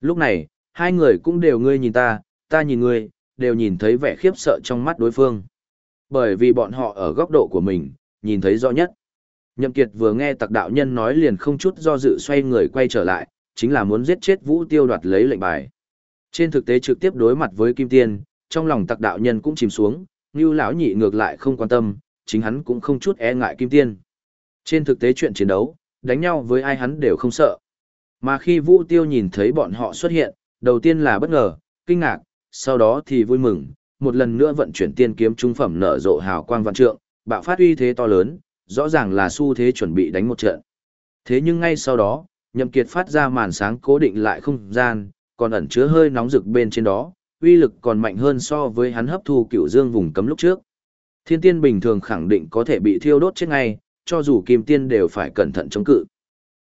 Lúc này, hai người cũng đều ngươi nhìn ta, ta nhìn ngươi, đều nhìn thấy vẻ khiếp sợ trong mắt đối phương. Bởi vì bọn họ ở góc độ của mình, nhìn thấy rõ nhất. Nhậm Kiệt vừa nghe tặc đạo nhân nói liền không chút do dự xoay người quay trở lại, chính là muốn giết chết Vũ Tiêu đoạt lấy lệnh bài. Trên thực tế trực tiếp đối mặt với Kim Tiên, trong lòng tặc đạo nhân cũng chìm xuống, Ngưu lão nhị ngược lại không quan tâm, chính hắn cũng không chút e ngại Kim Tiên. Trên thực tế chuyện chiến đấu, đánh nhau với ai hắn đều không sợ. Mà khi Vũ Tiêu nhìn thấy bọn họ xuất hiện, đầu tiên là bất ngờ, kinh ngạc, sau đó thì vui mừng, một lần nữa vận chuyển tiên kiếm trung phẩm nở rộ hào quang vạn trượng, bạo phát uy thế to lớn, rõ ràng là xu thế chuẩn bị đánh một trận. Thế nhưng ngay sau đó, Nhậm Kiệt phát ra màn sáng cố định lại không gian, còn ẩn chứa hơi nóng rực bên trên đó, uy lực còn mạnh hơn so với hắn hấp thu cựu dương vùng cấm lúc trước. Thiên tiên bình thường khẳng định có thể bị thiêu đốt chết ngay, cho dù kim tiên đều phải cẩn thận chống cự.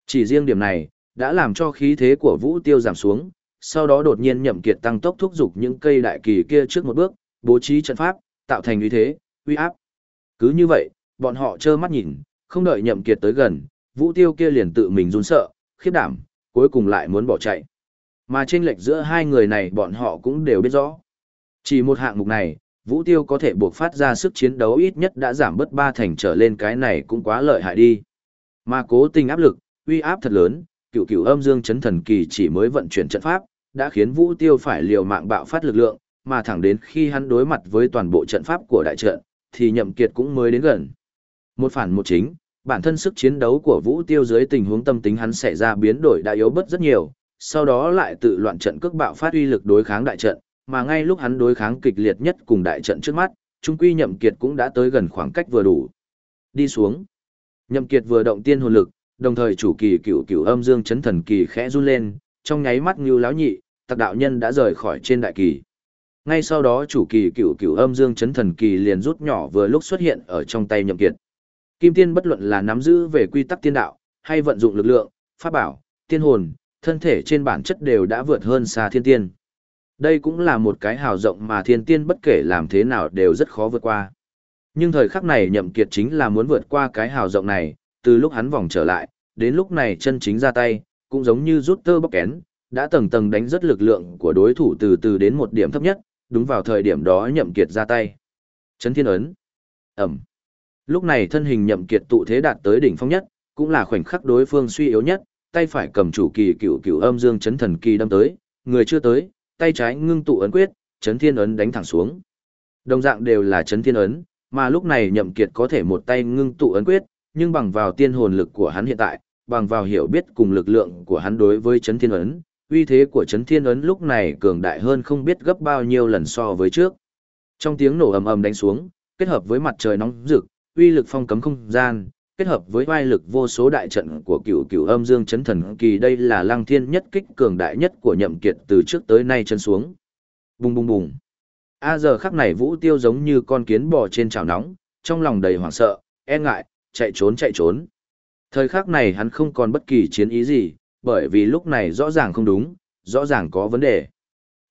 Chỉ riêng điểm này, đã làm cho khí thế của vũ tiêu giảm xuống, sau đó đột nhiên nhậm kiệt tăng tốc thúc giục những cây đại kỳ kia trước một bước, bố trí trận pháp, tạo thành uy thế, uy áp. Cứ như vậy, bọn họ trơ mắt nhìn, không đợi nhậm kiệt tới gần, vũ tiêu kia liền tự mình run sợ, khiếp đảm, cuối cùng lại muốn bỏ chạy. Mà trên lệch giữa hai người này bọn họ cũng đều biết rõ. Chỉ một hạng mục này, Vũ Tiêu có thể buộc phát ra sức chiến đấu ít nhất đã giảm bớt ba thành trở lên cái này cũng quá lợi hại đi. Mà cố tình áp lực, uy áp thật lớn, cựu cựu âm dương chấn thần kỳ chỉ mới vận chuyển trận pháp, đã khiến Vũ Tiêu phải liều mạng bạo phát lực lượng, mà thẳng đến khi hắn đối mặt với toàn bộ trận pháp của đại trận, thì Nhậm Kiệt cũng mới đến gần. Một phản một chính, bản thân sức chiến đấu của Vũ Tiêu dưới tình huống tâm tính hắn xảy ra biến đổi đã yếu bớt rất nhiều, sau đó lại tự loạn trận cước bạo phát uy lực đối kháng đại trận, mà ngay lúc hắn đối kháng kịch liệt nhất cùng đại trận trước mắt, trung quy Nhậm Kiệt cũng đã tới gần khoảng cách vừa đủ. Đi xuống. Nhậm Kiệt vừa động tiên hồn lực, đồng thời chủ kỳ cửu cửu âm dương chấn thần kỳ khẽ run lên, trong nháy mắt như láo nhị, tặc đạo nhân đã rời khỏi trên đại kỳ. Ngay sau đó chủ kỳ cửu cửu âm dương chấn thần kỳ liền rút nhỏ vừa lúc xuất hiện ở trong tay Nhậm Kiệt. Kim tiên bất luận là nắm giữ về quy tắc tiên đạo, hay vận dụng lực lượng, pháp bảo, tiên hồn, thân thể trên bản chất đều đã vượt hơn xa thiên tiên. Đây cũng là một cái hào rộng mà thiên tiên bất kể làm thế nào đều rất khó vượt qua. Nhưng thời khắc này nhậm kiệt chính là muốn vượt qua cái hào rộng này, từ lúc hắn vòng trở lại, đến lúc này chân chính ra tay, cũng giống như rút tơ bóc kén, đã tầng tầng đánh rất lực lượng của đối thủ từ từ đến một điểm thấp nhất, đúng vào thời điểm đó nhậm kiệt ra tay. Chấn thiên ấn. Ẩm. Lúc này thân hình nhậm kiệt tụ thế đạt tới đỉnh phong nhất, cũng là khoảnh khắc đối phương suy yếu nhất, tay phải cầm chủ kỳ cựu cựu âm dương chấn thần kỳ đâm tới, người chưa tới, tay trái ngưng tụ ấn quyết, chấn thiên ấn đánh thẳng xuống. Đồng dạng đều là chấn thiên ấn, mà lúc này nhậm kiệt có thể một tay ngưng tụ ấn quyết, nhưng bằng vào tiên hồn lực của hắn hiện tại, bằng vào hiểu biết cùng lực lượng của hắn đối với chấn thiên ấn, uy thế của chấn thiên ấn lúc này cường đại hơn không biết gấp bao nhiêu lần so với trước. Trong tiếng nổ ầm ầm đánh xuống, kết hợp với mặt trời nóng rực, uy lực phong cấm không gian, kết hợp với vai lực vô số đại trận của cựu cựu âm dương chấn thần kỳ đây là lăng thiên nhất kích cường đại nhất của nhậm kiệt từ trước tới nay chân xuống. Bùng bùng bùng. A giờ khắc này vũ tiêu giống như con kiến bò trên chảo nóng, trong lòng đầy hoảng sợ, e ngại, chạy trốn chạy trốn. Thời khắc này hắn không còn bất kỳ chiến ý gì, bởi vì lúc này rõ ràng không đúng, rõ ràng có vấn đề.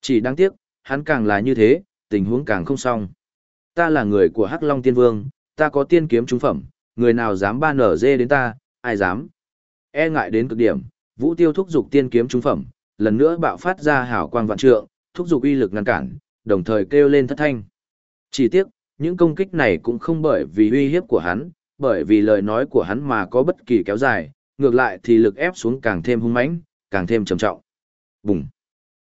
Chỉ đáng tiếc, hắn càng là như thế, tình huống càng không xong. Ta là người của Hắc Long Tiên Vương, ta có tiên kiếm trung phẩm, người nào dám ban nở dê đến ta, ai dám. E ngại đến cực điểm, vũ tiêu thúc dục tiên kiếm trung phẩm, lần nữa bạo phát ra hào quang vạn trượng, thúc dục uy lực ngăn cản, đồng thời kêu lên thất thanh. Chỉ tiếc, những công kích này cũng không bởi vì uy hiếp của hắn, bởi vì lời nói của hắn mà có bất kỳ kéo dài, ngược lại thì lực ép xuống càng thêm hung mãnh, càng thêm trầm trọng. Bùng!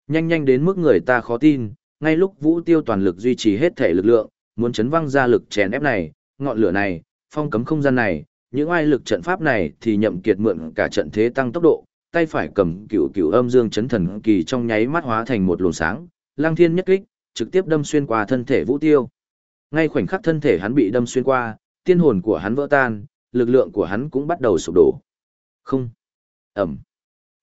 Nhanh nhanh đến mức người ta khó tin, ngay lúc vũ tiêu toàn lực duy trì hết thể lực lượng, muốn chấn văng ra lực chèn ép này, ngọn lửa này, phong cấm không gian này, những ai lực trận pháp này thì nhậm kiệt mượn cả trận thế tăng tốc độ, tay phải cầm cửu cửu âm dương chấn thần kỳ trong nháy mắt hóa thành một luồng sáng, lang thiên nhất kích, trực tiếp đâm xuyên qua thân thể vũ tiêu. Ngay khoảnh khắc thân thể hắn bị đâm xuyên qua, tiên hồn của hắn vỡ tan, lực lượng của hắn cũng bắt đầu sụp đổ. Không. Ẩm.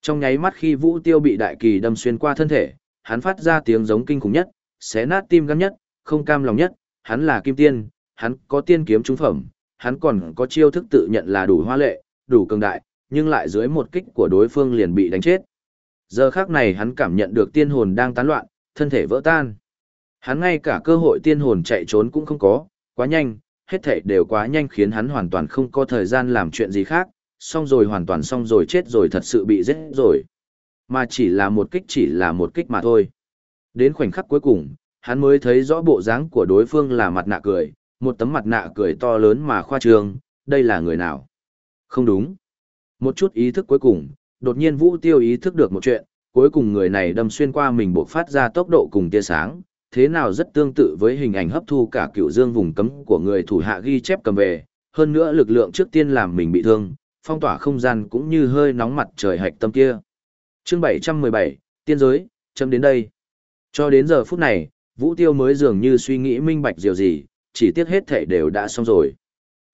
Trong nháy mắt khi vũ tiêu bị đại kỳ đâm xuyên qua thân thể, hắn phát ra tiếng giống kinh khủng nhất, xé nát tim gan nhất, không cam lòng nhất, hắn là kim tiên, hắn có tiên kiếm trúng phẩm, hắn còn có chiêu thức tự nhận là đủ hoa lệ, đủ cường đại, nhưng lại dưới một kích của đối phương liền bị đánh chết. Giờ khác này hắn cảm nhận được tiên hồn đang tán loạn, thân thể vỡ tan. Hắn ngay cả cơ hội tiên hồn chạy trốn cũng không có, quá nhanh, hết thảy đều quá nhanh khiến hắn hoàn toàn không có thời gian làm chuyện gì khác, xong rồi hoàn toàn xong rồi chết rồi thật sự bị giết rồi. Mà chỉ là một kích chỉ là một kích mà thôi. Đến khoảnh khắc cuối cùng, hắn mới thấy rõ bộ dáng của đối phương là mặt nạ cười, một tấm mặt nạ cười to lớn mà khoa trương, đây là người nào? Không đúng. Một chút ý thức cuối cùng, đột nhiên Vũ Tiêu ý thức được một chuyện, cuối cùng người này đâm xuyên qua mình bộc phát ra tốc độ cùng tia sáng, thế nào rất tương tự với hình ảnh hấp thu cả cựu dương vùng cấm của người thủ hạ ghi chép cầm về, hơn nữa lực lượng trước tiên làm mình bị thương, phong tỏa không gian cũng như hơi nóng mặt trời hạch tâm kia. Chương 717, tiên giới, chấm đến đây. Cho đến giờ phút này, Vũ Tiêu mới dường như suy nghĩ minh bạch điều gì, chỉ tiếc hết thể đều đã xong rồi.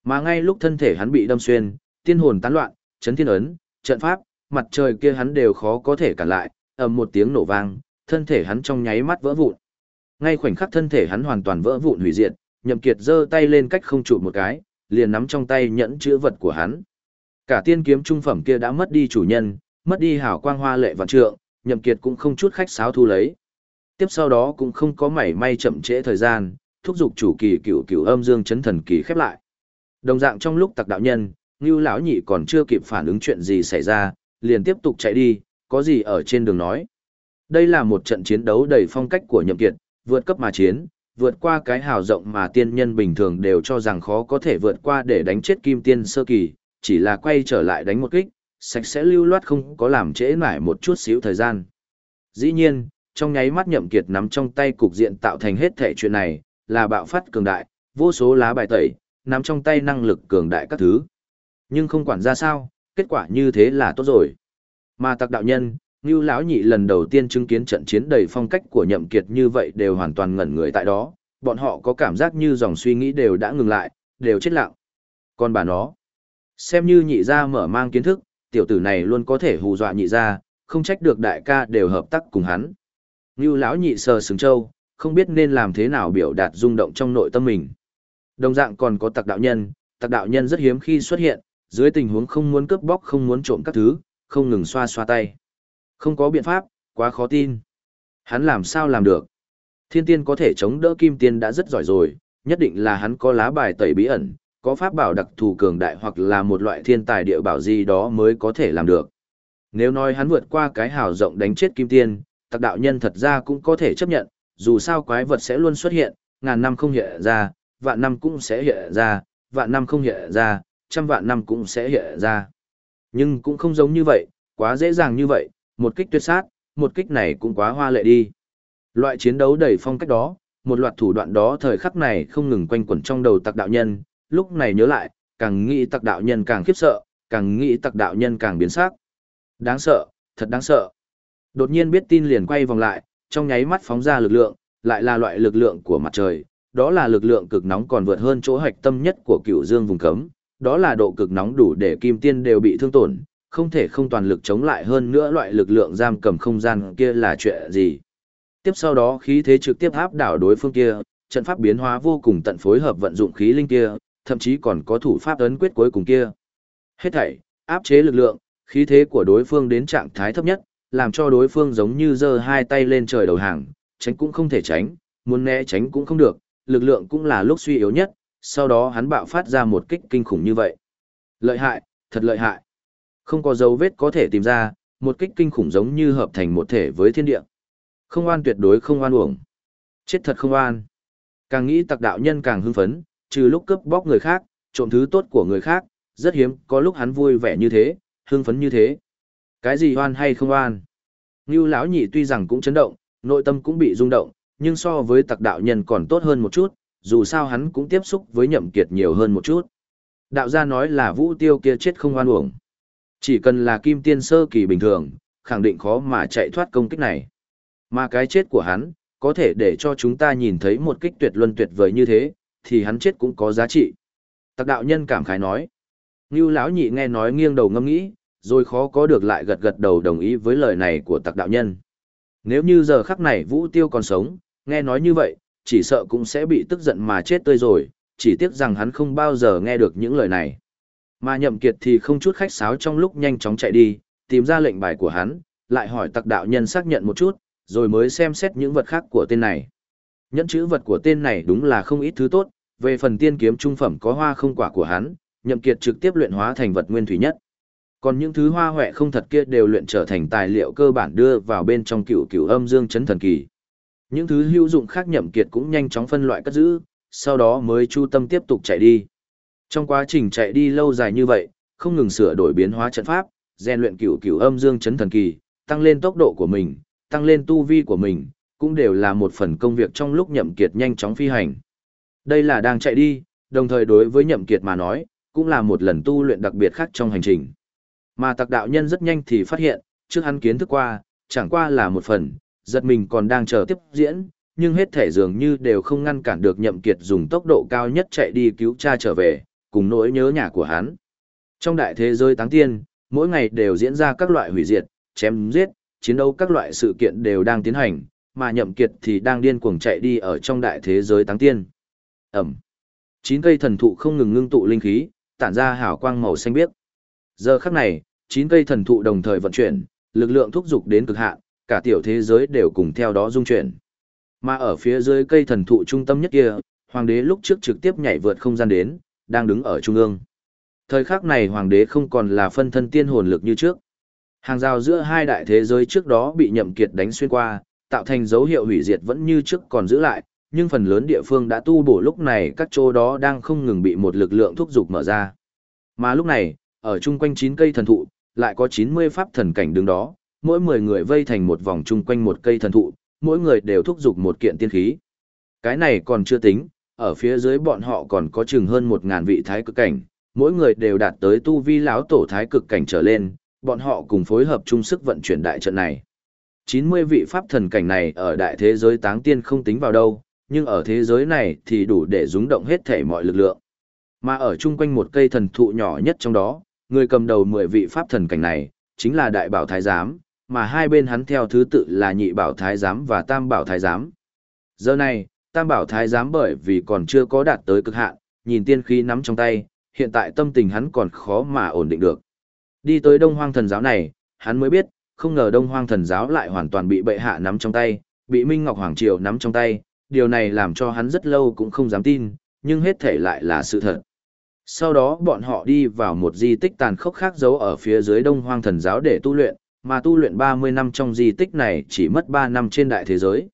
Mà ngay lúc thân thể hắn bị đâm xuyên, tiên hồn tán loạn, chấn thiên ấn, trận pháp, mặt trời kia hắn đều khó có thể cản lại, ầm một tiếng nổ vang, thân thể hắn trong nháy mắt vỡ vụn. Ngay khoảnh khắc thân thể hắn hoàn toàn vỡ vụn hủy diệt, Nhậm Kiệt giơ tay lên cách không trụ một cái, liền nắm trong tay nhẫn chữ vật của hắn. Cả tiên kiếm trung phẩm kia đã mất đi chủ nhân, mất đi hảo quang hoa lệ vạn trượng, Nhậm Kiệt cũng không chút khách sáo thu lấy. Tiếp sau đó cũng không có mảy may chậm trễ thời gian, thúc giục chủ kỳ cửu cửu âm dương chấn thần kỳ khép lại. Đồng dạng trong lúc tặc đạo nhân, Ngưu lão nhị còn chưa kịp phản ứng chuyện gì xảy ra, liền tiếp tục chạy đi, có gì ở trên đường nói. Đây là một trận chiến đấu đầy phong cách của Nhậm Kiệt, vượt cấp mà chiến, vượt qua cái hào rộng mà tiên nhân bình thường đều cho rằng khó có thể vượt qua để đánh chết kim tiên sơ kỳ, chỉ là quay trở lại đánh một kích, sạch sẽ lưu loát không có làm trễ nải một chút xíu thời gian. Dĩ nhiên, trong nháy mắt nhậm kiệt nắm trong tay cục diện tạo thành hết thể chuyện này, là bạo phát cường đại, vô số lá bài tẩy, nắm trong tay năng lực cường đại các thứ. Nhưng không quản ra sao, kết quả như thế là tốt rồi. Mà tặc đạo nhân, như lão nhị lần đầu tiên chứng kiến trận chiến đầy phong cách của nhậm kiệt như vậy đều hoàn toàn ngẩn người tại đó, bọn họ có cảm giác như dòng suy nghĩ đều đã ngừng lại, đều chết lặng. Còn bà nó, xem như nhị gia mở mang kiến thức, tiểu tử này luôn có thể hù dọa nhị gia, không trách được đại ca đều hợp tác cùng hắn. Như lão nhị sờ sừng châu, không biết nên làm thế nào biểu đạt rung động trong nội tâm mình. Đồng dạng còn có tặc đạo nhân, tặc đạo nhân rất hiếm khi xuất hiện, dưới tình huống không muốn cướp bóc không muốn trộm các thứ, không ngừng xoa xoa tay. Không có biện pháp, quá khó tin. Hắn làm sao làm được? Thiên tiên có thể chống đỡ kim tiên đã rất giỏi rồi, nhất định là hắn có lá bài tẩy bí ẩn, có pháp bảo đặc thù cường đại hoặc là một loại thiên tài địa bảo gì đó mới có thể làm được. Nếu nói hắn vượt qua cái hào rộng đánh chết kim tiên, tặc đạo nhân thật ra cũng có thể chấp nhận, dù sao quái vật sẽ luôn xuất hiện, ngàn năm không hiện ra, vạn năm cũng sẽ hiện ra, vạn năm không hiện ra, trăm vạn năm cũng sẽ hiện ra. Nhưng cũng không giống như vậy, quá dễ dàng như vậy, một kích tuyệt sát, một kích này cũng quá hoa lệ đi. Loại chiến đấu đầy phong cách đó, một loạt thủ đoạn đó thời khắc này không ngừng quanh quẩn trong đầu tặc đạo nhân, lúc này nhớ lại, càng nghĩ tặc đạo nhân càng khiếp sợ, càng nghĩ tặc đạo nhân càng biến sắc. Đáng sợ, thật đáng sợ. Đột nhiên biết tin liền quay vòng lại, trong nháy mắt phóng ra lực lượng, lại là loại lực lượng của mặt trời, đó là lực lượng cực nóng còn vượt hơn chỗ hạch tâm nhất của cựu dương vùng cấm, đó là độ cực nóng đủ để kim tiên đều bị thương tổn, không thể không toàn lực chống lại hơn nữa loại lực lượng giam cầm không gian kia là chuyện gì. Tiếp sau đó khí thế trực tiếp áp đảo đối phương kia, trận pháp biến hóa vô cùng tận phối hợp vận dụng khí linh kia, thậm chí còn có thủ pháp ấn quyết cuối cùng kia. Hết thảy, áp chế lực lượng, khí thế của đối phương đến trạng thái thấp nhất, làm cho đối phương giống như giơ hai tay lên trời đầu hàng, tránh cũng không thể tránh, muốn né tránh cũng không được, lực lượng cũng là lúc suy yếu nhất, sau đó hắn bạo phát ra một kích kinh khủng như vậy. Lợi hại, thật lợi hại. Không có dấu vết có thể tìm ra, một kích kinh khủng giống như hợp thành một thể với thiên địa. Không oan tuyệt đối không oan uổng. Chết thật không oan. Càng nghĩ tặc đạo nhân càng hưng phấn, trừ lúc cướp bóc người khác, trộm thứ tốt của người khác, rất hiếm có lúc hắn vui vẻ như thế, hưng phấn như thế. Cái gì oan hay không oan? Ngưu lão nhị tuy rằng cũng chấn động, nội tâm cũng bị rung động, nhưng so với tặc đạo nhân còn tốt hơn một chút, dù sao hắn cũng tiếp xúc với nhậm kiệt nhiều hơn một chút. Đạo gia nói là vũ tiêu kia chết không oan uổng. Chỉ cần là kim tiên sơ kỳ bình thường, khẳng định khó mà chạy thoát công kích này. Mà cái chết của hắn, có thể để cho chúng ta nhìn thấy một kích tuyệt luân tuyệt vời như thế, thì hắn chết cũng có giá trị. Tặc đạo nhân cảm khái nói. Ngưu lão nhị nghe nói nghiêng đầu ngâm nghĩ, rồi khó có được lại gật gật đầu đồng ý với lời này của tặc đạo nhân. Nếu như giờ khắc này Vũ Tiêu còn sống, nghe nói như vậy, chỉ sợ cũng sẽ bị tức giận mà chết tươi rồi, chỉ tiếc rằng hắn không bao giờ nghe được những lời này. Mà nhậm kiệt thì không chút khách sáo trong lúc nhanh chóng chạy đi, tìm ra lệnh bài của hắn, lại hỏi tặc đạo nhân xác nhận một chút, rồi mới xem xét những vật khác của tên này. Nhẫn chữ vật của tên này đúng là không ít thứ tốt, về phần tiên kiếm trung phẩm có hoa không quả của hắn, nhậm kiệt trực tiếp luyện hóa thành vật nguyên thủy nhất. Còn những thứ hoa hoẹ không thật kia đều luyện trở thành tài liệu cơ bản đưa vào bên trong cựu cựu âm dương chấn thần kỳ. Những thứ hữu dụng khác nhậm kiệt cũng nhanh chóng phân loại cất giữ, sau đó mới chu tâm tiếp tục chạy đi. Trong quá trình chạy đi lâu dài như vậy, không ngừng sửa đổi biến hóa trận pháp, rèn luyện cửu cửu âm dương chấn thần kỳ, tăng lên tốc độ của mình, tăng lên tu vi của mình, cũng đều là một phần công việc trong lúc nhậm kiệt nhanh chóng phi hành. Đây là đang chạy đi, đồng thời đối với nhậm kiệt mà nói, cũng là một lần tu luyện đặc biệt khác trong hành trình. Mà tặc đạo nhân rất nhanh thì phát hiện, trước hắn kiến thức qua, chẳng qua là một phần, giật mình còn đang chờ tiếp diễn, nhưng hết thể dường như đều không ngăn cản được nhậm kiệt dùng tốc độ cao nhất chạy đi cứu cha trở về, cùng nỗi nhớ nhà của hắn. Trong đại thế giới táng tiên, mỗi ngày đều diễn ra các loại hủy diệt, chém giết, chiến đấu các loại sự kiện đều đang tiến hành, mà nhậm kiệt thì đang điên cuồng chạy đi ở trong đại thế giới táng tiên. Ẩm. Chín cây thần thụ không ngừng ngưng tụ linh khí, tản ra hào quang màu xanh biếc. Giờ khắc này, chín cây thần thụ đồng thời vận chuyển, lực lượng thúc dục đến cực hạn, cả tiểu thế giới đều cùng theo đó dung chuyển. Mà ở phía dưới cây thần thụ trung tâm nhất kia, hoàng đế lúc trước trực tiếp nhảy vượt không gian đến, đang đứng ở trung ương. Thời khắc này hoàng đế không còn là phân thân tiên hồn lực như trước. Hàng rào giữa hai đại thế giới trước đó bị nhậm kiệt đánh xuyên qua, tạo thành dấu hiệu hủy diệt vẫn như trước còn giữ lại, nhưng phần lớn địa phương đã tu bổ lúc này các chỗ đó đang không ngừng bị một lực lượng thúc dục mở ra. Mà lúc này, ở chung quanh 9 cây thần thụ, lại có 90 pháp thần cảnh đứng đó, mỗi 10 người vây thành một vòng chung quanh một cây thần thụ, mỗi người đều thúc dục một kiện tiên khí. Cái này còn chưa tính, ở phía dưới bọn họ còn có chừng hơn một ngàn vị thái cực cảnh, mỗi người đều đạt tới tu vi lão tổ thái cực cảnh trở lên, bọn họ cùng phối hợp chung sức vận chuyển đại trận này. 90 vị pháp thần cảnh này ở đại thế giới táng tiên không tính vào đâu, nhưng ở thế giới này thì đủ để rúng động hết thể mọi lực lượng. Mà ở chung quanh một cây thần thụ nhỏ nhất trong đó, người cầm đầu 10 vị pháp thần cảnh này, chính là đại bảo thái giám, mà hai bên hắn theo thứ tự là nhị bảo thái giám và tam bảo thái giám. Giờ này, tam bảo thái giám bởi vì còn chưa có đạt tới cực hạn, nhìn tiên khí nắm trong tay, hiện tại tâm tình hắn còn khó mà ổn định được. Đi tới đông hoang thần giáo này, hắn mới biết, không ngờ đông hoang thần giáo lại hoàn toàn bị bệ hạ nắm trong tay, bị Minh Ngọc Hoàng Triều nắm trong tay, điều này làm cho hắn rất lâu cũng không dám tin, nhưng hết thể lại là sự thật. Sau đó bọn họ đi vào một di tích tàn khốc khác giấu ở phía dưới đông hoang thần giáo để tu luyện, mà tu luyện 30 năm trong di tích này chỉ mất 3 năm trên đại thế giới.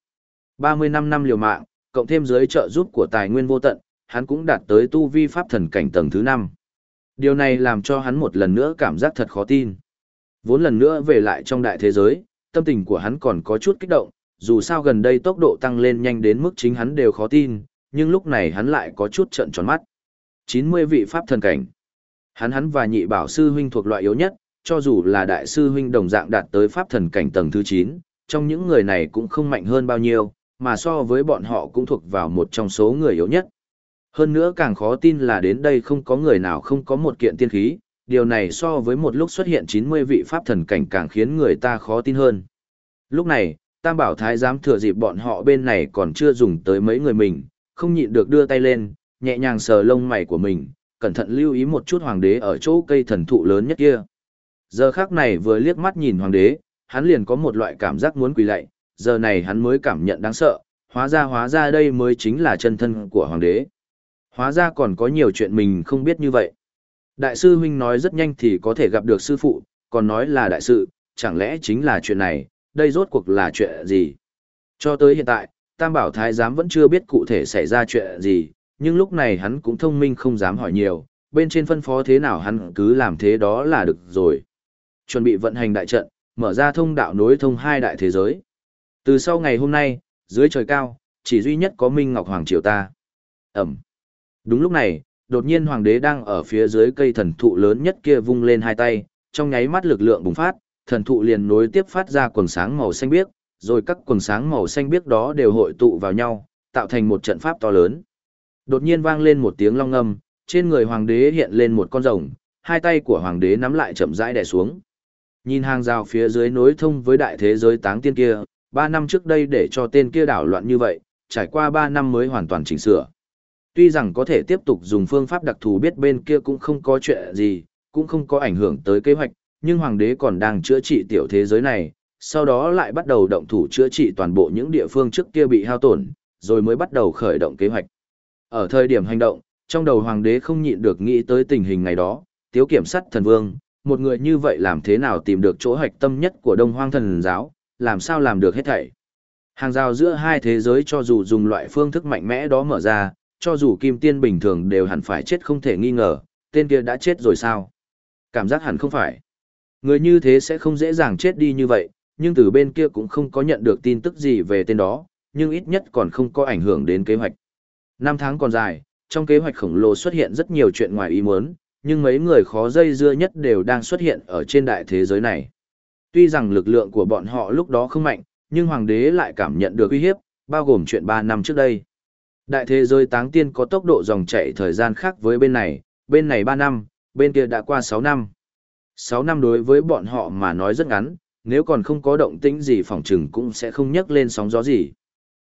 35 năm liều mạng, cộng thêm dưới trợ giúp của tài nguyên vô tận, hắn cũng đạt tới tu vi pháp thần cảnh tầng thứ 5. Điều này làm cho hắn một lần nữa cảm giác thật khó tin. Vốn lần nữa về lại trong đại thế giới, tâm tình của hắn còn có chút kích động, dù sao gần đây tốc độ tăng lên nhanh đến mức chính hắn đều khó tin, nhưng lúc này hắn lại có chút trợn tròn mắt. 90 vị pháp thần cảnh. Hắn hắn và nhị bảo sư huynh thuộc loại yếu nhất, cho dù là đại sư huynh đồng dạng đạt tới pháp thần cảnh tầng thứ 9, trong những người này cũng không mạnh hơn bao nhiêu, mà so với bọn họ cũng thuộc vào một trong số người yếu nhất. Hơn nữa càng khó tin là đến đây không có người nào không có một kiện tiên khí, điều này so với một lúc xuất hiện 90 vị pháp thần cảnh càng khiến người ta khó tin hơn. Lúc này, Tam Bảo Thái giám thừa dịp bọn họ bên này còn chưa dùng tới mấy người mình, không nhịn được đưa tay lên, nhẹ nhàng sờ lông mày của mình, cẩn thận lưu ý một chút hoàng đế ở chỗ cây thần thụ lớn nhất kia. Giờ khác này vừa liếc mắt nhìn hoàng đế, hắn liền có một loại cảm giác muốn quỳ lạy, giờ này hắn mới cảm nhận đáng sợ, hóa ra hóa ra đây mới chính là chân thân của hoàng đế. Hóa ra còn có nhiều chuyện mình không biết như vậy. Đại sư huynh nói rất nhanh thì có thể gặp được sư phụ, còn nói là đại sự, chẳng lẽ chính là chuyện này, đây rốt cuộc là chuyện gì? Cho tới hiện tại, Tam Bảo Thái giám vẫn chưa biết cụ thể xảy ra chuyện gì, nhưng lúc này hắn cũng thông minh không dám hỏi nhiều, bên trên phân phó thế nào hắn cứ làm thế đó là được rồi. Chuẩn bị vận hành đại trận, mở ra thông đạo nối thông hai đại thế giới. Từ sau ngày hôm nay, dưới trời cao, chỉ duy nhất có Minh Ngọc Hoàng Triều ta. Ẩm. Đúng lúc này, đột nhiên hoàng đế đang ở phía dưới cây thần thụ lớn nhất kia vung lên hai tay, trong nháy mắt lực lượng bùng phát, thần thụ liền nối tiếp phát ra quần sáng màu xanh biếc, rồi các quần sáng màu xanh biếc đó đều hội tụ vào nhau, tạo thành một trận pháp to lớn. Đột nhiên vang lên một tiếng long ngâm, trên người hoàng đế hiện lên một con rồng, hai tay của hoàng đế nắm lại chậm rãi đè xuống. Nhìn hàng rào phía dưới nối thông với đại thế giới táng tiên kia, ba năm trước đây để cho tên kia đảo loạn như vậy, trải qua ba năm mới hoàn toàn chỉnh sửa. Tuy rằng có thể tiếp tục dùng phương pháp đặc thù biết bên kia cũng không có chuyện gì, cũng không có ảnh hưởng tới kế hoạch, nhưng hoàng đế còn đang chữa trị tiểu thế giới này, sau đó lại bắt đầu động thủ chữa trị toàn bộ những địa phương trước kia bị hao tổn, rồi mới bắt đầu khởi động kế hoạch. Ở thời điểm hành động, trong đầu hoàng đế không nhịn được nghĩ tới tình hình ngày đó, tiếu kiểm sát thần vương, một người như vậy làm thế nào tìm được chỗ hạch tâm nhất của Đông Hoang thần giáo, làm sao làm được hết thảy. Hàng rào giữa hai thế giới cho dù dùng loại phương thức mạnh mẽ đó mở ra, cho dù kim tiên bình thường đều hẳn phải chết không thể nghi ngờ, tên kia đã chết rồi sao? Cảm giác hẳn không phải. Người như thế sẽ không dễ dàng chết đi như vậy, nhưng từ bên kia cũng không có nhận được tin tức gì về tên đó, nhưng ít nhất còn không có ảnh hưởng đến kế hoạch. Năm tháng còn dài, trong kế hoạch khổng lồ xuất hiện rất nhiều chuyện ngoài ý muốn, nhưng mấy người khó dây dưa nhất đều đang xuất hiện ở trên đại thế giới này. Tuy rằng lực lượng của bọn họ lúc đó không mạnh, nhưng hoàng đế lại cảm nhận được uy hiếp, bao gồm chuyện 3 năm trước đây. Đại thế giới táng tiên có tốc độ dòng chảy thời gian khác với bên này, bên này 3 năm, bên kia đã qua 6 năm. 6 năm đối với bọn họ mà nói rất ngắn, nếu còn không có động tĩnh gì phòng trừng cũng sẽ không nhấc lên sóng gió gì.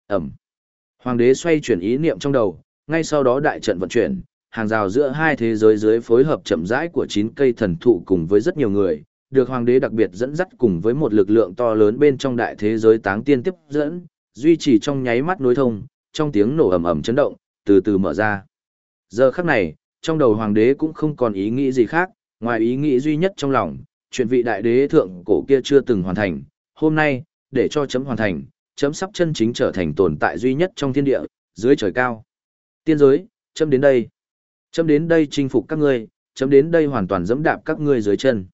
Ẩm. Hoàng đế xoay chuyển ý niệm trong đầu, ngay sau đó đại trận vận chuyển, hàng rào giữa hai thế giới dưới phối hợp chậm rãi của chín cây thần thụ cùng với rất nhiều người, được hoàng đế đặc biệt dẫn dắt cùng với một lực lượng to lớn bên trong đại thế giới táng tiên tiếp dẫn, duy trì trong nháy mắt nối thông, trong tiếng nổ ầm ầm chấn động, từ từ mở ra. Giờ khắc này, trong đầu hoàng đế cũng không còn ý nghĩ gì khác, ngoài ý nghĩ duy nhất trong lòng, chuyện vị đại đế thượng cổ kia chưa từng hoàn thành, hôm nay, để cho chấm hoàn thành, chấm sắp chân chính trở thành tồn tại duy nhất trong thiên địa, dưới trời cao. Tiên giới, chấm đến đây. Chấm đến đây chinh phục các ngươi, chấm đến đây hoàn toàn dẫm đạp các ngươi dưới chân.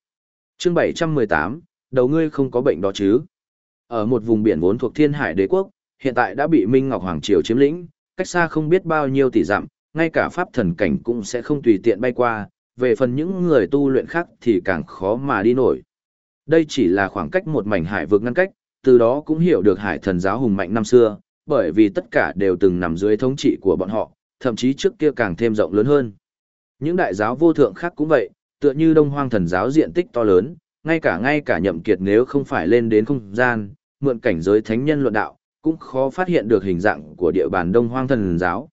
Chương 718, đầu ngươi không có bệnh đó chứ. Ở một vùng biển vốn thuộc thiên hải đế quốc, hiện tại đã bị Minh Ngọc Hoàng Triều chiếm lĩnh, cách xa không biết bao nhiêu tỷ dặm, ngay cả pháp thần cảnh cũng sẽ không tùy tiện bay qua, về phần những người tu luyện khác thì càng khó mà đi nổi. Đây chỉ là khoảng cách một mảnh hải vực ngăn cách, từ đó cũng hiểu được hải thần giáo hùng mạnh năm xưa, bởi vì tất cả đều từng nằm dưới thống trị của bọn họ, thậm chí trước kia càng thêm rộng lớn hơn. Những đại giáo vô thượng khác cũng vậy, tựa như đông hoang thần giáo diện tích to lớn, ngay cả ngay cả nhậm kiệt nếu không phải lên đến không gian, mượn cảnh giới thánh nhân luận đạo, cũng khó phát hiện được hình dạng của địa bàn đông hoang thần giáo.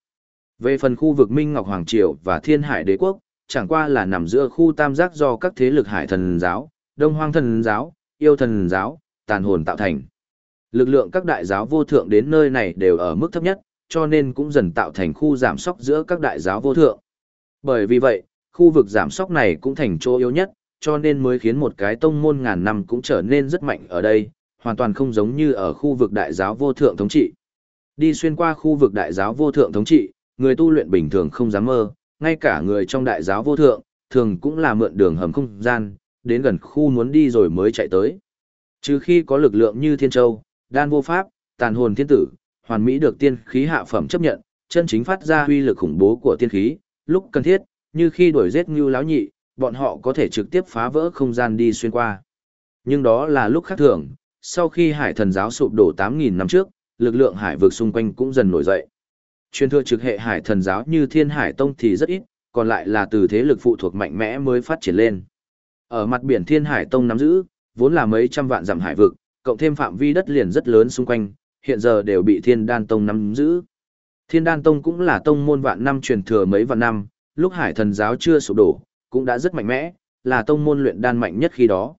Về phần khu vực Minh Ngọc Hoàng Triều và Thiên Hải Đế Quốc, chẳng qua là nằm giữa khu tam giác do các thế lực hải thần giáo, đông hoang thần giáo, yêu thần giáo, tàn hồn tạo thành. Lực lượng các đại giáo vô thượng đến nơi này đều ở mức thấp nhất, cho nên cũng dần tạo thành khu giảm sóc giữa các đại giáo vô thượng. Bởi vì vậy, khu vực giảm sóc này cũng thành chỗ yếu nhất, cho nên mới khiến một cái tông môn ngàn năm cũng trở nên rất mạnh ở đây, hoàn toàn không giống như ở khu vực đại giáo vô thượng thống trị. Đi xuyên qua khu vực đại giáo vô thượng thống trị, người tu luyện bình thường không dám mơ, ngay cả người trong đại giáo vô thượng, thường cũng là mượn đường hầm không gian, đến gần khu muốn đi rồi mới chạy tới. Trừ khi có lực lượng như Thiên Châu, Đan Vô Pháp, Tàn Hồn Thiên Tử, hoàn mỹ được tiên khí hạ phẩm chấp nhận, chân chính phát ra huy lực khủng bố của tiên khí, lúc cần thiết, như khi đuổi giết Ngưu Láo Nhị, bọn họ có thể trực tiếp phá vỡ không gian đi xuyên qua. Nhưng đó là lúc khác thường, sau khi hải thần giáo sụp đổ 8.000 năm trước, lực lượng hải vực xung quanh cũng dần nổi dậy. Truyền thừa trực hệ hải thần giáo như Thiên Hải Tông thì rất ít, còn lại là từ thế lực phụ thuộc mạnh mẽ mới phát triển lên. Ở mặt biển Thiên Hải Tông nắm giữ, vốn là mấy trăm vạn dặm hải vực, cộng thêm phạm vi đất liền rất lớn xung quanh, hiện giờ đều bị Thiên Đan Tông nắm giữ. Thiên Đan Tông cũng là tông môn vạn năm truyền thừa mấy vạn năm, lúc hải thần giáo chưa sụp đổ, cũng đã rất mạnh mẽ, là tông môn luyện đan mạnh nhất khi đó.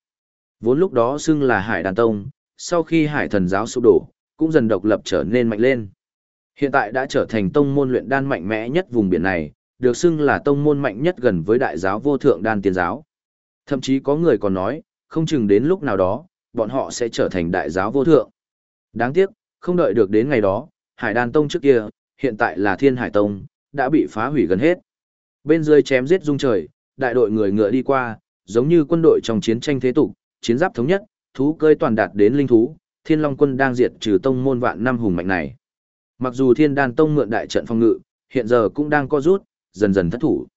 Vốn lúc đó xưng là hải đan tông, sau khi hải thần giáo sụp đổ, cũng dần độc lập trở nên mạnh lên. Hiện tại đã trở thành tông môn luyện đan mạnh mẽ nhất vùng biển này, được xưng là tông môn mạnh nhất gần với đại giáo vô thượng đan tiên giáo. Thậm chí có người còn nói, không chừng đến lúc nào đó, bọn họ sẽ trở thành đại giáo vô thượng. Đáng tiếc, không đợi được đến ngày đó, Hải Đan Tông trước kia, hiện tại là Thiên Hải Tông, đã bị phá hủy gần hết. Bên dưới chém giết rung trời, đại đội người ngựa đi qua, giống như quân đội trong chiến tranh thế tục, chiến giáp thống nhất, thú cơi toàn đạt đến linh thú, Thiên Long quân đang diệt trừ tông môn vạn năm hùng mạnh này. Mặc dù Thiên Đan Tông mượn đại trận phòng ngự, hiện giờ cũng đang co rút, dần dần thất thủ.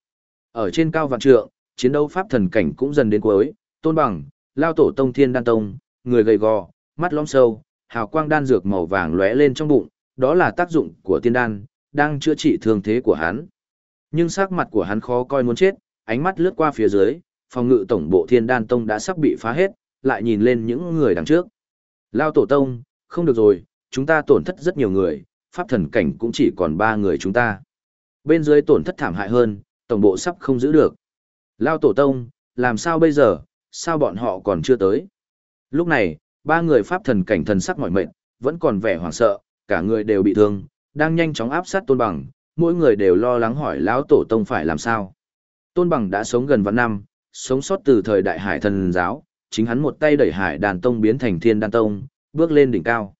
Ở trên cao vạn trượng, chiến đấu pháp thần cảnh cũng dần đến cuối, tôn bằng, lao tổ tông Thiên Đan Tông, người gầy gò, mắt lõm sâu, hào quang đan dược màu vàng lóe lên trong bụng, đó là tác dụng của tiên đan, đang chữa trị thương thế của hắn. Nhưng sắc mặt của hắn khó coi muốn chết, ánh mắt lướt qua phía dưới, phòng ngự tổng bộ Thiên Đan Tông đã sắp bị phá hết, lại nhìn lên những người đằng trước. Lao tổ tông, không được rồi, chúng ta tổn thất rất nhiều người, pháp thần cảnh cũng chỉ còn ba người chúng ta. Bên dưới tổn thất thảm hại hơn, tổng bộ sắp không giữ được. Lao tổ tông, làm sao bây giờ, sao bọn họ còn chưa tới? Lúc này, ba người pháp thần cảnh thần sắc mỏi mệt, vẫn còn vẻ hoảng sợ, cả người đều bị thương, đang nhanh chóng áp sát tôn bằng, mỗi người đều lo lắng hỏi lão tổ tông phải làm sao. Tôn bằng đã sống gần vạn năm, sống sót từ thời đại hải thần giáo, chính hắn một tay đẩy hải đàn tông biến thành thiên đan tông, bước lên đỉnh cao.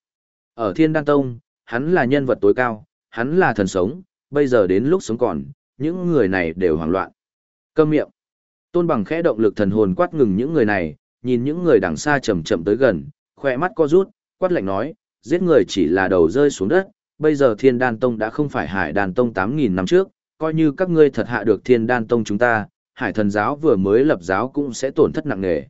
Ở thiên đan tông, hắn là nhân vật tối cao, hắn là thần sống, bây giờ đến lúc sống còn, những người này đều hoảng loạn. Câm miệng. Tôn bằng khẽ động lực thần hồn quát ngừng những người này, nhìn những người đằng xa chậm chậm tới gần, khỏe mắt co rút, quát lạnh nói, giết người chỉ là đầu rơi xuống đất, bây giờ thiên đan tông đã không phải hải đàn tông 8.000 năm trước, coi như các ngươi thật hạ được thiên đan tông chúng ta, hải thần giáo vừa mới lập giáo cũng sẽ tổn thất nặng nề.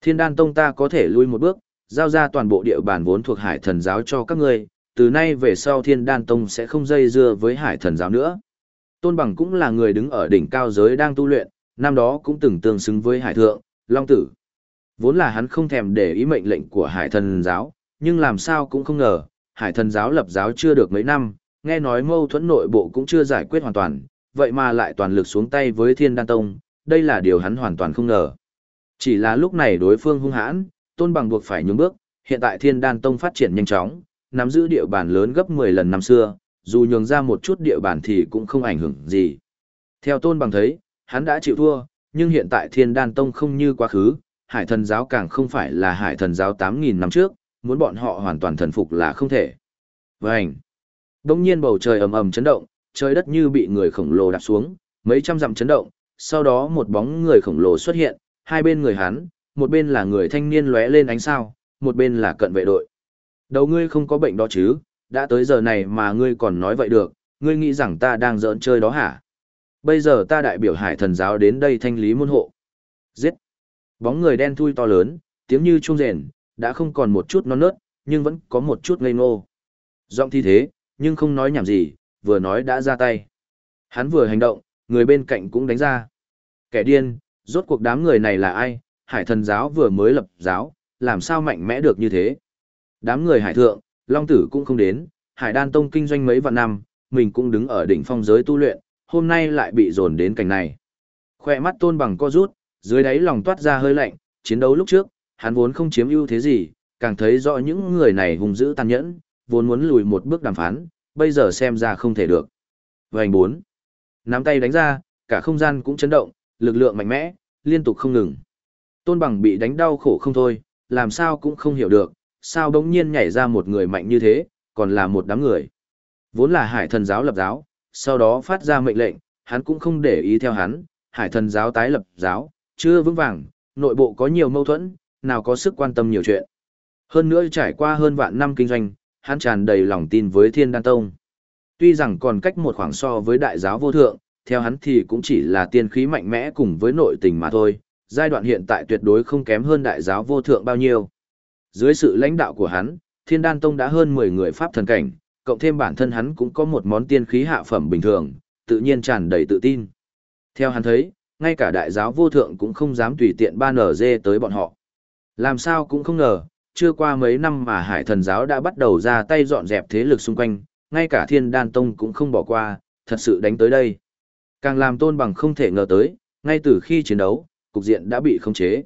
Thiên đan tông ta có thể lui một bước, giao ra toàn bộ địa bàn vốn thuộc hải thần giáo cho các ngươi, từ nay về sau thiên đan tông sẽ không dây dưa với hải thần giáo nữa. Tôn Bằng cũng là người đứng ở đỉnh cao giới đang tu luyện, năm đó cũng từng tương xứng với hải thượng, long tử. Vốn là hắn không thèm để ý mệnh lệnh của hải thần giáo, nhưng làm sao cũng không ngờ, hải thần giáo lập giáo chưa được mấy năm, nghe nói mâu thuẫn nội bộ cũng chưa giải quyết hoàn toàn, vậy mà lại toàn lực xuống tay với thiên đan tông, đây là điều hắn hoàn toàn không ngờ. Chỉ là lúc này đối phương hung hãn, tôn bằng buộc phải nhường bước, hiện tại thiên đan tông phát triển nhanh chóng, nắm giữ địa bàn lớn gấp 10 lần năm xưa, dù nhường ra một chút địa bàn thì cũng không ảnh hưởng gì. Theo tôn bằng thấy, hắn đã chịu thua, nhưng hiện tại thiên đan tông không như quá khứ, hải thần giáo càng không phải là hải thần giáo 8.000 năm trước, muốn bọn họ hoàn toàn thần phục là không thể. Vành. Đông nhiên bầu trời ầm ầm chấn động, trời đất như bị người khổng lồ đạp xuống, mấy trăm dặm chấn động, sau đó một bóng người khổng lồ xuất hiện, hai bên người hắn, một bên là người thanh niên lóe lên ánh sao, một bên là cận vệ đội. Đầu ngươi không có bệnh đó chứ, đã tới giờ này mà ngươi còn nói vậy được, ngươi nghĩ rằng ta đang giỡn chơi đó hả? Bây giờ ta đại biểu hải thần giáo đến đây thanh lý môn hộ. Giết! Bóng người đen thui to lớn, tiếng như trung rền, đã không còn một chút non nớt, nhưng vẫn có một chút ngây ngô. Giọng thi thế, nhưng không nói nhảm gì, vừa nói đã ra tay. Hắn vừa hành động, người bên cạnh cũng đánh ra. Kẻ điên, rốt cuộc đám người này là ai? Hải thần giáo vừa mới lập giáo, làm sao mạnh mẽ được như thế? Đám người hải thượng, Long Tử cũng không đến, Hải Đan Tông kinh doanh mấy vạn năm, mình cũng đứng ở đỉnh phong giới tu luyện, hôm nay lại bị dồn đến cảnh này. Khoe mắt tôn bằng co rút, dưới đáy lòng toát ra hơi lạnh, chiến đấu lúc trước, hắn vốn không chiếm ưu thế gì, càng thấy rõ những người này hung dữ tàn nhẫn, vốn muốn lùi một bước đàm phán, bây giờ xem ra không thể được. Vành 4. Nắm tay đánh ra, cả không gian cũng chấn động, lực lượng mạnh mẽ, liên tục không ngừng. Tôn bằng bị đánh đau khổ không thôi, làm sao cũng không hiểu được, sao bỗng nhiên nhảy ra một người mạnh như thế, còn là một đám người. Vốn là hải thần giáo lập giáo, sau đó phát ra mệnh lệnh, hắn cũng không để ý theo hắn, hải thần giáo tái lập giáo, chưa vững vàng, nội bộ có nhiều mâu thuẫn, nào có sức quan tâm nhiều chuyện. Hơn nữa trải qua hơn vạn năm kinh doanh, hắn tràn đầy lòng tin với thiên đan tông. Tuy rằng còn cách một khoảng so với đại giáo vô thượng, theo hắn thì cũng chỉ là tiên khí mạnh mẽ cùng với nội tình mà thôi, giai đoạn hiện tại tuyệt đối không kém hơn đại giáo vô thượng bao nhiêu. Dưới sự lãnh đạo của hắn, Thiên Đan Tông đã hơn 10 người pháp thần cảnh, cộng thêm bản thân hắn cũng có một món tiên khí hạ phẩm bình thường, tự nhiên tràn đầy tự tin. Theo hắn thấy, ngay cả đại giáo vô thượng cũng không dám tùy tiện ban ở dê tới bọn họ. Làm sao cũng không ngờ, chưa qua mấy năm mà hải thần giáo đã bắt đầu ra tay dọn dẹp thế lực xung quanh, ngay cả thiên đan tông cũng không bỏ qua, thật sự đánh tới đây. Càng làm tôn bằng không thể ngờ tới, ngay từ khi chiến đấu, cục diện đã bị khống chế.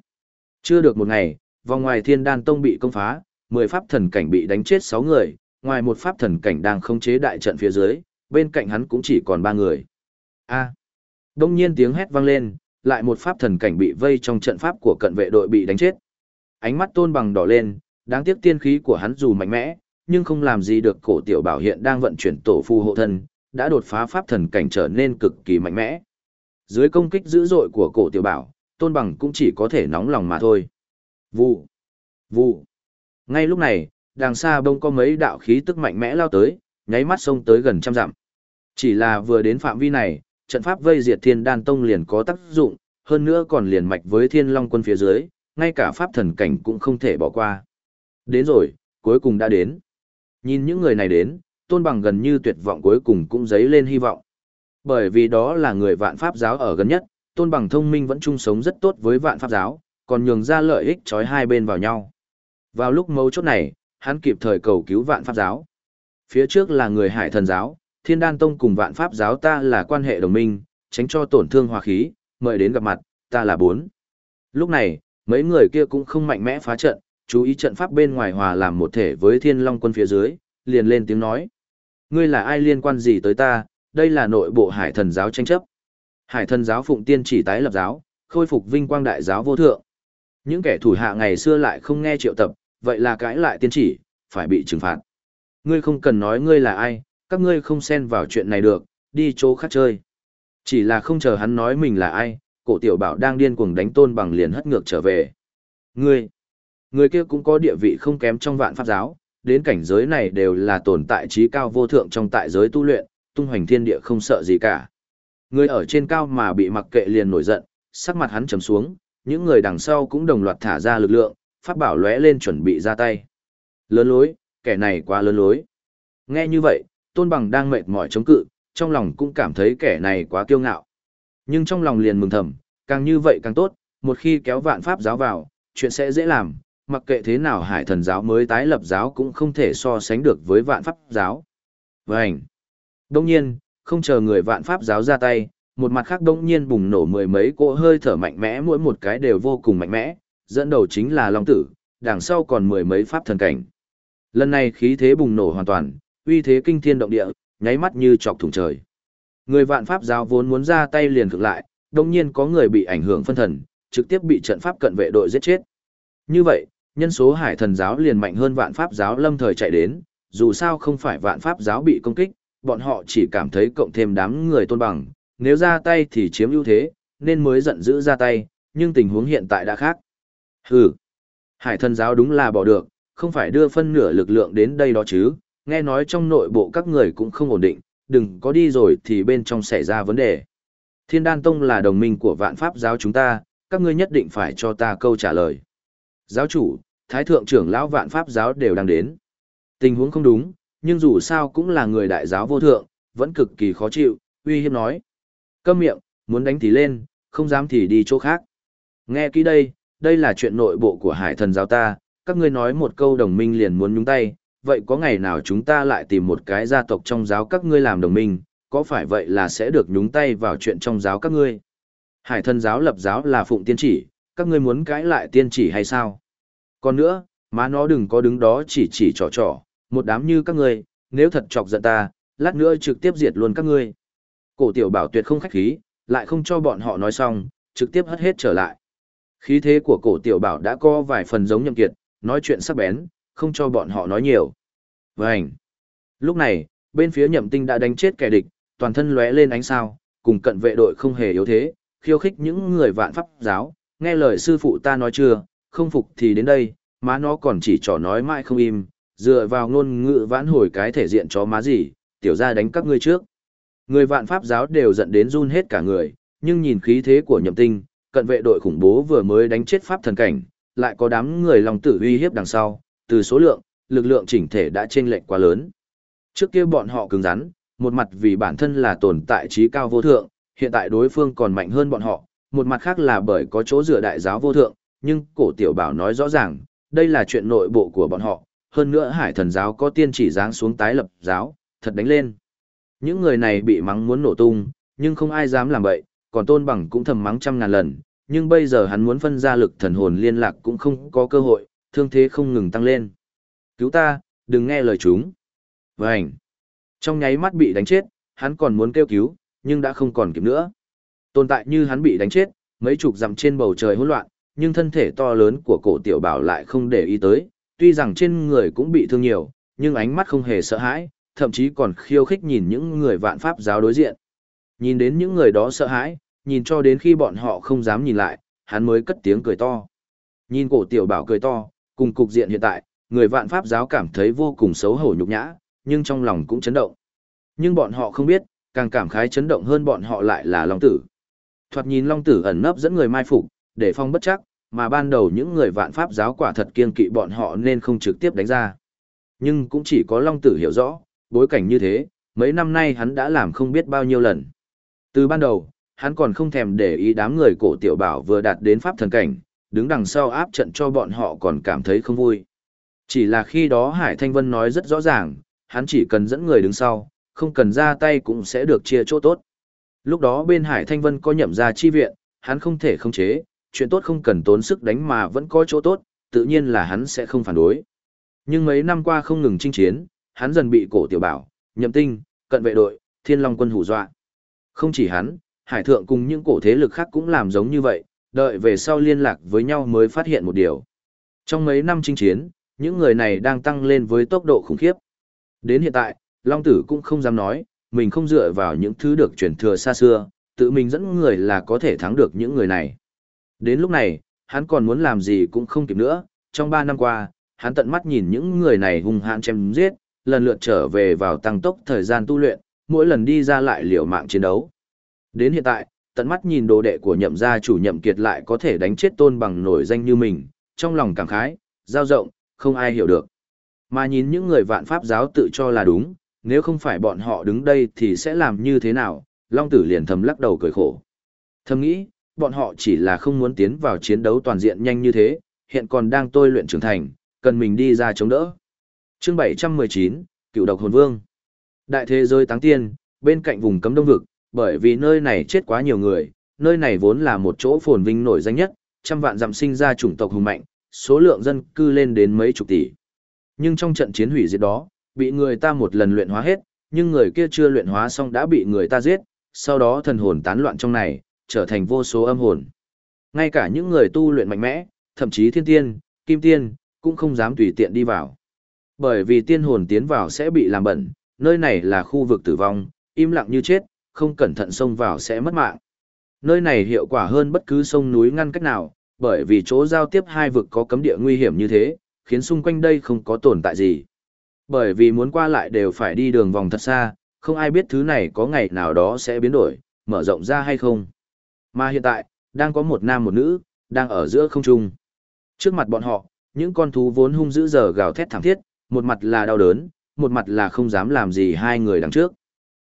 Chưa được một ngày, vòng ngoài thiên đan tông bị công phá, 10 pháp thần cảnh bị đánh chết 6 người, ngoài một pháp thần cảnh đang khống chế đại trận phía dưới, bên cạnh hắn cũng chỉ còn 3 người. A. Đông nhiên tiếng hét vang lên, lại một pháp thần cảnh bị vây trong trận pháp của cận vệ đội bị đánh chết. Ánh mắt tôn bằng đỏ lên, đáng tiếc tiên khí của hắn dù mạnh mẽ, nhưng không làm gì được cổ tiểu bảo hiện đang vận chuyển tổ phù hộ thân, đã đột phá pháp thần cảnh trở nên cực kỳ mạnh mẽ. Dưới công kích dữ dội của cổ tiểu bảo, tôn bằng cũng chỉ có thể nóng lòng mà thôi. Vụ, vụ. Ngay lúc này, đằng xa bông có mấy đạo khí tức mạnh mẽ lao tới, nháy mắt xông tới gần trăm dặm. Chỉ là vừa đến phạm vi này, trận pháp vây diệt thiên đan tông liền có tác dụng, hơn nữa còn liền mạch với thiên long quân phía dưới, ngay cả pháp thần cảnh cũng không thể bỏ qua. Đến rồi, cuối cùng đã đến. Nhìn những người này đến, tôn bằng gần như tuyệt vọng cuối cùng cũng dấy lên hy vọng. Bởi vì đó là người vạn pháp giáo ở gần nhất, tôn bằng thông minh vẫn chung sống rất tốt với vạn pháp giáo, còn nhường ra lợi ích chói hai bên vào nhau. Vào lúc mấu chốt này, hắn kịp thời cầu cứu vạn pháp giáo. Phía trước là người hải thần giáo, thiên đan tông cùng vạn pháp giáo ta là quan hệ đồng minh, tránh cho tổn thương hòa khí, mời đến gặp mặt, ta là bốn. Lúc này, mấy người kia cũng không mạnh mẽ phá trận, chú ý trận pháp bên ngoài hòa làm một thể với thiên long quân phía dưới, liền lên tiếng nói. Ngươi là ai liên quan gì tới ta, đây là nội bộ hải thần giáo tranh chấp. Hải thần giáo phụng tiên chỉ tái lập giáo, khôi phục vinh quang đại giáo vô thượng. Những kẻ thủ hạ ngày xưa lại không nghe triệu tập, vậy là cãi lại tiên chỉ, phải bị trừng phạt. Ngươi không cần nói ngươi là ai, các ngươi không xen vào chuyện này được, đi chỗ khác chơi. Chỉ là không chờ hắn nói mình là ai, cổ tiểu bảo đang điên cuồng đánh tôn bằng liền hất ngược trở về. Ngươi, người kia cũng có địa vị không kém trong vạn pháp giáo, đến cảnh giới này đều là tồn tại trí cao vô thượng trong tại giới tu luyện, tung hoành thiên địa không sợ gì cả. Người ở trên cao mà bị mặc kệ liền nổi giận, sắc mặt hắn trầm xuống, những người đằng sau cũng đồng loạt thả ra lực lượng, pháp bảo lóe lên chuẩn bị ra tay. Lớn lối, kẻ này quá lớn lối. Nghe như vậy, Tôn Bằng đang mệt mỏi chống cự, trong lòng cũng cảm thấy kẻ này quá kiêu ngạo. Nhưng trong lòng liền mừng thầm, càng như vậy càng tốt, một khi kéo vạn pháp giáo vào, chuyện sẽ dễ làm, mặc kệ thế nào hải thần giáo mới tái lập giáo cũng không thể so sánh được với vạn pháp giáo. Vânh! Đông nhiên, không chờ người vạn pháp giáo ra tay, một mặt khác đông nhiên bùng nổ mười mấy cỗ hơi thở mạnh mẽ mỗi một cái đều vô cùng mạnh mẽ, dẫn đầu chính là Long Tử, đằng sau còn mười mấy pháp thần cảnh. Lần này khí thế bùng nổ hoàn toàn, uy thế kinh thiên động địa, nháy mắt như chọc thủng trời. Người vạn pháp giáo vốn muốn ra tay liền cực lại, đồng nhiên có người bị ảnh hưởng phân thần, trực tiếp bị trận pháp cận vệ đội giết chết. Như vậy, nhân số hải thần giáo liền mạnh hơn vạn pháp giáo lâm thời chạy đến, dù sao không phải vạn pháp giáo bị công kích, bọn họ chỉ cảm thấy cộng thêm đám người tôn bằng, nếu ra tay thì chiếm ưu thế, nên mới giận dữ ra tay, nhưng tình huống hiện tại đã khác. Hừ, hải thần giáo đúng là bỏ được, không phải đưa phân nửa lực lượng đến đây đó chứ, nghe nói trong nội bộ các người cũng không ổn định, đừng có đi rồi thì bên trong xảy ra vấn đề. Thiên đan tông là đồng minh của vạn pháp giáo chúng ta, các ngươi nhất định phải cho ta câu trả lời. Giáo chủ, thái thượng trưởng lão vạn pháp giáo đều đang đến. Tình huống không đúng, nhưng dù sao cũng là người đại giáo vô thượng, vẫn cực kỳ khó chịu, uy hiếp nói. Câm miệng, muốn đánh thì lên, không dám thì đi chỗ khác. Nghe kỹ đây, đây là chuyện nội bộ của hải thần giáo ta, các ngươi nói một câu đồng minh liền muốn nhúng tay, vậy có ngày nào chúng ta lại tìm một cái gia tộc trong giáo các ngươi làm đồng minh, có phải vậy là sẽ được nhúng tay vào chuyện trong giáo các ngươi? Hải thần giáo lập giáo là phụng tiên chỉ, các ngươi muốn cãi lại tiên chỉ hay sao? Còn nữa, má nó đừng có đứng đó chỉ chỉ trò trò, một đám như các ngươi, nếu thật chọc giận ta, lát nữa trực tiếp diệt luôn các ngươi. Cổ tiểu bảo tuyệt không khách khí, lại không cho bọn họ nói xong, trực tiếp hất hết trở lại. Khí thế của cổ tiểu bảo đã có vài phần giống nhậm kiệt, nói chuyện sắc bén, không cho bọn họ nói nhiều. Vânh! Lúc này, bên phía nhậm tinh đã đánh chết kẻ địch, toàn thân lóe lên ánh sao, cùng cận vệ đội không hề yếu thế, khiêu khích những người vạn pháp giáo, nghe lời sư phụ ta nói chưa, không phục thì đến đây, má nó còn chỉ trò nói mãi không im, dựa vào ngôn ngữ vãn hồi cái thể diện chó má gì, tiểu ra đánh các ngươi trước. Người vạn pháp giáo đều giận đến run hết cả người, nhưng nhìn khí thế của nhậm tinh, cận vệ đội khủng bố vừa mới đánh chết pháp thần cảnh, lại có đám người lòng tử uy hiếp đằng sau, từ số lượng, lực lượng chỉnh thể đã chênh lệch quá lớn. Trước kia bọn họ cứng rắn, một mặt vì bản thân là tồn tại trí cao vô thượng, hiện tại đối phương còn mạnh hơn bọn họ, một mặt khác là bởi có chỗ dựa đại giáo vô thượng, nhưng cổ tiểu bảo nói rõ ràng, đây là chuyện nội bộ của bọn họ, hơn nữa hải thần giáo có tiên chỉ giáng xuống tái lập giáo, thật đánh lên. Những người này bị mắng muốn nổ tung, nhưng không ai dám làm vậy, còn tôn bằng cũng thầm mắng trăm ngàn lần, nhưng bây giờ hắn muốn phân ra lực thần hồn liên lạc cũng không có cơ hội, thương thế không ngừng tăng lên. Cứu ta, đừng nghe lời chúng. Vânh! Trong nháy mắt bị đánh chết, hắn còn muốn kêu cứu, nhưng đã không còn kịp nữa. Tồn tại như hắn bị đánh chết, mấy chục dặm trên bầu trời hỗn loạn, nhưng thân thể to lớn của cổ tiểu bảo lại không để ý tới, tuy rằng trên người cũng bị thương nhiều, nhưng ánh mắt không hề sợ hãi, thậm chí còn khiêu khích nhìn những người vạn pháp giáo đối diện. Nhìn đến những người đó sợ hãi, nhìn cho đến khi bọn họ không dám nhìn lại, hắn mới cất tiếng cười to. Nhìn cổ tiểu bảo cười to, cùng cục diện hiện tại, người vạn pháp giáo cảm thấy vô cùng xấu hổ nhục nhã, nhưng trong lòng cũng chấn động. Nhưng bọn họ không biết, càng cảm khái chấn động hơn bọn họ lại là Long Tử. Thoạt nhìn Long Tử ẩn nấp dẫn người mai phục, để phong bất chắc, mà ban đầu những người vạn pháp giáo quả thật kiên kỵ bọn họ nên không trực tiếp đánh ra. Nhưng cũng chỉ có Long Tử hiểu rõ, bối cảnh như thế, mấy năm nay hắn đã làm không biết bao nhiêu lần. Từ ban đầu, hắn còn không thèm để ý đám người cổ tiểu bảo vừa đạt đến pháp thần cảnh, đứng đằng sau áp trận cho bọn họ còn cảm thấy không vui. Chỉ là khi đó Hải Thanh Vân nói rất rõ ràng, hắn chỉ cần dẫn người đứng sau, không cần ra tay cũng sẽ được chia chỗ tốt. Lúc đó bên Hải Thanh Vân có nhậm ra chi viện, hắn không thể không chế, chuyện tốt không cần tốn sức đánh mà vẫn có chỗ tốt, tự nhiên là hắn sẽ không phản đối. Nhưng mấy năm qua không ngừng chinh chiến, hắn dần bị cổ tiểu bảo, nhậm tinh, cận vệ đội, thiên long quân hù dọa. Không chỉ hắn, hải thượng cùng những cổ thế lực khác cũng làm giống như vậy, đợi về sau liên lạc với nhau mới phát hiện một điều. Trong mấy năm chinh chiến, những người này đang tăng lên với tốc độ khủng khiếp. Đến hiện tại, Long Tử cũng không dám nói, mình không dựa vào những thứ được truyền thừa xa xưa, tự mình dẫn người là có thể thắng được những người này. Đến lúc này, hắn còn muốn làm gì cũng không kịp nữa, trong 3 năm qua, hắn tận mắt nhìn những người này hung hãn chém giết, lần lượt trở về vào tăng tốc thời gian tu luyện, mỗi lần đi ra lại liều mạng chiến đấu. Đến hiện tại, tận mắt nhìn đồ đệ của nhậm gia chủ nhậm kiệt lại có thể đánh chết tôn bằng nổi danh như mình, trong lòng cảm khái, giao rộng, không ai hiểu được. Mà nhìn những người vạn pháp giáo tự cho là đúng, nếu không phải bọn họ đứng đây thì sẽ làm như thế nào, Long Tử liền thầm lắc đầu cười khổ. Thầm nghĩ, bọn họ chỉ là không muốn tiến vào chiến đấu toàn diện nhanh như thế, hiện còn đang tôi luyện trưởng thành, cần mình đi ra chống đỡ. Chương 719, Cựu độc hồn vương. Đại thế giới táng tiên, bên cạnh vùng cấm đông vực, bởi vì nơi này chết quá nhiều người, nơi này vốn là một chỗ phồn vinh nổi danh nhất, trăm vạn dặm sinh ra chủng tộc hùng mạnh, số lượng dân cư lên đến mấy chục tỷ. Nhưng trong trận chiến hủy diệt đó, bị người ta một lần luyện hóa hết, nhưng người kia chưa luyện hóa xong đã bị người ta giết, sau đó thần hồn tán loạn trong này, trở thành vô số âm hồn. Ngay cả những người tu luyện mạnh mẽ, thậm chí thiên tiên, kim tiên, cũng không dám tùy tiện đi vào. Bởi vì tiên hồn tiến vào sẽ bị làm bẩn, nơi này là khu vực tử vong, im lặng như chết, không cẩn thận xông vào sẽ mất mạng. Nơi này hiệu quả hơn bất cứ sông núi ngăn cách nào, bởi vì chỗ giao tiếp hai vực có cấm địa nguy hiểm như thế, khiến xung quanh đây không có tồn tại gì. Bởi vì muốn qua lại đều phải đi đường vòng thật xa, không ai biết thứ này có ngày nào đó sẽ biến đổi, mở rộng ra hay không. Mà hiện tại, đang có một nam một nữ, đang ở giữa không trung. Trước mặt bọn họ, những con thú vốn hung dữ giờ gào thét thảm thiết, một mặt là đau đớn, một mặt là không dám làm gì hai người đằng trước.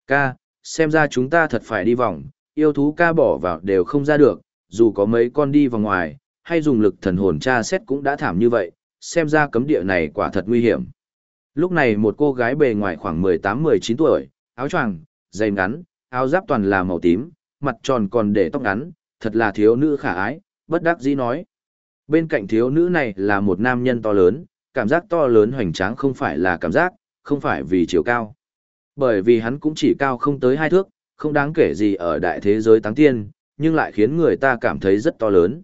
Ca, xem ra chúng ta thật phải đi vòng, yêu thú ca bỏ vào đều không ra được, dù có mấy con đi vào ngoài, hay dùng lực thần hồn tra xét cũng đã thảm như vậy, xem ra cấm địa này quả thật nguy hiểm. Lúc này một cô gái bề ngoài khoảng 18-19 tuổi, áo choàng, giày ngắn, áo giáp toàn là màu tím, mặt tròn còn để tóc ngắn, thật là thiếu nữ khả ái, bất đắc dĩ nói. Bên cạnh thiếu nữ này là một nam nhân to lớn, cảm giác to lớn hoành tráng không phải là cảm giác, không phải vì chiều cao. Bởi vì hắn cũng chỉ cao không tới hai thước, không đáng kể gì ở đại thế giới táng tiên, nhưng lại khiến người ta cảm thấy rất to lớn.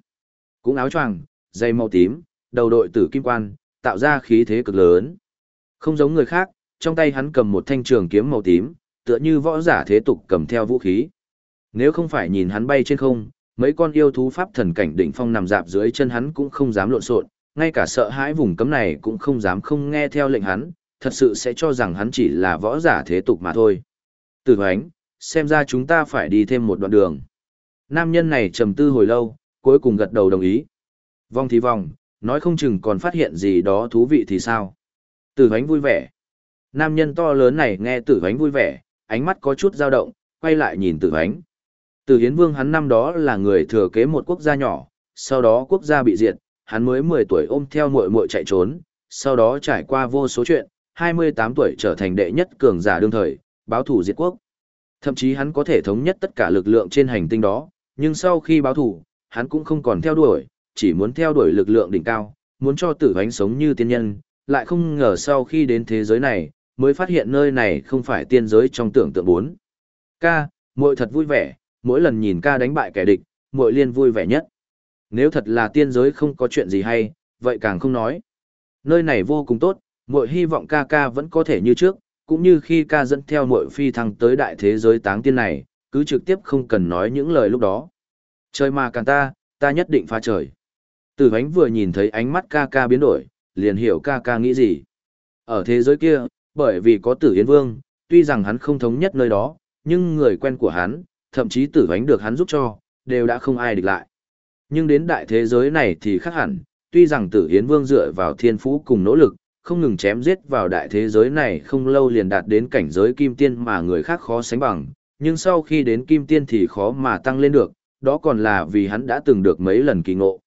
Cũng áo choàng, dây màu tím, đầu đội tử kim quan, tạo ra khí thế cực lớn. Không giống người khác, trong tay hắn cầm một thanh trường kiếm màu tím, tựa như võ giả thế tục cầm theo vũ khí. Nếu không phải nhìn hắn bay trên không, mấy con yêu thú pháp thần cảnh đỉnh phong nằm dạp dưới chân hắn cũng không dám lộn xộn, ngay cả sợ hãi vùng cấm này cũng không dám không nghe theo lệnh hắn, thật sự sẽ cho rằng hắn chỉ là võ giả thế tục mà thôi. Tử hoánh, xem ra chúng ta phải đi thêm một đoạn đường. Nam nhân này trầm tư hồi lâu, cuối cùng gật đầu đồng ý. Vong thì vòng, nói không chừng còn phát hiện gì đó thú vị thì sao. Tử hoánh vui vẻ. Nam nhân to lớn này nghe tử hoánh vui vẻ, ánh mắt có chút dao động, quay lại nhìn tử hoánh. Tử hiến vương hắn năm đó là người thừa kế một quốc gia nhỏ, sau đó quốc gia bị diệt, hắn mới 10 tuổi ôm theo muội muội chạy trốn, sau đó trải qua vô số chuyện, 28 tuổi trở thành đệ nhất cường giả đương thời, báo thủ diệt quốc. Thậm chí hắn có thể thống nhất tất cả lực lượng trên hành tinh đó, nhưng sau khi báo thủ, hắn cũng không còn theo đuổi, chỉ muốn theo đuổi lực lượng đỉnh cao, muốn cho tử ánh sống như tiên nhân, lại không ngờ sau khi đến thế giới này, mới phát hiện nơi này không phải tiên giới trong tưởng tượng bốn. Ca, muội thật vui vẻ, mỗi lần nhìn ca đánh bại kẻ địch, muội liên vui vẻ nhất. Nếu thật là tiên giới không có chuyện gì hay, vậy càng không nói. Nơi này vô cùng tốt, Mội hy vọng ca ca vẫn có thể như trước, cũng như khi ca dẫn theo mội phi thăng tới đại thế giới táng tiên này, cứ trực tiếp không cần nói những lời lúc đó. Trời mà càng ta, ta nhất định phá trời. Tử ánh vừa nhìn thấy ánh mắt ca ca biến đổi, liền hiểu ca ca nghĩ gì. Ở thế giới kia, bởi vì có tử Yến Vương, tuy rằng hắn không thống nhất nơi đó, nhưng người quen của hắn, thậm chí tử ánh được hắn giúp cho, đều đã không ai địch lại. Nhưng đến đại thế giới này thì khác hẳn, tuy rằng tử Yến Vương dựa vào thiên phú cùng nỗ lực, không ngừng chém giết vào đại thế giới này không lâu liền đạt đến cảnh giới kim tiên mà người khác khó sánh bằng, nhưng sau khi đến kim tiên thì khó mà tăng lên được, đó còn là vì hắn đã từng được mấy lần kỳ ngộ.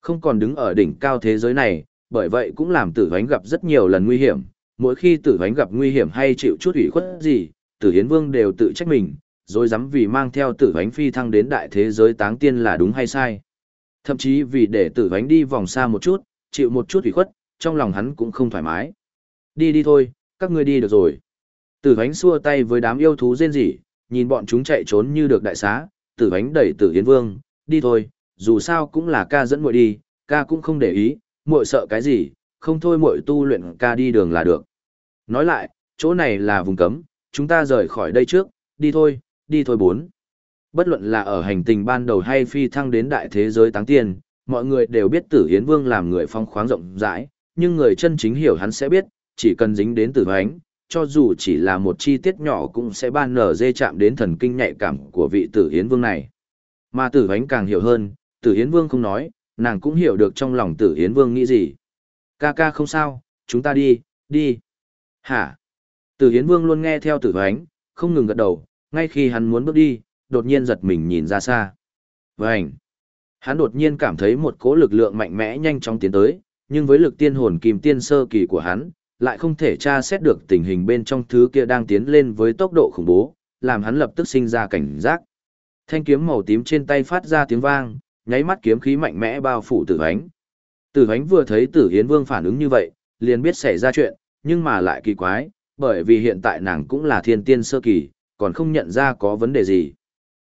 Không còn đứng ở đỉnh cao thế giới này, bởi vậy cũng làm tử vánh gặp rất nhiều lần nguy hiểm, mỗi khi tử vánh gặp nguy hiểm hay chịu chút ủy khuất gì, tử hiến vương đều tự trách mình, rồi dám vì mang theo tử vánh phi thăng đến đại thế giới táng tiên là đúng hay sai. Thậm chí vì để tử vánh đi vòng xa một chút, chịu một chút ủy khuất, trong lòng hắn cũng không thoải mái. Đi đi thôi, các ngươi đi được rồi. Tử vánh xua tay với đám yêu thú rên rỉ, nhìn bọn chúng chạy trốn như được đại xá, tử vánh đẩy tử Yến vương, đi thôi, dù sao cũng là ca dẫn muội đi, ca cũng không để ý, muội sợ cái gì, không thôi muội tu luyện ca đi đường là được. Nói lại, chỗ này là vùng cấm, chúng ta rời khỏi đây trước, đi thôi, đi thôi bốn. Bất luận là ở hành tình ban đầu hay phi thăng đến đại thế giới táng tiền, mọi người đều biết Tử Yến Vương làm người phong khoáng rộng rãi, nhưng người chân chính hiểu hắn sẽ biết, chỉ cần dính đến tử hoánh, cho dù chỉ là một chi tiết nhỏ cũng sẽ ban nở dê chạm đến thần kinh nhạy cảm của vị Tử Hiến Vương này. Mà Tử hoánh càng hiểu hơn, Tử Hiến Vương không nói, nàng cũng hiểu được trong lòng Tử Hiến Vương nghĩ gì. Ca ca không sao, chúng ta đi, đi. Hả? Tử Hiến Vương luôn nghe theo Tử hoánh, không ngừng gật đầu, ngay khi hắn muốn bước đi, đột nhiên giật mình nhìn ra xa. Vânh! Hắn đột nhiên cảm thấy một cỗ lực lượng mạnh mẽ nhanh chóng tiến tới, nhưng với lực tiên hồn kim tiên sơ kỳ của hắn, lại không thể tra xét được tình hình bên trong thứ kia đang tiến lên với tốc độ khủng bố, làm hắn lập tức sinh ra cảnh giác. Thanh kiếm màu tím trên tay phát ra tiếng vang, nháy mắt kiếm khí mạnh mẽ bao phủ Tử Hoánh. Tử Hoánh vừa thấy Tử Hiến Vương phản ứng như vậy, liền biết xảy ra chuyện, nhưng mà lại kỳ quái, bởi vì hiện tại nàng cũng là thiên tiên sơ kỳ, còn không nhận ra có vấn đề gì.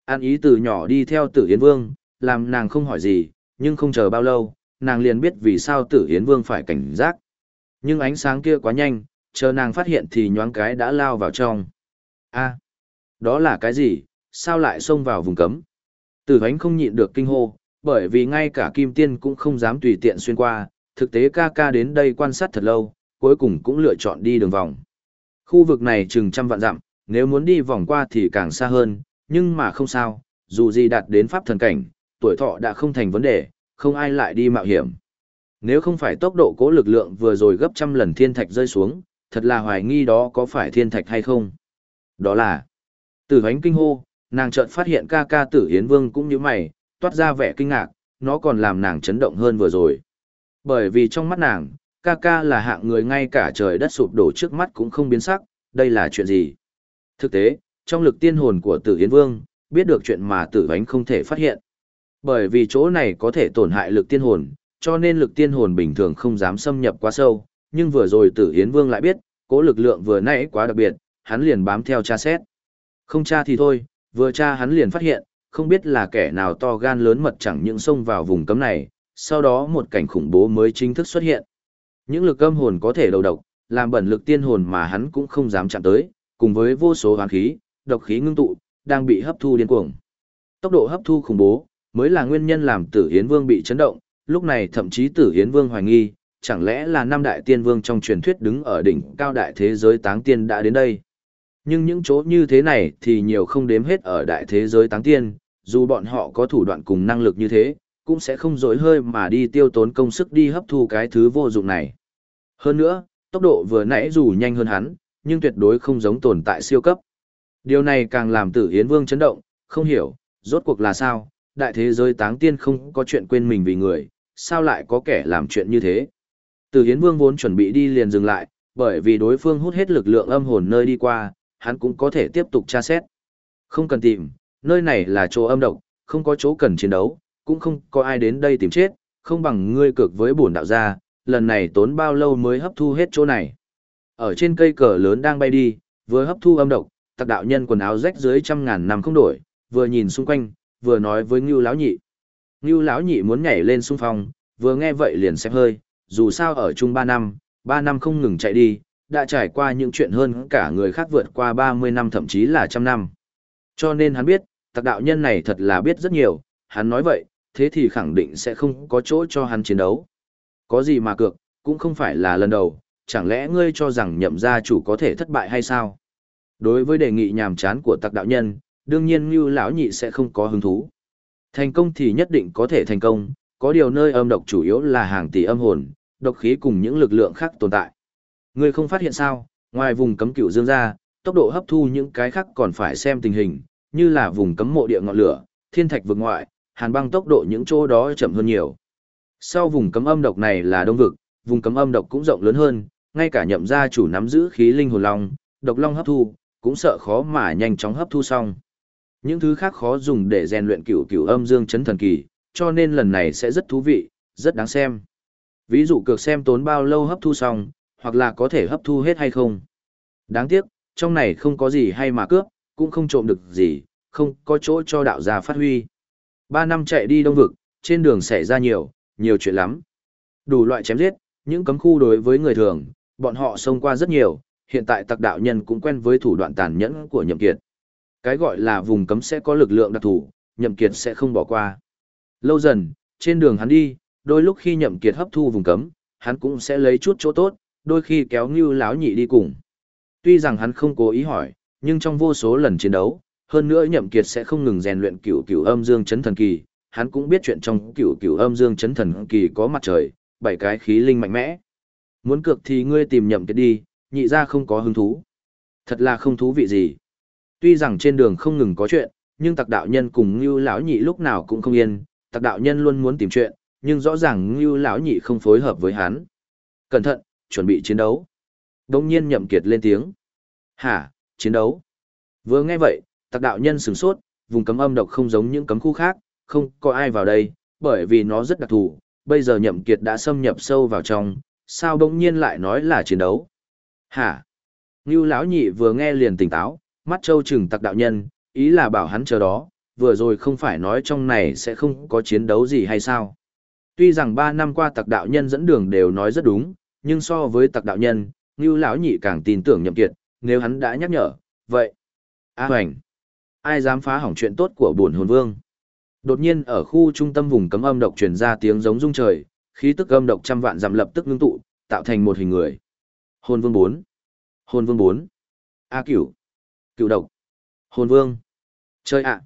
An ý từ nhỏ đi theo Tử Hiến Vương, làm nàng không hỏi gì, nhưng không chờ bao lâu, nàng liền biết vì sao Tử Hiến Vương phải cảnh giác. Nhưng ánh sáng kia quá nhanh, chờ nàng phát hiện thì nhoáng cái đã lao vào trong. a đó là cái gì, sao lại xông vào vùng cấm? Tử Hoánh không nhịn được kinh hô, bởi vì ngay cả Kim Tiên cũng không dám tùy tiện xuyên qua, thực tế ca ca đến đây quan sát thật lâu, cuối cùng cũng lựa chọn đi đường vòng. Khu vực này chừng trăm vạn dặm, nếu muốn đi vòng qua thì càng xa hơn, nhưng mà không sao, dù gì đạt đến pháp thần cảnh, tuổi thọ đã không thành vấn đề, không ai lại đi mạo hiểm. Nếu không phải tốc độ cố lực lượng vừa rồi gấp trăm lần thiên thạch rơi xuống, thật là hoài nghi đó có phải thiên thạch hay không. Đó là tử hánh kinh hô, nàng chợt phát hiện ca ca tử hiến vương cũng như mày, toát ra vẻ kinh ngạc, nó còn làm nàng chấn động hơn vừa rồi. Bởi vì trong mắt nàng, ca ca là hạng người ngay cả trời đất sụp đổ trước mắt cũng không biến sắc, đây là chuyện gì? Thực tế, trong lực tiên hồn của tử hiến vương, biết được chuyện mà tử hánh không thể phát hiện. Bởi vì chỗ này có thể tổn hại lực tiên hồn, cho nên lực tiên hồn bình thường không dám xâm nhập quá sâu, nhưng vừa rồi Tử Yến Vương lại biết, cố lực lượng vừa nãy quá đặc biệt, hắn liền bám theo tra xét. Không tra thì thôi, vừa tra hắn liền phát hiện, không biết là kẻ nào to gan lớn mật chẳng những xông vào vùng cấm này, sau đó một cảnh khủng bố mới chính thức xuất hiện. Những lực âm hồn có thể đầu độc, làm bẩn lực tiên hồn mà hắn cũng không dám chạm tới, cùng với vô số hoàn khí, độc khí ngưng tụ, đang bị hấp thu điên cuồng. Tốc độ hấp thu khủng bố, mới là nguyên nhân làm Tử Hiến Vương bị chấn động, lúc này thậm chí Tử Hiến Vương hoài nghi, chẳng lẽ là năm đại tiên vương trong truyền thuyết đứng ở đỉnh cao đại thế giới táng tiên đã đến đây. Nhưng những chỗ như thế này thì nhiều không đếm hết ở đại thế giới táng tiên, dù bọn họ có thủ đoạn cùng năng lực như thế, cũng sẽ không dối hơi mà đi tiêu tốn công sức đi hấp thu cái thứ vô dụng này. Hơn nữa, tốc độ vừa nãy dù nhanh hơn hắn, nhưng tuyệt đối không giống tồn tại siêu cấp. Điều này càng làm tử Hiến Vương chấn động, không hiểu, rốt cuộc là sao, đại thế giới táng tiên không có chuyện quên mình vì người, sao lại có kẻ làm chuyện như thế. Từ Hiến Vương vốn chuẩn bị đi liền dừng lại, bởi vì đối phương hút hết lực lượng âm hồn nơi đi qua, hắn cũng có thể tiếp tục tra xét. Không cần tìm, nơi này là chỗ âm độc, không có chỗ cần chiến đấu, cũng không có ai đến đây tìm chết, không bằng ngươi cược với bổn đạo gia, lần này tốn bao lâu mới hấp thu hết chỗ này. Ở trên cây cờ lớn đang bay đi, vừa hấp thu âm độc, tặc đạo nhân quần áo rách dưới trăm ngàn năm không đổi, vừa nhìn xung quanh, vừa nói với Ngưu lão nhị. Ngưu lão nhị muốn nhảy lên xung phong, vừa nghe vậy liền xếp hơi, dù sao ở chung 3 năm, 3 năm không ngừng chạy đi, đã trải qua những chuyện hơn cả người khác vượt qua 30 năm thậm chí là trăm năm. Cho nên hắn biết, tặc đạo nhân này thật là biết rất nhiều, hắn nói vậy, thế thì khẳng định sẽ không có chỗ cho hắn chiến đấu. Có gì mà cược, cũng không phải là lần đầu, chẳng lẽ ngươi cho rằng nhậm gia chủ có thể thất bại hay sao? Đối với đề nghị nhàm chán của tặc đạo nhân, đương nhiên như lão nhị sẽ không có hứng thú. Thành công thì nhất định có thể thành công, có điều nơi âm độc chủ yếu là hàng tỷ âm hồn, độc khí cùng những lực lượng khác tồn tại. Ngươi không phát hiện sao, ngoài vùng cấm cửu dương ra, tốc độ hấp thu những cái khác còn phải xem tình hình, như là vùng cấm mộ địa ngọn lửa, thiên thạch vực ngoại, hàn băng tốc độ những chỗ đó chậm hơn nhiều. Sau vùng cấm âm độc này là đông vực, vùng cấm âm độc cũng rộng lớn hơn, ngay cả nhậm gia chủ nắm giữ khí linh hồn long, độc long hấp thu, cũng sợ khó mà nhanh chóng hấp thu xong. Những thứ khác khó dùng để rèn luyện cửu cửu âm dương chấn thần kỳ, cho nên lần này sẽ rất thú vị, rất đáng xem. Ví dụ cược xem tốn bao lâu hấp thu xong, hoặc là có thể hấp thu hết hay không. Đáng tiếc, trong này không có gì hay mà cướp, cũng không trộm được gì, không có chỗ cho đạo gia phát huy. Ba năm chạy đi đông vực, trên đường xảy ra nhiều, nhiều chuyện lắm. Đủ loại chém giết, những cấm khu đối với người thường, bọn họ xông qua rất nhiều, hiện tại tặc đạo nhân cũng quen với thủ đoạn tàn nhẫn của nhậm kiệt. Cái gọi là vùng cấm sẽ có lực lượng đặc thù, nhậm kiệt sẽ không bỏ qua. Lâu dần, trên đường hắn đi, đôi lúc khi nhậm kiệt hấp thu vùng cấm, hắn cũng sẽ lấy chút chỗ tốt, đôi khi kéo Ngưu Láo Nhị đi cùng. Tuy rằng hắn không cố ý hỏi, nhưng trong vô số lần chiến đấu, hơn nữa nhậm kiệt sẽ không ngừng rèn luyện cửu cửu âm dương chấn thần kỳ, hắn cũng biết chuyện trong cửu cửu âm dương chấn thần kỳ có mặt trời, bảy cái khí linh mạnh mẽ. Muốn cược thì ngươi tìm nhậm kiệt đi, nhị gia không có hứng thú. Thật là không thú vị gì. Tuy rằng trên đường không ngừng có chuyện, nhưng tặc đạo nhân cùng Ngưu lão nhị lúc nào cũng không yên, tặc đạo nhân luôn muốn tìm chuyện, nhưng rõ ràng Ngưu lão nhị không phối hợp với hắn. Cẩn thận, chuẩn bị chiến đấu. Đông nhiên nhậm kiệt lên tiếng. Hả, chiến đấu. Vừa nghe vậy, tặc đạo nhân sửng sốt, vùng cấm âm độc không giống những cấm khu khác, không có ai vào đây, bởi vì nó rất đặc thù. Bây giờ nhậm kiệt đã xâm nhập sâu vào trong, sao Đông nhiên lại nói là chiến đấu. Hả? Ngưu lão nhị vừa nghe liền tỉnh táo, mắt trâu trừng tặc đạo nhân, ý là bảo hắn chờ đó, vừa rồi không phải nói trong này sẽ không có chiến đấu gì hay sao. Tuy rằng ba năm qua tặc đạo nhân dẫn đường đều nói rất đúng, nhưng so với tặc đạo nhân, Ngưu lão nhị càng tin tưởng nhậm kiệt, nếu hắn đã nhắc nhở, vậy. A hoành! Ai dám phá hỏng chuyện tốt của bổn hồn vương? Đột nhiên ở khu trung tâm vùng cấm âm độc truyền ra tiếng giống rung trời, khí tức âm độc trăm vạn giảm lập tức ngưng tụ, tạo thành một hình người. Hồn vương 4. Hồn vương 4. A cửu cựu độc. Hồn vương. Chơi ạ.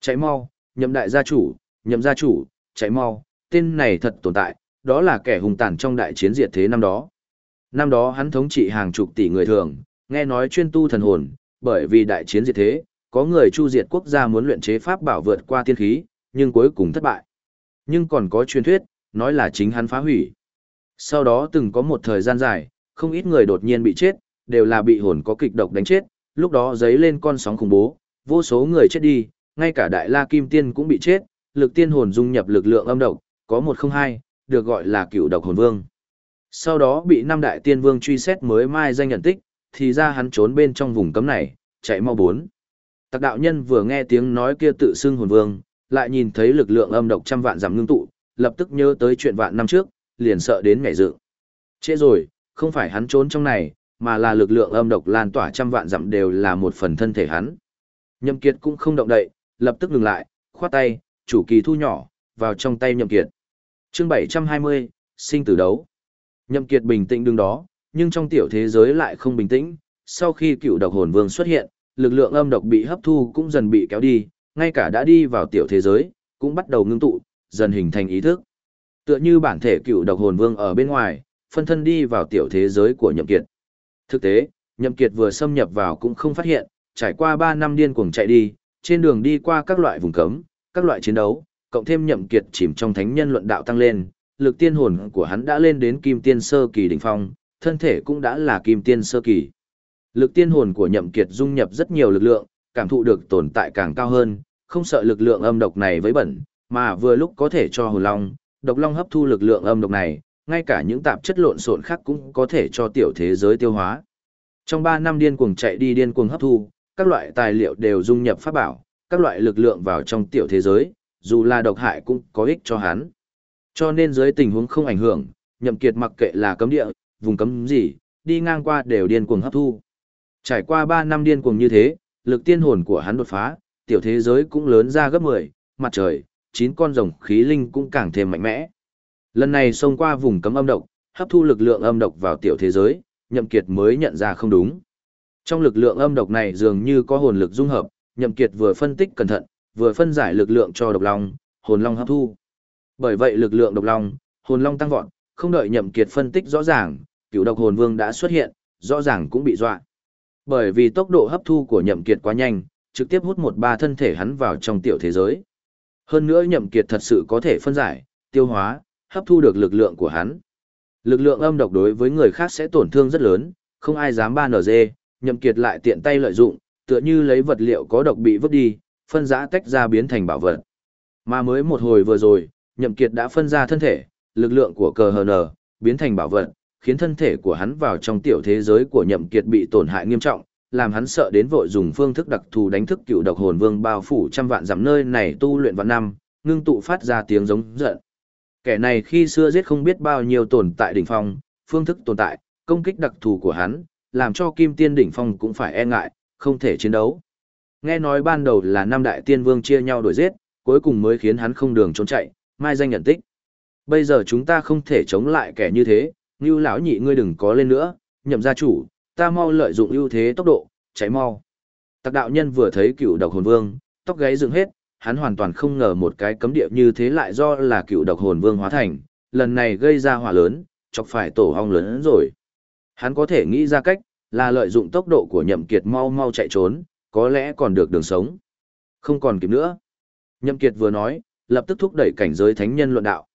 Cháy mau, nhậm đại gia chủ, nhậm gia chủ, cháy mau, tên này thật tồn tại, đó là kẻ hùng tàn trong đại chiến diệt thế năm đó. Năm đó hắn thống trị hàng chục tỷ người thường, nghe nói chuyên tu thần hồn, bởi vì đại chiến diệt thế, có người chu diệt quốc gia muốn luyện chế pháp bảo vượt qua tiên khí, nhưng cuối cùng thất bại. Nhưng còn có truyền thuyết, nói là chính hắn phá hủy. Sau đó từng có một thời gian dài, không ít người đột nhiên bị chết, đều là bị hồn có kịch độc đánh chết, lúc đó giấy lên con sóng khủng bố, vô số người chết đi, ngay cả đại la kim tiên cũng bị chết, lực tiên hồn dung nhập lực lượng âm độc, có một không hai, được gọi là cựu độc hồn vương. Sau đó bị năm đại tiên vương truy xét mới mai danh nhận tích, thì ra hắn trốn bên trong vùng cấm này, chạy mau bốn. Tặc đạo nhân vừa nghe tiếng nói kia tự xưng hồn vương, lại nhìn thấy lực lượng âm độc trăm vạn giảm ngưng tụ, lập tức nhớ tới chuyện vạn năm trước, liền sợ đến ngày dự. Trễ rồi, không phải hắn trốn trong này, mà là lực lượng âm độc lan tỏa trăm vạn dặm đều là một phần thân thể hắn. Nhậm Kiệt cũng không động đậy, lập tức ngừng lại, khoát tay, chủ kỳ thu nhỏ, vào trong tay Nhậm Kiệt. Chương 720, sinh tử đấu. Nhậm Kiệt bình tĩnh đứng đó, nhưng trong tiểu thế giới lại không bình tĩnh. Sau khi cựu độc hồn vương xuất hiện, lực lượng âm độc bị hấp thu cũng dần bị kéo đi, ngay cả đã đi vào tiểu thế giới, cũng bắt đầu ngưng tụ, dần hình thành ý thức. Tựa như bản thể cựu độc hồn vương ở bên ngoài, phân thân đi vào tiểu thế giới của Nhậm Kiệt. Thực tế, Nhậm Kiệt vừa xâm nhập vào cũng không phát hiện, trải qua 3 năm điên cuồng chạy đi, trên đường đi qua các loại vùng cấm, các loại chiến đấu, cộng thêm Nhậm Kiệt chìm trong thánh nhân luận đạo tăng lên, lực tiên hồn của hắn đã lên đến kim tiên sơ kỳ đỉnh phong, thân thể cũng đã là kim tiên sơ kỳ. Lực tiên hồn của Nhậm Kiệt dung nhập rất nhiều lực lượng, cảm thụ được tồn tại càng cao hơn, không sợ lực lượng âm độc này với bẩn, mà vừa lúc có thể cho hồn long, độc long hấp thu lực lượng âm độc này, ngay cả những tạp chất lộn xộn khác cũng có thể cho tiểu thế giới tiêu hóa. Trong 3 năm điên cuồng chạy đi điên cuồng hấp thu, các loại tài liệu đều dung nhập pháp bảo, các loại lực lượng vào trong tiểu thế giới, dù là độc hại cũng có ích cho hắn. Cho nên dưới tình huống không ảnh hưởng, nhậm kiệt mặc kệ là cấm địa, vùng cấm gì, đi ngang qua đều điên cuồng hấp thu. Trải qua 3 năm điên cuồng như thế, lực tiên hồn của hắn đột phá, tiểu thế giới cũng lớn ra gấp 10, mặt trời, chín con rồng khí linh cũng càng thêm mạnh mẽ. Lần này xông qua vùng cấm âm độc, hấp thu lực lượng âm độc vào tiểu thế giới, Nhậm Kiệt mới nhận ra không đúng. Trong lực lượng âm độc này dường như có hồn lực dung hợp, Nhậm Kiệt vừa phân tích cẩn thận, vừa phân giải lực lượng cho độc long, hồn long hấp thu. Bởi vậy lực lượng độc long, hồn long tăng vọt, không đợi Nhậm Kiệt phân tích rõ ràng, cửu độc hồn vương đã xuất hiện, rõ ràng cũng bị dọa. Bởi vì tốc độ hấp thu của Nhậm Kiệt quá nhanh, trực tiếp hút một ba thân thể hắn vào trong tiểu thế giới. Hơn nữa Nhậm Kiệt thật sự có thể phân giải, tiêu hóa, hấp thu được lực lượng của hắn. Lực lượng âm độc đối với người khác sẽ tổn thương rất lớn, không ai dám ba nở dê, nhậm kiệt lại tiện tay lợi dụng, tựa như lấy vật liệu có độc bị vứt đi, phân rã tách ra biến thành bảo vật. Mà mới một hồi vừa rồi, nhậm kiệt đã phân ra thân thể, lực lượng của cờ hờ nở, biến thành bảo vật, khiến thân thể của hắn vào trong tiểu thế giới của nhậm kiệt bị tổn hại nghiêm trọng, làm hắn sợ đến vội dùng phương thức đặc thù đánh thức cựu độc hồn vương bao phủ trăm vạn dặm nơi này tu luyện vạn năm, ngưng tụ phát ra tiếng giống giận. Kẻ này khi xưa giết không biết bao nhiêu tồn tại đỉnh phong, phương thức tồn tại, công kích đặc thù của hắn, làm cho kim tiên đỉnh phong cũng phải e ngại, không thể chiến đấu. Nghe nói ban đầu là năm đại tiên vương chia nhau đuổi giết, cuối cùng mới khiến hắn không đường trốn chạy, mai danh nhận tích. Bây giờ chúng ta không thể chống lại kẻ như thế, Ngưu lão nhị ngươi đừng có lên nữa, nhậm gia chủ, ta mau lợi dụng ưu thế tốc độ, cháy mau. Tặc đạo nhân vừa thấy cựu độc hồn vương, tóc gáy dựng hết, hắn hoàn toàn không ngờ một cái cấm địa như thế lại do là cựu độc hồn vương hóa thành, lần này gây ra hỏa lớn, chọc phải tổ hong lớn hơn rồi. Hắn có thể nghĩ ra cách, là lợi dụng tốc độ của nhậm kiệt mau mau chạy trốn, có lẽ còn được đường sống. Không còn kịp nữa. Nhậm kiệt vừa nói, lập tức thúc đẩy cảnh giới thánh nhân luận đạo.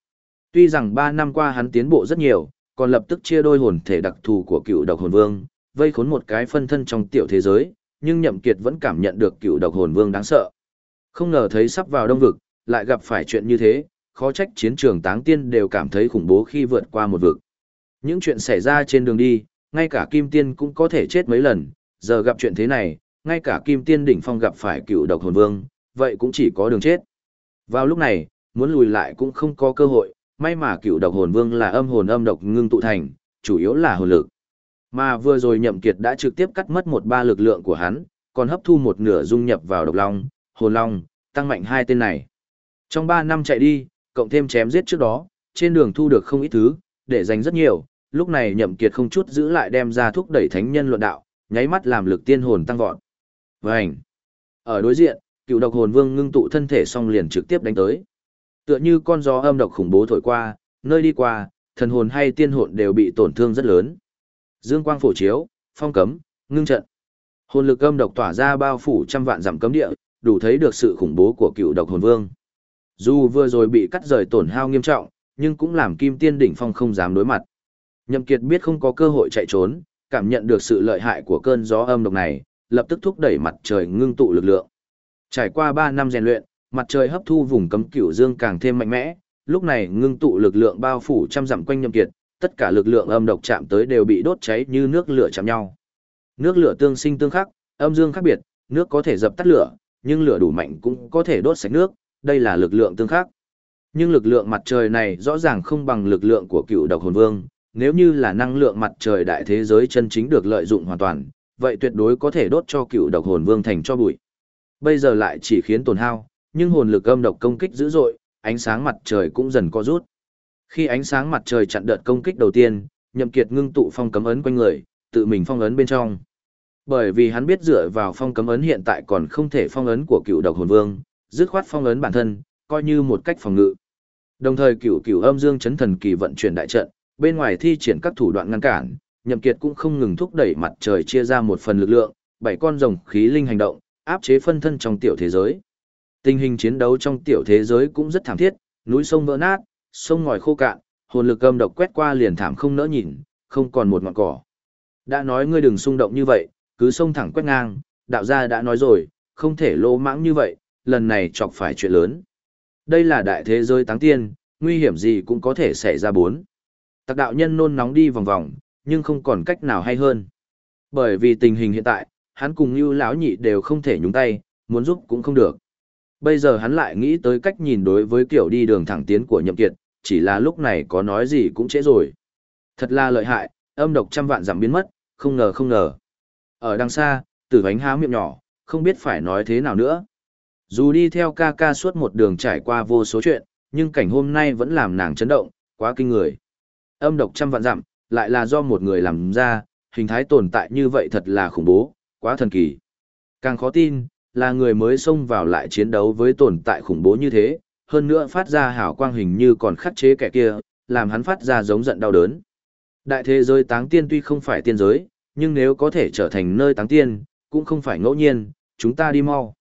Tuy rằng 3 năm qua hắn tiến bộ rất nhiều, còn lập tức chia đôi hồn thể đặc thù của cựu độc hồn vương, vây khốn một cái phân thân trong tiểu thế giới, nhưng nhậm kiệt vẫn cảm nhận được cựu độc hồn vương đáng sợ. Không ngờ thấy sắp vào đông vực, lại gặp phải chuyện như thế, khó trách chiến trường táng tiên đều cảm thấy khủng bố khi vượt qua một vực. Những chuyện xảy ra trên đường đi, ngay cả kim tiên cũng có thể chết mấy lần, giờ gặp chuyện thế này, ngay cả kim tiên đỉnh phong gặp phải cựu độc hồn vương, vậy cũng chỉ có đường chết. Vào lúc này, muốn lùi lại cũng không có cơ hội, may mà cựu độc hồn vương là âm hồn âm độc ngưng tụ thành, chủ yếu là hồn lực. Mà vừa rồi nhậm kiệt đã trực tiếp cắt mất một ba lực lượng của hắn, còn hấp thu một nửa dung nhập vào độc long, hồn long, tăng mạnh hai tên này. Trong ba năm chạy đi, cộng thêm chém giết trước đó, trên đường thu được không ít thứ, để dành rất nhiều, lúc này nhậm kiệt không chút giữ lại đem ra thúc đẩy thánh nhân luận đạo, nháy mắt làm lực tiên hồn tăng vọt. Vành. Ở đối diện, cựu độc hồn vương ngưng tụ thân thể xong liền trực tiếp đánh tới. Tựa như con gió âm độc khủng bố thổi qua, nơi đi qua, thần hồn hay tiên hồn đều bị tổn thương rất lớn. Dương quang phổ chiếu, phong cấm, ngưng trận. Hồn lực âm độc tỏa ra bao phủ trăm vạn dặm cấm địa, đủ thấy được sự khủng bố của cựu độc hồn vương. Dù vừa rồi bị cắt rời tổn hao nghiêm trọng, nhưng cũng làm kim tiên đỉnh phong không dám đối mặt. Nhậm Kiệt biết không có cơ hội chạy trốn, cảm nhận được sự lợi hại của cơn gió âm độc này, lập tức thúc đẩy mặt trời ngưng tụ lực lượng. Trải qua 3 năm rèn luyện, mặt trời hấp thu vùng cấm cửu dương càng thêm mạnh mẽ, lúc này ngưng tụ lực lượng bao phủ trăm dặm quanh Nhậm Kiệt, tất cả lực lượng âm độc chạm tới đều bị đốt cháy như nước lửa chạm nhau. Nước lửa tương sinh tương khắc, âm dương khác biệt, nước có thể dập tắt lửa, nhưng lửa đủ mạnh cũng có thể đốt sạch nước, đây là lực lượng tương khắc. Nhưng lực lượng mặt trời này rõ ràng không bằng lực lượng của cựu độc hồn vương, nếu như là năng lượng mặt trời đại thế giới chân chính được lợi dụng hoàn toàn, vậy tuyệt đối có thể đốt cho cựu độc hồn vương thành cho bụi. Bây giờ lại chỉ khiến tổn hao, nhưng hồn lực âm độc công kích dữ dội, ánh sáng mặt trời cũng dần co rút. Khi ánh sáng mặt trời chặn đợt công kích đầu tiên, Nhậm Kiệt ngưng tụ phong cấm ấn quanh người, tự mình phong ấn bên trong. Bởi vì hắn biết dựa vào phong cấm ấn hiện tại còn không thể phong ấn của cựu độc hồn vương, dứt khoát phong ấn bản thân, coi như một cách phòng ngự. Đồng thời cựu cựu âm dương chấn thần kỳ vận chuyển đại trận, bên ngoài thi triển các thủ đoạn ngăn cản, Nhậm Kiệt cũng không ngừng thúc đẩy mặt trời chia ra một phần lực lượng, bảy con rồng khí linh hành động, áp chế phân thân trong tiểu thế giới. Tình hình chiến đấu trong tiểu thế giới cũng rất thảm thiết, núi sông vỡ nát, sông ngòi khô cạn, hồn lực âm độc quét qua liền thảm không nỡ nhìn, không còn một ngọn cỏ. Đã nói ngươi đừng xung động như vậy, cứ xông thẳng quét ngang, đạo gia đã nói rồi, không thể lỗ mãng như vậy, lần này chọc phải chuyện lớn. Đây là đại thế giới táng tiên, nguy hiểm gì cũng có thể xảy ra bốn. Tạc đạo nhân nôn nóng đi vòng vòng, nhưng không còn cách nào hay hơn. Bởi vì tình hình hiện tại, hắn cùng như lão nhị đều không thể nhúng tay, muốn giúp cũng không được. Bây giờ hắn lại nghĩ tới cách nhìn đối với kiểu đi đường thẳng tiến của nhậm kiệt, chỉ là lúc này có nói gì cũng trễ rồi. Thật là lợi hại, âm độc trăm vạn giảm biến mất, không ngờ không ngờ. Ở đằng xa, tử bánh há miệng nhỏ, không biết phải nói thế nào nữa. Dù đi theo ca ca suốt một đường trải qua vô số chuyện, nhưng cảnh hôm nay vẫn làm nàng chấn động, quá kinh người. Âm độc trăm vạn dặm, lại là do một người làm ra, hình thái tồn tại như vậy thật là khủng bố, quá thần kỳ. Càng khó tin, là người mới xông vào lại chiến đấu với tồn tại khủng bố như thế, hơn nữa phát ra hào quang hình như còn khắc chế kẻ kia, làm hắn phát ra giống giận đau đớn. Đại thế giới táng tiên tuy không phải tiên giới, nhưng nếu có thể trở thành nơi táng tiên, cũng không phải ngẫu nhiên, chúng ta đi mau.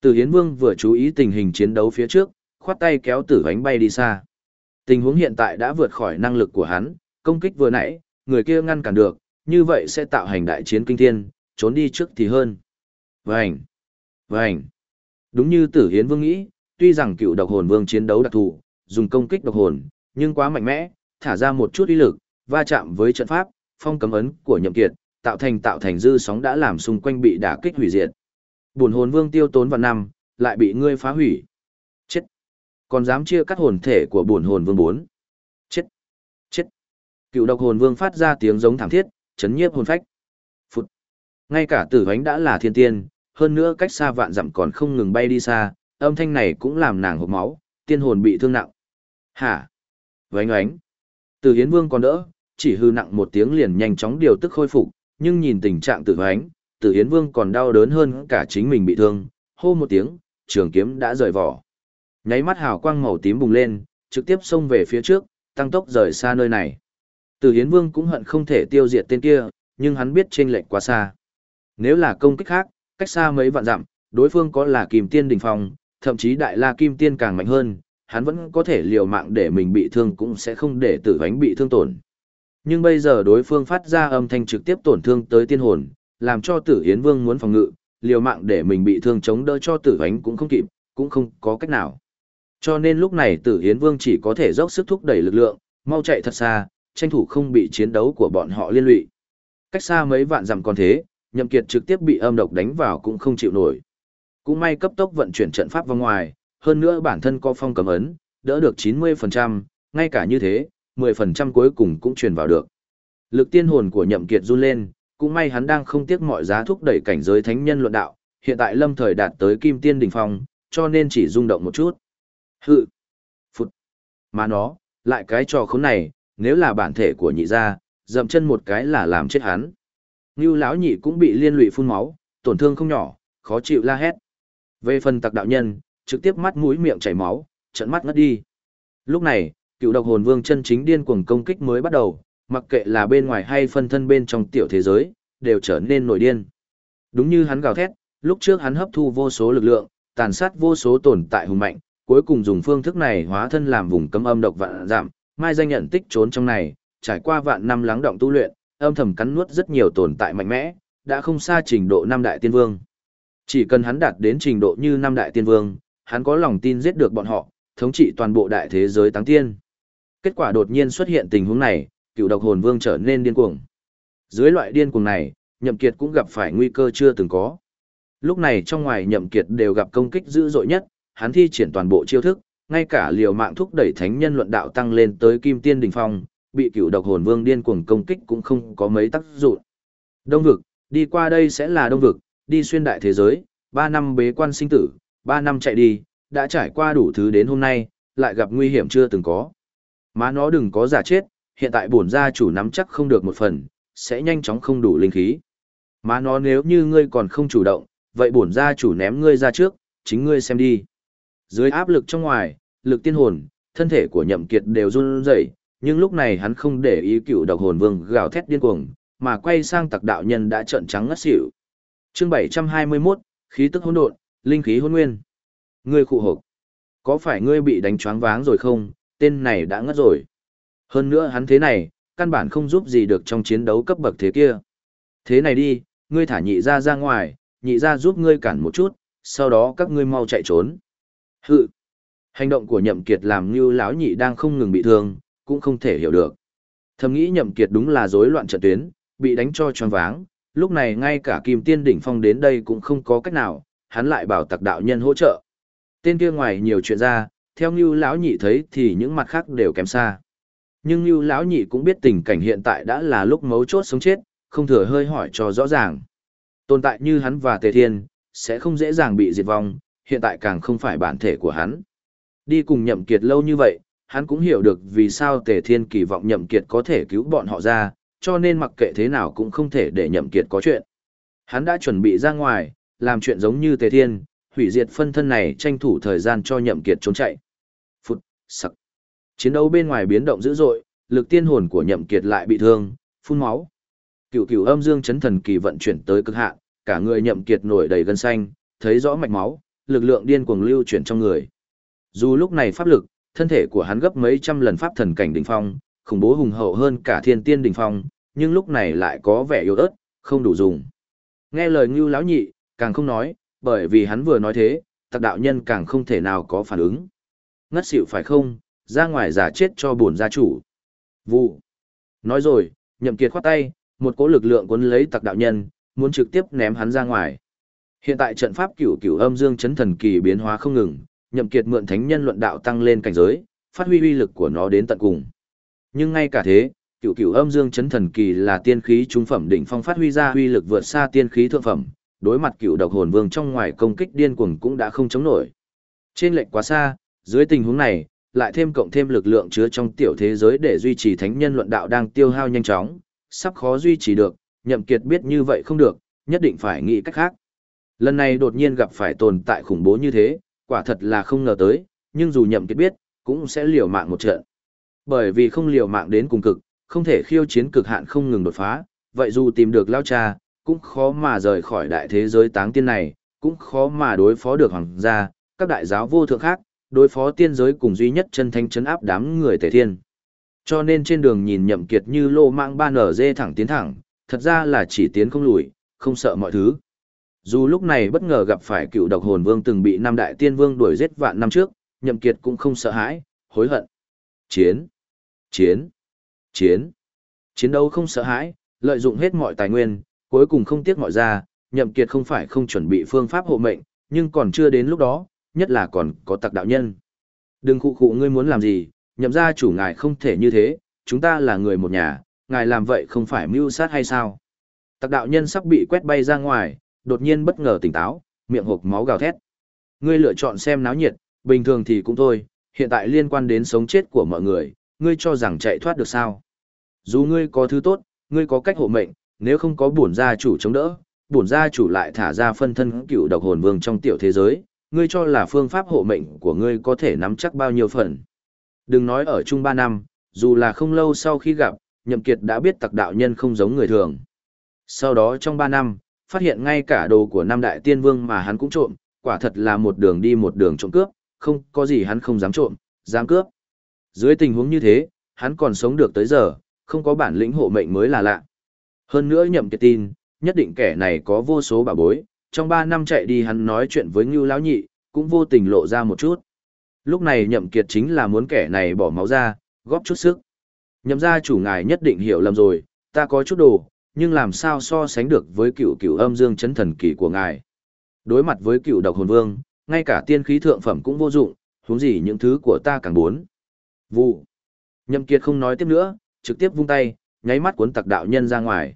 Tử Hiến Vương vừa chú ý tình hình chiến đấu phía trước, khoát tay kéo tử ánh bay đi xa. Tình huống hiện tại đã vượt khỏi năng lực của hắn, công kích vừa nãy, người kia ngăn cản được, như vậy sẽ tạo hành đại chiến kinh thiên, trốn đi trước thì hơn. Vành! Vành! Đúng như tử hiến vương nghĩ, tuy rằng cựu độc hồn vương chiến đấu đặc thù, dùng công kích độc hồn, nhưng quá mạnh mẽ, thả ra một chút uy lực, va chạm với trận pháp, phong cấm ấn của nhậm kiệt, tạo thành tạo thành dư sóng đã làm xung quanh bị đả kích hủy diệt. Buồn hồn vương tiêu tốn vào năm, lại bị ngươi phá hủy. Chết! Còn dám chia cắt hồn thể của buồn hồn vương bốn. Chết! Chết! Cựu độc hồn vương phát ra tiếng giống thảm thiết, chấn nhiếp hồn phách. Phụt! Ngay cả tử ánh đã là thiên tiên, hơn nữa cách xa vạn dặm còn không ngừng bay đi xa, âm thanh này cũng làm nàng hộp máu, tiên hồn bị thương nặng. Hả? Vánh oánh! Tử hiến vương còn đỡ, chỉ hư nặng một tiếng liền nhanh chóng điều tức khôi phục, nhưng nhìn tình trạng tử hoánh, tử hiến vương còn đau đớn hơn cả chính mình bị thương, hô một tiếng, trường kiếm đã rời vỏ. Nháy mắt hào quang màu tím bùng lên, trực tiếp xông về phía trước, tăng tốc rời xa nơi này. Tử hiến vương cũng hận không thể tiêu diệt tên kia, nhưng hắn biết chênh lệch quá xa. Nếu là công kích khác, cách xa mấy vạn dặm, đối phương có là kim tiên đỉnh phong, thậm chí đại la kim tiên càng mạnh hơn, hắn vẫn có thể liều mạng để mình bị thương cũng sẽ không để tử ánh bị thương tổn. Nhưng bây giờ đối phương phát ra âm thanh trực tiếp tổn thương tới tiên hồn, làm cho tử Yến Vương muốn phòng ngự, liều mạng để mình bị thương chống đỡ cho tử ánh cũng không kịp, cũng không có cách nào. Cho nên lúc này tử Yến Vương chỉ có thể dốc sức thúc đẩy lực lượng, mau chạy thật xa, tranh thủ không bị chiến đấu của bọn họ liên lụy. Cách xa mấy vạn dặm còn thế, Nhậm Kiệt trực tiếp bị âm độc đánh vào cũng không chịu nổi. Cũng may cấp tốc vận chuyển trận pháp vào ngoài, hơn nữa bản thân có phong cấm ấn, đỡ được 90%, ngay cả như thế, 10% cuối cùng cũng truyền vào được. Lực tiên hồn của Nhậm Kiệt run lên, cũng may hắn đang không tiếc mọi giá thúc đẩy cảnh giới thánh nhân luận đạo, hiện tại lâm thời đạt tới kim tiên đỉnh phong, cho nên chỉ rung động một chút. Hự! Phụt! Mà nó, lại cái trò khốn này, nếu là bản thể của nhị gia, dậm chân một cái là làm chết hắn. Ngưu lão nhị cũng bị liên lụy phun máu, tổn thương không nhỏ, khó chịu la hét. Về phần tặc đạo nhân, trực tiếp mắt mũi miệng chảy máu, trận mắt ngất đi. Lúc này, cựu độc hồn vương chân chính điên cuồng công kích mới bắt đầu, mặc kệ là bên ngoài hay phân thân bên trong tiểu thế giới, đều trở nên nổi điên. Đúng như hắn gào thét, lúc trước hắn hấp thu vô số lực lượng, tàn sát vô số tồn tại hùng mạnh, cuối cùng dùng phương thức này hóa thân làm vùng cấm âm độc vạn giảm, mai danh nhận tích trốn trong này, trải qua vạn năm lắng động tu luyện, âm thầm cắn nuốt rất nhiều tồn tại mạnh mẽ, đã không xa trình độ năm đại tiên vương. Chỉ cần hắn đạt đến trình độ như năm đại tiên vương, hắn có lòng tin giết được bọn họ, thống trị toàn bộ đại thế giới tăng tiên. Kết quả đột nhiên xuất hiện tình huống này, cựu độc hồn vương trở nên điên cuồng. Dưới loại điên cuồng này, nhậm kiệt cũng gặp phải nguy cơ chưa từng có. Lúc này trong ngoài nhậm kiệt đều gặp công kích dữ dội nhất, hắn thi triển toàn bộ chiêu thức, ngay cả liều mạng thúc đẩy thánh nhân luận đạo tăng lên tới kim tiên đỉnh phong, bị cựu độc hồn vương điên cuồng công kích cũng không có mấy tác dụng. Đông vực, đi qua đây sẽ là đông vực, đi xuyên đại thế giới, 3 năm bế quan sinh tử, 3 năm chạy đi, đã trải qua đủ thứ đến hôm nay, lại gặp nguy hiểm chưa từng có. Má nó đừng có giả chết, hiện tại bổn gia chủ nắm chắc không được một phần, sẽ nhanh chóng không đủ linh khí. Má nó nếu như ngươi còn không chủ động, vậy bổn gia chủ ném ngươi ra trước, chính ngươi xem đi. Dưới áp lực trong ngoài, lực tiên hồn, thân thể của nhậm kiệt đều run rẩy, nhưng lúc này hắn không để ý cựu độc hồn vương gào thét điên cuồng, mà quay sang tặc đạo nhân đã trợn trắng ngất xỉu. Chương 721, khí tức hỗn độn, linh khí hỗn nguyên. Ngươi khụ hộc. Có phải ngươi bị đánh choáng váng rồi không? Tên này đã ngất rồi. Hơn nữa hắn thế này, căn bản không giúp gì được trong chiến đấu cấp bậc thế kia. Thế này đi, ngươi thả nhị ra ra ngoài, nhị ra giúp ngươi cản một chút, sau đó các ngươi mau chạy trốn. Hự. Hành động của nhậm kiệt làm như lão nhị đang không ngừng bị thương, cũng không thể hiểu được. Thầm nghĩ nhậm kiệt đúng là rối loạn trận tuyến, bị đánh cho tròn váng, lúc này ngay cả kim tiên đỉnh phong đến đây cũng không có cách nào, hắn lại bảo tặc đạo nhân hỗ trợ. Tên kia ngoài nhiều chuyện ra, theo như lão nhị thấy thì những mặt khác đều kém xa. Nhưng như lão nhị cũng biết tình cảnh hiện tại đã là lúc mấu chốt sống chết, không thừa hơi hỏi cho rõ ràng. Tồn tại như hắn và Tề Thiên, sẽ không dễ dàng bị diệt vong, hiện tại càng không phải bản thể của hắn. Đi cùng nhậm kiệt lâu như vậy, hắn cũng hiểu được vì sao Tề Thiên kỳ vọng nhậm kiệt có thể cứu bọn họ ra, cho nên mặc kệ thế nào cũng không thể để nhậm kiệt có chuyện. Hắn đã chuẩn bị ra ngoài, làm chuyện giống như Tề Thiên, hủy diệt phân thân này tranh thủ thời gian cho nhậm kiệt trốn chạy. Sặc. Chiến đấu bên ngoài biến động dữ dội, lực tiên hồn của nhậm kiệt lại bị thương, phun máu. Cửu cửu âm dương chấn thần kỳ vận chuyển tới cực hạn, cả người nhậm kiệt nổi đầy gân xanh, thấy rõ mạch máu, lực lượng điên cuồng lưu chuyển trong người. Dù lúc này pháp lực, thân thể của hắn gấp mấy trăm lần pháp thần cảnh đỉnh phong, khủng bố hùng hậu hơn cả thiên tiên đỉnh phong, nhưng lúc này lại có vẻ yếu ớt, không đủ dùng. Nghe lời Ngưu lão nhị, càng không nói, bởi vì hắn vừa nói thế, tặc đạo nhân càng không thể nào có phản ứng. Ngất xỉu phải không, ra ngoài giả chết cho bổn gia chủ. Vụ. Nói rồi, nhậm kiệt khoát tay, một cỗ lực lượng cuốn lấy tặc đạo nhân, muốn trực tiếp ném hắn ra ngoài. Hiện tại trận pháp cửu cửu âm dương chấn thần kỳ biến hóa không ngừng, nhậm kiệt mượn thánh nhân luận đạo tăng lên cảnh giới, phát huy uy lực của nó đến tận cùng. Nhưng ngay cả thế, cửu cửu âm dương chấn thần kỳ là tiên khí trung phẩm đỉnh phong phát huy ra uy lực vượt xa tiên khí thượng phẩm, đối mặt cửu độc hồn vương trong ngoài công kích điên cuồng cũng đã không chống nổi. Trên lệnh quá xa, dưới tình huống này, lại thêm cộng thêm lực lượng chứa trong tiểu thế giới để duy trì thánh nhân luận đạo đang tiêu hao nhanh chóng, sắp khó duy trì được, nhậm kiệt biết như vậy không được, nhất định phải nghĩ cách khác. Lần này đột nhiên gặp phải tồn tại khủng bố như thế, quả thật là không ngờ tới, nhưng dù nhậm kiệt biết, cũng sẽ liều mạng một trận. Bởi vì không liều mạng đến cùng cực, không thể khiêu chiến cực hạn không ngừng đột phá, vậy dù tìm được lao cha, cũng khó mà rời khỏi đại thế giới táng tiên này, cũng khó mà đối phó được hoàng gia, các đại giáo vô thượng khác, đối phó tiên giới cùng duy nhất chân thanh chấn áp đám người tề thiên. Cho nên trên đường nhìn nhậm kiệt như lô mạng ba nở dê thẳng tiến thẳng, thật ra là chỉ tiến không lùi, không sợ mọi thứ. Dù lúc này bất ngờ gặp phải cựu độc hồn vương từng bị năm đại tiên vương đuổi giết vạn năm trước, nhậm kiệt cũng không sợ hãi, hối hận. Chiến! Chiến! Chiến! Chiến đấu không sợ hãi, lợi dụng hết mọi tài nguyên, cuối cùng không tiếc mọi ra, nhậm kiệt không phải không chuẩn bị phương pháp hộ mệnh, nhưng còn chưa đến lúc đó, nhất là còn có tặc đạo nhân. Đừng khụ khụ ngươi muốn làm gì, nhậm ra chủ ngài không thể như thế, chúng ta là người một nhà, ngài làm vậy không phải mưu sát hay sao? Tặc đạo nhân sắp bị quét bay ra ngoài, đột nhiên bất ngờ tỉnh táo, miệng hộp máu gào thét. Ngươi lựa chọn xem náo nhiệt, bình thường thì cũng thôi, hiện tại liên quan đến sống chết của mọi người, ngươi cho rằng chạy thoát được sao? Dù ngươi có thứ tốt, ngươi có cách hộ mệnh, nếu không có bổn gia chủ chống đỡ, bổn gia chủ lại thả ra phân thân cựu độc hồn vương trong tiểu thế giới, ngươi cho là phương pháp hộ mệnh của ngươi có thể nắm chắc bao nhiêu phần. Đừng nói ở chung ba năm, dù là không lâu sau khi gặp, Nhậm Kiệt đã biết tặc đạo nhân không giống người thường. Sau đó trong ba năm, phát hiện ngay cả đồ của năm đại tiên vương mà hắn cũng trộm, quả thật là một đường đi một đường trộm cướp, không có gì hắn không dám trộm, dám cướp. Dưới tình huống như thế, hắn còn sống được tới giờ, không có bản lĩnh hộ mệnh mới là lạ. Hơn nữa nhậm kiệt tin, nhất định kẻ này có vô số bảo bối, trong 3 năm chạy đi hắn nói chuyện với Ngưu Lão Nhị, cũng vô tình lộ ra một chút. Lúc này nhậm kiệt chính là muốn kẻ này bỏ máu ra, góp chút sức. Nhậm gia chủ ngài nhất định hiểu lầm rồi, ta có chút đồ, nhưng làm sao so sánh được với cựu cựu âm dương chấn thần kỳ của ngài. Đối mặt với cựu độc hồn vương, ngay cả tiên khí thượng phẩm cũng vô dụng, huống gì những thứ của ta càng muốn. Vụ. Nhậm kiệt không nói tiếp nữa, trực tiếp vung tay, nháy mắt cuốn tặc đạo nhân ra ngoài.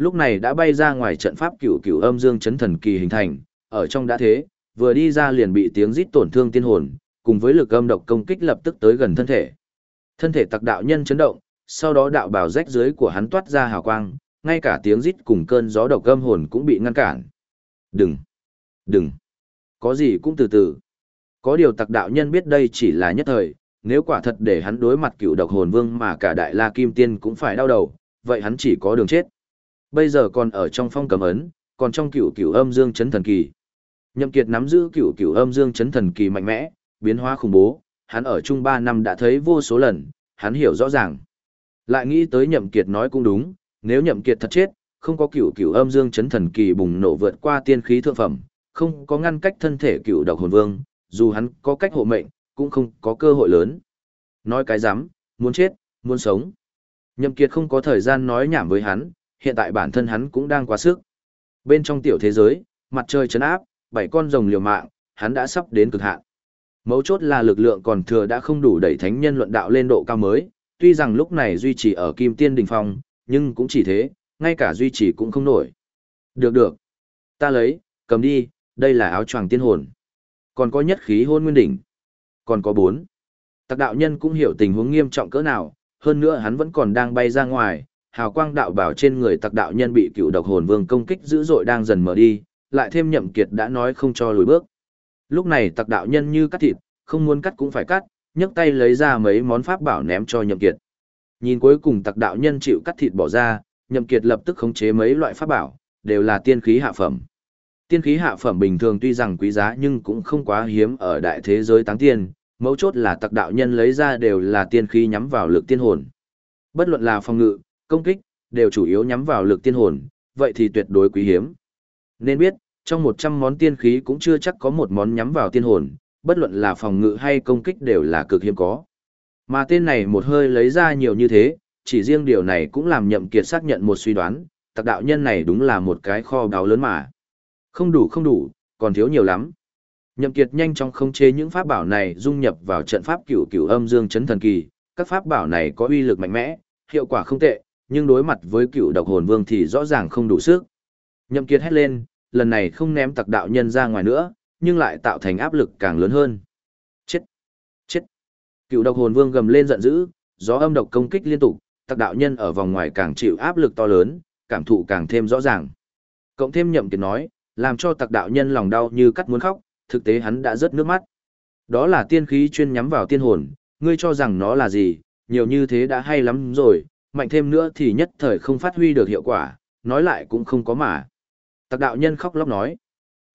Lúc này đã bay ra ngoài trận pháp cửu cửu âm dương chấn thần kỳ hình thành, ở trong đã thế, vừa đi ra liền bị tiếng rít tổn thương tiên hồn, cùng với lực âm độc công kích lập tức tới gần thân thể. Thân thể tặc đạo nhân chấn động, sau đó đạo bào rách dưới của hắn toát ra hào quang, ngay cả tiếng rít cùng cơn gió độc âm hồn cũng bị ngăn cản. Đừng! Đừng! Có gì cũng từ từ. Có điều tặc đạo nhân biết đây chỉ là nhất thời, nếu quả thật để hắn đối mặt cựu độc hồn vương mà cả đại la kim tiên cũng phải đau đầu, vậy hắn chỉ có đường chết. Bây giờ còn ở trong phong cầm ấn, còn trong cựu cựu âm dương chấn thần kỳ. Nhậm Kiệt nắm giữ cựu cựu âm dương chấn thần kỳ mạnh mẽ, biến hóa khủng bố, hắn ở chung 3 năm đã thấy vô số lần, hắn hiểu rõ ràng. Lại nghĩ tới Nhậm Kiệt nói cũng đúng, nếu Nhậm Kiệt thật chết, không có cựu cựu âm dương chấn thần kỳ bùng nổ vượt qua tiên khí thượng phẩm, không có ngăn cách thân thể cựu độc hồn vương, dù hắn có cách hộ mệnh, cũng không có cơ hội lớn. Nói cái dám muốn chết, muốn sống. Nhậm Kiệt không có thời gian nói nhảm với hắn, hiện tại bản thân hắn cũng đang quá sức. Bên trong tiểu thế giới, mặt trời chấn áp, bảy con rồng liều mạng, hắn đã sắp đến cực hạn. Mấu chốt là lực lượng còn thừa đã không đủ đẩy thánh nhân luận đạo lên độ cao mới, tuy rằng lúc này duy trì ở kim tiên đỉnh phong, nhưng cũng chỉ thế, ngay cả duy trì cũng không nổi. Được được. Ta lấy, cầm đi, đây là áo choàng tiên hồn. Còn có nhất khí hôn nguyên đỉnh. Còn có bốn. Tặc đạo nhân cũng hiểu tình huống nghiêm trọng cỡ nào, hơn nữa hắn vẫn còn đang bay ra ngoài, hào quang đạo bảo trên người tặc đạo nhân bị cựu độc hồn vương công kích dữ dội đang dần mở đi, lại thêm nhậm kiệt đã nói không cho lùi bước. Lúc này tặc đạo nhân như cắt thịt, không muốn cắt cũng phải cắt, nhấc tay lấy ra mấy món pháp bảo ném cho nhậm kiệt. Nhìn cuối cùng tặc đạo nhân chịu cắt thịt bỏ ra, nhậm kiệt lập tức khống chế mấy loại pháp bảo, đều là tiên khí hạ phẩm. Tiên khí hạ phẩm bình thường tuy rằng quý giá nhưng cũng không quá hiếm ở đại thế giới táng tiên, mấu chốt là tặc đạo nhân lấy ra đều là tiên khí nhắm vào lực tiên hồn. Bất luận là phòng ngự, công kích, đều chủ yếu nhắm vào lực tiên hồn, vậy thì tuyệt đối quý hiếm. Nên biết, trong 100 món tiên khí cũng chưa chắc có một món nhắm vào tiên hồn, bất luận là phòng ngự hay công kích đều là cực hiếm có. Mà tên này một hơi lấy ra nhiều như thế, chỉ riêng điều này cũng làm nhậm kiệt xác nhận một suy đoán, tặc đạo nhân này đúng là một cái kho báu lớn mà. Không đủ không đủ, còn thiếu nhiều lắm. Nhậm Kiệt nhanh chóng khống chế những pháp bảo này dung nhập vào trận pháp cửu cửu âm dương chấn thần kỳ, các pháp bảo này có uy lực mạnh mẽ, hiệu quả không tệ, nhưng đối mặt với cựu độc hồn vương thì rõ ràng không đủ sức. Nhậm Kiệt hét lên, lần này không ném tặc đạo nhân ra ngoài nữa, nhưng lại tạo thành áp lực càng lớn hơn. Chết! Chết! cựu độc hồn vương gầm lên giận dữ, gió âm độc công kích liên tục, tặc đạo nhân ở vòng ngoài càng chịu áp lực to lớn, cảm thụ càng thêm rõ ràng. Cộng thêm Nhậm Kiệt nói, làm cho tặc đạo nhân lòng đau như cắt muốn khóc, thực tế hắn đã rớt nước mắt. Đó là tiên khí chuyên nhắm vào tiên hồn, ngươi cho rằng nó là gì, nhiều như thế đã hay lắm rồi, mạnh thêm nữa thì nhất thời không phát huy được hiệu quả, nói lại cũng không có mà. Tặc đạo nhân khóc lóc nói,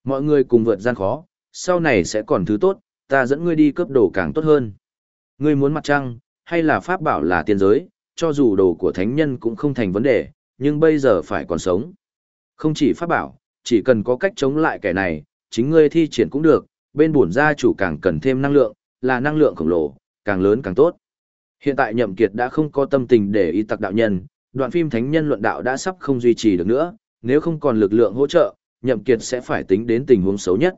mọi người cùng vượt gian khó, sau này sẽ còn thứ tốt, ta dẫn ngươi đi cướp đồ càng tốt hơn. Ngươi muốn mặt trăng, hay là pháp bảo là tiên giới, cho dù đồ của thánh nhân cũng không thành vấn đề, nhưng bây giờ phải còn sống. Không chỉ pháp bảo, chỉ cần có cách chống lại kẻ này, chính ngươi thi triển cũng được, bên bổn gia chủ càng cần thêm năng lượng, là năng lượng khổng lồ, càng lớn càng tốt. Hiện tại Nhậm Kiệt đã không có tâm tình để ý tặc đạo nhân, đoạn phim thánh nhân luận đạo đã sắp không duy trì được nữa, nếu không còn lực lượng hỗ trợ, Nhậm Kiệt sẽ phải tính đến tình huống xấu nhất.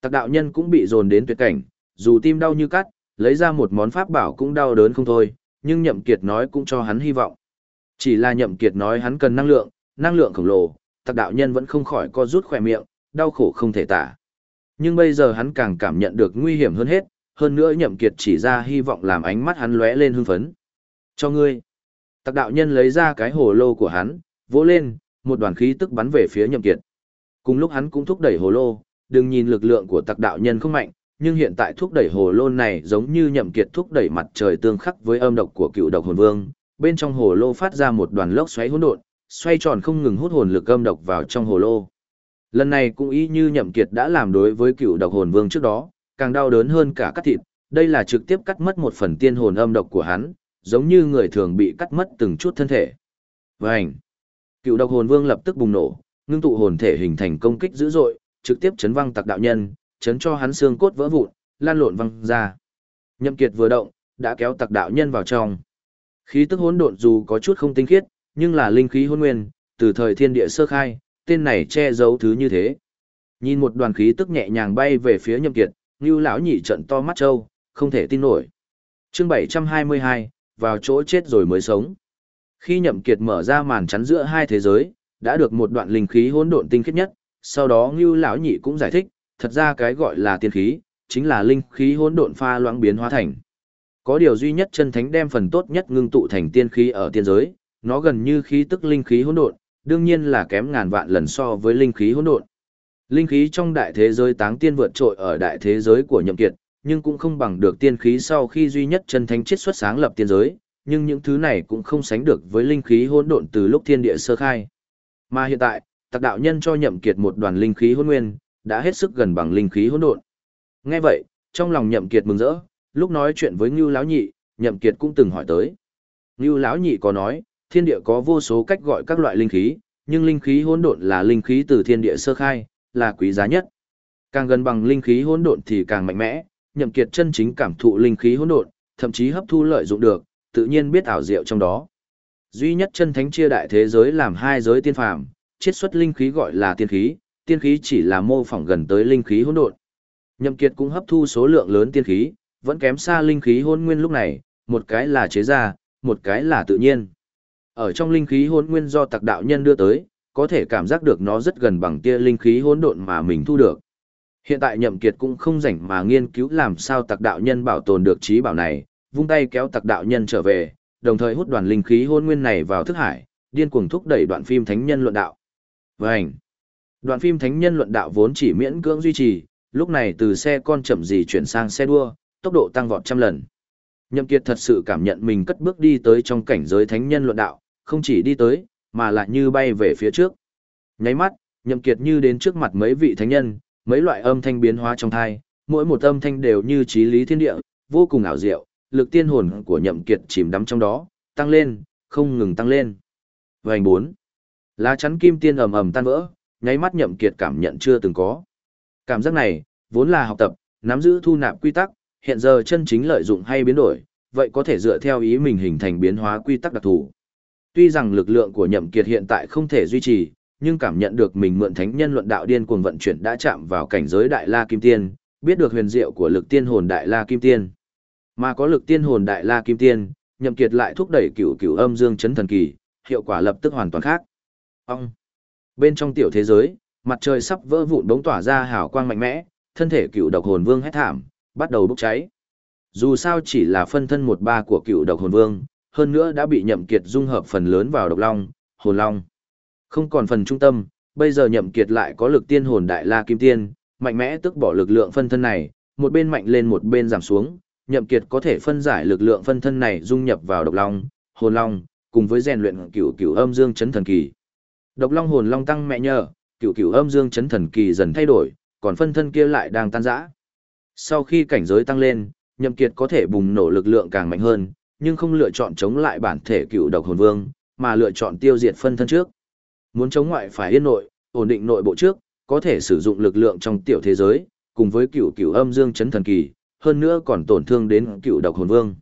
Tặc đạo nhân cũng bị dồn đến tuyệt cảnh, dù tim đau như cắt, lấy ra một món pháp bảo cũng đau đớn không thôi, nhưng Nhậm Kiệt nói cũng cho hắn hy vọng. Chỉ là Nhậm Kiệt nói hắn cần năng lượng, năng lượng khổng lồ, tặc đạo nhân vẫn không khỏi co rút khỏe miệng, đau khổ không thể tả. Nhưng bây giờ hắn càng cảm nhận được nguy hiểm hơn hết, hơn nữa nhậm kiệt chỉ ra hy vọng làm ánh mắt hắn lóe lên hưng phấn. Cho ngươi. Tặc đạo nhân lấy ra cái hồ lô của hắn, vỗ lên, một đoàn khí tức bắn về phía nhậm kiệt. Cùng lúc hắn cũng thúc đẩy hồ lô, đừng nhìn lực lượng của tặc đạo nhân không mạnh, nhưng hiện tại thúc đẩy hồ lô này giống như nhậm kiệt thúc đẩy mặt trời tương khắc với âm độc của cựu độc hồn vương. Bên trong hồ lô phát ra một đoàn lốc xoáy hỗn độn, xoay tròn không ngừng hút hồn lực âm độc vào trong hồ lô. Lần này cũng ý như nhậm kiệt đã làm đối với cựu độc hồn vương trước đó, càng đau đớn hơn cả cắt thịt, đây là trực tiếp cắt mất một phần tiên hồn âm độc của hắn, giống như người thường bị cắt mất từng chút thân thể. Vành! Cựu độc hồn vương lập tức bùng nổ, ngưng tụ hồn thể hình thành công kích dữ dội, trực tiếp chấn văng tặc đạo nhân, chấn cho hắn xương cốt vỡ vụn, lan lộn văng ra. Nhậm kiệt vừa động, đã kéo tặc đạo nhân vào trong. Khí tức hỗn độn dù có chút không tinh khiết, nhưng là linh khí hỗn nguyên, từ thời thiên địa sơ khai, tên này che giấu thứ như thế. Nhìn một đoàn khí tức nhẹ nhàng bay về phía Nhậm Kiệt, Ngưu lão nhị trận to mắt trâu, không thể tin nổi. Chương 722, vào chỗ chết rồi mới sống. Khi Nhậm Kiệt mở ra màn chắn giữa hai thế giới, đã được một đoạn linh khí hỗn độn tinh khiết nhất, sau đó Ngưu lão nhị cũng giải thích, thật ra cái gọi là tiên khí, chính là linh khí hỗn độn pha loãng biến hóa thành. Có điều duy nhất chân thánh đem phần tốt nhất ngưng tụ thành tiên khí ở tiên giới, nó gần như khí tức linh khí hỗn độn, đương nhiên là kém ngàn vạn lần so với linh khí hỗn độn. Linh khí trong đại thế giới táng tiên vượt trội ở đại thế giới của nhậm kiệt, nhưng cũng không bằng được tiên khí sau khi duy nhất chân thánh chết xuất sáng lập tiên giới, nhưng những thứ này cũng không sánh được với linh khí hỗn độn từ lúc thiên địa sơ khai. Mà hiện tại, tạc đạo nhân cho nhậm kiệt một đoàn linh khí hỗn nguyên, đã hết sức gần bằng linh khí hỗn độn. Nghe vậy, trong lòng nhậm kiệt mừng rỡ, lúc nói chuyện với Ngưu lão nhị, nhậm kiệt cũng từng hỏi tới. Ngưu lão nhị có nói, thiên địa có vô số cách gọi các loại linh khí, nhưng linh khí hỗn độn là linh khí từ thiên địa sơ khai, là quý giá nhất. Càng gần bằng linh khí hỗn độn thì càng mạnh mẽ, Nhậm Kiệt chân chính cảm thụ linh khí hỗn độn, thậm chí hấp thu lợi dụng được, tự nhiên biết ảo diệu trong đó. Duy nhất chân thánh chia đại thế giới làm hai giới tiên phàm, chiết xuất linh khí gọi là tiên khí, tiên khí chỉ là mô phỏng gần tới linh khí hỗn độn. Nhậm Kiệt cũng hấp thu số lượng lớn tiên khí, vẫn kém xa linh khí hỗn nguyên lúc này, một cái là chế ra, một cái là tự nhiên. Ở trong linh khí hỗn nguyên do tặc đạo nhân đưa tới, có thể cảm giác được nó rất gần bằng tia linh khí hỗn độn mà mình thu được. Hiện tại Nhậm Kiệt cũng không rảnh mà nghiên cứu làm sao tặc đạo nhân bảo tồn được trí bảo này, vung tay kéo tặc đạo nhân trở về, đồng thời hút đoàn linh khí hỗn nguyên này vào thức hải, điên cuồng thúc đẩy đoạn phim thánh nhân luận đạo. Vành. Đoạn phim thánh nhân luận đạo vốn chỉ miễn cưỡng duy trì, lúc này từ xe con chậm gì chuyển sang xe đua, tốc độ tăng vọt trăm lần. Nhậm Kiệt thật sự cảm nhận mình cất bước đi tới trong cảnh giới thánh nhân luận đạo, không chỉ đi tới, mà lại như bay về phía trước. Nháy mắt, Nhậm Kiệt như đến trước mặt mấy vị thánh nhân, mấy loại âm thanh biến hóa trong thai, mỗi một âm thanh đều như trí lý thiên địa, vô cùng ảo diệu, lực tiên hồn của Nhậm Kiệt chìm đắm trong đó, tăng lên, không ngừng tăng lên. Vành 4. Lá chắn kim tiên ầm ầm tan vỡ, nháy mắt Nhậm Kiệt cảm nhận chưa từng có. Cảm giác này, vốn là học tập, nắm giữ thu nạp quy tắc, hiện giờ chân chính lợi dụng hay biến đổi, vậy có thể dựa theo ý mình hình thành biến hóa quy tắc đặc thù. Tuy rằng lực lượng của Nhậm Kiệt hiện tại không thể duy trì, nhưng cảm nhận được mình mượn thánh nhân luận đạo điên cuồng vận chuyển đã chạm vào cảnh giới đại la kim tiên, biết được huyền diệu của lực tiên hồn đại la kim tiên. Mà có lực tiên hồn đại la kim tiên, nhậm kiệt lại thúc đẩy cửu cửu âm dương chấn thần kỳ, hiệu quả lập tức hoàn toàn khác. Ông. Bên trong tiểu thế giới, mặt trời sắp vỡ vụn bỗng tỏa ra hào quang mạnh mẽ, thân thể cửu độc hồn vương hét thảm, bắt đầu bốc cháy. Dù sao chỉ là phân thân một ba của Cựu độc hồn vương, hơn nữa đã bị nhậm kiệt dung hợp phần lớn vào độc long, hồn long. Không còn phần trung tâm, bây giờ nhậm kiệt lại có lực tiên hồn đại la kim tiên, mạnh mẽ tức bỏ lực lượng phân thân này, một bên mạnh lên một bên giảm xuống, nhậm kiệt có thể phân giải lực lượng phân thân này dung nhập vào độc long, hồn long, cùng với rèn luyện cửu cửu âm dương chấn thần kỳ. Độc long hồn long tăng mẹ nhờ, cửu cửu âm dương chấn thần kỳ dần thay đổi, còn phân thân kia lại đang tan rã. Sau khi cảnh giới tăng lên, nhậm kiệt có thể bùng nổ lực lượng càng mạnh hơn, nhưng không lựa chọn chống lại bản thể cựu độc hồn vương, mà lựa chọn tiêu diệt phân thân trước. Muốn chống ngoại phải yên nội, ổn định nội bộ trước, có thể sử dụng lực lượng trong tiểu thế giới, cùng với cựu cựu âm dương chấn thần kỳ, hơn nữa còn tổn thương đến cựu độc hồn vương.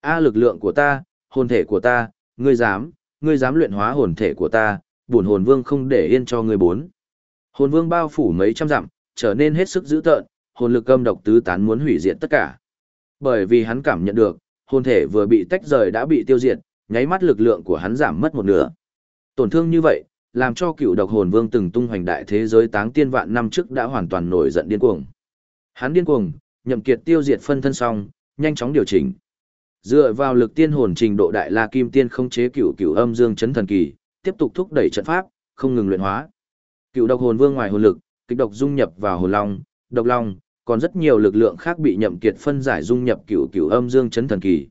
A lực lượng của ta, hồn thể của ta, ngươi dám, ngươi dám luyện hóa hồn thể của ta, bổn hồn vương không để yên cho ngươi bốn. Hồn vương bao phủ mấy trăm dặm, trở nên hết sức dữ tợn, hồn lực âm độc tứ tán muốn hủy diệt tất cả. Bởi vì hắn cảm nhận được, hồn thể vừa bị tách rời đã bị tiêu diệt, nháy mắt lực lượng của hắn giảm mất một nửa. Tổn thương như vậy, làm cho cựu độc hồn vương từng tung hoành đại thế giới táng tiên vạn năm trước đã hoàn toàn nổi giận điên cuồng. Hắn điên cuồng, nhậm kiệt tiêu diệt phân thân xong, nhanh chóng điều chỉnh. Dựa vào lực tiên hồn trình độ đại la kim tiên không chế cựu cựu âm dương chấn thần kỳ, tiếp tục thúc đẩy trận pháp, không ngừng luyện hóa. Cựu độc hồn vương ngoài hồn lực, kịch độc dung nhập vào hồn long, độc long, còn rất nhiều lực lượng khác bị nhậm kiệt phân giải dung nhập cựu cựu âm dương chấn thần kỳ.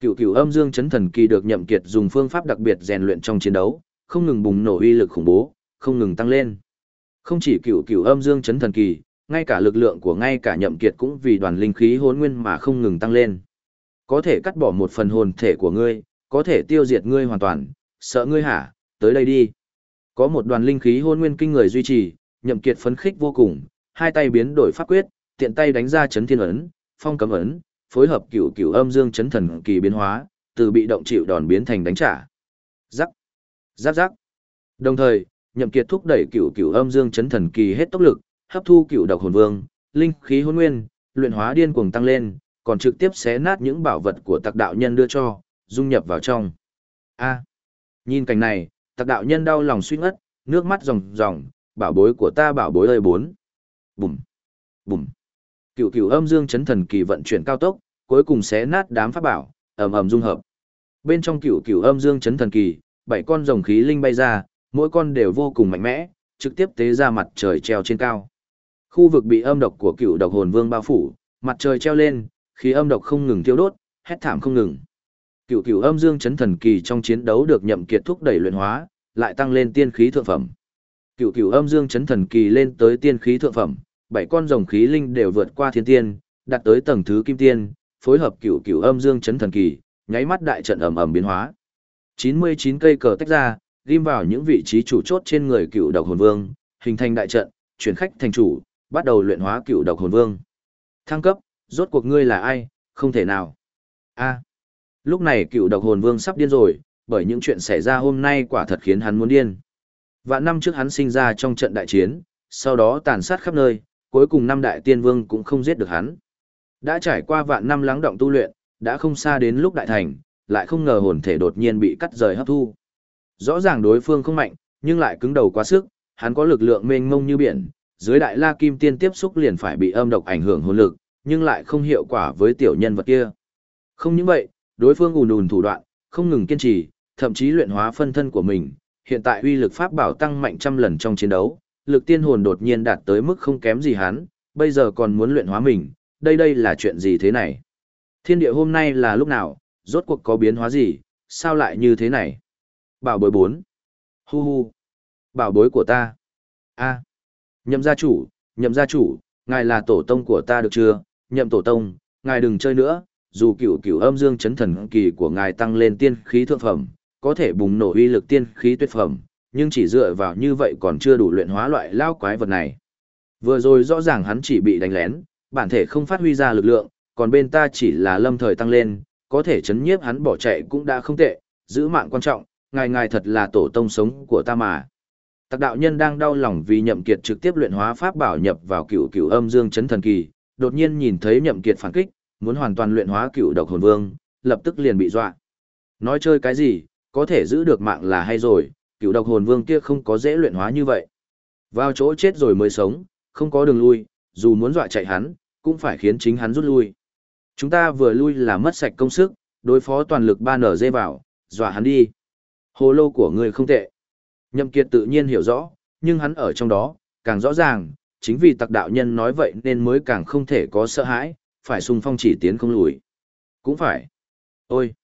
Cựu cựu âm dương chấn thần kỳ được nhậm kiệt dùng phương pháp đặc biệt rèn luyện trong chiến đấu, không ngừng bùng nổ uy lực khủng bố, không ngừng tăng lên. Không chỉ cựu cựu âm dương chấn thần kỳ, ngay cả lực lượng của ngay cả nhậm kiệt cũng vì đoàn linh khí hồn nguyên mà không ngừng tăng lên. Có thể cắt bỏ một phần hồn thể của ngươi, có thể tiêu diệt ngươi hoàn toàn, sợ ngươi hả, tới đây đi. Có một đoàn linh khí hồn nguyên kinh người duy trì, nhậm kiệt phấn khích vô cùng, hai tay biến đổi pháp quyết, tiện tay đánh ra chấn thiên ấn, phong cấm ấn, phối hợp cửu cửu âm dương chấn thần kỳ biến hóa, từ bị động chịu đòn biến thành đánh trả. Rắc, giáp rắc. Đồng thời, nhậm kiệt thúc đẩy cửu cửu âm dương chấn thần kỳ hết tốc lực, hấp thu cửu độc hồn vương, linh khí hồn nguyên, luyện hóa điên cuồng tăng lên, còn trực tiếp xé nát những bảo vật của tặc đạo nhân đưa cho, dung nhập vào trong. A. nhìn cảnh này, tặc đạo nhân đau lòng suy ngất, nước mắt ròng ròng, bảo bối của ta bảo bối ơi bốn. Bùm. Bùm. Cựu cựu âm dương chấn thần kỳ vận chuyển cao tốc, cuối cùng xé nát đám pháp bảo, ầm ầm dung hợp. Bên trong cựu cựu âm dương chấn thần kỳ, bảy con rồng khí linh bay ra, mỗi con đều vô cùng mạnh mẽ, trực tiếp tế ra mặt trời treo trên cao. Khu vực bị âm độc của cựu độc hồn vương bao phủ, mặt trời treo lên, khí âm độc không ngừng tiêu đốt, hét thảm không ngừng. Cựu cựu âm dương chấn thần kỳ trong chiến đấu được nhậm kiệt thúc đẩy luyện hóa, lại tăng lên tiên khí thượng phẩm. Cựu cựu âm dương chấn thần kỳ lên tới tiên khí thượng phẩm, bảy con rồng khí linh đều vượt qua thiên tiên, đạt tới tầng thứ kim tiên, phối hợp cựu cựu âm dương chấn thần kỳ, nháy mắt đại trận ầm ầm biến hóa. 99 cây cờ tách ra, ghim vào những vị trí chủ chốt trên người cựu độc hồn vương, hình thành đại trận, chuyển khách thành chủ, bắt đầu luyện hóa cựu độc hồn vương. Thăng cấp, rốt cuộc ngươi là ai, không thể nào. A. lúc này cựu độc hồn vương sắp điên rồi, bởi những chuyện xảy ra hôm nay quả thật khiến hắn muốn điên. Vạn năm trước hắn sinh ra trong trận đại chiến, sau đó tàn sát khắp nơi, cuối cùng năm đại tiên vương cũng không giết được hắn. Đã trải qua vạn năm lắng động tu luyện, đã không xa đến lúc đại thành, lại không ngờ hồn thể đột nhiên bị cắt rời hấp thu. Rõ ràng đối phương không mạnh, nhưng lại cứng đầu quá sức, hắn có lực lượng mênh mông như biển, dưới đại la kim tiên tiếp xúc liền phải bị âm độc ảnh hưởng hồn lực, nhưng lại không hiệu quả với tiểu nhân vật kia. Không những vậy, đối phương ùn ùn thủ đoạn, không ngừng kiên trì, thậm chí luyện hóa phân thân của mình, hiện tại uy lực pháp bảo tăng mạnh trăm lần trong chiến đấu, lực tiên hồn đột nhiên đạt tới mức không kém gì hắn, bây giờ còn muốn luyện hóa mình, đây đây là chuyện gì thế này? Thiên địa hôm nay là lúc nào, rốt cuộc có biến hóa gì, sao lại như thế này? Bảo bối bốn, Hu hu. Bảo bối của ta. a Nhậm gia chủ, nhậm gia chủ, ngài là tổ tông của ta được chưa? Nhậm tổ tông, ngài đừng chơi nữa, dù cửu cửu âm dương chấn thần kỳ của ngài tăng lên tiên khí thượng phẩm, có thể bùng nổ uy lực tiên khí tuyệt phẩm, nhưng chỉ dựa vào như vậy còn chưa đủ luyện hóa loại lao quái vật này. Vừa rồi rõ ràng hắn chỉ bị đánh lén, bản thể không phát huy ra lực lượng, còn bên ta chỉ là lâm thời tăng lên, có thể chấn nhiếp hắn bỏ chạy cũng đã không tệ, giữ mạng quan trọng, ngài ngài thật là tổ tông sống của ta mà. Tạc đạo nhân đang đau lòng vì nhậm kiệt trực tiếp luyện hóa pháp bảo nhập vào cửu cửu âm dương chấn thần kỳ, đột nhiên nhìn thấy nhậm kiệt phản kích, muốn hoàn toàn luyện hóa cựu độc hồn vương, lập tức liền bị dọa. Nói chơi cái gì, có thể giữ được mạng là hay rồi, cựu độc hồn vương kia không có dễ luyện hóa như vậy. Vào chỗ chết rồi mới sống, không có đường lui, dù muốn dọa chạy hắn, cũng phải khiến chính hắn rút lui. Chúng ta vừa lui là mất sạch công sức, đối phó toàn lực ba nở dê vào, dọa hắn đi. Hồ lô của người không tệ. Nhậm Kiệt tự nhiên hiểu rõ, nhưng hắn ở trong đó, càng rõ ràng, chính vì tặc đạo nhân nói vậy nên mới càng không thể có sợ hãi, phải sung phong chỉ tiến không lùi. Cũng phải. Ôi!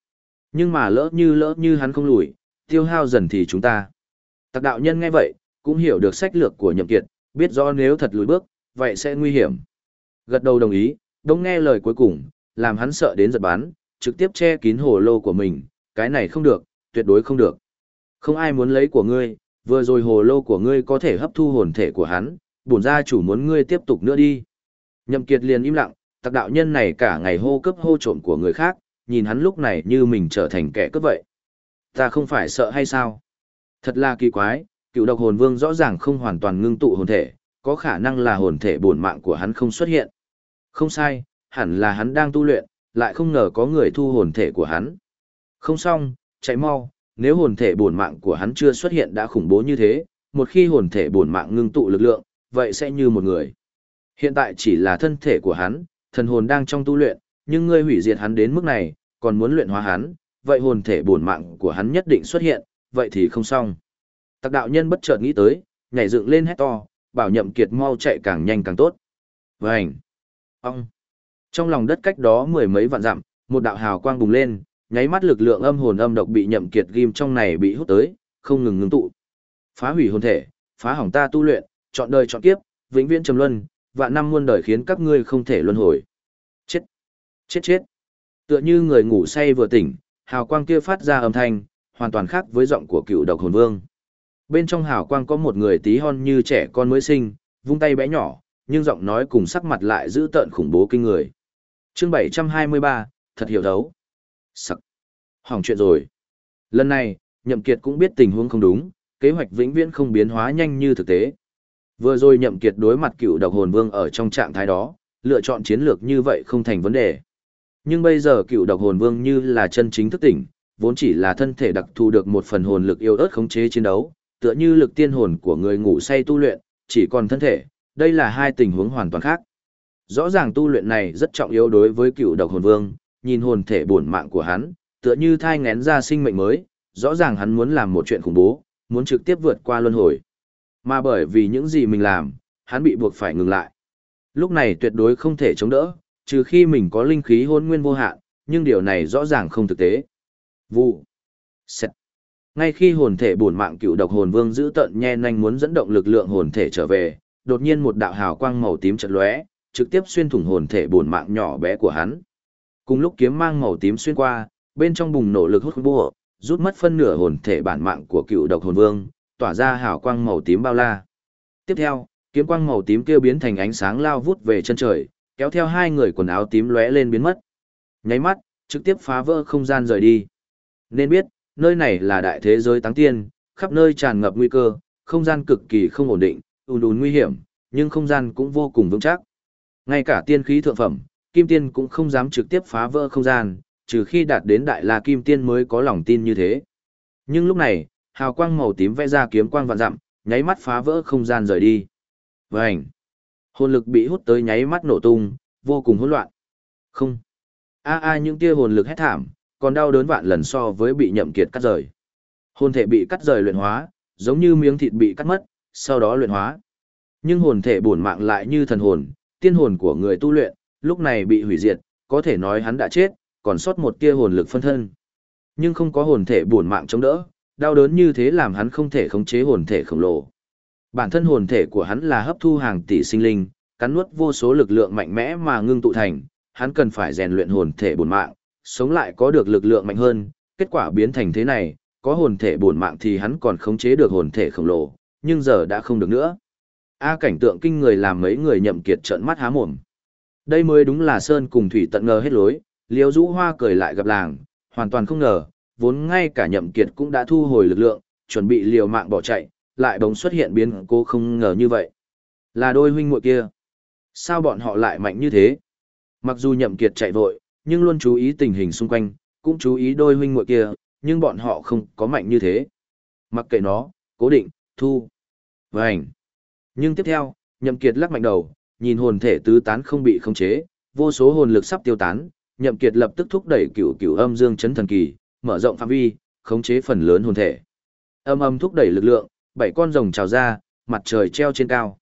Nhưng mà lỡ như lỡ như hắn không lùi, tiêu hao dần thì chúng ta. Tặc đạo nhân nghe vậy, cũng hiểu được sách lược của nhậm kiệt, biết rõ nếu thật lùi bước, vậy sẽ nguy hiểm. Gật đầu đồng ý, đông nghe lời cuối cùng, làm hắn sợ đến giật bán, trực tiếp che kín hồ lô của mình, cái này không được, tuyệt đối không được. Không ai muốn lấy của ngươi, vừa rồi hồ lô của ngươi có thể hấp thu hồn thể của hắn, bổn gia chủ muốn ngươi tiếp tục nữa đi. Nhậm Kiệt liền im lặng, tặc đạo nhân này cả ngày hô cấp hô trộm của người khác, nhìn hắn lúc này như mình trở thành kẻ cướp vậy. Ta không phải sợ hay sao? Thật là kỳ quái, cựu độc hồn vương rõ ràng không hoàn toàn ngưng tụ hồn thể, có khả năng là hồn thể bổn mạng của hắn không xuất hiện. Không sai, hẳn là hắn đang tu luyện, lại không ngờ có người thu hồn thể của hắn. Không xong, chạy mau, nếu hồn thể bổn mạng của hắn chưa xuất hiện đã khủng bố như thế, một khi hồn thể bổn mạng ngưng tụ lực lượng, vậy sẽ như một người. Hiện tại chỉ là thân thể của hắn, thần hồn đang trong tu luyện, nhưng ngươi hủy diệt hắn đến mức này, còn muốn luyện hóa hắn, vậy hồn thể bổn mạng của hắn nhất định xuất hiện, vậy thì không xong. Tặc đạo nhân bất chợt nghĩ tới, nhảy dựng lên hét to, bảo nhậm kiệt mau chạy càng nhanh càng tốt. Vành! Ông! Trong lòng đất cách đó mười mấy vạn dặm, một đạo hào quang bùng lên, nháy mắt lực lượng âm hồn âm độc bị nhậm kiệt ghim trong này bị hút tới, không ngừng ngưng tụ. Phá hủy hồn thể, phá hỏng ta tu luyện, chọn đời chọn kiếp, vĩnh viễn trầm luân, vạn năm muôn đời khiến các ngươi không thể luân hồi. Chết! Chết chết! Tựa như người ngủ say vừa tỉnh, hào quang kia phát ra âm thanh, hoàn toàn khác với giọng của cựu độc hồn vương. Bên trong hào quang có một người tí hon như trẻ con mới sinh, vung tay bé nhỏ, nhưng giọng nói cùng sắc mặt lại giữ tợn khủng bố kinh người. Chương 723, thật hiểu thấu. Sặc. Hỏng chuyện rồi. Lần này, Nhậm Kiệt cũng biết tình huống không đúng, kế hoạch vĩnh viễn không biến hóa nhanh như thực tế. Vừa rồi Nhậm Kiệt đối mặt cựu độc hồn vương ở trong trạng thái đó, lựa chọn chiến lược như vậy không thành vấn đề. Nhưng bây giờ cựu độc hồn vương như là chân chính thức tỉnh, vốn chỉ là thân thể đặc thù được một phần hồn lực yêu ớt khống chế chiến đấu, tựa như lực tiên hồn của người ngủ say tu luyện, chỉ còn thân thể, đây là hai tình huống hoàn toàn khác. Rõ ràng tu luyện này rất trọng yếu đối với cựu độc hồn vương, nhìn hồn thể bổn mạng của hắn, tựa như thai ngén ra sinh mệnh mới, rõ ràng hắn muốn làm một chuyện khủng bố, muốn trực tiếp vượt qua luân hồi. Mà bởi vì những gì mình làm, hắn bị buộc phải ngừng lại. Lúc này tuyệt đối không thể chống đỡ, trừ khi mình có linh khí hôn nguyên vô hạn, nhưng điều này rõ ràng không thực tế. Vụ. Xét. Ngay khi hồn thể bổn mạng cựu độc hồn vương giữ tận nhe nhanh muốn dẫn động lực lượng hồn thể trở về, đột nhiên một đạo hào quang màu tím chợt lóe, trực tiếp xuyên thủng hồn thể bổn mạng nhỏ bé của hắn. Cùng lúc kiếm mang màu tím xuyên qua, bên trong bùng nổ lực hút bùa, rút mất phân nửa hồn thể bản mạng của cựu độc hồn vương, tỏa ra hào quang màu tím bao la. Tiếp theo, kiếm quang màu tím kia biến thành ánh sáng lao vút về chân trời, kéo theo hai người quần áo tím lóe lên biến mất. Nháy mắt, trực tiếp phá vỡ không gian rời đi. Nên biết, nơi này là đại thế giới táng tiên, khắp nơi tràn ngập nguy cơ, không gian cực kỳ không ổn định, ùn ùn nguy hiểm, nhưng không gian cũng vô cùng vững chắc. Ngay cả tiên khí thượng phẩm, kim tiên cũng không dám trực tiếp phá vỡ không gian, trừ khi đạt đến đại la kim tiên mới có lòng tin như thế. Nhưng lúc này, hào quang màu tím vẽ ra kiếm quang vạn dặm, nháy mắt phá vỡ không gian rời đi. Vành! Hồn lực bị hút tới nháy mắt nổ tung, vô cùng hỗn loạn. Không! A a những tia hồn lực hét thảm, còn đau đớn vạn lần so với bị nhậm kiệt cắt rời. Hồn thể bị cắt rời luyện hóa, giống như miếng thịt bị cắt mất, sau đó luyện hóa. Nhưng hồn thể bổn mạng lại như thần hồn, tiên hồn của người tu luyện, lúc này bị hủy diệt, có thể nói hắn đã chết, còn sót một tia hồn lực phân thân. Nhưng không có hồn thể bổn mạng chống đỡ, đau đớn như thế làm hắn không thể khống chế hồn thể khổng lồ. Bản thân hồn thể của hắn là hấp thu hàng tỷ sinh linh, cắn nuốt vô số lực lượng mạnh mẽ mà ngưng tụ thành, hắn cần phải rèn luyện hồn thể bổn mạng, sống lại có được lực lượng mạnh hơn, kết quả biến thành thế này, có hồn thể bổn mạng thì hắn còn khống chế được hồn thể khổng lồ, nhưng giờ đã không được nữa. A cảnh tượng kinh người làm mấy người nhậm kiệt trợn mắt há mồm. Đây mới đúng là Sơn cùng Thủy tận ngờ hết lối, Liêu Dũ Hoa cười lại gặp làng, hoàn toàn không ngờ, vốn ngay cả nhậm kiệt cũng đã thu hồi lực lượng, chuẩn bị liều mạng bỏ chạy, lại bỗng xuất hiện biến cố không ngờ như vậy. Là đôi huynh muội kia. Sao bọn họ lại mạnh như thế? Mặc dù nhậm kiệt chạy vội, nhưng luôn chú ý tình hình xung quanh, cũng chú ý đôi huynh muội kia, nhưng bọn họ không có mạnh như thế. Mặc kệ nó, cố định, thu, vành. Nhưng tiếp theo, nhậm kiệt lắc mạnh đầu, nhìn hồn thể tứ tán không bị khống chế, vô số hồn lực sắp tiêu tán, nhậm kiệt lập tức thúc đẩy cửu cửu âm dương chấn thần kỳ, mở rộng phạm vi, khống chế phần lớn hồn thể. Âm âm thúc đẩy lực lượng, bảy con rồng trào ra, mặt trời treo trên cao.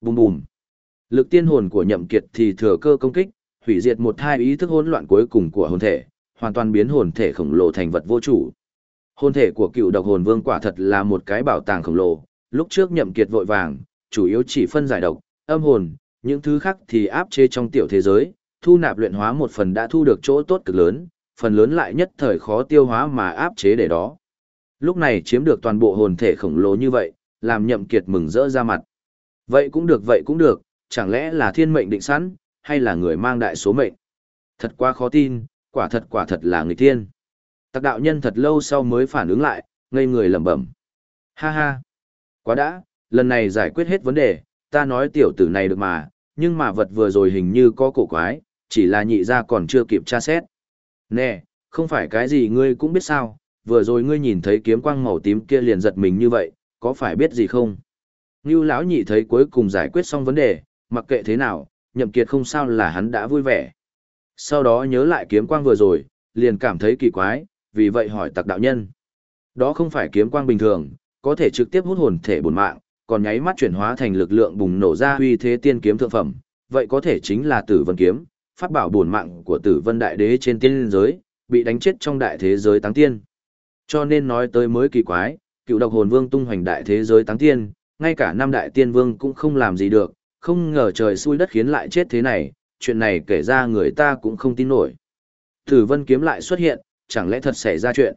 Bùm bùm. Lực tiên hồn của nhậm kiệt thì thừa cơ công kích, hủy diệt một hai ý thức hỗn loạn cuối cùng của hồn thể, hoàn toàn biến hồn thể khổng lồ thành vật vô chủ. Hồn thể của cựu độc hồn vương quả thật là một cái bảo tàng khổng lồ, lúc trước nhậm kiệt vội vàng, chủ yếu chỉ phân giải độc, âm hồn, những thứ khác thì áp chế trong tiểu thế giới, thu nạp luyện hóa một phần đã thu được chỗ tốt cực lớn, phần lớn lại nhất thời khó tiêu hóa mà áp chế để đó. Lúc này chiếm được toàn bộ hồn thể khổng lồ như vậy, làm nhậm kiệt mừng rỡ ra mặt. Vậy cũng được vậy cũng được, chẳng lẽ là thiên mệnh định sẵn, hay là người mang đại số mệnh? Thật quá khó tin, quả thật quả thật là người thiên. Tặc đạo nhân thật lâu sau mới phản ứng lại, ngây người lẩm bẩm. Ha ha, quá đã, lần này giải quyết hết vấn đề, ta nói tiểu tử này được mà, nhưng mà vật vừa rồi hình như có cổ quái, chỉ là nhị ra còn chưa kịp tra xét. Nè, không phải cái gì ngươi cũng biết sao, vừa rồi ngươi nhìn thấy kiếm quang màu tím kia liền giật mình như vậy, có phải biết gì không? Ngưu lão nhị thấy cuối cùng giải quyết xong vấn đề, mặc kệ thế nào, nhậm kiệt không sao là hắn đã vui vẻ. Sau đó nhớ lại kiếm quang vừa rồi, liền cảm thấy kỳ quái, vì vậy hỏi tặc đạo nhân. Đó không phải kiếm quang bình thường, có thể trực tiếp hút hồn thể bổn mạng, còn nháy mắt chuyển hóa thành lực lượng bùng nổ ra huy thế tiên kiếm thượng phẩm, vậy có thể chính là tử vân kiếm, pháp bảo bổn mạng của tử vân đại đế trên tiên giới, bị đánh chết trong đại thế giới táng tiên. Cho nên nói tới mới kỳ quái, cựu độc hồn vương tung hoành đại thế giới táng tiên, ngay cả năm đại tiên vương cũng không làm gì được, không ngờ trời xui đất khiến lại chết thế này, chuyện này kể ra người ta cũng không tin nổi. Tử vân kiếm lại xuất hiện, chẳng lẽ thật xảy ra chuyện.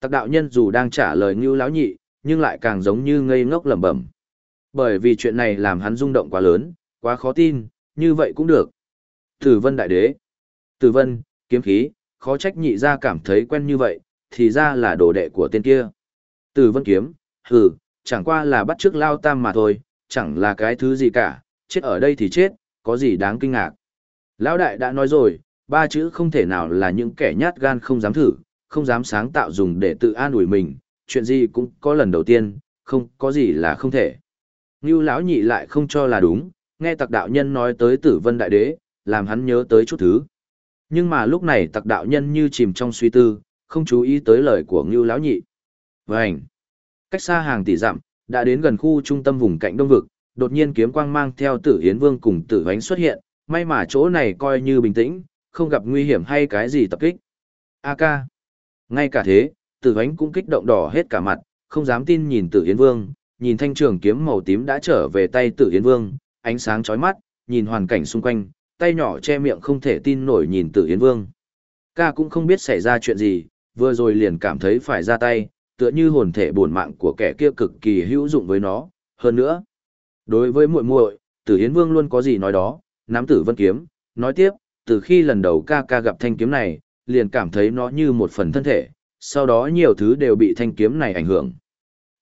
Tặc đạo nhân dù đang trả lời như lão nhị, nhưng lại càng giống như ngây ngốc lẩm bẩm. Bởi vì chuyện này làm hắn rung động quá lớn, quá khó tin, như vậy cũng được. Tử vân đại đế. Tử vân, kiếm khí, khó trách nhị ra cảm thấy quen như vậy, thì ra là đồ đệ của tên kia. Tử vân kiếm, hừ, chẳng qua là bắt trước lao tam mà thôi, chẳng là cái thứ gì cả, chết ở đây thì chết, có gì đáng kinh ngạc. Lão đại đã nói rồi, ba chữ không thể nào là những kẻ nhát gan không dám thử, không dám sáng tạo dùng để tự an ủi mình, chuyện gì cũng có lần đầu tiên, không có gì là không thể. Như lão nhị lại không cho là đúng, nghe tặc đạo nhân nói tới tử vân đại đế, làm hắn nhớ tới chút thứ. Nhưng mà lúc này tặc đạo nhân như chìm trong suy tư, không chú ý tới lời của Ngưu lão nhị. Vành! Cách xa hàng tỷ dặm, đã đến gần khu trung tâm vùng cạnh đông vực, đột nhiên kiếm quang mang theo tử Yến Vương cùng tử Hoánh xuất hiện, may mà chỗ này coi như bình tĩnh, không gặp nguy hiểm hay cái gì tập kích. A ca. Ngay cả thế, tử Hoánh cũng kích động đỏ hết cả mặt, không dám tin nhìn tử Yến Vương, nhìn thanh trường kiếm màu tím đã trở về tay tử Yến Vương, ánh sáng chói mắt, nhìn hoàn cảnh xung quanh, tay nhỏ che miệng không thể tin nổi nhìn tử Yến Vương. Ca cũng không biết xảy ra chuyện gì, vừa rồi liền cảm thấy phải ra tay, tựa như hồn thể buồn mạng của kẻ kia cực kỳ hữu dụng với nó, hơn nữa. Đối với muội muội, Tử Yến Vương luôn có gì nói đó, nắm Tử Vân kiếm, nói tiếp, từ khi lần đầu ca ca gặp thanh kiếm này, liền cảm thấy nó như một phần thân thể, sau đó nhiều thứ đều bị thanh kiếm này ảnh hưởng.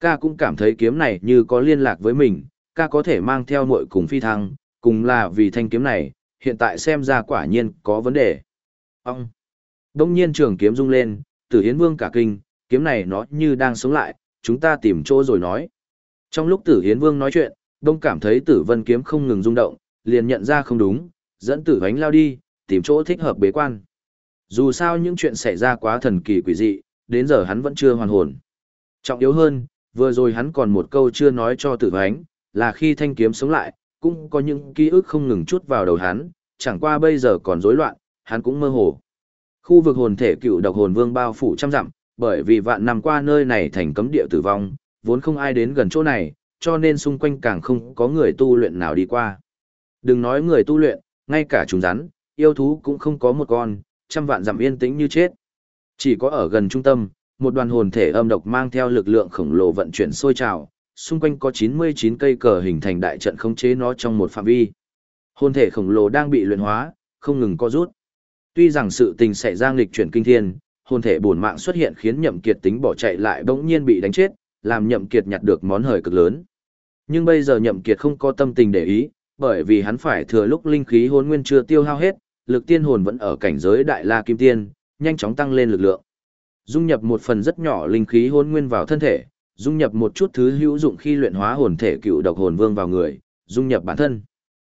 Ca cũng cảm thấy kiếm này như có liên lạc với mình, ca có thể mang theo muội cùng phi thăng, cùng là vì thanh kiếm này, hiện tại xem ra quả nhiên có vấn đề. Ông! Đông nhiên trường kiếm rung lên, Tử hiến Vương cả kinh, kiếm này nó như đang sống lại, chúng ta tìm chỗ rồi nói. Trong lúc Tử Hiến Vương nói chuyện, Đông cảm thấy Tử Vân kiếm không ngừng rung động, liền nhận ra không đúng, dẫn Tử ánh lao đi, tìm chỗ thích hợp bế quan. Dù sao những chuyện xảy ra quá thần kỳ quỷ dị, đến giờ hắn vẫn chưa hoàn hồn. Trọng yếu hơn, vừa rồi hắn còn một câu chưa nói cho Tử ánh là khi thanh kiếm sống lại, cũng có những ký ức không ngừng chút vào đầu hắn, chẳng qua bây giờ còn rối loạn, hắn cũng mơ hồ. Khu vực hồn thể cựu độc hồn vương bao phủ trăm dặm, bởi vì vạn năm qua nơi này thành cấm địa tử vong, vốn không ai đến gần chỗ này, cho nên xung quanh càng không có người tu luyện nào đi qua. Đừng nói người tu luyện, ngay cả chúng rắn, yêu thú cũng không có một con, trăm vạn dặm yên tĩnh như chết. Chỉ có ở gần trung tâm, một đoàn hồn thể âm độc mang theo lực lượng khổng lồ vận chuyển sôi trào, xung quanh có 99 cây cờ hình thành đại trận khống chế nó trong một phạm vi. Hồn thể khổng lồ đang bị luyện hóa, không ngừng co rút. Tuy rằng sự tình xảy ra nghịch chuyển kinh thiên, hồn thể bổn mạng xuất hiện khiến nhậm kiệt tính bỏ chạy lại bỗng nhiên bị đánh chết, làm nhậm kiệt nhặt được món hời cực lớn. Nhưng bây giờ nhậm kiệt không có tâm tình để ý, bởi vì hắn phải thừa lúc linh khí hồn nguyên chưa tiêu hao hết, lực tiên hồn vẫn ở cảnh giới đại la kim tiên, nhanh chóng tăng lên lực lượng. Dung nhập một phần rất nhỏ linh khí hồn nguyên vào thân thể, dung nhập một chút thứ hữu dụng khi luyện hóa hồn thể cựu độc hồn vương vào người, dung nhập bản thân.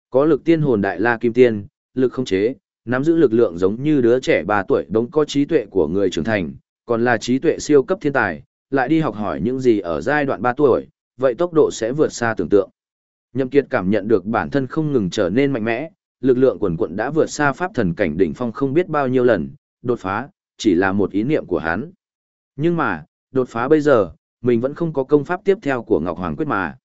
Có lực tiên hồn đại la kim tiên, lực không chế, nắm giữ lực lượng giống như đứa trẻ 3 tuổi đống có trí tuệ của người trưởng thành, còn là trí tuệ siêu cấp thiên tài, lại đi học hỏi những gì ở giai đoạn 3 tuổi, vậy tốc độ sẽ vượt xa tưởng tượng. Nhậm Kiệt cảm nhận được bản thân không ngừng trở nên mạnh mẽ, lực lượng quần quận đã vượt xa pháp thần cảnh đỉnh phong không biết bao nhiêu lần, đột phá, chỉ là một ý niệm của hắn. Nhưng mà, đột phá bây giờ, mình vẫn không có công pháp tiếp theo của Ngọc Hoàng Quyết mà.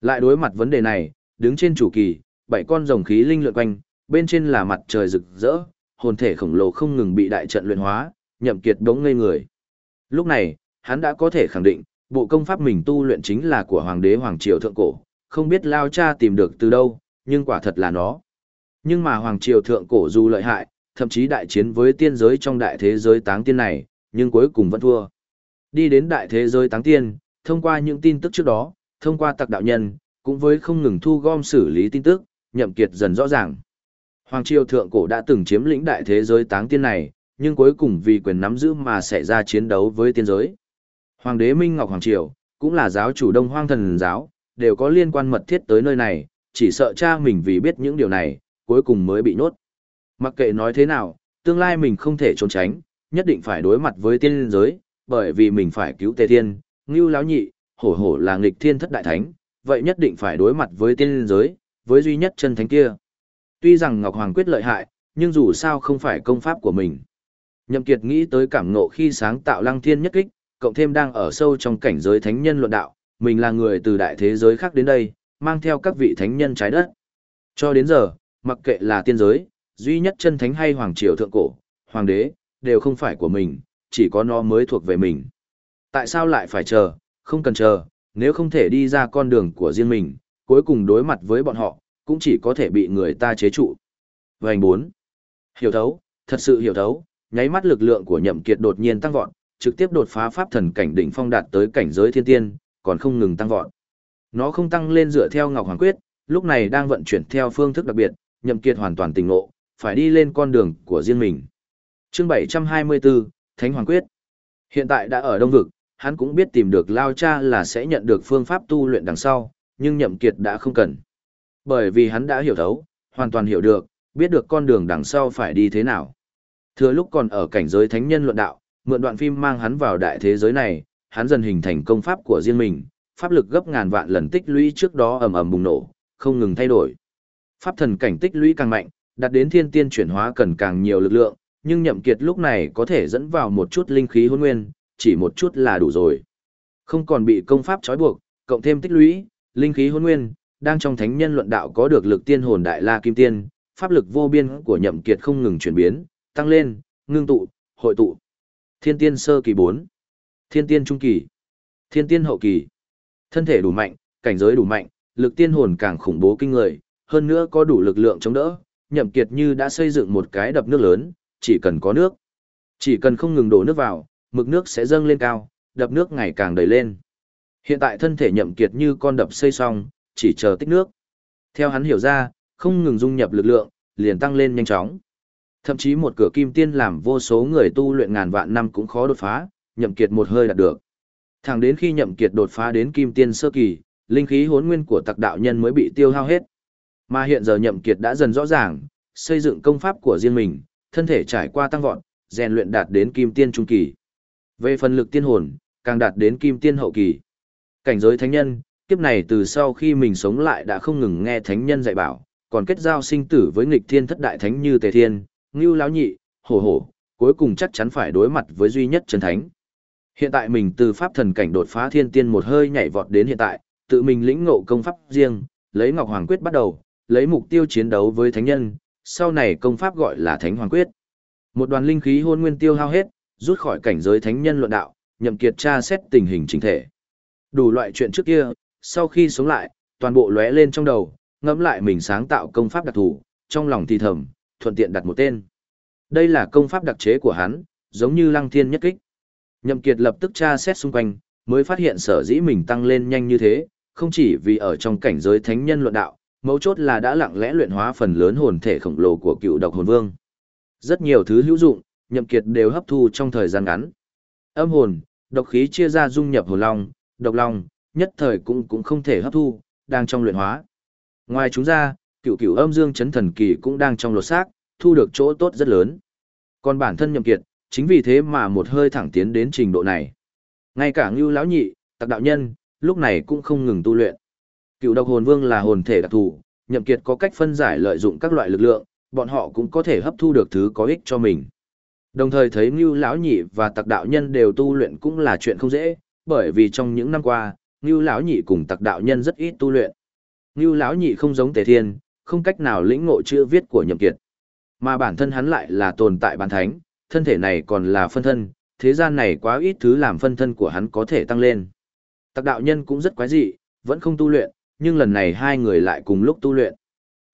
Lại đối mặt vấn đề này, đứng trên chủ kỳ, bảy con rồng khí linh lượn quanh, bên trên là mặt trời rực rỡ, hồn thể khổng lồ không ngừng bị đại trận luyện hóa, nhậm kiệt đống ngây người. Lúc này, hắn đã có thể khẳng định, bộ công pháp mình tu luyện chính là của Hoàng đế Hoàng Triều Thượng Cổ, không biết Lao Cha tìm được từ đâu, nhưng quả thật là nó. Nhưng mà Hoàng Triều Thượng Cổ dù lợi hại, thậm chí đại chiến với tiên giới trong đại thế giới táng tiên này, nhưng cuối cùng vẫn thua. Đi đến đại thế giới táng tiên, thông qua những tin tức trước đó, thông qua tặc đạo nhân, cũng với không ngừng thu gom xử lý tin tức, nhậm kiệt dần rõ ràng. Hoàng triều thượng cổ đã từng chiếm lĩnh đại thế giới táng tiên này, nhưng cuối cùng vì quyền nắm giữ mà xảy ra chiến đấu với tiên giới. Hoàng đế Minh Ngọc Hoàng Triều, cũng là giáo chủ Đông Hoang Thần Giáo, đều có liên quan mật thiết tới nơi này, chỉ sợ cha mình vì biết những điều này, cuối cùng mới bị nhốt. Mặc kệ nói thế nào, tương lai mình không thể trốn tránh, nhất định phải đối mặt với tiên giới, bởi vì mình phải cứu Tề Thiên, Ngưu Lão Nhị, hổ hổ là nghịch thiên thất đại thánh, vậy nhất định phải đối mặt với tiên giới, với duy nhất chân thánh kia. Tuy rằng Ngọc Hoàng quyết lợi hại, nhưng dù sao không phải công pháp của mình. Nhậm Kiệt nghĩ tới cảm ngộ khi sáng tạo lăng thiên nhất kích, cộng thêm đang ở sâu trong cảnh giới thánh nhân luận đạo, mình là người từ đại thế giới khác đến đây, mang theo các vị thánh nhân trái đất. Cho đến giờ, mặc kệ là tiên giới, duy nhất chân thánh hay hoàng triều thượng cổ, hoàng đế, đều không phải của mình, chỉ có nó mới thuộc về mình. Tại sao lại phải chờ, không cần chờ, nếu không thể đi ra con đường của riêng mình, cuối cùng đối mặt với bọn họ, cũng chỉ có thể bị người ta chế trụ. Vành 4. Hiểu thấu, thật sự hiểu thấu, nháy mắt lực lượng của nhậm kiệt đột nhiên tăng vọt, trực tiếp đột phá pháp thần cảnh đỉnh phong đạt tới cảnh giới thiên tiên, còn không ngừng tăng vọt. Nó không tăng lên dựa theo Ngọc Hoàng Quyết, lúc này đang vận chuyển theo phương thức đặc biệt, nhậm kiệt hoàn toàn tỉnh ngộ, phải đi lên con đường của riêng mình. Chương 724, Thánh Hoàng Quyết. Hiện tại đã ở Đông Vực, hắn cũng biết tìm được Lao Cha là sẽ nhận được phương pháp tu luyện đằng sau, nhưng nhậm kiệt đã không cần. Bởi vì hắn đã hiểu thấu, hoàn toàn hiểu được, biết được con đường đằng sau phải đi thế nào. Thừa lúc còn ở cảnh giới thánh nhân luận đạo, mượn đoạn phim mang hắn vào đại thế giới này, hắn dần hình thành công pháp của riêng mình, pháp lực gấp ngàn vạn lần tích lũy trước đó ầm ầm bùng nổ, không ngừng thay đổi. Pháp thần cảnh tích lũy càng mạnh, đạt đến thiên tiên chuyển hóa cần càng nhiều lực lượng, nhưng nhậm kiệt lúc này có thể dẫn vào một chút linh khí hôn nguyên, chỉ một chút là đủ rồi. Không còn bị công pháp trói buộc, cộng thêm tích lũy, linh khí hôn nguyên, đang trong thánh nhân luận đạo có được lực tiên hồn đại la kim tiên, pháp lực vô biên của nhậm kiệt không ngừng chuyển biến, tăng lên, ngưng tụ, hội tụ. Thiên tiên sơ kỳ 4, thiên tiên trung kỳ, thiên tiên hậu kỳ. Thân thể đủ mạnh, cảnh giới đủ mạnh, lực tiên hồn càng khủng bố kinh người, hơn nữa có đủ lực lượng chống đỡ, nhậm kiệt như đã xây dựng một cái đập nước lớn, chỉ cần có nước. Chỉ cần không ngừng đổ nước vào, mực nước sẽ dâng lên cao, đập nước ngày càng đầy lên. Hiện tại thân thể nhậm kiệt như con đập xây xong, chỉ chờ tích nước. Theo hắn hiểu ra, không ngừng dung nhập lực lượng, liền tăng lên nhanh chóng. Thậm chí một cửa kim tiên làm vô số người tu luyện ngàn vạn năm cũng khó đột phá, nhậm kiệt một hơi đạt được. Thẳng đến khi nhậm kiệt đột phá đến kim tiên sơ kỳ, linh khí hỗn nguyên của tặc đạo nhân mới bị tiêu hao hết. Mà hiện giờ nhậm kiệt đã dần rõ ràng, xây dựng công pháp của riêng mình, thân thể trải qua tăng vọt, rèn luyện đạt đến kim tiên trung kỳ. Về phần lực tiên hồn, càng đạt đến kim tiên hậu kỳ. Cảnh giới thánh nhân, kiếp này từ sau khi mình sống lại đã không ngừng nghe thánh nhân dạy bảo, còn kết giao sinh tử với nghịch thiên thất đại thánh như Tề Thiên, Ngưu Láo Nhị, Hổ Hổ, cuối cùng chắc chắn phải đối mặt với duy nhất chân thánh. Hiện tại mình từ pháp thần cảnh đột phá thiên tiên một hơi nhảy vọt đến hiện tại, tự mình lĩnh ngộ công pháp riêng, lấy Ngọc Hoàng Quyết bắt đầu, lấy mục tiêu chiến đấu với thánh nhân, sau này công pháp gọi là Thánh Hoàng Quyết. Một đoàn linh khí hôn nguyên tiêu hao hết, rút khỏi cảnh giới thánh nhân luận đạo, nhậm kiệt tra xét tình hình chính thể. Đủ loại chuyện trước kia, sau khi sống lại, toàn bộ lóe lên trong đầu, ngẫm lại mình sáng tạo công pháp đặc thù, trong lòng thì thầm, thuận tiện đặt một tên. Đây là công pháp đặc chế của hắn, giống như lăng thiên nhất kích. Nhậm Kiệt lập tức tra xét xung quanh, mới phát hiện sở dĩ mình tăng lên nhanh như thế, không chỉ vì ở trong cảnh giới thánh nhân luận đạo, Mấu chốt là đã lặng lẽ luyện hóa phần lớn hồn thể khổng lồ của cựu độc hồn vương. Rất nhiều thứ hữu dụng, nhậm kiệt đều hấp thu trong thời gian ngắn. Âm hồn, độc khí chia ra dung nhập hồn long, độc long, nhất thời cũng cũng không thể hấp thu, đang trong luyện hóa. Ngoài chúng ra, cựu cựu âm dương chấn thần kỳ cũng đang trong lột xác, thu được chỗ tốt rất lớn. Còn bản thân nhậm kiệt, chính vì thế mà một hơi thẳng tiến đến trình độ này. Ngay cả ngưu lão nhị, tặc đạo nhân, lúc này cũng không ngừng tu luyện. Cựu độc hồn vương là hồn thể đặc thù, nhậm kiệt có cách phân giải lợi dụng các loại lực lượng, bọn họ cũng có thể hấp thu được thứ có ích cho mình. Đồng thời thấy Ngưu lão nhị và Tặc đạo nhân đều tu luyện cũng là chuyện không dễ, bởi vì trong những năm qua, Ngưu lão nhị cùng Tặc đạo nhân rất ít tu luyện. Ngưu lão nhị không giống Tề Thiên, không cách nào lĩnh ngộ chữ viết của Nhậm Kiệt, mà bản thân hắn lại là tồn tại bản thánh, thân thể này còn là phân thân, thế gian này quá ít thứ làm phân thân của hắn có thể tăng lên. Tặc đạo nhân cũng rất quái dị, vẫn không tu luyện, nhưng lần này hai người lại cùng lúc tu luyện.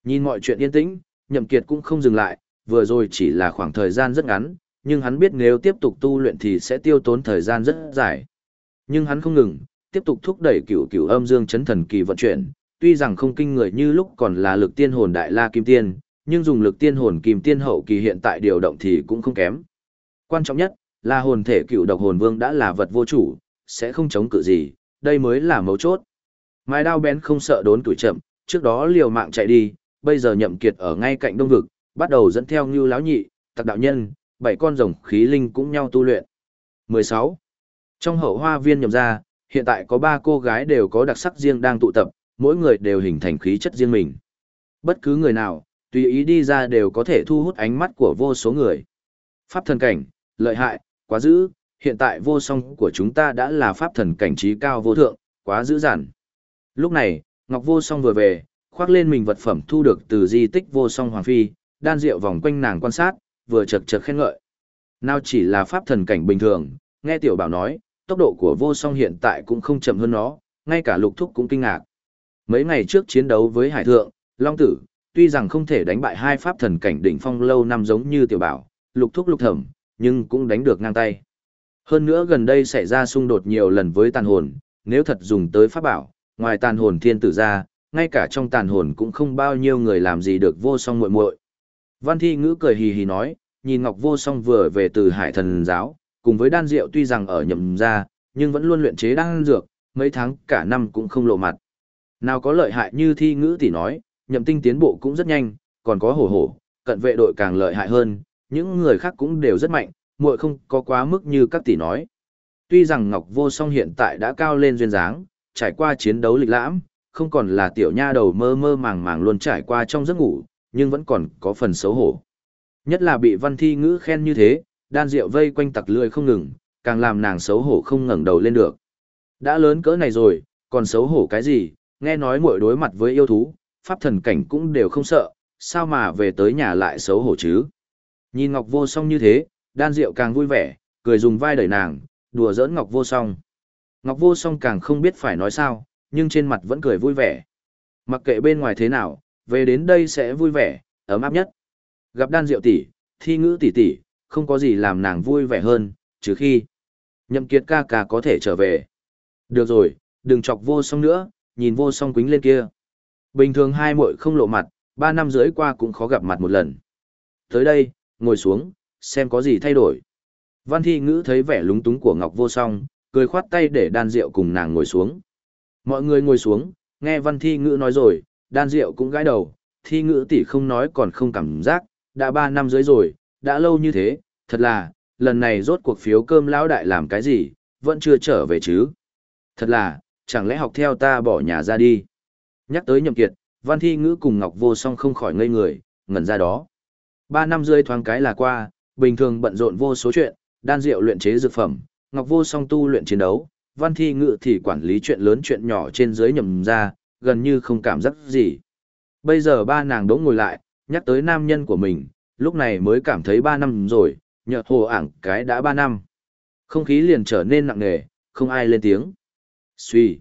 Nhìn mọi chuyện yên tĩnh, Nhậm Kiệt cũng không dừng lại, vừa rồi chỉ là khoảng thời gian rất ngắn, nhưng hắn biết nếu tiếp tục tu luyện thì sẽ tiêu tốn thời gian rất dài. Nhưng hắn không ngừng, tiếp tục thúc đẩy cửu cửu âm dương chấn thần kỳ vận chuyển, tuy rằng không kinh người như lúc còn là lực tiên hồn đại la kim tiên, nhưng dùng lực tiên hồn kim tiên hậu kỳ hiện tại điều động thì cũng không kém. Quan trọng nhất là hồn thể cửu độc hồn vương đã là vật vô chủ, sẽ không chống cự gì, đây mới là mấu chốt. Mai đao bén không sợ đốn tuổi chậm, trước đó liều mạng chạy đi, bây giờ nhậm kiệt ở ngay cạnh đông vực, bắt đầu dẫn theo Ngưu lão nhị, tặc đạo nhân, bảy con rồng khí linh cũng nhau tu luyện. 16. Trong hậu hoa viên nhậm ra, hiện tại có ba cô gái đều có đặc sắc riêng đang tụ tập, mỗi người đều hình thành khí chất riêng mình. Bất cứ người nào, tùy ý đi ra đều có thể thu hút ánh mắt của vô số người. Pháp thần cảnh, lợi hại, quá dữ, hiện tại vô song của chúng ta đã là pháp thần cảnh trí cao vô thượng, quá dữ dằn. Lúc này, Ngọc Vô Song vừa về, khoác lên mình vật phẩm thu được từ di tích Vô Song Hoàng Phi, đan rượu vòng quanh nàng quan sát, vừa chật chật khen ngợi. Nào chỉ là pháp thần cảnh bình thường, nghe tiểu bảo nói, tốc độ của Vô Song hiện tại cũng không chậm hơn nó, ngay cả lục thúc cũng kinh ngạc. Mấy ngày trước chiến đấu với Hải Thượng, Long Tử, tuy rằng không thể đánh bại hai pháp thần cảnh đỉnh phong lâu năm giống như tiểu bảo, lục thúc lục thẩm, nhưng cũng đánh được ngang tay. Hơn nữa gần đây xảy ra xung đột nhiều lần với tàn hồn, nếu thật dùng tới pháp bảo, ngoài tàn hồn thiên tử ra, ngay cả trong tàn hồn cũng không bao nhiêu người làm gì được vô song muội muội. Văn thi ngữ cười hì hì nói, nhìn Ngọc vô song vừa về từ hải thần giáo, cùng với đan rượu tuy rằng ở nhậm ra, nhưng vẫn luôn luyện chế đan dược, mấy tháng cả năm cũng không lộ mặt. Nào có lợi hại như thi ngữ tỷ nói, nhậm tinh tiến bộ cũng rất nhanh, còn có hổ hổ, cận vệ đội càng lợi hại hơn, những người khác cũng đều rất mạnh, muội không có quá mức như các tỷ nói. Tuy rằng Ngọc Vô Song hiện tại đã cao lên duyên dáng, trải qua chiến đấu lịch lãm, không còn là tiểu nha đầu mơ mơ màng màng luôn trải qua trong giấc ngủ, nhưng vẫn còn có phần xấu hổ. Nhất là bị văn thi ngữ khen như thế, đan rượu vây quanh tặc lưỡi không ngừng, càng làm nàng xấu hổ không ngẩng đầu lên được. Đã lớn cỡ này rồi, còn xấu hổ cái gì, nghe nói muội đối mặt với yêu thú, pháp thần cảnh cũng đều không sợ, sao mà về tới nhà lại xấu hổ chứ. Nhìn Ngọc Vô Song như thế, đan rượu càng vui vẻ, cười dùng vai đẩy nàng, đùa giỡn Ngọc Vô Song. Ngọc Vô Song càng không biết phải nói sao, nhưng trên mặt vẫn cười vui vẻ. Mặc kệ bên ngoài thế nào, về đến đây sẽ vui vẻ, ấm áp nhất. Gặp đan rượu tỷ, thi ngữ tỷ tỷ, không có gì làm nàng vui vẻ hơn, trừ khi nhậm kiệt ca ca có thể trở về. Được rồi, đừng chọc vô song nữa, nhìn vô song quính lên kia. Bình thường hai muội không lộ mặt, ba năm rưỡi qua cũng khó gặp mặt một lần. Tới đây, ngồi xuống, xem có gì thay đổi. Văn thi ngữ thấy vẻ lúng túng của Ngọc vô song, cười khoát tay để đan rượu cùng nàng ngồi xuống. Mọi người ngồi xuống, nghe văn thi ngữ nói rồi, đan rượu cũng gãi đầu, thi ngữ tỷ không nói còn không cảm giác, đã ba năm dưới rồi, đã lâu như thế, thật là, lần này rốt cuộc phiếu cơm lão đại làm cái gì, vẫn chưa trở về chứ. Thật là, chẳng lẽ học theo ta bỏ nhà ra đi. Nhắc tới nhậm kiệt, văn thi ngữ cùng Ngọc Vô Song không khỏi ngây người, ngẩn ra đó. Ba năm rơi thoáng cái là qua, bình thường bận rộn vô số chuyện, đan rượu luyện chế dược phẩm, Ngọc Vô Song tu luyện chiến đấu, văn thi ngữ thì quản lý chuyện lớn chuyện nhỏ trên dưới nhầm ra, gần như không cảm giác gì. Bây giờ ba nàng đỗ ngồi lại, nhắc tới nam nhân của mình, lúc này mới cảm thấy ba năm rồi, nhợt hồ ảng cái đã ba năm. Không khí liền trở nên nặng nề, không ai lên tiếng. Suy.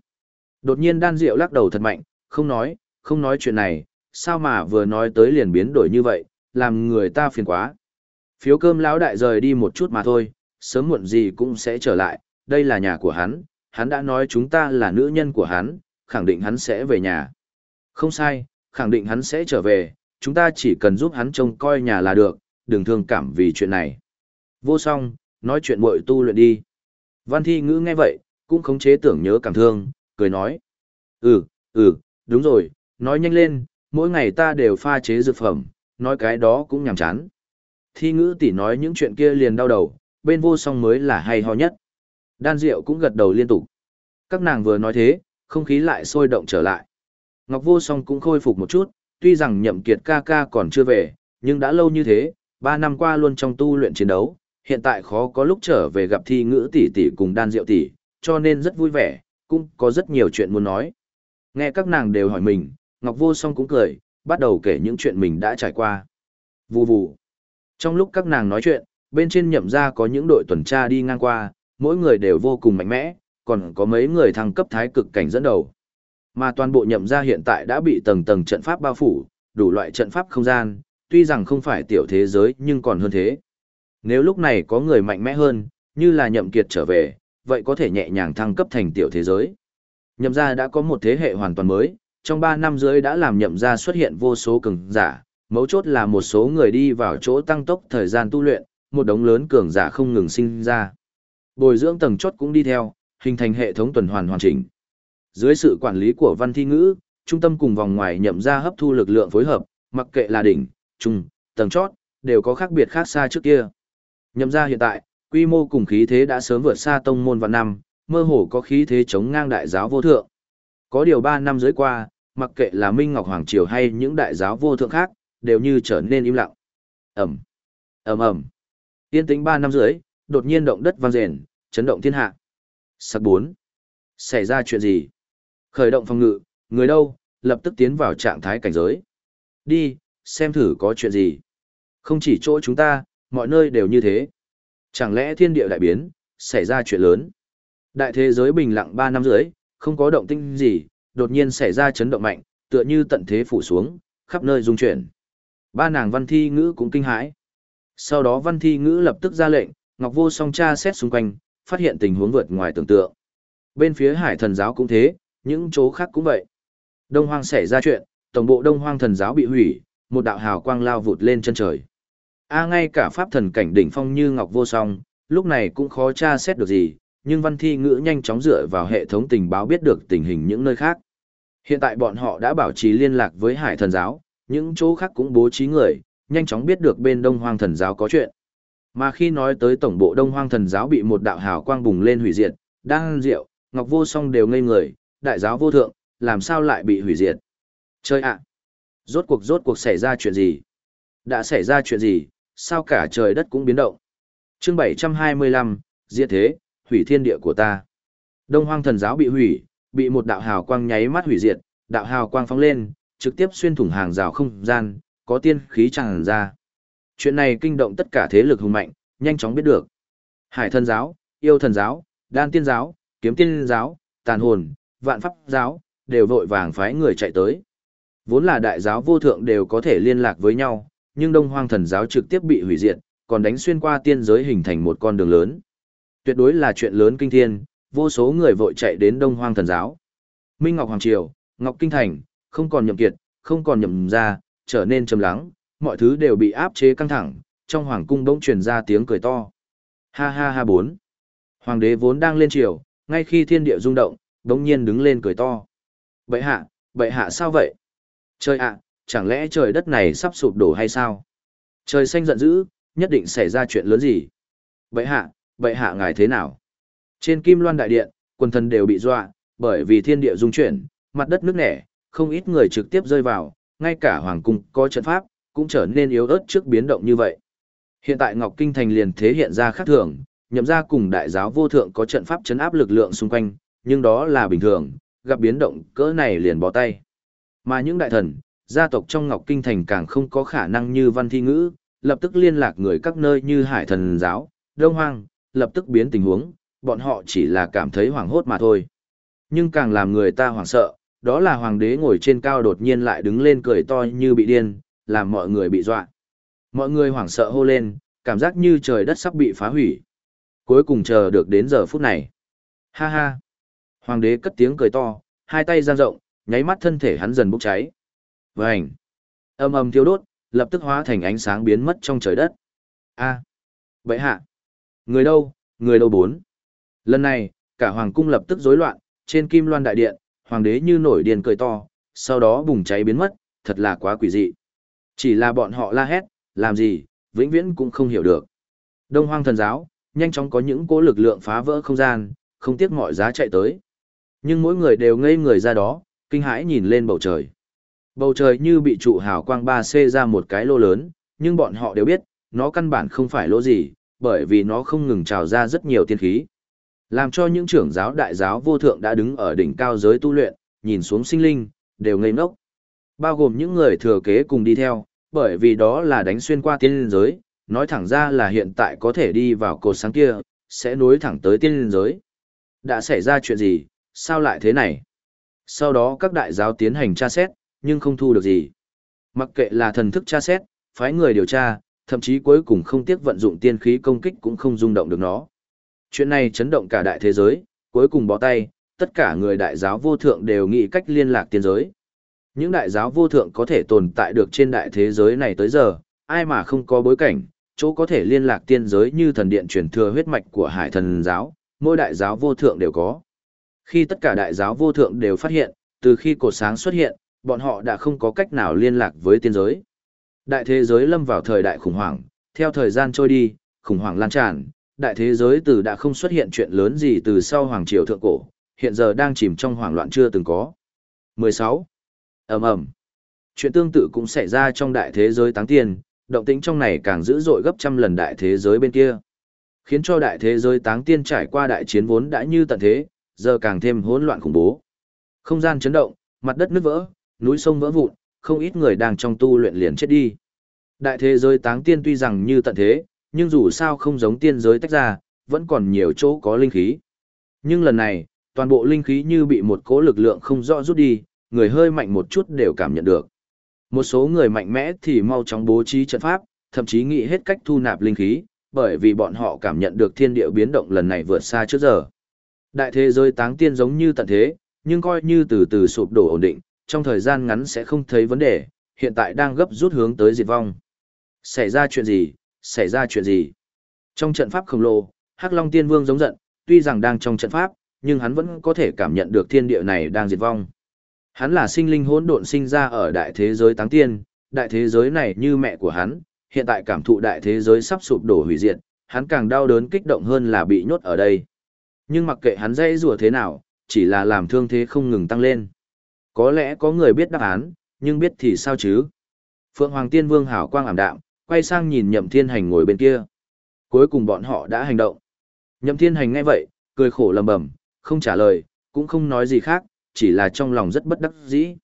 Đột nhiên đan rượu lắc đầu thật mạnh, không nói, không nói chuyện này, sao mà vừa nói tới liền biến đổi như vậy, làm người ta phiền quá. Phiếu cơm lão đại rời đi một chút mà thôi, sớm muộn gì cũng sẽ trở lại, đây là nhà của hắn, hắn đã nói chúng ta là nữ nhân của hắn, khẳng định hắn sẽ về nhà. Không sai, khẳng định hắn sẽ trở về, chúng ta chỉ cần giúp hắn trông coi nhà là được, đừng thương cảm vì chuyện này. Vô song, nói chuyện muội tu luyện đi. Văn thi ngữ nghe vậy, cũng khống chế tưởng nhớ cảm thương, cười nói. Ừ, ừ, đúng rồi, nói nhanh lên, mỗi ngày ta đều pha chế dược phẩm, nói cái đó cũng nhàm chán. Thi ngữ tỷ nói những chuyện kia liền đau đầu, bên vô song mới là hay ho nhất. Đan Diệu cũng gật đầu liên tục. Các nàng vừa nói thế, không khí lại sôi động trở lại. Ngọc Vô Song cũng khôi phục một chút, tuy rằng nhậm kiệt ca ca còn chưa về, nhưng đã lâu như thế, ba năm qua luôn trong tu luyện chiến đấu, hiện tại khó có lúc trở về gặp thi ngữ tỷ tỷ cùng đan diệu tỷ, cho nên rất vui vẻ, cũng có rất nhiều chuyện muốn nói. Nghe các nàng đều hỏi mình, Ngọc Vô Song cũng cười, bắt đầu kể những chuyện mình đã trải qua. Vù vù. Trong lúc các nàng nói chuyện, bên trên nhậm ra có những đội tuần tra đi ngang qua, mỗi người đều vô cùng mạnh mẽ, còn có mấy người thăng cấp thái cực cảnh dẫn đầu. Mà toàn bộ nhậm gia hiện tại đã bị tầng tầng trận pháp bao phủ, đủ loại trận pháp không gian, tuy rằng không phải tiểu thế giới nhưng còn hơn thế. Nếu lúc này có người mạnh mẽ hơn, như là nhậm kiệt trở về, vậy có thể nhẹ nhàng thăng cấp thành tiểu thế giới. Nhậm gia đã có một thế hệ hoàn toàn mới, trong 3 năm dưới đã làm nhậm gia xuất hiện vô số cường giả, mấu chốt là một số người đi vào chỗ tăng tốc thời gian tu luyện, một đống lớn cường giả không ngừng sinh ra. Bồi dưỡng tầng chốt cũng đi theo, hình thành hệ thống tuần hoàn hoàn chỉnh. Dưới sự quản lý của văn thi ngữ, trung tâm cùng vòng ngoài nhậm ra hấp thu lực lượng phối hợp, mặc kệ là đỉnh, trung, tầng chót, đều có khác biệt khác xa trước kia. Nhậm ra hiện tại, quy mô cùng khí thế đã sớm vượt xa tông môn vạn năm, mơ hồ có khí thế chống ngang đại giáo vô thượng. Có điều 3 năm dưới qua, mặc kệ là Minh Ngọc Hoàng Triều hay những đại giáo vô thượng khác, đều như trở nên im lặng. Ẩm, ầm ầm. Yên tĩnh 3 năm dưới, đột nhiên động đất vang rền, chấn động thiên hạ. Sắc 4. Xảy ra chuyện gì? Khởi động phòng ngự, người đâu, lập tức tiến vào trạng thái cảnh giới. Đi, xem thử có chuyện gì. Không chỉ chỗ chúng ta, mọi nơi đều như thế. Chẳng lẽ thiên địa đại biến, xảy ra chuyện lớn. Đại thế giới bình lặng 3 năm dưới, không có động tinh gì, đột nhiên xảy ra chấn động mạnh, tựa như tận thế phủ xuống, khắp nơi rung chuyển. Ba nàng văn thi ngữ cũng kinh hãi. Sau đó văn thi ngữ lập tức ra lệnh, Ngọc Vô song tra xét xung quanh, phát hiện tình huống vượt ngoài tưởng tượng. Bên phía hải thần giáo cũng thế, những chỗ khác cũng vậy. Đông hoang xảy ra chuyện, tổng bộ đông hoang thần giáo bị hủy, một đạo hào quang lao vụt lên chân trời. A ngay cả pháp thần cảnh đỉnh phong như Ngọc Vô Song, lúc này cũng khó tra xét được gì, nhưng văn thi ngữ nhanh chóng dựa vào hệ thống tình báo biết được tình hình những nơi khác. Hiện tại bọn họ đã bảo trì liên lạc với hải thần giáo, những chỗ khác cũng bố trí người, nhanh chóng biết được bên đông hoang thần giáo có chuyện. Mà khi nói tới tổng bộ đông hoang thần giáo bị một đạo hào quang bùng lên hủy diệt, đang rượu, Ngọc Vô Song đều ngây người, đại giáo vô thượng, làm sao lại bị hủy diệt? Chơi ạ! Rốt cuộc rốt cuộc xảy ra chuyện gì? Đã xảy ra chuyện gì, sao cả trời đất cũng biến động? chương 725, diệt thế, hủy thiên địa của ta. Đông hoang thần giáo bị hủy, bị một đạo hào quang nháy mắt hủy diệt, đạo hào quang phóng lên, trực tiếp xuyên thủng hàng rào không gian, có tiên khí tràn ra. Chuyện này kinh động tất cả thế lực hùng mạnh, nhanh chóng biết được. Hải thần giáo, yêu thần giáo, đan tiên giáo, kiếm tiên giáo, tàn hồn, vạn pháp giáo, đều vội vàng phái người chạy tới. Vốn là đại giáo vô thượng đều có thể liên lạc với nhau, nhưng đông hoang thần giáo trực tiếp bị hủy diệt, còn đánh xuyên qua tiên giới hình thành một con đường lớn. Tuyệt đối là chuyện lớn kinh thiên, vô số người vội chạy đến đông hoang thần giáo. Minh Ngọc Hoàng Triều, Ngọc Kinh Thành, không còn nhậm kiệt, không còn nhậm ra, trở nên trầm lắng, mọi thứ đều bị áp chế căng thẳng, trong hoàng cung bỗng truyền ra tiếng cười to. Ha ha ha bốn. Hoàng đế vốn đang lên triều, ngay khi thiên địa rung động, đống nhiên đứng lên cười to. Bệ hạ, bệ hạ sao vậy? Trời ạ, chẳng lẽ trời đất này sắp sụp đổ hay sao? Trời xanh giận dữ, nhất định xảy ra chuyện lớn gì? Bệ hạ, bệ hạ ngài thế nào? Trên kim loan đại điện, quần thần đều bị dọa, bởi vì thiên địa rung chuyển, mặt đất nước nẻ, không ít người trực tiếp rơi vào, ngay cả hoàng cung có trận pháp, cũng trở nên yếu ớt trước biến động như vậy. Hiện tại Ngọc Kinh Thành liền thế hiện ra khác thường, nhậm ra cùng đại giáo vô thượng có trận pháp chấn áp lực lượng xung quanh, nhưng đó là bình thường, gặp biến động cỡ này liền bỏ tay. Mà những đại thần, gia tộc trong Ngọc Kinh Thành càng không có khả năng như văn thi ngữ, lập tức liên lạc người các nơi như hải thần giáo, đông hoang, lập tức biến tình huống, bọn họ chỉ là cảm thấy hoảng hốt mà thôi. Nhưng càng làm người ta hoảng sợ, đó là hoàng đế ngồi trên cao đột nhiên lại đứng lên cười to như bị điên, làm mọi người bị dọa. Mọi người hoảng sợ hô lên, cảm giác như trời đất sắp bị phá hủy. Cuối cùng chờ được đến giờ phút này. Ha ha. Hoàng đế cất tiếng cười to, hai tay giang rộng, nháy mắt thân thể hắn dần bốc cháy. Vành. Âm âm thiêu đốt, lập tức hóa thành ánh sáng biến mất trong trời đất. A. Vậy hạ. Người đâu, người đâu bốn. Lần này, cả hoàng cung lập tức rối loạn, trên kim loan đại điện, hoàng đế như nổi điên cười to, sau đó bùng cháy biến mất, thật là quá quỷ dị. Chỉ là bọn họ la hét, làm gì, vĩnh viễn cũng không hiểu được. Đông hoang thần giáo, nhanh chóng có những cố lực lượng phá vỡ không gian, không tiếc mọi giá chạy tới. Nhưng mỗi người đều ngây người ra đó, kinh hãi nhìn lên bầu trời. Bầu trời như bị trụ hào quang 3C ra một cái lô lớn, nhưng bọn họ đều biết, nó căn bản không phải lỗ gì, bởi vì nó không ngừng trào ra rất nhiều tiên khí. Làm cho những trưởng giáo đại giáo vô thượng đã đứng ở đỉnh cao giới tu luyện, nhìn xuống sinh linh, đều ngây ngốc. Bao gồm những người thừa kế cùng đi theo, bởi vì đó là đánh xuyên qua tiên giới, nói thẳng ra là hiện tại có thể đi vào cột sáng kia, sẽ nối thẳng tới tiên giới. Đã xảy ra chuyện gì, sao lại thế này? Sau đó các đại giáo tiến hành tra xét, nhưng không thu được gì. Mặc kệ là thần thức tra xét, phái người điều tra, thậm chí cuối cùng không tiếc vận dụng tiên khí công kích cũng không rung động được nó. Chuyện này chấn động cả đại thế giới, cuối cùng bó tay, tất cả người đại giáo vô thượng đều nghĩ cách liên lạc tiên giới. Những đại giáo vô thượng có thể tồn tại được trên đại thế giới này tới giờ, ai mà không có bối cảnh, chỗ có thể liên lạc tiên giới như thần điện truyền thừa huyết mạch của hải thần giáo, mỗi đại giáo vô thượng đều có. Khi tất cả đại giáo vô thượng đều phát hiện, từ khi cột sáng xuất hiện, bọn họ đã không có cách nào liên lạc với tiên giới. Đại thế giới lâm vào thời đại khủng hoảng, theo thời gian trôi đi, khủng hoảng lan tràn, đại thế giới từ đã không xuất hiện chuyện lớn gì từ sau hoàng triều thượng cổ, hiện giờ đang chìm trong hoảng loạn chưa từng có. 16. Ầm ầm. Chuyện tương tự cũng xảy ra trong đại thế giới táng tiên. động tĩnh trong này càng dữ dội gấp trăm lần đại thế giới bên kia. Khiến cho đại thế giới táng tiên trải qua đại chiến vốn đã như tận thế, giờ càng thêm hỗn loạn khủng bố. Không gian chấn động, mặt đất nứt vỡ, núi sông vỡ vụn, không ít người đang trong tu luyện liền chết đi. Đại thế giới táng tiên tuy rằng như tận thế, nhưng dù sao không giống tiên giới tách ra, vẫn còn nhiều chỗ có linh khí. Nhưng lần này, toàn bộ linh khí như bị một cỗ lực lượng không rõ rút đi, người hơi mạnh một chút đều cảm nhận được. Một số người mạnh mẽ thì mau chóng bố trí trận pháp, thậm chí nghĩ hết cách thu nạp linh khí, bởi vì bọn họ cảm nhận được thiên địa biến động lần này vượt xa trước giờ. Đại thế giới táng tiên giống như tận thế, nhưng coi như từ từ sụp đổ ổn định, trong thời gian ngắn sẽ không thấy vấn đề, hiện tại đang gấp rút hướng tới diệt vong. Xảy ra chuyện gì? Xảy ra chuyện gì? Trong trận pháp khổng lồ, Hắc Long Tiên Vương giống giận, tuy rằng đang trong trận pháp, nhưng hắn vẫn có thể cảm nhận được thiên địa này đang diệt vong. Hắn là sinh linh hỗn độn sinh ra ở đại thế giới táng tiên, đại thế giới này như mẹ của hắn, hiện tại cảm thụ đại thế giới sắp sụp đổ hủy diệt, hắn càng đau đớn kích động hơn là bị nhốt ở đây. Nhưng mặc kệ hắn dây rùa thế nào, chỉ là làm thương thế không ngừng tăng lên. Có lẽ có người biết đáp án, nhưng biết thì sao chứ? Phượng Hoàng Tiên Vương hảo quang ảm đạm, quay sang nhìn Nhậm Thiên Hành ngồi bên kia. Cuối cùng bọn họ đã hành động. Nhậm Thiên Hành nghe vậy, cười khổ lầm bầm, không trả lời, cũng không nói gì khác, chỉ là trong lòng rất bất đắc dĩ.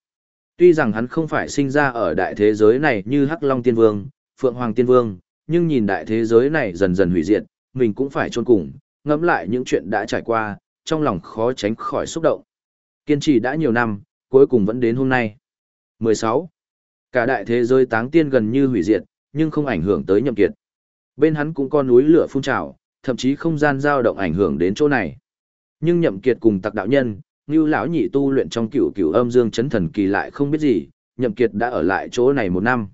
Tuy rằng hắn không phải sinh ra ở đại thế giới này như Hắc Long Tiên Vương, Phượng Hoàng Tiên Vương, nhưng nhìn đại thế giới này dần dần hủy diệt, mình cũng phải chôn cùng, ngẫm lại những chuyện đã trải qua, trong lòng khó tránh khỏi xúc động. Kiên trì đã nhiều năm, cuối cùng vẫn đến hôm nay. 16. Cả đại thế giới táng tiên gần như hủy diệt, nhưng không ảnh hưởng tới nhậm kiệt. Bên hắn cũng có núi lửa phun trào, thậm chí không gian dao động ảnh hưởng đến chỗ này. Nhưng nhậm kiệt cùng tặc đạo nhân, như lão nhị tu luyện trong cửu cửu âm dương chấn thần kỳ lại không biết gì, nhậm kiệt đã ở lại chỗ này một năm.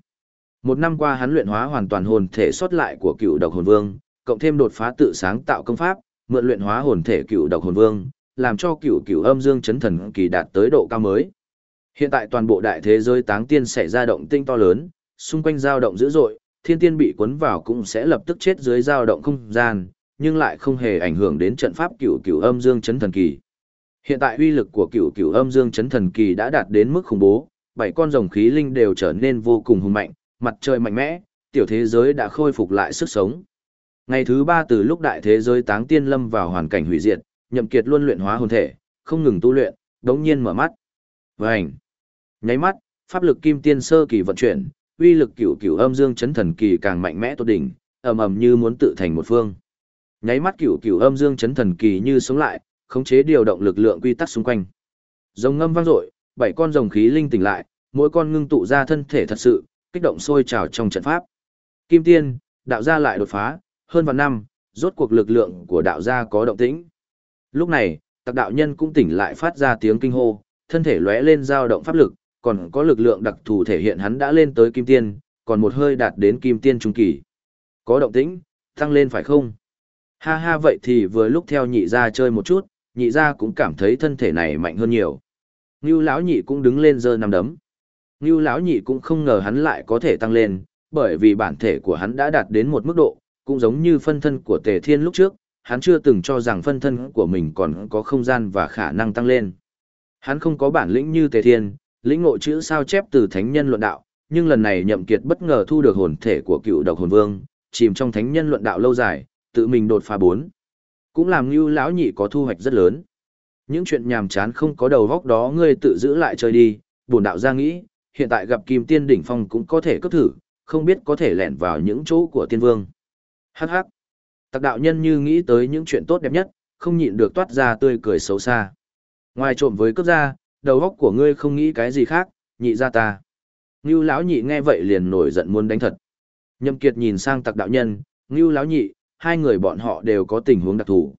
Một năm qua hắn luyện hóa hoàn toàn hồn thể xuất lại của cựu độc hồn vương, cộng thêm đột phá tự sáng tạo công pháp, mượn luyện hóa hồn thể cựu độc hồn vương, làm cho cựu cựu âm dương chấn thần kỳ đạt tới độ cao mới. Hiện tại toàn bộ đại thế giới táng tiên xảy ra động tinh to lớn, xung quanh dao động dữ dội, thiên tiên bị cuốn vào cũng sẽ lập tức chết dưới dao động không gian, nhưng lại không hề ảnh hưởng đến trận pháp cựu cựu âm dương chấn thần kỳ. Hiện tại uy lực của cựu cựu âm dương chấn thần kỳ đã đạt đến mức khủng bố, bảy con rồng khí linh đều trở nên vô cùng hùng mạnh, mặt trời mạnh mẽ, tiểu thế giới đã khôi phục lại sức sống. Ngày thứ ba từ lúc đại thế giới táng tiên lâm vào hoàn cảnh hủy diệt, nhậm kiệt luôn luyện hóa hồn thể, không ngừng tu luyện, đống nhiên mở mắt. Vành! Nháy mắt, pháp lực kim tiên sơ kỳ vận chuyển, uy lực cửu cửu âm dương chấn thần kỳ càng mạnh mẽ tốt đỉnh, ầm ầm như muốn tự thành một phương. Nháy mắt cửu cửu âm dương chấn thần kỳ như sống lại, khống chế điều động lực lượng quy tắc xung quanh. Rồng ngâm vang dội, bảy con rồng khí linh tỉnh lại, mỗi con ngưng tụ ra thân thể thật sự, kích động sôi trào trong trận pháp. Kim tiên, đạo gia lại đột phá, hơn vạn năm, rốt cuộc lực lượng của đạo gia có động tĩnh. Lúc này, tặc đạo nhân cũng tỉnh lại phát ra tiếng kinh hô, thân thể lóe lên dao động pháp lực, còn có lực lượng đặc thù thể hiện hắn đã lên tới kim tiên, còn một hơi đạt đến kim tiên trung kỳ. Có động tĩnh, tăng lên phải không? Ha ha vậy thì vừa lúc theo nhị ra chơi một chút, nhị ra cũng cảm thấy thân thể này mạnh hơn nhiều. Ngưu lão nhị cũng đứng lên giơ nằm đấm. Ngưu lão nhị cũng không ngờ hắn lại có thể tăng lên, bởi vì bản thể của hắn đã đạt đến một mức độ, cũng giống như phân thân của Tề Thiên lúc trước, hắn chưa từng cho rằng phân thân của mình còn có không gian và khả năng tăng lên. Hắn không có bản lĩnh như Tề Thiên, lĩnh ngộ chữ sao chép từ thánh nhân luận đạo, nhưng lần này Nhậm Kiệt bất ngờ thu được hồn thể của cựu độc hồn vương, chìm trong thánh nhân luận đạo lâu dài, tự mình đột phá bốn, cũng làm Nưu lão nhị có thu hoạch rất lớn. Những chuyện nhàm chán không có đầu góc đó ngươi tự giữ lại chơi đi, bổn đạo ra nghĩ, hiện tại gặp Kim Tiên đỉnh phong cũng có thể cấp thử, không biết có thể lẻn vào những chỗ của tiên vương. Hắc hắc. Tặc đạo nhân như nghĩ tới những chuyện tốt đẹp nhất, không nhịn được toát ra tươi cười xấu xa. Ngoài trộm với cấp gia, đầu óc của ngươi không nghĩ cái gì khác, nhị ra ta. Ngưu lão nhị nghe vậy liền nổi giận muốn đánh thật. Nhâm Kiệt nhìn sang tặc đạo nhân, Ngưu lão nhị, hai người bọn họ đều có tình huống đặc thù.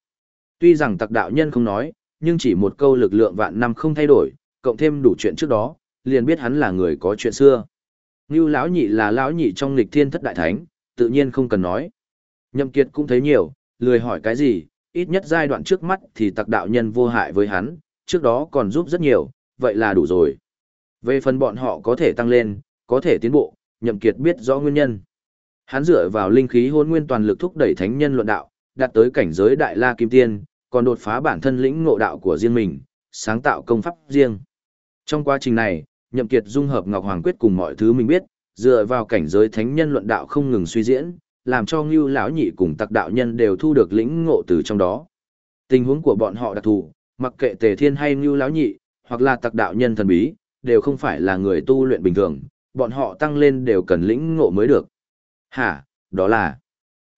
Tuy rằng tặc đạo nhân không nói, nhưng chỉ một câu lực lượng vạn năm không thay đổi, cộng thêm đủ chuyện trước đó, liền biết hắn là người có chuyện xưa. Ngưu lão nhị là lão nhị trong lịch thiên thất đại thánh, tự nhiên không cần nói. Nhậm Kiệt cũng thấy nhiều, lười hỏi cái gì, ít nhất giai đoạn trước mắt thì tặc đạo nhân vô hại với hắn, trước đó còn giúp rất nhiều, vậy là đủ rồi. Về phần bọn họ có thể tăng lên, có thể tiến bộ, Nhậm Kiệt biết rõ nguyên nhân. Hắn dựa vào linh khí hôn nguyên toàn lực thúc đẩy thánh nhân luận đạo, đạt tới cảnh giới đại la kim tiên, còn đột phá bản thân lĩnh ngộ đạo của riêng mình, sáng tạo công pháp riêng. Trong quá trình này, Nhậm Kiệt dung hợp Ngọc Hoàng Quyết cùng mọi thứ mình biết, dựa vào cảnh giới thánh nhân luận đạo không ngừng suy diễn, làm cho Ngưu lão nhị cùng Tặc đạo nhân đều thu được lĩnh ngộ từ trong đó. Tình huống của bọn họ đặc thù, mặc kệ Tề Thiên hay Ngưu lão nhị, hoặc là Tặc đạo nhân thần bí, đều không phải là người tu luyện bình thường, bọn họ tăng lên đều cần lĩnh ngộ mới được. Hả, đó là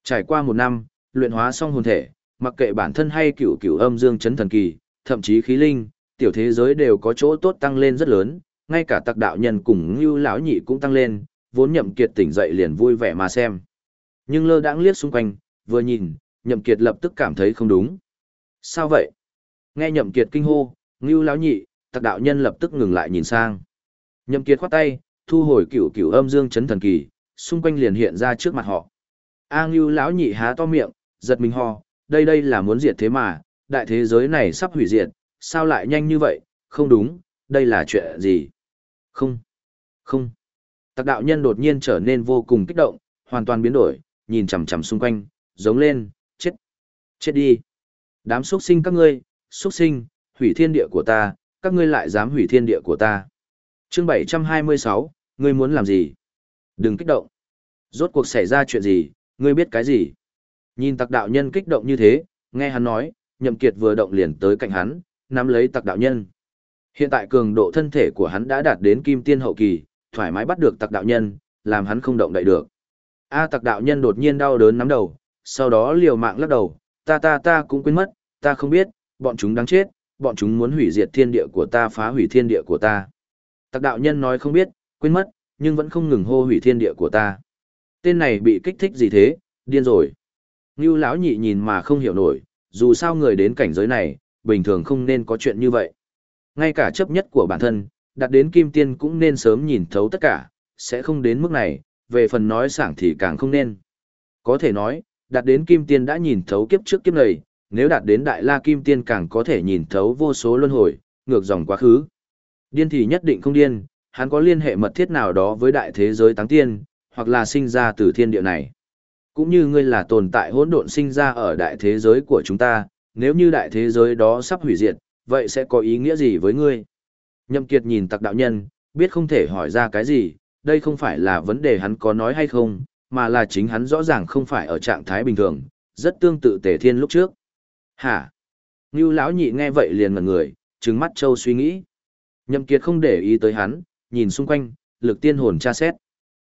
trải qua một năm, luyện hóa xong hồn thể, mặc kệ bản thân hay cửu cửu âm dương chấn thần kỳ, thậm chí khí linh, tiểu thế giới đều có chỗ tốt tăng lên rất lớn, ngay cả tặc đạo nhân cùng ngưu lão nhị cũng tăng lên, vốn nhậm kiệt tỉnh dậy liền vui vẻ mà xem. Nhưng lơ đãng liếc xung quanh, vừa nhìn, nhậm kiệt lập tức cảm thấy không đúng. Sao vậy? Nghe nhậm kiệt kinh hô, ngưu lão nhị, tặc đạo nhân lập tức ngừng lại nhìn sang. Nhậm kiệt khoát tay, thu hồi cửu cửu âm dương chấn thần kỳ, xung quanh liền hiện ra trước mặt họ. A ngưu lão nhị há to miệng, giật mình ho, đây đây là muốn diệt thế mà, đại thế giới này sắp hủy diệt, sao lại nhanh như vậy, không đúng, đây là chuyện gì? Không, không. Tặc đạo nhân đột nhiên trở nên vô cùng kích động, hoàn toàn biến đổi, nhìn chằm chằm xung quanh, giống lên, chết, chết đi. Đám xuất sinh các ngươi, xuất sinh, hủy thiên địa của ta, các ngươi lại dám hủy thiên địa của ta. Chương 726, ngươi muốn làm gì? Đừng kích động. Rốt cuộc xảy ra chuyện gì, ngươi biết cái gì? Nhìn tặc đạo nhân kích động như thế, nghe hắn nói, nhậm kiệt vừa động liền tới cạnh hắn, nắm lấy tặc đạo nhân. Hiện tại cường độ thân thể của hắn đã đạt đến kim tiên hậu kỳ, thoải mái bắt được tặc đạo nhân, làm hắn không động đậy được. A tặc đạo nhân đột nhiên đau đớn nắm đầu, sau đó liều mạng lắc đầu, ta ta ta cũng quên mất, ta không biết, bọn chúng đáng chết, bọn chúng muốn hủy diệt thiên địa của ta phá hủy thiên địa của ta. Tặc đạo nhân nói không biết, quên mất, nhưng vẫn không ngừng hô hủy thiên địa của ta. Tên này bị kích thích gì thế, điên rồi. Ngưu lão nhị nhìn mà không hiểu nổi, dù sao người đến cảnh giới này, bình thường không nên có chuyện như vậy. Ngay cả chấp nhất của bản thân, đặt đến kim tiên cũng nên sớm nhìn thấu tất cả, sẽ không đến mức này, về phần nói sảng thì càng không nên. Có thể nói, đạt đến kim tiên đã nhìn thấu kiếp trước kiếp này, nếu đạt đến đại la kim tiên càng có thể nhìn thấu vô số luân hồi, ngược dòng quá khứ. Điên thì nhất định không điên, hắn có liên hệ mật thiết nào đó với đại thế giới táng tiên, hoặc là sinh ra từ thiên địa này. Cũng như ngươi là tồn tại hỗn độn sinh ra ở đại thế giới của chúng ta, nếu như đại thế giới đó sắp hủy diệt, vậy sẽ có ý nghĩa gì với ngươi? Nhậm Kiệt nhìn tặc đạo nhân, biết không thể hỏi ra cái gì, đây không phải là vấn đề hắn có nói hay không, mà là chính hắn rõ ràng không phải ở trạng thái bình thường, rất tương tự tề thiên lúc trước. Hả? Ngưu lão nhị nghe vậy liền ngẩn người, trừng mắt châu suy nghĩ. Nhậm Kiệt không để ý tới hắn, nhìn xung quanh, lực tiên hồn tra xét.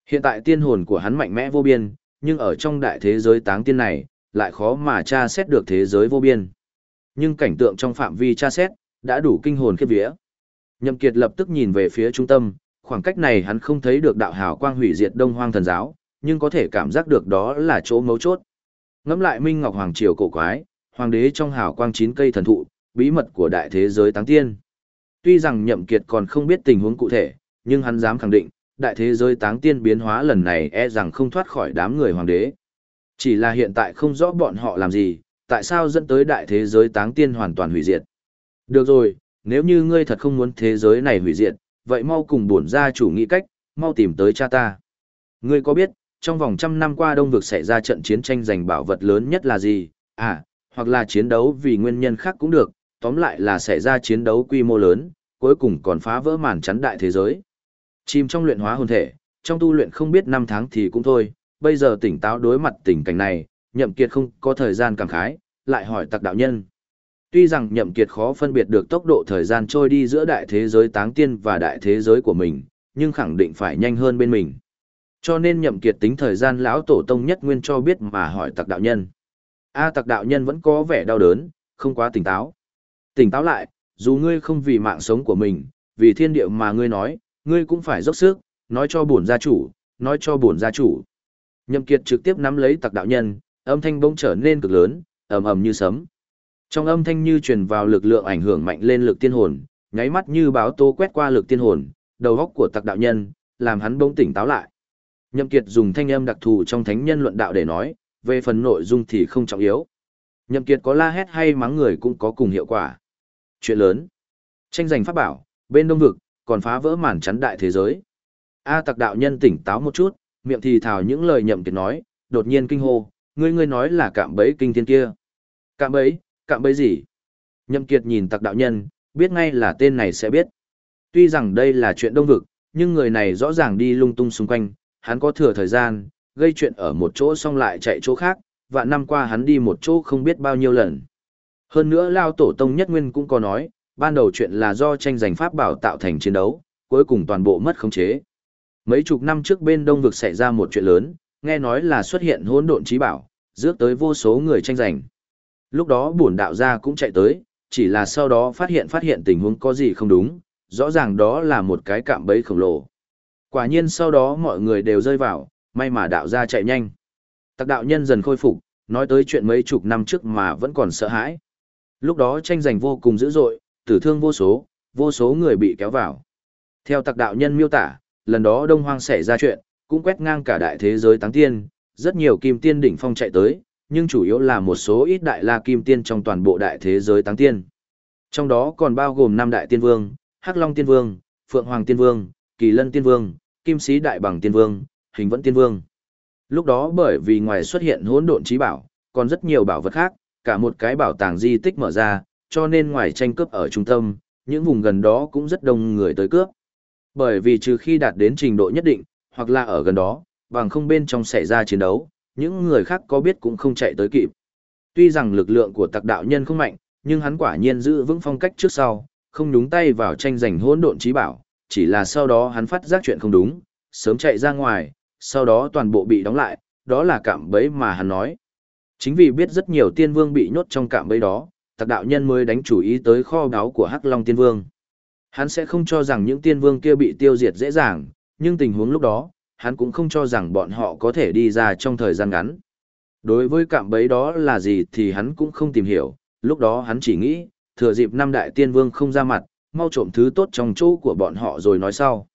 Hiện tại tiên hồn của hắn mạnh mẽ vô biên, nhưng ở trong đại thế giới táng tiên này, lại khó mà tra xét được thế giới vô biên. Nhưng cảnh tượng trong phạm vi tra xét, đã đủ kinh hồn khiếp vía. Nhậm Kiệt lập tức nhìn về phía trung tâm, khoảng cách này hắn không thấy được đạo hào quang hủy diệt Đông Hoang thần giáo, nhưng có thể cảm giác được đó là chỗ mấu chốt. Ngẫm lại Minh Ngọc Hoàng Triều cổ quái, hoàng đế trong hào quang chín cây thần thụ, bí mật của đại thế giới táng tiên. Tuy rằng Nhậm Kiệt còn không biết tình huống cụ thể, nhưng hắn dám khẳng định, đại thế giới táng tiên biến hóa lần này e rằng không thoát khỏi đám người hoàng đế. Chỉ là hiện tại không rõ bọn họ làm gì, tại sao dẫn tới đại thế giới táng tiên hoàn toàn hủy diệt. Được rồi, nếu như ngươi thật không muốn thế giới này hủy diệt, vậy mau cùng bổn gia chủ nghĩ cách, mau tìm tới cha ta. Ngươi có biết, trong vòng trăm năm qua Đông vực xảy ra trận chiến tranh giành bảo vật lớn nhất là gì? À, hoặc là chiến đấu vì nguyên nhân khác cũng được, tóm lại là xảy ra chiến đấu quy mô lớn, cuối cùng còn phá vỡ màn chắn đại thế giới. Chìm trong luyện hóa hồn thể, trong tu luyện không biết năm tháng thì cũng thôi, bây giờ tỉnh táo đối mặt tình cảnh này, nhậm kiệt không có thời gian cảm khái, lại hỏi tặc đạo nhân. Tuy rằng nhậm kiệt khó phân biệt được tốc độ thời gian trôi đi giữa đại thế giới táng tiên và đại thế giới của mình, nhưng khẳng định phải nhanh hơn bên mình. Cho nên nhậm kiệt tính thời gian lão tổ tông nhất nguyên cho biết mà hỏi tặc đạo nhân. A tặc đạo nhân vẫn có vẻ đau đớn, không quá tỉnh táo. Tỉnh táo lại, dù ngươi không vì mạng sống của mình, vì thiên địa mà ngươi nói, ngươi cũng phải dốc sức, nói cho bổn gia chủ, nói cho bổn gia chủ. Nhậm Kiệt trực tiếp nắm lấy tặc đạo nhân, âm thanh bỗng trở nên cực lớn, ầm ầm như sấm. Trong âm thanh như truyền vào lực lượng ảnh hưởng mạnh lên lực tiên hồn, nháy mắt như báo tố quét qua lực tiên hồn, đầu góc của tặc đạo nhân, làm hắn bỗng tỉnh táo lại. Nhậm Kiệt dùng thanh âm đặc thù trong thánh nhân luận đạo để nói, về phần nội dung thì không trọng yếu. Nhậm Kiệt có la hét hay mắng người cũng có cùng hiệu quả. Chuyện lớn. Tranh giành pháp bảo, bên đông vực, còn phá vỡ màn chắn đại thế giới. A tặc đạo nhân tỉnh táo một chút, miệng thì thào những lời nhậm kiệt nói, đột nhiên kinh hô, ngươi ngươi nói là cạm bẫy kinh thiên kia. Cạm bẫy, cạm bẫy gì? Nhậm kiệt nhìn tặc đạo nhân, biết ngay là tên này sẽ biết. Tuy rằng đây là chuyện đông vực, nhưng người này rõ ràng đi lung tung xung quanh, hắn có thừa thời gian, gây chuyện ở một chỗ xong lại chạy chỗ khác, và năm qua hắn đi một chỗ không biết bao nhiêu lần. Hơn nữa Lao Tổ Tông Nhất Nguyên cũng có nói, ban đầu chuyện là do tranh giành pháp bảo tạo thành chiến đấu, cuối cùng toàn bộ mất khống chế. Mấy chục năm trước bên Đông vực xảy ra một chuyện lớn, nghe nói là xuất hiện hỗn độn trí bảo, rước tới vô số người tranh giành. Lúc đó bổn đạo gia cũng chạy tới, chỉ là sau đó phát hiện phát hiện tình huống có gì không đúng, rõ ràng đó là một cái cạm bẫy khổng lồ. Quả nhiên sau đó mọi người đều rơi vào, may mà đạo gia chạy nhanh. Tặc đạo nhân dần khôi phục, nói tới chuyện mấy chục năm trước mà vẫn còn sợ hãi. Lúc đó tranh giành vô cùng dữ dội, tử thương vô số, vô số người bị kéo vào. Theo tặc đạo nhân miêu tả, lần đó Đông Hoang xảy ra chuyện, cũng quét ngang cả đại thế giới táng tiên, rất nhiều kim tiên đỉnh phong chạy tới, nhưng chủ yếu là một số ít đại la kim tiên trong toàn bộ đại thế giới táng tiên. Trong đó còn bao gồm năm đại tiên vương, Hắc Long tiên vương, Phượng Hoàng tiên vương, Kỳ Lân tiên vương, Kim Sĩ đại bằng tiên vương, Hình Vẫn tiên vương. Lúc đó bởi vì ngoài xuất hiện hỗn độn trí bảo, còn rất nhiều bảo vật khác, cả một cái bảo tàng di tích mở ra, cho nên ngoài tranh cướp ở trung tâm, những vùng gần đó cũng rất đông người tới cướp. Bởi vì trừ khi đạt đến trình độ nhất định, hoặc là ở gần đó, bằng không bên trong xảy ra chiến đấu, những người khác có biết cũng không chạy tới kịp. Tuy rằng lực lượng của tặc đạo nhân không mạnh, nhưng hắn quả nhiên giữ vững phong cách trước sau, không nhúng tay vào tranh giành hỗn độn trí bảo, chỉ là sau đó hắn phát giác chuyện không đúng, sớm chạy ra ngoài, sau đó toàn bộ bị đóng lại, đó là cạm bẫy mà hắn nói. Chính vì biết rất nhiều tiên vương bị nhốt trong cạm bẫy đó, tặc đạo nhân mới đánh chủ ý tới kho báu của Hắc Long Tiên Vương. Hắn sẽ không cho rằng những tiên vương kia bị tiêu diệt dễ dàng, nhưng tình huống lúc đó, hắn cũng không cho rằng bọn họ có thể đi ra trong thời gian ngắn. Đối với cạm bấy đó là gì thì hắn cũng không tìm hiểu, lúc đó hắn chỉ nghĩ, thừa dịp năm đại tiên vương không ra mặt, mau trộm thứ tốt trong chỗ của bọn họ rồi nói sau.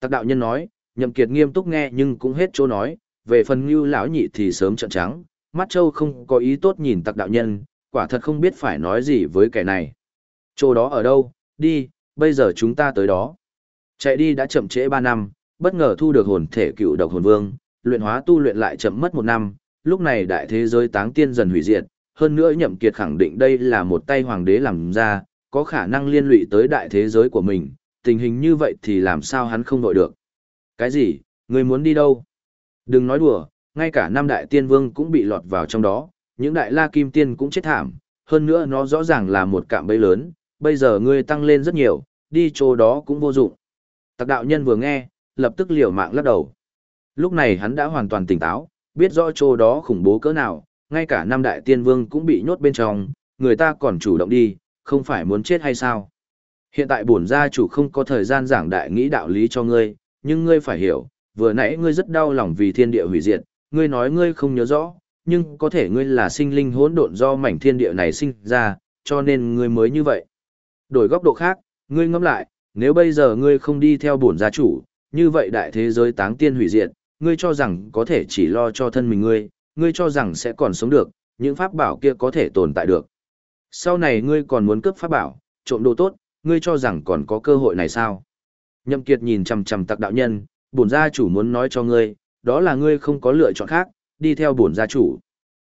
Tặc đạo nhân nói, nhậm kiệt nghiêm túc nghe nhưng cũng hết chỗ nói, về phần như lão nhị thì sớm trận trắng, mắt châu không có ý tốt nhìn tặc đạo nhân, quả thật không biết phải nói gì với kẻ này. Chỗ đó ở đâu, đi, bây giờ chúng ta tới đó. Chạy đi đã chậm trễ 3 năm, bất ngờ thu được hồn thể cựu độc hồn vương, luyện hóa tu luyện lại chậm mất một năm, lúc này đại thế giới táng tiên dần hủy diệt, hơn nữa nhậm kiệt khẳng định đây là một tay hoàng đế làm ra, có khả năng liên lụy tới đại thế giới của mình, tình hình như vậy thì làm sao hắn không đội được. Cái gì, người muốn đi đâu? Đừng nói đùa, ngay cả năm đại tiên vương cũng bị lọt vào trong đó, những đại la kim tiên cũng chết thảm, hơn nữa nó rõ ràng là một cạm bẫy lớn, bây giờ ngươi tăng lên rất nhiều, đi chỗ đó cũng vô dụng. Tặc đạo nhân vừa nghe, lập tức liều mạng lắc đầu. Lúc này hắn đã hoàn toàn tỉnh táo, biết rõ chỗ đó khủng bố cỡ nào, ngay cả năm đại tiên vương cũng bị nhốt bên trong, người ta còn chủ động đi, không phải muốn chết hay sao. Hiện tại bổn gia chủ không có thời gian giảng đại nghĩ đạo lý cho ngươi, nhưng ngươi phải hiểu, vừa nãy ngươi rất đau lòng vì thiên địa hủy diệt, ngươi nói ngươi không nhớ rõ, nhưng có thể ngươi là sinh linh hỗn độn do mảnh thiên địa này sinh ra, cho nên ngươi mới như vậy. Đổi góc độ khác, ngươi ngẫm lại, Nếu bây giờ ngươi không đi theo bổn gia chủ, như vậy đại thế giới táng tiên hủy diệt, ngươi cho rằng có thể chỉ lo cho thân mình ngươi, ngươi cho rằng sẽ còn sống được, những pháp bảo kia có thể tồn tại được. Sau này ngươi còn muốn cướp pháp bảo, trộm đồ tốt, ngươi cho rằng còn có cơ hội này sao? Nhậm Kiệt nhìn chằm chằm tặc đạo nhân, bổn gia chủ muốn nói cho ngươi, đó là ngươi không có lựa chọn khác, đi theo bổn gia chủ.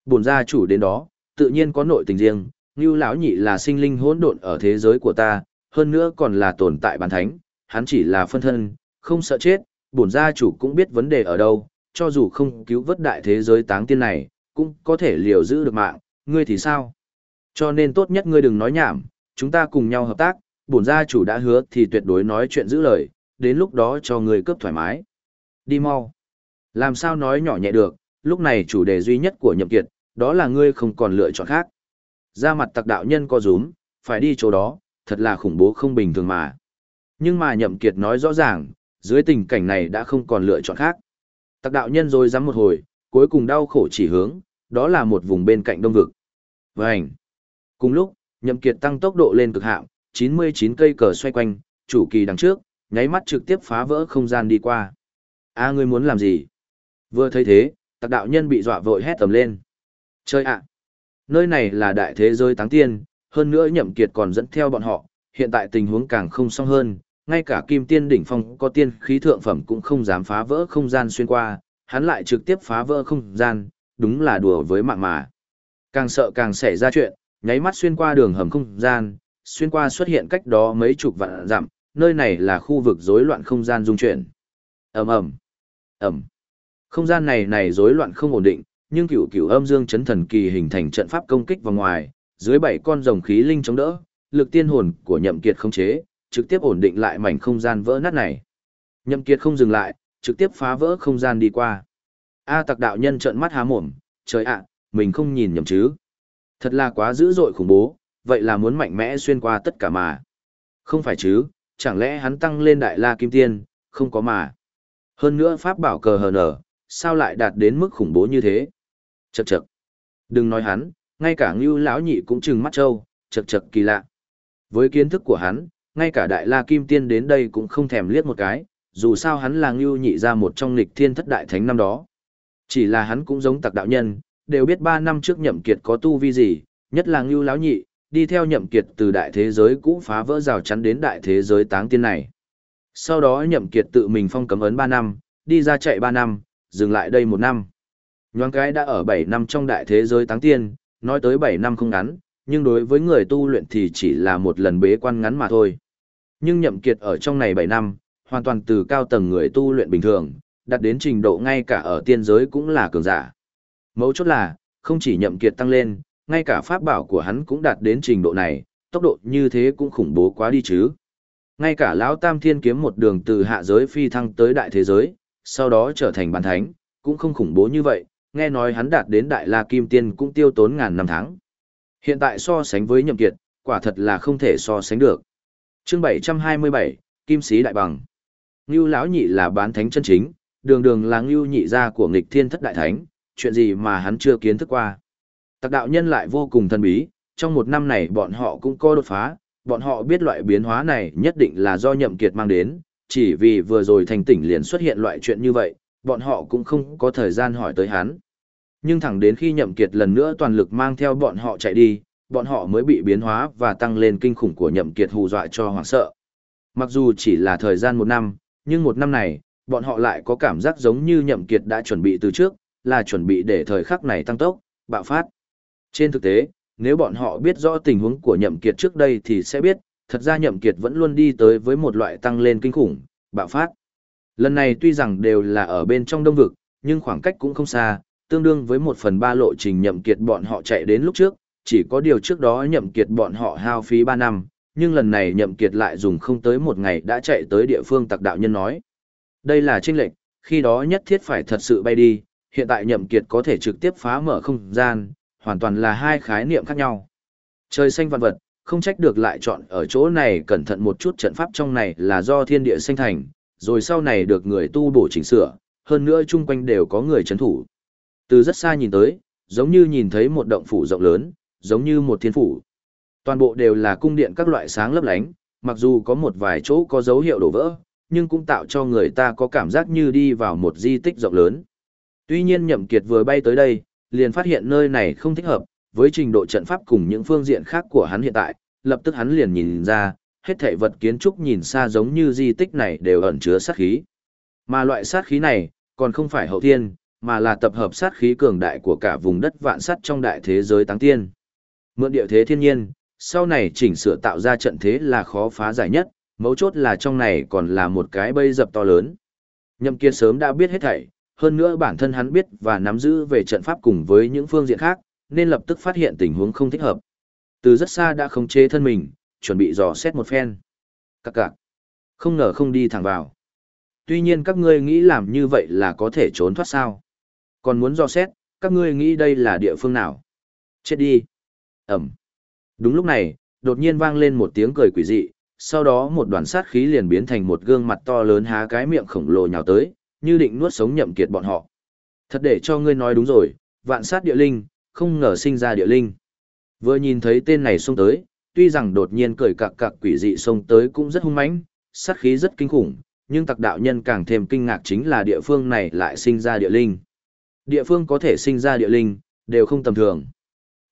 Bổn gia chủ đến đó, tự nhiên có nội tình riêng, Nưu lão nhị là sinh linh hỗn độn ở thế giới của ta, hơn nữa còn là tồn tại bản thánh, hắn chỉ là phân thân, không sợ chết, bổn gia chủ cũng biết vấn đề ở đâu, cho dù không cứu vớt đại thế giới táng tiên này, cũng có thể liều giữ được mạng, ngươi thì sao? Cho nên tốt nhất ngươi đừng nói nhảm, chúng ta cùng nhau hợp tác, bổn gia chủ đã hứa thì tuyệt đối nói chuyện giữ lời, đến lúc đó cho ngươi cướp thoải mái. Đi mau. Làm sao nói nhỏ nhẹ được, lúc này chủ đề duy nhất của nhậm kiệt, đó là ngươi không còn lựa chọn khác. Ra mặt tặc đạo nhân co rúm, phải đi chỗ đó, thật là khủng bố không bình thường mà. Nhưng mà nhậm kiệt nói rõ ràng, dưới tình cảnh này đã không còn lựa chọn khác. Tặc đạo nhân rồi dám một hồi, cuối cùng đau khổ chỉ hướng, đó là một vùng bên cạnh đông vực. Vành. Cùng lúc, nhậm kiệt tăng tốc độ lên cực hạn, 99 cây cờ xoay quanh, chủ kỳ đằng trước, nháy mắt trực tiếp phá vỡ không gian đi qua. A ngươi muốn làm gì? Vừa thấy thế, tặc đạo nhân bị dọa vội hét tầm lên. Chơi ạ! Nơi này là đại thế giới táng tiên, hơn nữa nhậm kiệt còn dẫn theo bọn họ, hiện tại tình huống càng không xong hơn, ngay cả kim tiên đỉnh phong có tiên khí thượng phẩm cũng không dám phá vỡ không gian xuyên qua, hắn lại trực tiếp phá vỡ không gian, đúng là đùa với mạng mà. Càng sợ càng xảy ra chuyện, nháy mắt xuyên qua đường hầm không gian, xuyên qua xuất hiện cách đó mấy chục vạn dặm, nơi này là khu vực rối loạn không gian dung chuyển. Ầm ầm. Ầm. Không gian này này rối loạn không ổn định, nhưng cửu cửu âm dương chấn thần kỳ hình thành trận pháp công kích vào ngoài, dưới bảy con rồng khí linh chống đỡ, lực tiên hồn của Nhậm Kiệt không chế, trực tiếp ổn định lại mảnh không gian vỡ nát này. Nhậm Kiệt không dừng lại, trực tiếp phá vỡ không gian đi qua. A Tặc đạo nhân trợn mắt há mồm, trời ạ, mình không nhìn nhầm chứ? Thật là quá dữ dội khủng bố, vậy là muốn mạnh mẽ xuyên qua tất cả mà. Không phải chứ, chẳng lẽ hắn tăng lên đại la kim tiên, không có mà. Hơn nữa pháp bảo cờ hờ nở, sao lại đạt đến mức khủng bố như thế? Chậc chậc. Đừng nói hắn, ngay cả Ngưu lão nhị cũng trừng mắt trâu, chậc chậc kỳ lạ. Với kiến thức của hắn, ngay cả đại la kim tiên đến đây cũng không thèm liếc một cái, dù sao hắn là Ngưu nhị ra một trong lịch thiên thất đại thánh năm đó. Chỉ là hắn cũng giống tặc đạo nhân, đều biết ba năm trước nhậm kiệt có tu vi gì, nhất là Ngưu lão nhị, đi theo nhậm kiệt từ đại thế giới cũ phá vỡ rào chắn đến đại thế giới táng tiên này. Sau đó nhậm kiệt tự mình phong cấm ấn 3 năm, đi ra chạy 3 năm, dừng lại đây 1 năm. Nhoáng cái đã ở 7 năm trong đại thế giới táng tiên, nói tới 7 năm không ngắn, nhưng đối với người tu luyện thì chỉ là một lần bế quan ngắn mà thôi. Nhưng nhậm kiệt ở trong này 7 năm, hoàn toàn từ cao tầng người tu luyện bình thường, đạt đến trình độ ngay cả ở tiên giới cũng là cường giả. Mấu chốt là, không chỉ nhậm kiệt tăng lên, ngay cả pháp bảo của hắn cũng đạt đến trình độ này, tốc độ như thế cũng khủng bố quá đi chứ. Ngay cả lão Tam Thiên kiếm một đường từ hạ giới phi thăng tới đại thế giới, sau đó trở thành bản thánh, cũng không khủng bố như vậy, nghe nói hắn đạt đến đại la kim tiên cũng tiêu tốn ngàn năm tháng. Hiện tại so sánh với nhậm kiệt, quả thật là không thể so sánh được. Chương 727, Kim sĩ đại bằng. Ngưu lão nhị là bán thánh chân chính, đường đường là ngưu nhị gia của nghịch thiên thất đại thánh, chuyện gì mà hắn chưa kiến thức qua. Tặc đạo nhân lại vô cùng thần bí, trong một năm này bọn họ cũng có đột phá, bọn họ biết loại biến hóa này nhất định là do nhậm kiệt mang đến, chỉ vì vừa rồi thành tỉnh liền xuất hiện loại chuyện như vậy, bọn họ cũng không có thời gian hỏi tới hắn. Nhưng thẳng đến khi nhậm kiệt lần nữa toàn lực mang theo bọn họ chạy đi, bọn họ mới bị biến hóa và tăng lên kinh khủng của nhậm kiệt hù dọa cho hoảng sợ. Mặc dù chỉ là thời gian một năm, nhưng một năm này, bọn họ lại có cảm giác giống như nhậm kiệt đã chuẩn bị từ trước, là chuẩn bị để thời khắc này tăng tốc, bạo phát. Trên thực tế, nếu bọn họ biết rõ tình huống của nhậm kiệt trước đây thì sẽ biết, thật ra nhậm kiệt vẫn luôn đi tới với một loại tăng lên kinh khủng, bạo phát. Lần này tuy rằng đều là ở bên trong đông vực, nhưng khoảng cách cũng không xa, tương đương với một phần ba lộ trình nhậm kiệt bọn họ chạy đến lúc trước, chỉ có điều trước đó nhậm kiệt bọn họ hao phí 3 năm, nhưng lần này nhậm kiệt lại dùng không tới một ngày đã chạy tới địa phương tặc đạo nhân nói. Đây là trinh lệnh, khi đó nhất thiết phải thật sự bay đi, hiện tại nhậm kiệt có thể trực tiếp phá mở không gian, hoàn toàn là hai khái niệm khác nhau. Trời xanh vạn vật, không trách được lại chọn ở chỗ này cẩn thận một chút trận pháp trong này là do thiên địa sinh thành, rồi sau này được người tu bổ chỉnh sửa, hơn nữa chung quanh đều có người chấn thủ. Từ rất xa nhìn tới, giống như nhìn thấy một động phủ rộng lớn, giống như một thiên phủ. Toàn bộ đều là cung điện các loại sáng lấp lánh, mặc dù có một vài chỗ có dấu hiệu đổ vỡ, nhưng cũng tạo cho người ta có cảm giác như đi vào một di tích rộng lớn. Tuy nhiên Nhậm Kiệt vừa bay tới đây, liền phát hiện nơi này không thích hợp, với trình độ trận pháp cùng những phương diện khác của hắn hiện tại, lập tức hắn liền nhìn ra, hết thảy vật kiến trúc nhìn xa giống như di tích này đều ẩn chứa sát khí. Mà loại sát khí này, còn không phải hậu thiên, mà là tập hợp sát khí cường đại của cả vùng đất vạn sắt trong đại thế giới táng tiên. Mượn địa thế thiên nhiên, sau này chỉnh sửa tạo ra trận thế là khó phá giải nhất, mấu chốt là trong này còn là một cái bây dập to lớn. Nhậm Kiệt sớm đã biết hết thảy, hơn nữa bản thân hắn biết và nắm giữ về trận pháp cùng với những phương diện khác, nên lập tức phát hiện tình huống không thích hợp. Từ rất xa đã khống chế thân mình, chuẩn bị dò xét một phen. Các cạc. Không ngờ không đi thẳng vào. Tuy nhiên các ngươi nghĩ làm như vậy là có thể trốn thoát sao. Còn muốn dò xét, các ngươi nghĩ đây là địa phương nào? Chết đi. Ẩm. Đúng lúc này, đột nhiên vang lên một tiếng cười quỷ dị, sau đó một đoàn sát khí liền biến thành một gương mặt to lớn há cái miệng khổng lồ nhào tới, như định nuốt sống nhậm kiệt bọn họ. Thật để cho ngươi nói đúng rồi, vạn sát địa linh, không ngờ sinh ra địa linh. Vừa nhìn thấy tên này xông tới, tuy rằng đột nhiên cười cặc cặc quỷ dị xông tới cũng rất hung mãnh, sát khí rất kinh khủng, nhưng tặc đạo nhân càng thêm kinh ngạc chính là địa phương này lại sinh ra địa linh. Địa phương có thể sinh ra địa linh, đều không tầm thường.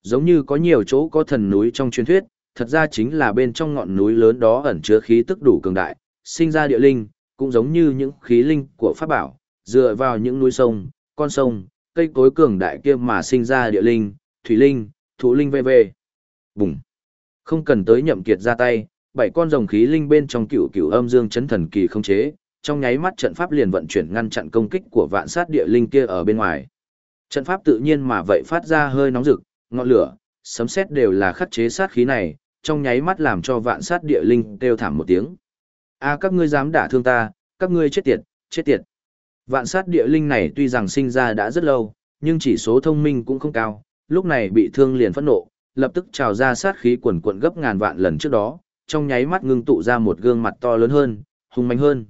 Giống như có nhiều chỗ có thần núi trong truyền thuyết, thật ra chính là bên trong ngọn núi lớn đó ẩn chứa khí tức đủ cường đại, sinh ra địa linh, cũng giống như những khí linh của pháp bảo, dựa vào những núi sông, con sông, cây cối cường đại kia mà sinh ra địa linh, thủy linh, thú linh v.v. Bùng. Không cần tới nhậm kiệt ra tay, bảy con rồng khí linh bên trong cựu cựu âm dương chấn thần kỳ không chế, trong nháy mắt trận pháp liền vận chuyển ngăn chặn công kích của vạn sát địa linh kia ở bên ngoài. Trận pháp tự nhiên mà vậy phát ra hơi nóng rực, ngọn lửa, sấm sét đều là khắc chế sát khí này, trong nháy mắt làm cho vạn sát địa linh kêu thảm một tiếng. A các ngươi dám đả thương ta, các ngươi chết tiệt, chết tiệt. Vạn sát địa linh này tuy rằng sinh ra đã rất lâu, nhưng chỉ số thông minh cũng không cao, lúc này bị thương liền phẫn nộ, lập tức trào ra sát khí quần quận gấp ngàn vạn lần trước đó, trong nháy mắt ngưng tụ ra một gương mặt to lớn hơn, hung mạnh hơn.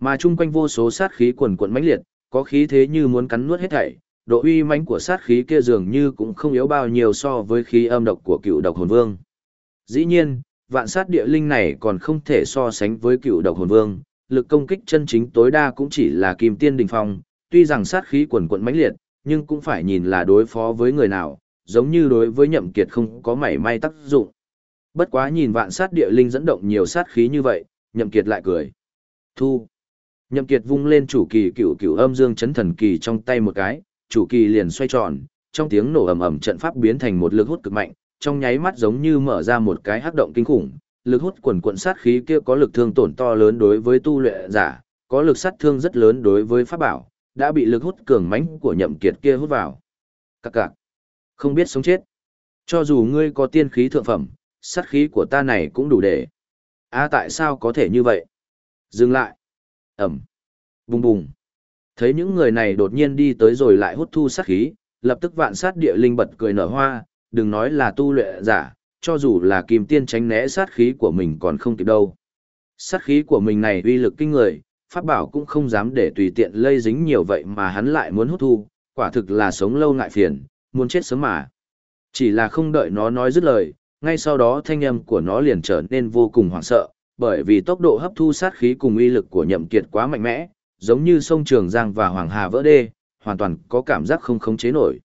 Mà chung quanh vô số sát khí quần quận mãnh liệt, có khí thế như muốn cắn nuốt hết thảy, độ uy mãnh của sát khí kia dường như cũng không yếu bao nhiêu so với khí âm độc của cựu độc hồn vương. Dĩ nhiên, vạn sát địa linh này còn không thể so sánh với cựu độc hồn vương, lực công kích chân chính tối đa cũng chỉ là kim tiên đỉnh phong, tuy rằng sát khí quần quận mãnh liệt, nhưng cũng phải nhìn là đối phó với người nào, giống như đối với nhậm kiệt không có mảy may tác dụng. Bất quá nhìn vạn sát địa linh dẫn động nhiều sát khí như vậy, nhậm kiệt lại cười. Thu. Nhậm kiệt vung lên chủ kỳ cựu cựu âm dương chấn thần kỳ trong tay một cái, chủ kỳ liền xoay tròn, trong tiếng nổ ầm ầm trận pháp biến thành một lực hút cực mạnh, trong nháy mắt giống như mở ra một cái hắc động kinh khủng, lực hút quần cuộn sát khí kia có lực thương tổn to lớn đối với tu luyện giả, có lực sát thương rất lớn đối với pháp bảo, đã bị lực hút cường mãnh của nhậm kiệt kia hút vào. Các cạc, không biết sống chết. Cho dù ngươi có tiên khí thượng phẩm, sát khí của ta này cũng đủ để. À tại sao có thể như vậy? Dừng lại. Ẩm. Bùng bùng. Thấy những người này đột nhiên đi tới rồi lại hút thu sát khí, lập tức vạn sát địa linh bật cười nở hoa, đừng nói là tu luyện giả, cho dù là kim tiên tránh né sát khí của mình còn không kịp đâu. Sát khí của mình này uy lực kinh người, pháp bảo cũng không dám để tùy tiện lây dính nhiều vậy mà hắn lại muốn hút thu, quả thực là sống lâu ngại phiền, muốn chết sớm mà. Chỉ là không đợi nó nói dứt lời, ngay sau đó thanh âm của nó liền trở nên vô cùng hoảng sợ, bởi vì tốc độ hấp thu sát khí cùng uy lực của nhậm kiệt quá mạnh mẽ, giống như sông Trường Giang và Hoàng Hà vỡ đê, hoàn toàn có cảm giác không khống chế nổi.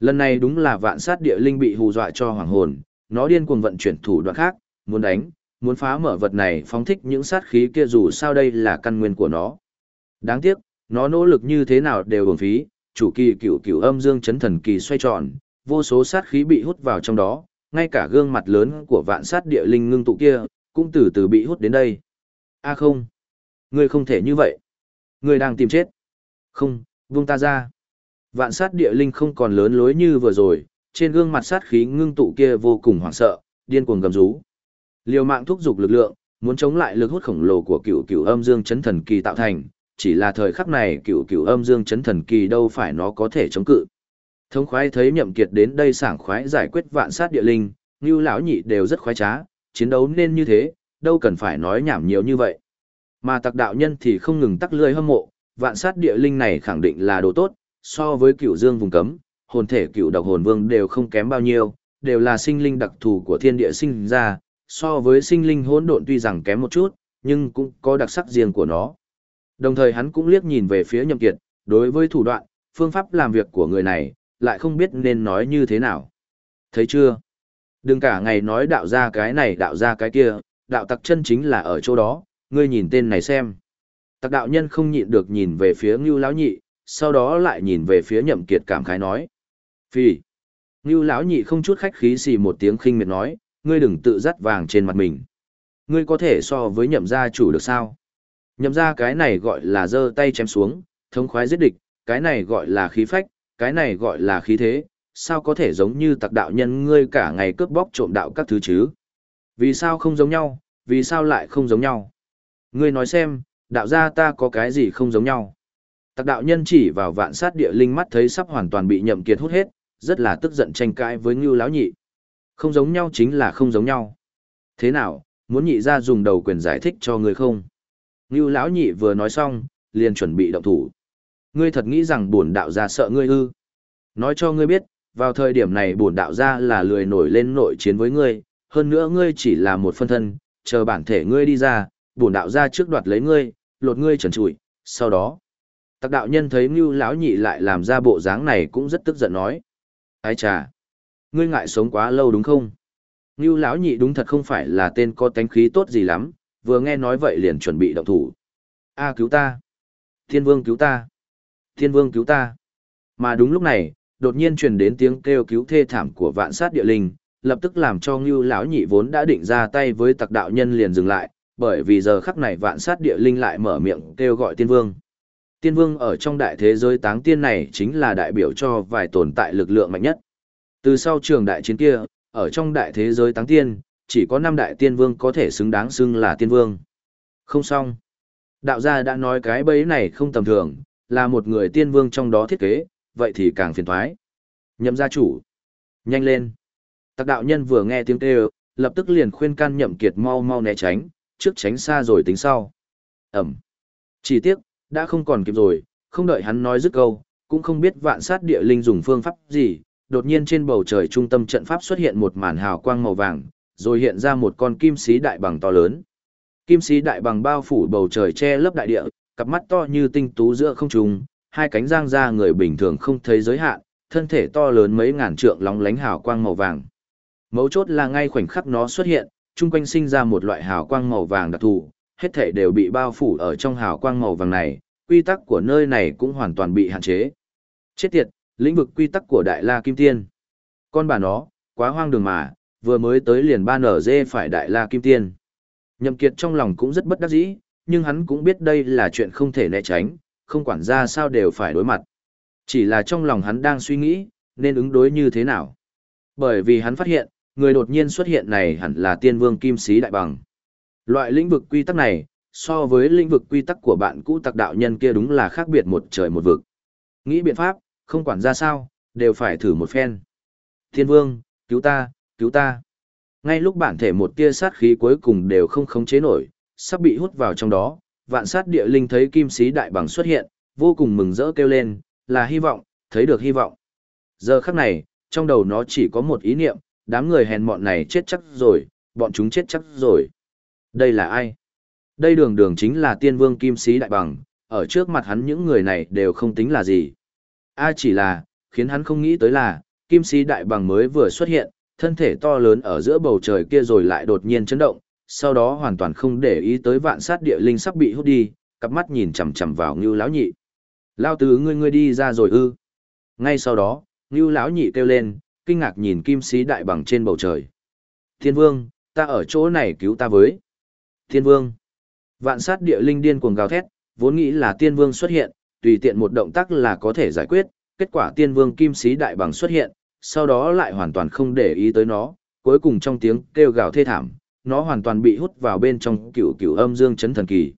Lần này đúng là vạn sát địa linh bị hù dọa cho hoàng hồn, nó điên cuồng vận chuyển thủ đoạn khác, muốn đánh, muốn phá mở vật này phóng thích những sát khí kia dù sao đây là căn nguyên của nó. Đáng tiếc, nó nỗ lực như thế nào đều uổng phí, chủ kỳ cửu cửu âm dương chấn thần kỳ xoay tròn, vô số sát khí bị hút vào trong đó, ngay cả gương mặt lớn của vạn sát địa linh ngưng tụ kia, cũng từ từ bị hút đến đây. A không, ngươi không thể như vậy. Người đang tìm chết. Không, vung ta ra. Vạn sát địa linh không còn lớn lối như vừa rồi, trên gương mặt sát khí ngưng tụ kia vô cùng hoảng sợ, điên cuồng gầm rú. Liều mạng thúc giục lực lượng, muốn chống lại lực hút khổng lồ của cựu cựu âm dương chấn thần kỳ tạo thành, chỉ là thời khắc này cựu cựu âm dương chấn thần kỳ đâu phải nó có thể chống cự. Thống khoái thấy nhậm kiệt đến đây sảng khoái giải quyết vạn sát địa linh, như lão nhị đều rất khoái trá, chiến đấu nên như thế, đâu cần phải nói nhảm nhiều như vậy. Mà tặc đạo nhân thì không ngừng tắc lưỡi hâm mộ, vạn sát địa linh này khẳng định là đồ tốt, so với cửu dương vùng cấm, hồn thể cửu độc hồn vương đều không kém bao nhiêu, đều là sinh linh đặc thù của thiên địa sinh ra, so với sinh linh hỗn độn tuy rằng kém một chút, nhưng cũng có đặc sắc riêng của nó. Đồng thời hắn cũng liếc nhìn về phía Nhậm Kiệt, đối với thủ đoạn, phương pháp làm việc của người này, lại không biết nên nói như thế nào. Thấy chưa? Đừng cả ngày nói đạo ra cái này đạo ra cái kia, đạo tặc chân chính là ở chỗ đó, ngươi nhìn tên này xem. Tặc đạo nhân không nhịn được nhìn về phía Ngưu lão nhị, sau đó lại nhìn về phía Nhậm Kiệt cảm khái nói. Phi. Ngưu lão nhị không chút khách khí xì một tiếng khinh miệt nói, ngươi đừng tự dắt vàng trên mặt mình. Ngươi có thể so với nhậm gia chủ được sao? Nhậm gia cái này gọi là giơ tay chém xuống, thống khoái giết địch, cái này gọi là khí phách, cái này gọi là khí thế, sao có thể giống như tặc đạo nhân ngươi cả ngày cướp bóc trộm đạo các thứ chứ? Vì sao không giống nhau, vì sao lại không giống nhau? Ngươi nói xem, đạo gia ta có cái gì không giống nhau? Tặc đạo nhân chỉ vào vạn sát địa linh mắt thấy sắp hoàn toàn bị nhậm kiệt hút hết, rất là tức giận tranh cãi với ngưu lão nhị. Không giống nhau chính là không giống nhau. Thế nào, muốn nhị ra dùng đầu quyền giải thích cho ngươi không? Ngưu lão nhị vừa nói xong, liền chuẩn bị động thủ. Ngươi thật nghĩ rằng bổn đạo gia sợ ngươi ư? Nói cho ngươi biết, vào thời điểm này bổn đạo gia là lười nổi lên nội chiến với ngươi, hơn nữa ngươi chỉ là một phân thân, chờ bản thể ngươi đi ra, bổn đạo ra trước đoạt lấy ngươi, lột ngươi trần trụi, sau đó. Tặc đạo nhân thấy Ngưu lão nhị lại làm ra bộ dáng này cũng rất tức giận nói: "Ái chà, ngươi ngại sống quá lâu đúng không?" Ngưu lão nhị đúng thật không phải là tên có tánh khí tốt gì lắm, vừa nghe nói vậy liền chuẩn bị động thủ. "A cứu ta! Thiên vương cứu ta! Thiên vương cứu ta!" Mà đúng lúc này, đột nhiên truyền đến tiếng kêu cứu thê thảm của vạn sát địa linh, lập tức làm cho Ngưu lão nhị vốn đã định ra tay với tặc đạo nhân liền dừng lại, bởi vì giờ khắc này vạn sát địa linh lại mở miệng kêu gọi tiên vương. Tiên vương ở trong đại thế giới táng tiên này chính là đại biểu cho vài tồn tại lực lượng mạnh nhất. Từ sau trường đại chiến kia, ở trong đại thế giới táng tiên, chỉ có năm đại tiên vương có thể xứng đáng xưng là tiên vương. Không xong. Đạo gia đã nói cái bẫy này không tầm thường, là một người tiên vương trong đó thiết kế, vậy thì càng phiền thoái. Nhậm gia chủ. Nhanh lên. Tặc đạo nhân vừa nghe tiếng kêu, lập tức liền khuyên can nhậm kiệt mau mau né tránh, trước tránh xa rồi tính sau. Ẩm. Chỉ tiếc, đã không còn kịp rồi, không đợi hắn nói dứt câu, cũng không biết vạn sát địa linh dùng phương pháp gì, đột nhiên trên bầu trời trung tâm trận pháp xuất hiện một màn hào quang màu vàng, rồi hiện ra một con kim sĩ đại bằng to lớn. Kim sĩ đại bằng bao phủ bầu trời che lấp đại địa, cặp mắt to như tinh tú giữa không trung, hai cánh giang ra người bình thường không thấy giới hạn, thân thể to lớn mấy ngàn trượng lóng lánh hào quang màu vàng. Mấu chốt là ngay khoảnh khắc nó xuất hiện, chung quanh sinh ra một loại hào quang màu vàng đặc thù, hết thể đều bị bao phủ ở trong hào quang màu vàng này, quy tắc của nơi này cũng hoàn toàn bị hạn chế. Chết tiệt, lĩnh vực quy tắc của Đại La Kim Tiên. Con bà nó, quá hoang đường mà, vừa mới tới liền ba nở dê phải Đại La Kim Tiên. Nhậm Kiệt trong lòng cũng rất bất đắc dĩ, nhưng hắn cũng biết đây là chuyện không thể né tránh, không quản ra sao đều phải đối mặt. Chỉ là trong lòng hắn đang suy nghĩ, nên ứng đối như thế nào. Bởi vì hắn phát hiện, người đột nhiên xuất hiện này hẳn là tiên vương kim sĩ đại bằng. Loại lĩnh vực quy tắc này, so với lĩnh vực quy tắc của bạn cũ tặc đạo nhân kia đúng là khác biệt một trời một vực. Nghĩ biện pháp, không quản ra sao, đều phải thử một phen. Thiên vương, cứu ta, cứu ta. Ngay lúc bản thể một tia sát khí cuối cùng đều không khống chế nổi, sắp bị hút vào trong đó, vạn sát địa linh thấy kim sĩ đại bằng xuất hiện, vô cùng mừng rỡ kêu lên, là hy vọng, thấy được hy vọng. Giờ khắc này, trong đầu nó chỉ có một ý niệm, đám người hèn mọn này chết chắc rồi, bọn chúng chết chắc rồi. Đây là ai? Đây đường đường chính là tiên vương kim sĩ đại bằng, ở trước mặt hắn những người này đều không tính là gì. A chỉ là, khiến hắn không nghĩ tới là, kim sĩ đại bằng mới vừa xuất hiện, thân thể to lớn ở giữa bầu trời kia rồi lại đột nhiên chấn động, sau đó hoàn toàn không để ý tới vạn sát địa linh sắp bị hút đi, cặp mắt nhìn chằm chằm vào Ngưu lão nhị. Lao tứ ngươi ngươi đi ra rồi ư? Ngay sau đó, Ngưu lão nhị kêu lên, kinh ngạc nhìn kim sĩ đại bằng trên bầu trời. Thiên vương, ta ở chỗ này cứu ta với. Thiên vương. Vạn sát địa linh điên cuồng gào thét, vốn nghĩ là tiên vương xuất hiện, tùy tiện một động tác là có thể giải quyết, kết quả tiên vương kim sĩ đại bằng xuất hiện, sau đó lại hoàn toàn không để ý tới nó, cuối cùng trong tiếng kêu gào thê thảm, nó hoàn toàn bị hút vào bên trong cửu cửu âm dương chấn thần kỳ.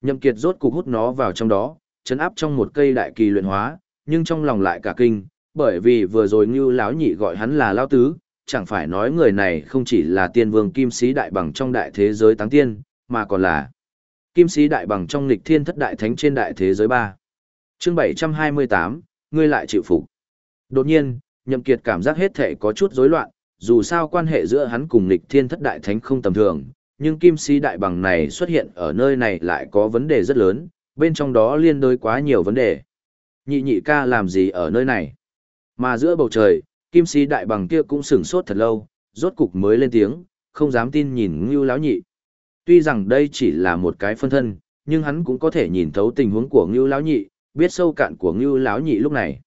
Nhậm Kiệt rốt cục hút nó vào trong đó, chấn áp trong một cây đại kỳ luyện hóa, nhưng trong lòng lại cả kinh, bởi vì vừa rồi Ngưu lão nhị gọi hắn là lão tứ, chẳng phải nói người này không chỉ là tiên vương kim sĩ đại bằng trong đại thế giới táng tiên, mà còn là kim sĩ đại bằng trong Lịch thiên thất đại thánh trên đại thế giới ba. Chương 728, ngươi lại chịu phục. Đột nhiên, Nhậm Kiệt cảm giác hết thể có chút rối loạn, dù sao quan hệ giữa hắn cùng lịch thiên thất đại thánh không tầm thường, nhưng kim sĩ đại bằng này xuất hiện ở nơi này lại có vấn đề rất lớn, bên trong đó liên đối quá nhiều vấn đề. Nhị nhị ca làm gì ở nơi này? Mà giữa bầu trời, kim sĩ đại bằng kia cũng sửng sốt thật lâu, rốt cục mới lên tiếng, không dám tin nhìn ngưu lão nhị. Tuy rằng đây chỉ là một cái phân thân, nhưng hắn cũng có thể nhìn thấu tình huống của ngưu lão nhị, biết sâu cạn của ngưu lão nhị lúc này.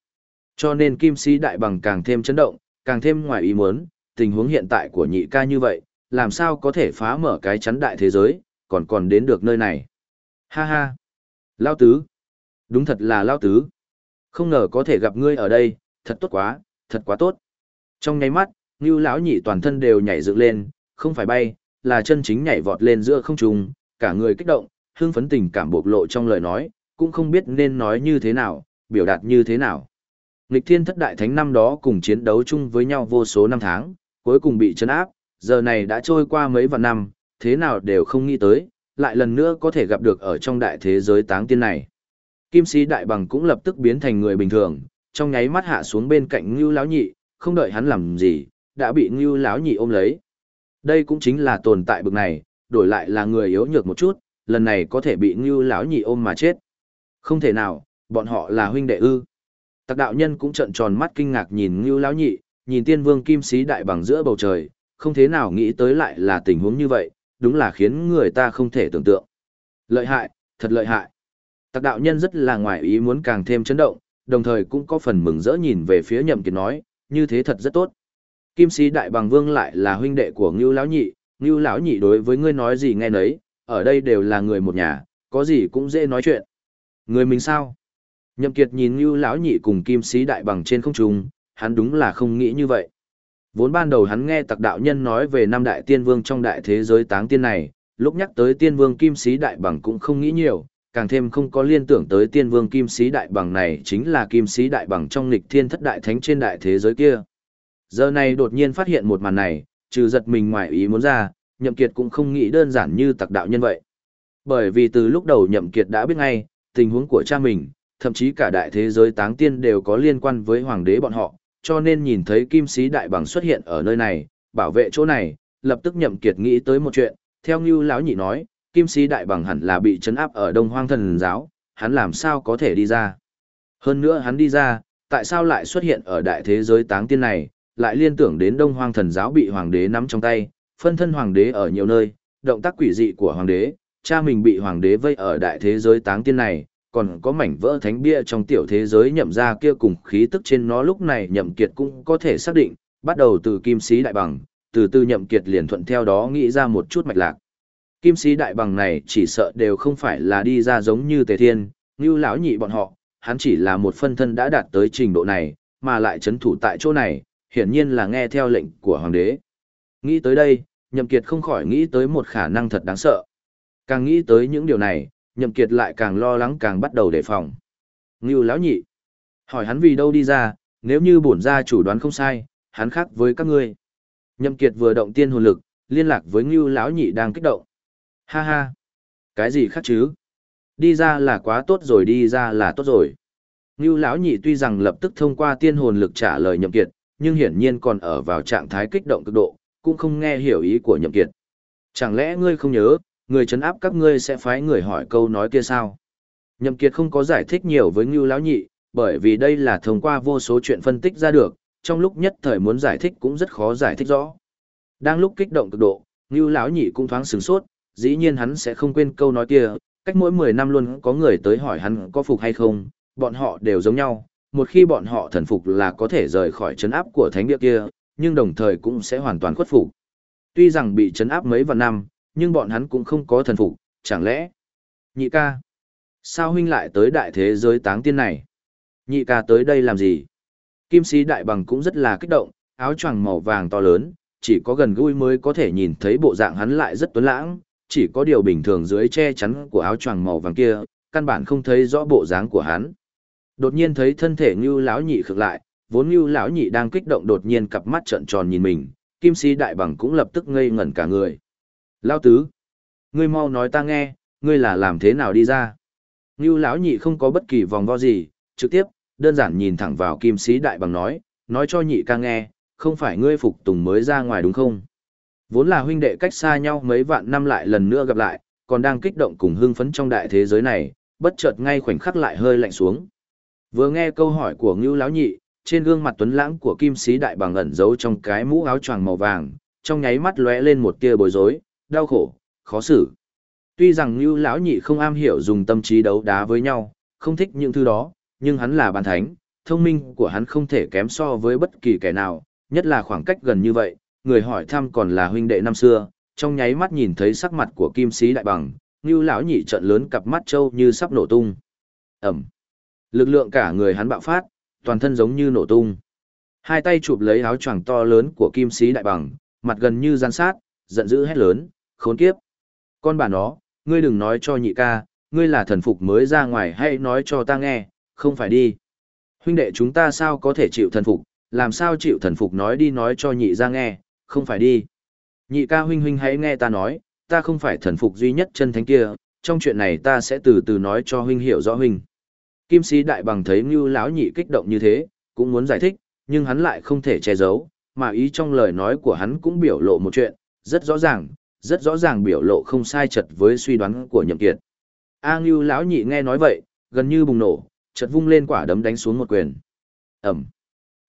Cho nên kim sĩ đại bằng càng thêm chấn động, càng thêm ngoài ý muốn, tình huống hiện tại của nhị ca như vậy, làm sao có thể phá mở cái chắn đại thế giới, còn còn đến được nơi này. Ha ha! Lao tứ! Đúng thật là Lao tứ! Không ngờ có thể gặp ngươi ở đây, thật tốt quá, thật quá tốt. Trong nháy mắt, Ngưu lão nhị toàn thân đều nhảy dựng lên, không phải bay, là chân chính nhảy vọt lên giữa không trung, cả người kích động, hưng phấn tình cảm bộc lộ trong lời nói, cũng không biết nên nói như thế nào, biểu đạt như thế nào. lịch thiên thất đại thánh năm đó cùng chiến đấu chung với nhau vô số năm tháng, cuối cùng bị chấn áp, giờ này đã trôi qua mấy vạn năm, thế nào đều không nghĩ tới, lại lần nữa có thể gặp được ở trong đại thế giới táng tiên này. Kim sĩ đại bằng cũng lập tức biến thành người bình thường, trong nháy mắt hạ xuống bên cạnh Ngưu lão nhị, không đợi hắn làm gì, đã bị Ngưu lão nhị ôm lấy. Đây cũng chính là tồn tại bực này, đổi lại là người yếu nhược một chút, lần này có thể bị Ngưu lão nhị ôm mà chết. Không thể nào, bọn họ là huynh đệ ư? Tặc đạo nhân cũng trợn tròn mắt kinh ngạc nhìn Ngưu lão nhị, nhìn Tiên Vương Kim Sĩ đại bằng giữa bầu trời, không thế nào nghĩ tới lại là tình huống như vậy, đúng là khiến người ta không thể tưởng tượng. Lợi hại, thật lợi hại. Tặc đạo nhân rất là ngoài ý muốn càng thêm chấn động, đồng thời cũng có phần mừng rỡ nhìn về phía Nhậm Kiệt nói, như thế thật rất tốt. Kim sĩ đại bằng vương lại là huynh đệ của Ngưu lão nhị, Ngưu lão nhị đối với ngươi nói gì nghe nấy, ở đây đều là người một nhà, có gì cũng dễ nói chuyện. Người mình sao? Nhậm Kiệt nhìn Ngưu lão nhị cùng Kim sĩ đại bằng trên không trung, hắn đúng là không nghĩ như vậy. Vốn ban đầu hắn nghe tặc đạo nhân nói về năm đại tiên vương trong đại thế giới táng tiên này, lúc nhắc tới tiên vương kim sĩ đại bằng cũng không nghĩ nhiều, càng thêm không có liên tưởng tới tiên vương kim sĩ đại bằng này chính là kim sĩ đại bằng trong lịch thiên thất đại thánh trên đại thế giới kia. Giờ này đột nhiên phát hiện một màn này, trừ giật mình ngoài ý muốn ra, nhậm kiệt cũng không nghĩ đơn giản như tặc đạo nhân vậy. Bởi vì từ lúc đầu nhậm kiệt đã biết ngay, tình huống của cha mình, thậm chí cả đại thế giới táng tiên đều có liên quan với hoàng đế bọn họ, cho nên nhìn thấy kim sĩ đại bằng xuất hiện ở nơi này, bảo vệ chỗ này, lập tức nhậm kiệt nghĩ tới một chuyện, theo như lão nhị nói, kim sĩ đại bằng hẳn là bị chấn áp ở đông hoang thần giáo, hắn làm sao có thể đi ra. Hơn nữa hắn đi ra, tại sao lại xuất hiện ở đại thế giới táng tiên này, lại liên tưởng đến đông hoang thần giáo bị hoàng đế nắm trong tay, phân thân hoàng đế ở nhiều nơi, động tác quỷ dị của hoàng đế, cha mình bị hoàng đế vây ở đại thế giới táng tiên này, còn có mảnh vỡ thánh bia trong tiểu thế giới nhậm ra kia cùng khí tức trên nó lúc này nhậm kiệt cũng có thể xác định, bắt đầu từ kim sĩ đại bằng, từ từ nhậm kiệt liền thuận theo đó nghĩ ra một chút mạch lạc. Kim sĩ đại bằng này chỉ sợ đều không phải là đi ra giống như tề thiên, ngưu lão nhị bọn họ, hắn chỉ là một phân thân đã đạt tới trình độ này, mà lại chấn thủ tại chỗ này, hiển nhiên là nghe theo lệnh của hoàng đế. Nghĩ tới đây, nhậm kiệt không khỏi nghĩ tới một khả năng thật đáng sợ. Càng nghĩ tới những điều này, nhậm kiệt lại càng lo lắng càng bắt đầu đề phòng. Ngưu lão nhị, hỏi hắn vì đâu đi ra, nếu như bổn gia chủ đoán không sai, hắn khác với các ngươi. Nhậm kiệt vừa động tiên hồn lực, liên lạc với Ngưu lão nhị đang kích động. Ha ha, cái gì khác chứ? Đi ra là quá tốt rồi đi ra là tốt rồi. Ngưu lão nhị tuy rằng lập tức thông qua tiên hồn lực trả lời nhậm kiệt, nhưng hiển nhiên còn ở vào trạng thái kích động cực độ, cũng không nghe hiểu ý của nhậm kiệt. Chẳng lẽ ngươi không nhớ, người chấn áp các ngươi sẽ phái người hỏi câu nói kia sao? Nhậm Kiệt không có giải thích nhiều với Ngưu Lão Nhị, bởi vì đây là thông qua vô số chuyện phân tích ra được, trong lúc nhất thời muốn giải thích cũng rất khó giải thích rõ. Đang lúc kích động cực độ, Ngưu Lão Nhị cũng thoáng sửng sốt, dĩ nhiên hắn sẽ không quên câu nói kia, cách mỗi 10 năm luôn có người tới hỏi hắn có phục hay không, bọn họ đều giống nhau, một khi bọn họ thần phục là có thể rời khỏi chấn áp của thánh địa kia, nhưng đồng thời cũng sẽ hoàn toàn khuất phục. Tuy rằng bị chấn áp mấy vạn năm, nhưng bọn hắn cũng không có thần phục, chẳng lẽ? Nhị ca, sao huynh lại tới đại thế giới táng tiên này? Nhị ca tới đây làm gì? Kim sĩ đại bằng cũng rất là kích động, áo choàng màu vàng to lớn, chỉ có gần gũi mới có thể nhìn thấy bộ dạng hắn lại rất tuấn lãng, chỉ có điều bình thường dưới che chắn của áo choàng màu vàng kia, căn bản không thấy rõ bộ dáng của hắn. Đột nhiên thấy thân thể Nưu lão nhị khựng lại, vốn Nưu lão nhị đang kích động đột nhiên cặp mắt trợn tròn nhìn mình, Kim sĩ đại bằng cũng lập tức ngây ngẩn cả người. Lão tứ, ngươi mau nói ta nghe, ngươi là làm thế nào đi ra? Nưu lão nhị không có bất kỳ vòng vo gì, trực tiếp, đơn giản nhìn thẳng vào kim sĩ đại bằng nói, nói cho nhị ca nghe, không phải ngươi phục tùng mới ra ngoài đúng không? Vốn là huynh đệ cách xa nhau mấy vạn năm lại lần nữa gặp lại, còn đang kích động cùng hưng phấn trong đại thế giới này, bất chợt ngay khoảnh khắc lại hơi lạnh xuống. Vừa nghe câu hỏi của Ngưu lão nhị, trên gương mặt tuấn lãng của Kim Sĩ đại bằng ẩn giấu trong cái mũ áo choàng màu vàng, trong nháy mắt lóe lên một tia bối rối, đau khổ, khó xử. Tuy rằng Ngưu lão nhị không am hiểu dùng tâm trí đấu đá với nhau, không thích những thứ đó, nhưng hắn là bản thánh, thông minh của hắn không thể kém so với bất kỳ kẻ nào, nhất là khoảng cách gần như vậy, người hỏi thăm còn là huynh đệ năm xưa, trong nháy mắt nhìn thấy sắc mặt của Kim Sĩ đại bằng, Ngưu lão nhị trận lớn cặp mắt trâu như sắp nổ tung. Ẩm. Lực lượng cả người hắn bạo phát, toàn thân giống như nổ tung. Hai tay chụp lấy áo choàng to lớn của Kim Sĩ đại bằng, mặt gần như gian sát, giận dữ hét lớn, khốn kiếp. Con bà nó, ngươi đừng nói cho nhị ca, ngươi là thần phục mới ra ngoài hay nói cho ta nghe, không phải đi. Huynh đệ chúng ta sao có thể chịu thần phục, làm sao chịu thần phục nói đi nói cho nhị ra nghe, không phải đi. Nhị ca huynh huynh hãy nghe ta nói, ta không phải thần phục duy nhất chân thánh kia, trong chuyện này ta sẽ từ từ nói cho huynh hiểu rõ huynh. Kim sĩ đại bằng thấy như lão nhị kích động như thế, cũng muốn giải thích, nhưng hắn lại không thể che giấu, mà ý trong lời nói của hắn cũng biểu lộ một chuyện, rất rõ ràng, rất rõ ràng biểu lộ không sai chật với suy đoán của Nhậm Kiệt. A Ngưu lão nhị nghe nói vậy, gần như bùng nổ, chợt vung lên quả đấm đánh xuống một quyền. Ầm.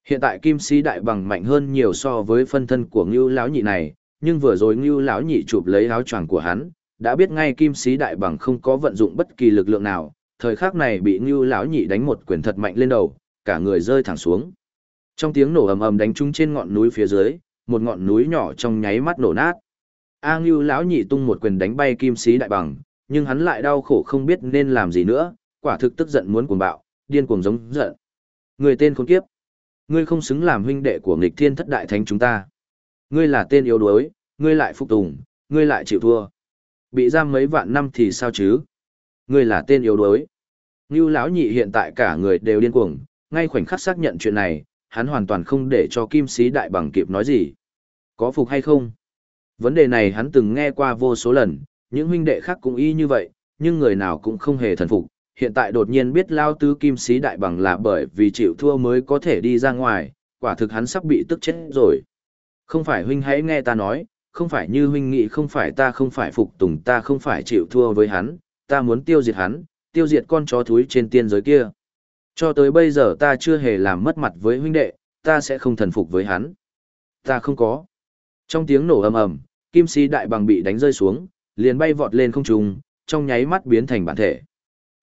Hiện tại Kim Sĩ đại bằng mạnh hơn nhiều so với phân thân của Ngưu lão nhị này, nhưng vừa rồi Ngưu lão nhị chụp lấy áo choàng của hắn, đã biết ngay Kim Sĩ đại bằng không có vận dụng bất kỳ lực lượng nào, thời khắc này bị Ngưu lão nhị đánh một quyền thật mạnh lên đầu, cả người rơi thẳng xuống. Trong tiếng nổ ầm ầm đánh trúng trên ngọn núi phía dưới, một ngọn núi nhỏ trong nháy mắt nổ nát. A Ngưu lão nhị tung một quyền đánh bay Kim Sĩ đại bằng, nhưng hắn lại đau khổ không biết nên làm gì nữa, quả thực tức giận muốn cuồng bạo, điên cuồng giống giận. Người tên khốn kiếp, ngươi không xứng làm huynh đệ của nghịch thiên thất đại thánh chúng ta. Ngươi là tên yếu đuối, ngươi lại phục tùng, ngươi lại chịu thua. Bị giam mấy vạn năm thì sao chứ? Ngươi là tên yếu đuối. Ngưu lão nhị hiện tại cả người đều điên cuồng, ngay khoảnh khắc xác nhận chuyện này, hắn hoàn toàn không để cho kim sĩ đại bằng kịp nói gì. Có phục hay không? Vấn đề này hắn từng nghe qua vô số lần, những huynh đệ khác cũng y như vậy, nhưng người nào cũng không hề thần phục. Hiện tại đột nhiên biết lao tứ kim sĩ đại bằng là bởi vì chịu thua mới có thể đi ra ngoài, quả thực hắn sắp bị tức chết rồi. Không phải huynh hãy nghe ta nói, không phải như huynh nghĩ không phải ta không phải phục tùng ta không phải chịu thua với hắn, ta muốn tiêu diệt hắn, tiêu diệt con chó thúi trên tiên giới kia. Cho tới bây giờ ta chưa hề làm mất mặt với huynh đệ, ta sẽ không thần phục với hắn. Ta không có. Trong tiếng nổ ầm ầm, kim sĩ đại bằng bị đánh rơi xuống, liền bay vọt lên không trung, trong nháy mắt biến thành bản thể.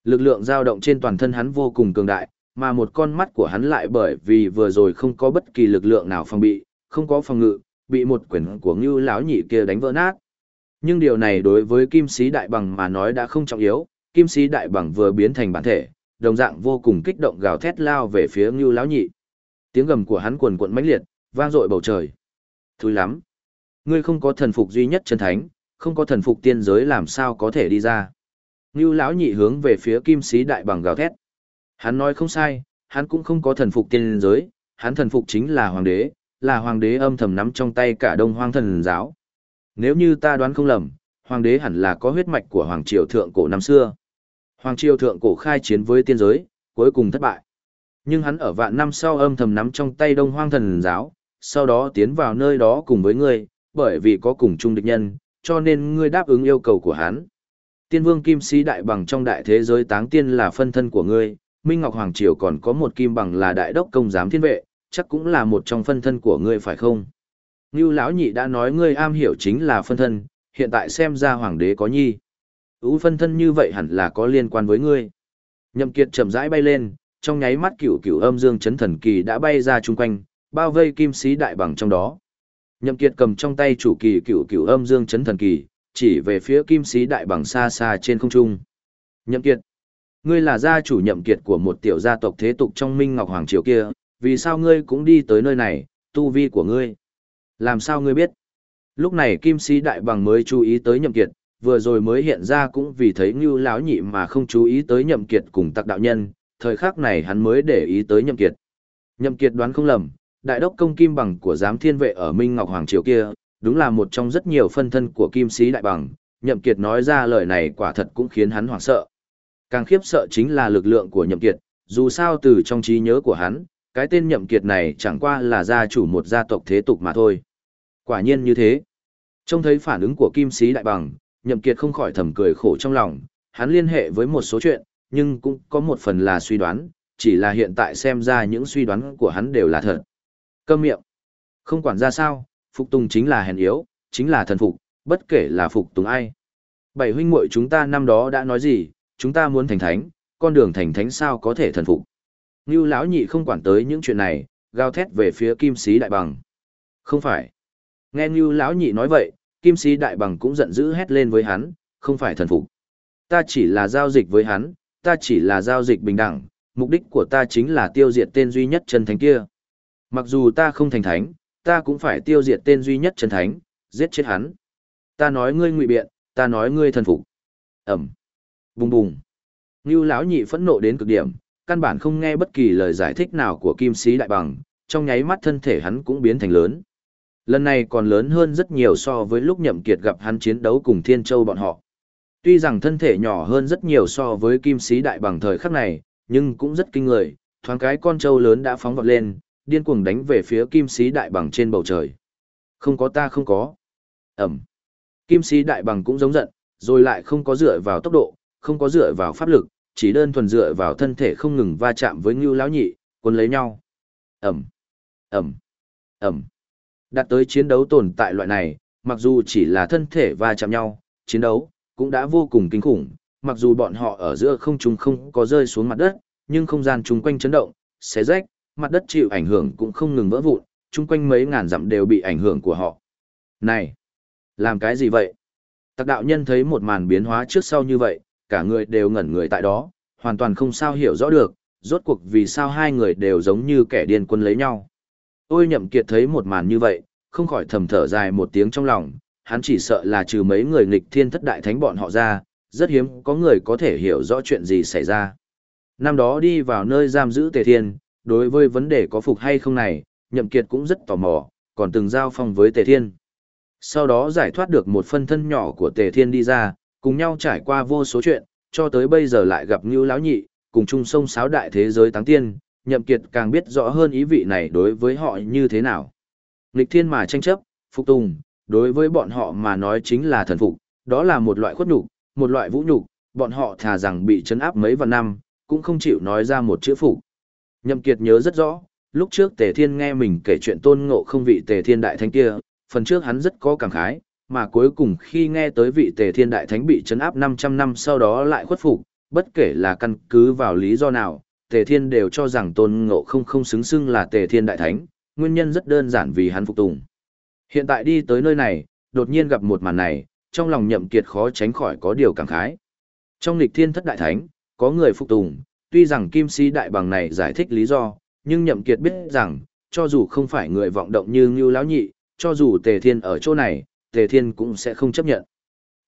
Lực lượng dao động trên toàn thân hắn vô cùng cường đại, mà một con mắt của hắn lại bởi vì vừa rồi không có bất kỳ lực lượng nào phòng bị, không có phòng ngự, bị một quyển của Ngưu lão nhị kia đánh vỡ nát. Nhưng điều này đối với Kim Sĩ Đại Bằng mà nói đã không trọng yếu, Kim Sĩ Đại Bằng vừa biến thành bản thể, đồng dạng vô cùng kích động gào thét lao về phía Ngưu lão nhị. Tiếng gầm của hắn quần quần mãnh liệt, vang dội bầu trời. Thúi lắm, ngươi không có thần phục duy nhất chân thánh, không có thần phục tiên giới làm sao có thể đi ra. Ngưu lão nhị hướng về phía Kim Sĩ Đại Bằng gào thét. Hắn nói không sai, hắn cũng không có thần phục tiên giới, hắn thần phục chính là hoàng đế, là hoàng đế âm thầm nắm trong tay cả đông hoang thần giáo. Nếu như ta đoán không lầm, hoàng đế hẳn là có huyết mạch của hoàng triều thượng cổ năm xưa. Hoàng triều thượng cổ khai chiến với tiên giới, cuối cùng thất bại. Nhưng hắn ở vạn năm sau âm thầm nắm trong tay đông hoang thần giáo, sau đó tiến vào nơi đó cùng với ngươi, bởi vì có cùng chung địch nhân, cho nên ngươi đáp ứng yêu cầu của hắn. Tiên vương kim sĩ đại bằng trong đại thế giới táng tiên là phân thân của ngươi, Minh Ngọc Hoàng Triều còn có một kim bằng là đại đốc công giám thiên vệ, chắc cũng là một trong phân thân của ngươi phải không? Ngưu lão nhị đã nói ngươi am hiểu chính là phân thân, hiện tại xem ra hoàng đế có nhi. Ú phân thân như vậy hẳn là có liên quan với ngươi. Nhậm Kiệt chậm rãi bay lên, trong nháy mắt cửu cửu âm dương chấn thần kỳ đã bay ra chung quanh, bao vây kim sĩ đại bằng trong đó. Nhậm Kiệt cầm trong tay chủ kỳ cửu cửu âm dương chấn thần kỳ, chỉ về phía kim sĩ đại bằng xa xa trên không trung. Nhậm Kiệt, ngươi là gia chủ Nhậm Kiệt của một tiểu gia tộc thế tục trong Minh Ngọc Hoàng triều kia, vì sao ngươi cũng đi tới nơi này, tu vi của ngươi? Làm sao ngươi biết? Lúc này Kim Sĩ Đại Bằng mới chú ý tới Nhậm Kiệt, vừa rồi mới hiện ra cũng vì thấy Ngưu lão nhị mà không chú ý tới Nhậm Kiệt cùng Tặc đạo nhân, thời khắc này hắn mới để ý tới Nhậm Kiệt. Nhậm Kiệt đoán không lầm, đại đốc công Kim Bằng của giám thiên vệ ở Minh Ngọc Hoàng triều kia, đúng là một trong rất nhiều phân thân của Kim Sĩ Đại Bằng, Nhậm Kiệt nói ra lời này quả thật cũng khiến hắn hoảng sợ. Càng khiếp sợ chính là lực lượng của Nhậm Kiệt, dù sao từ trong trí nhớ của hắn, cái tên nhậm kiệt này chẳng qua là gia chủ một gia tộc thế tục mà thôi. Quả nhiên như thế. Trông thấy phản ứng của kim sĩ đại bằng, nhậm kiệt không khỏi thầm cười khổ trong lòng, hắn liên hệ với một số chuyện, nhưng cũng có một phần là suy đoán, chỉ là hiện tại xem ra những suy đoán của hắn đều là thật. Câm miệng. Không quản ra sao, phục tùng chính là hèn yếu, chính là thần phục, bất kể là phục tùng ai. Bảy huynh muội chúng ta năm đó đã nói gì, chúng ta muốn thành thánh, con đường thành thánh sao có thể thần phục. Ngưu lão nhị không quản tới những chuyện này, gào thét về phía kim sĩ đại bằng. Không phải. Nghe Ngưu lão nhị nói vậy, kim sĩ đại bằng cũng giận dữ hét lên với hắn, không phải thần phục. Ta chỉ là giao dịch với hắn, ta chỉ là giao dịch bình đẳng, mục đích của ta chính là tiêu diệt tên duy nhất chân thánh kia. Mặc dù ta không thành thánh, ta cũng phải tiêu diệt tên duy nhất chân thánh, giết chết hắn. Ta nói ngươi ngụy biện, ta nói ngươi thần phục. Ẩm. Bùng bùng. Ngưu lão nhị phẫn nộ đến cực điểm, căn bản không nghe bất kỳ lời giải thích nào của kim sĩ đại bằng, trong nháy mắt thân thể hắn cũng biến thành lớn. Lần này còn lớn hơn rất nhiều so với lúc nhậm kiệt gặp hắn chiến đấu cùng Thiên Châu bọn họ. Tuy rằng thân thể nhỏ hơn rất nhiều so với kim sĩ đại bằng thời khắc này, nhưng cũng rất kinh người, thoáng cái con trâu lớn đã phóng vọt lên, điên cuồng đánh về phía kim sĩ đại bằng trên bầu trời. Không có ta không có. Ẩm. Kim sĩ đại bằng cũng giống giận, rồi lại không có dựa vào tốc độ, không có dựa vào pháp lực, chỉ đơn thuần dựa vào thân thể không ngừng va chạm với ngưu lão nhị, quân lấy nhau. Ẩm. Ẩm. Ẩm. Đạt tới chiến đấu tồn tại loại này, mặc dù chỉ là thân thể va chạm nhau, chiến đấu, cũng đã vô cùng kinh khủng, mặc dù bọn họ ở giữa không trung không có rơi xuống mặt đất, nhưng không gian chung quanh chấn động, xé rách, mặt đất chịu ảnh hưởng cũng không ngừng vỡ vụn, chung quanh mấy ngàn dặm đều bị ảnh hưởng của họ. Này, làm cái gì vậy? Tặc đạo nhân thấy một màn biến hóa trước sau như vậy, cả người đều ngẩn người tại đó, hoàn toàn không sao hiểu rõ được, rốt cuộc vì sao hai người đều giống như kẻ điên quân lấy nhau. Ôi nhậm kiệt thấy một màn như vậy, không khỏi thầm thở dài một tiếng trong lòng, hắn chỉ sợ là trừ mấy người nghịch thiên thất đại thánh bọn họ ra, rất hiếm có người có thể hiểu rõ chuyện gì xảy ra. Năm đó đi vào nơi giam giữ Tề Thiên, đối với vấn đề có phục hay không này, Nhậm Kiệt cũng rất tò mò, còn từng giao phong với Tề Thiên. Sau đó giải thoát được một phân thân nhỏ của Tề Thiên đi ra, cùng nhau trải qua vô số chuyện, cho tới bây giờ lại gặp Ngưu Lão Nhị, cùng chung sông sáo đại thế giới táng tiên, Nhậm Kiệt càng biết rõ hơn ý vị này đối với họ như thế nào. Nghịch thiên mà tranh chấp, phục tùng, đối với bọn họ mà nói chính là thần phục, đó là một loại khuất nhục, một loại vũ nhục, bọn họ thà rằng bị chấn áp mấy vạn năm, cũng không chịu nói ra một chữ phục. Nhậm Kiệt nhớ rất rõ, lúc trước Tề Thiên nghe mình kể chuyện tôn ngộ không vị Tề Thiên Đại Thánh kia, phần trước hắn rất có cảm khái, mà cuối cùng khi nghe tới vị Tề Thiên Đại Thánh bị chấn áp 500 năm sau đó lại khuất phục, bất kể là căn cứ vào lý do nào, Tề Thiên đều cho rằng tôn ngộ không không xứng xưng là Tề Thiên Đại Thánh, nguyên nhân rất đơn giản vì hắn phục tùng. Hiện tại đi tới nơi này, đột nhiên gặp một màn này, trong lòng nhậm kiệt khó tránh khỏi có điều cảm khái. Trong lịch thiên thất đại thánh, có người phục tùng, tuy rằng kim si đại bằng này giải thích lý do, nhưng nhậm kiệt biết rằng, cho dù không phải người vọng động như Ngưu Lão Nhị, cho dù Tề Thiên ở chỗ này, Tề Thiên cũng sẽ không chấp nhận.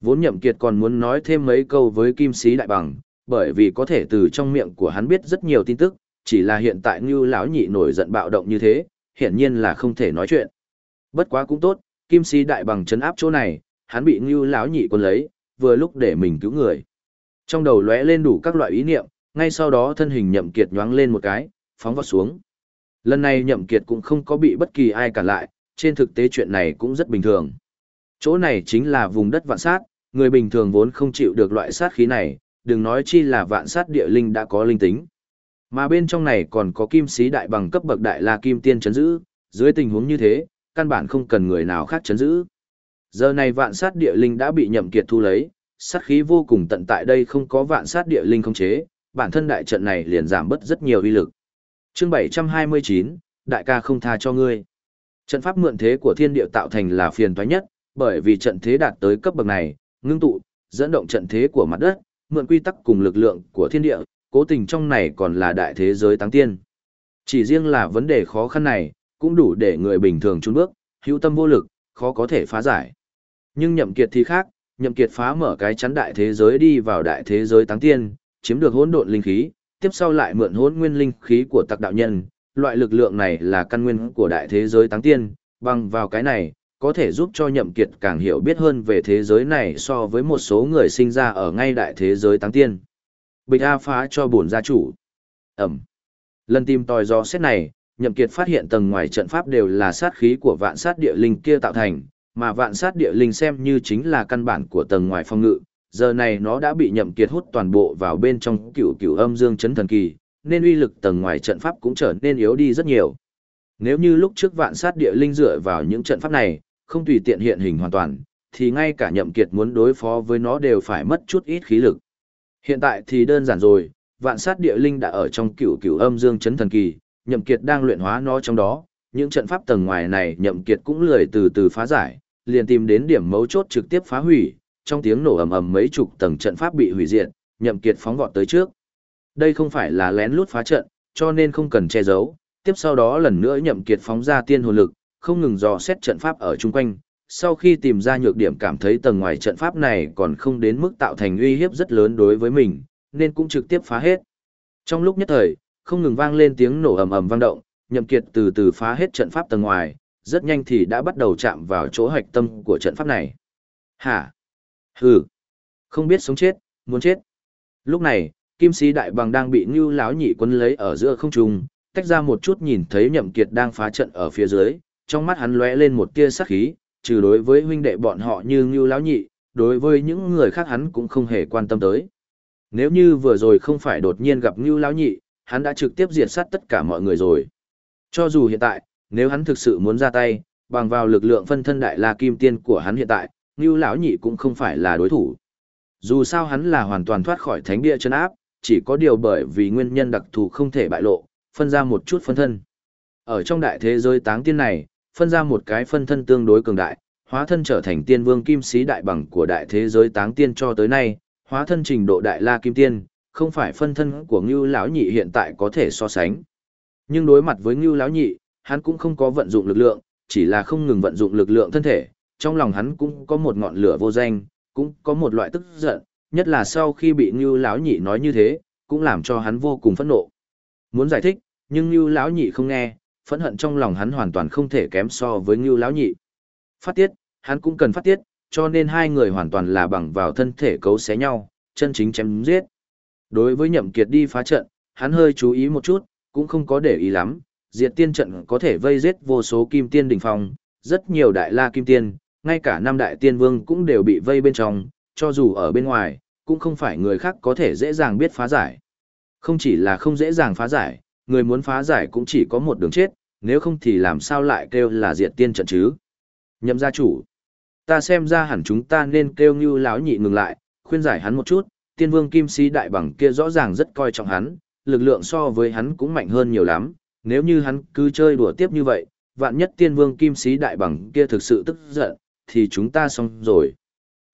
Vốn nhậm kiệt còn muốn nói thêm mấy câu với kim sĩ đại bằng, bởi vì có thể từ trong miệng của hắn biết rất nhiều tin tức, chỉ là hiện tại Ngưu Lão Nhị nổi giận bạo động như thế, hiển nhiên là không thể nói chuyện. Bất quá cũng tốt, kim sĩ đại bằng chấn áp chỗ này, hắn bị ngưu lão nhị quân lấy, vừa lúc để mình cứu người. Trong đầu lóe lên đủ các loại ý niệm, ngay sau đó thân hình nhậm kiệt nhoáng lên một cái, phóng vọt xuống. Lần này nhậm kiệt cũng không có bị bất kỳ ai cản lại, trên thực tế chuyện này cũng rất bình thường. Chỗ này chính là vùng đất vạn sát, người bình thường vốn không chịu được loại sát khí này, đừng nói chi là vạn sát địa linh đã có linh tính. Mà bên trong này còn có kim sĩ đại bằng cấp bậc đại la kim tiên chấn giữ, dưới tình huống như thế, căn bản không cần người nào khác chấn giữ. Giờ này vạn sát địa linh đã bị nhậm kiệt thu lấy, sát khí vô cùng tận tại đây không có vạn sát địa linh không chế, bản thân đại trận này liền giảm bớt rất nhiều uy lực. Chương 729, đại ca không tha cho ngươi. Trận pháp mượn thế của thiên địa tạo thành là phiền toái nhất, bởi vì trận thế đạt tới cấp bậc này, ngưng tụ, dẫn động trận thế của mặt đất, mượn quy tắc cùng lực lượng của thiên địa, cố tình trong này còn là đại thế giới tăng tiên. Chỉ riêng là vấn đề khó khăn này, cũng đủ để người bình thường chun bước, hữu tâm vô lực, khó có thể phá giải. Nhưng nhậm kiệt thì khác, nhậm kiệt phá mở cái chắn đại thế giới đi vào đại thế giới tăng tiên, chiếm được hỗn độn linh khí, tiếp sau lại mượn hỗn nguyên linh khí của tặc đạo nhân, loại lực lượng này là căn nguyên của đại thế giới tăng tiên, bằng vào cái này, có thể giúp cho nhậm kiệt càng hiểu biết hơn về thế giới này so với một số người sinh ra ở ngay đại thế giới tăng tiên. Bịch A phá cho bổn gia chủ. Ẩm. Lần tìm tòi do xét này, Nhậm Kiệt phát hiện tầng ngoài trận pháp đều là sát khí của vạn sát địa linh kia tạo thành, mà vạn sát địa linh xem như chính là căn bản của tầng ngoài phong ngự, giờ này nó đã bị Nhậm Kiệt hút toàn bộ vào bên trong cửu cửu âm dương chấn thần kỳ, nên uy lực tầng ngoài trận pháp cũng trở nên yếu đi rất nhiều. Nếu như lúc trước vạn sát địa linh dựa vào những trận pháp này, không tùy tiện hiện hình hoàn toàn, thì ngay cả nhậm kiệt muốn đối phó với nó đều phải mất chút ít khí lực. Hiện tại thì đơn giản rồi, vạn sát địa linh đã ở trong cửu cửu âm dương chấn thần kỳ, nhậm kiệt đang luyện hóa nó trong đó, những trận pháp tầng ngoài này nhậm kiệt cũng lười từ từ phá giải, liền tìm đến điểm mấu chốt trực tiếp phá hủy, trong tiếng nổ ầm ầm mấy chục tầng trận pháp bị hủy diệt, nhậm kiệt phóng vọt tới trước. Đây không phải là lén lút phá trận, cho nên không cần che giấu, tiếp sau đó lần nữa nhậm kiệt phóng ra tiên hồn lực, không ngừng dò xét trận pháp ở chung quanh. Sau khi tìm ra nhược điểm cảm thấy tầng ngoài trận pháp này còn không đến mức tạo thành uy hiếp rất lớn đối với mình, nên cũng trực tiếp phá hết. Trong lúc nhất thời, không ngừng vang lên tiếng nổ ầm ầm vang động, nhậm kiệt từ từ phá hết trận pháp tầng ngoài, rất nhanh thì đã bắt đầu chạm vào chỗ hạch tâm của trận pháp này. Hả? Hừ. Không biết sống chết, muốn chết. Lúc này, kim sĩ đại bằng đang bị ngưu láo nhị quân lấy ở giữa không trung, tách ra một chút nhìn thấy nhậm kiệt đang phá trận ở phía dưới, trong mắt hắn lóe lên một tia sắc khí, trừ đối với huynh đệ bọn họ như ngưu láo nhị, đối với những người khác hắn cũng không hề quan tâm tới. Nếu như vừa rồi không phải đột nhiên gặp ngưu láo nhị, hắn đã trực tiếp diệt sát tất cả mọi người rồi. Cho dù hiện tại, nếu hắn thực sự muốn ra tay, bằng vào lực lượng phân thân đại la kim tiên của hắn hiện tại, ngưu lão nhị cũng không phải là đối thủ. Dù sao hắn là hoàn toàn thoát khỏi thánh địa chân áp, chỉ có điều bởi vì nguyên nhân đặc thù không thể bại lộ, phân ra một chút phân thân. Ở trong đại thế giới táng tiên này, phân ra một cái phân thân tương đối cường đại, hóa thân trở thành tiên vương kim sĩ đại bằng của đại thế giới táng tiên cho tới nay, hóa thân trình độ đại la kim tiên, không phải phân thân của Ngưu lão nhị hiện tại có thể so sánh. Nhưng đối mặt với Ngưu lão nhị, hắn cũng không có vận dụng lực lượng, chỉ là không ngừng vận dụng lực lượng thân thể, trong lòng hắn cũng có một ngọn lửa vô danh, cũng có một loại tức giận, nhất là sau khi bị Ngưu lão nhị nói như thế, cũng làm cho hắn vô cùng phẫn nộ. Muốn giải thích, nhưng Ngưu lão nhị không nghe, phẫn hận trong lòng hắn hoàn toàn không thể kém so với Ngưu lão nhị. Phát tiết, hắn cũng cần phát tiết, cho nên hai người hoàn toàn là bằng vào thân thể cấu xé nhau, chân chính chém giết. Đối với Nhậm Kiệt đi phá trận, hắn hơi chú ý một chút, cũng không có để ý lắm, diệt tiên trận có thể vây giết vô số kim tiên đỉnh phong, rất nhiều đại la kim tiên, ngay cả năm đại tiên vương cũng đều bị vây bên trong, cho dù ở bên ngoài, cũng không phải người khác có thể dễ dàng biết phá giải. Không chỉ là không dễ dàng phá giải, người muốn phá giải cũng chỉ có một đường chết, nếu không thì làm sao lại kêu là diệt tiên trận chứ. Nhậm gia chủ, ta xem ra hẳn chúng ta nên kêu như lão nhị ngừng lại, khuyên giải hắn một chút, tiên vương kim sĩ đại bằng kia rõ ràng rất coi trọng hắn, lực lượng so với hắn cũng mạnh hơn nhiều lắm, nếu như hắn cứ chơi đùa tiếp như vậy, vạn nhất tiên vương kim sĩ đại bằng kia thực sự tức giận, thì chúng ta xong rồi.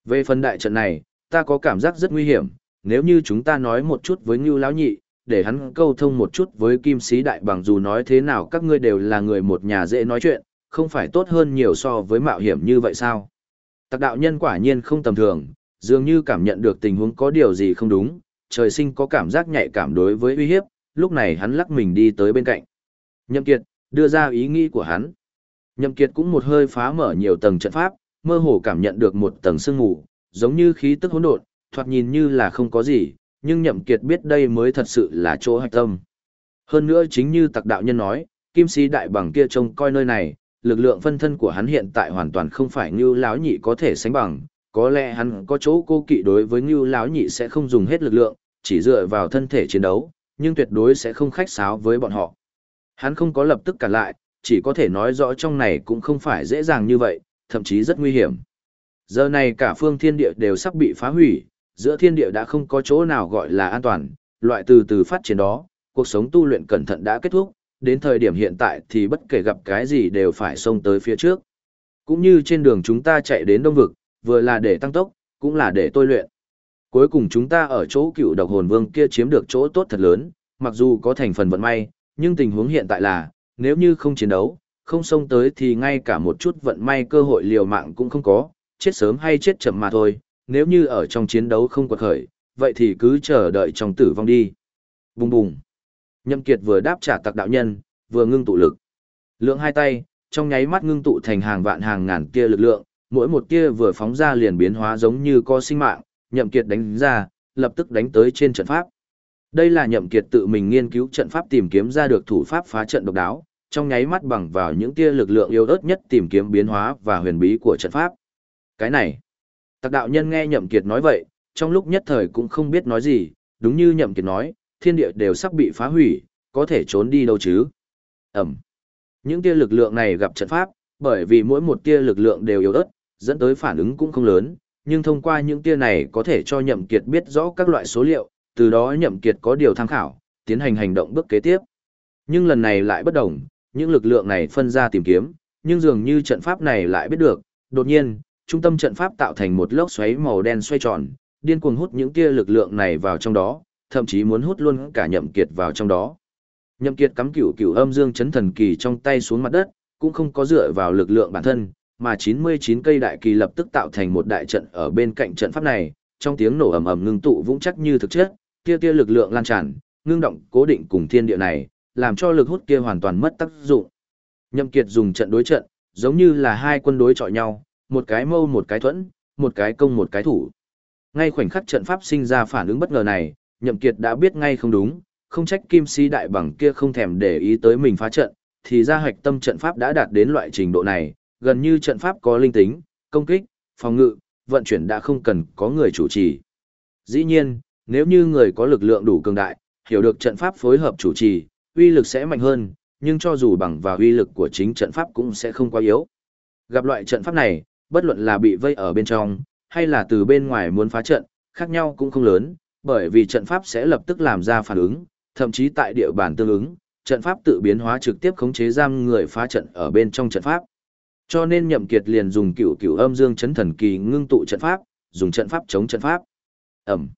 Về phần đại trận này, ta có cảm giác rất nguy hiểm, nếu như chúng ta nói một chút với Ngưu lão nhị, để hắn câu thông một chút với Kim Sĩ Đại bằng dù nói thế nào các ngươi đều là người một nhà dễ nói chuyện, không phải tốt hơn nhiều so với mạo hiểm như vậy sao? Tặc đạo nhân quả nhiên không tầm thường, dường như cảm nhận được tình huống có điều gì không đúng, trời sinh có cảm giác nhạy cảm đối với uy hiếp, lúc này hắn lắc mình đi tới bên cạnh. Nhậm Kiệt, đưa ra ý nghĩ của hắn. Nhậm Kiệt cũng một hơi phá mở nhiều tầng trận pháp, mơ hồ cảm nhận được một tầng sương mù, giống như khí tức hỗn độn, thoạt nhìn như là không có gì, nhưng Nhậm Kiệt biết đây mới thật sự là chỗ hạch tâm. Hơn nữa chính như tặc đạo nhân nói, kim sĩ đại bằng kia trông coi nơi này, lực lượng phân thân của hắn hiện tại hoàn toàn không phải như lão nhị có thể sánh bằng, có lẽ hắn có chỗ cô kỵ đối với như lão nhị sẽ không dùng hết lực lượng, chỉ dựa vào thân thể chiến đấu, nhưng tuyệt đối sẽ không khách sáo với bọn họ. Hắn không có lập tức cản lại, chỉ có thể nói rõ trong này cũng không phải dễ dàng như vậy, thậm chí rất nguy hiểm. Giờ này cả phương thiên địa đều sắp bị phá hủy, giữa thiên địa đã không có chỗ nào gọi là an toàn, loại từ từ phát triển đó, cuộc sống tu luyện cẩn thận đã kết thúc, đến thời điểm hiện tại thì bất kể gặp cái gì đều phải xông tới phía trước. Cũng như trên đường chúng ta chạy đến Đông Vực, vừa là để tăng tốc, cũng là để tôi luyện. Cuối cùng chúng ta ở chỗ cựu độc hồn vương kia chiếm được chỗ tốt thật lớn, mặc dù có thành phần vận may, nhưng tình huống hiện tại là, nếu như không chiến đấu, không xông tới thì ngay cả một chút vận may cơ hội liều mạng cũng không có, chết sớm hay chết chậm mà thôi, nếu như ở trong chiến đấu không quật khởi, vậy thì cứ chờ đợi trong tử vong đi. Bùng bùng. Nhậm Kiệt vừa đáp trả tặc đạo nhân, vừa ngưng tụ lực. Lượng hai tay, trong nháy mắt ngưng tụ thành hàng vạn hàng ngàn kia lực lượng, mỗi một kia vừa phóng ra liền biến hóa giống như có sinh mạng, Nhậm Kiệt đánh ra, lập tức đánh tới trên trận pháp. Đây là Nhậm Kiệt tự mình nghiên cứu trận pháp tìm kiếm ra được thủ pháp phá trận độc đáo, trong nháy mắt bằng vào những tia lực lượng yếu ớt nhất tìm kiếm biến hóa và huyền bí của trận pháp. Cái này, tặc đạo nhân nghe Nhậm Kiệt nói vậy, trong lúc nhất thời cũng không biết nói gì, đúng như Nhậm Kiệt nói, thiên địa đều sắp bị phá hủy, có thể trốn đi đâu chứ. Ẩm. Những tia lực lượng này gặp trận pháp, bởi vì mỗi một tia lực lượng đều yếu ớt, dẫn tới phản ứng cũng không lớn, nhưng thông qua những tia này có thể cho Nhậm Kiệt biết rõ các loại số liệu, từ đó Nhậm Kiệt có điều tham khảo, tiến hành hành động bước kế tiếp. Nhưng lần này lại bất đồng, những lực lượng này phân ra tìm kiếm, nhưng dường như trận pháp này lại biết được, đột nhiên, trung tâm trận pháp tạo thành một lốc xoáy màu đen xoay tròn, điên cuồng hút những tia lực lượng này vào trong đó, thậm chí muốn hút luôn cả Nhậm Kiệt vào trong đó. Nhậm Kiệt cắm cửu cửu âm dương chấn thần kỳ trong tay xuống mặt đất, cũng không có dựa vào lực lượng bản thân, mà 99 cây đại kỳ lập tức tạo thành một đại trận ở bên cạnh trận pháp này, trong tiếng nổ ầm ầm ngưng tụ vững chắc như thực chất, kia tia lực lượng lan tràn, ngưng động cố định cùng thiên địa này, làm cho lực hút kia hoàn toàn mất tác dụng. Nhậm Kiệt dùng trận đối trận, giống như là hai quân đối chọi nhau, một cái mâu một cái thuẫn, một cái công một cái thủ. Ngay khoảnh khắc trận pháp sinh ra phản ứng bất ngờ này, Nhậm Kiệt đã biết ngay không đúng, không trách Kim Si đại bằng kia không thèm để ý tới mình phá trận, thì ra hoạch tâm trận pháp đã đạt đến loại trình độ này, gần như trận pháp có linh tính, công kích, phòng ngự, vận chuyển đã không cần có người chủ trì. Dĩ nhiên, nếu như người có lực lượng đủ cường đại, hiểu được trận pháp phối hợp chủ trì, uy lực sẽ mạnh hơn, nhưng cho dù bằng vào uy lực của chính trận pháp cũng sẽ không quá yếu. Gặp loại trận pháp này, bất luận là bị vây ở bên trong, hay là từ bên ngoài muốn phá trận, khác nhau cũng không lớn, bởi vì trận pháp sẽ lập tức làm ra phản ứng, thậm chí tại địa bàn tương ứng, trận pháp tự biến hóa trực tiếp khống chế giam người phá trận ở bên trong trận pháp. Cho nên Nhậm Kiệt liền dùng cửu cửu âm dương chấn thần kỳ ngưng tụ trận pháp, dùng trận pháp chống trận pháp. Ẩm.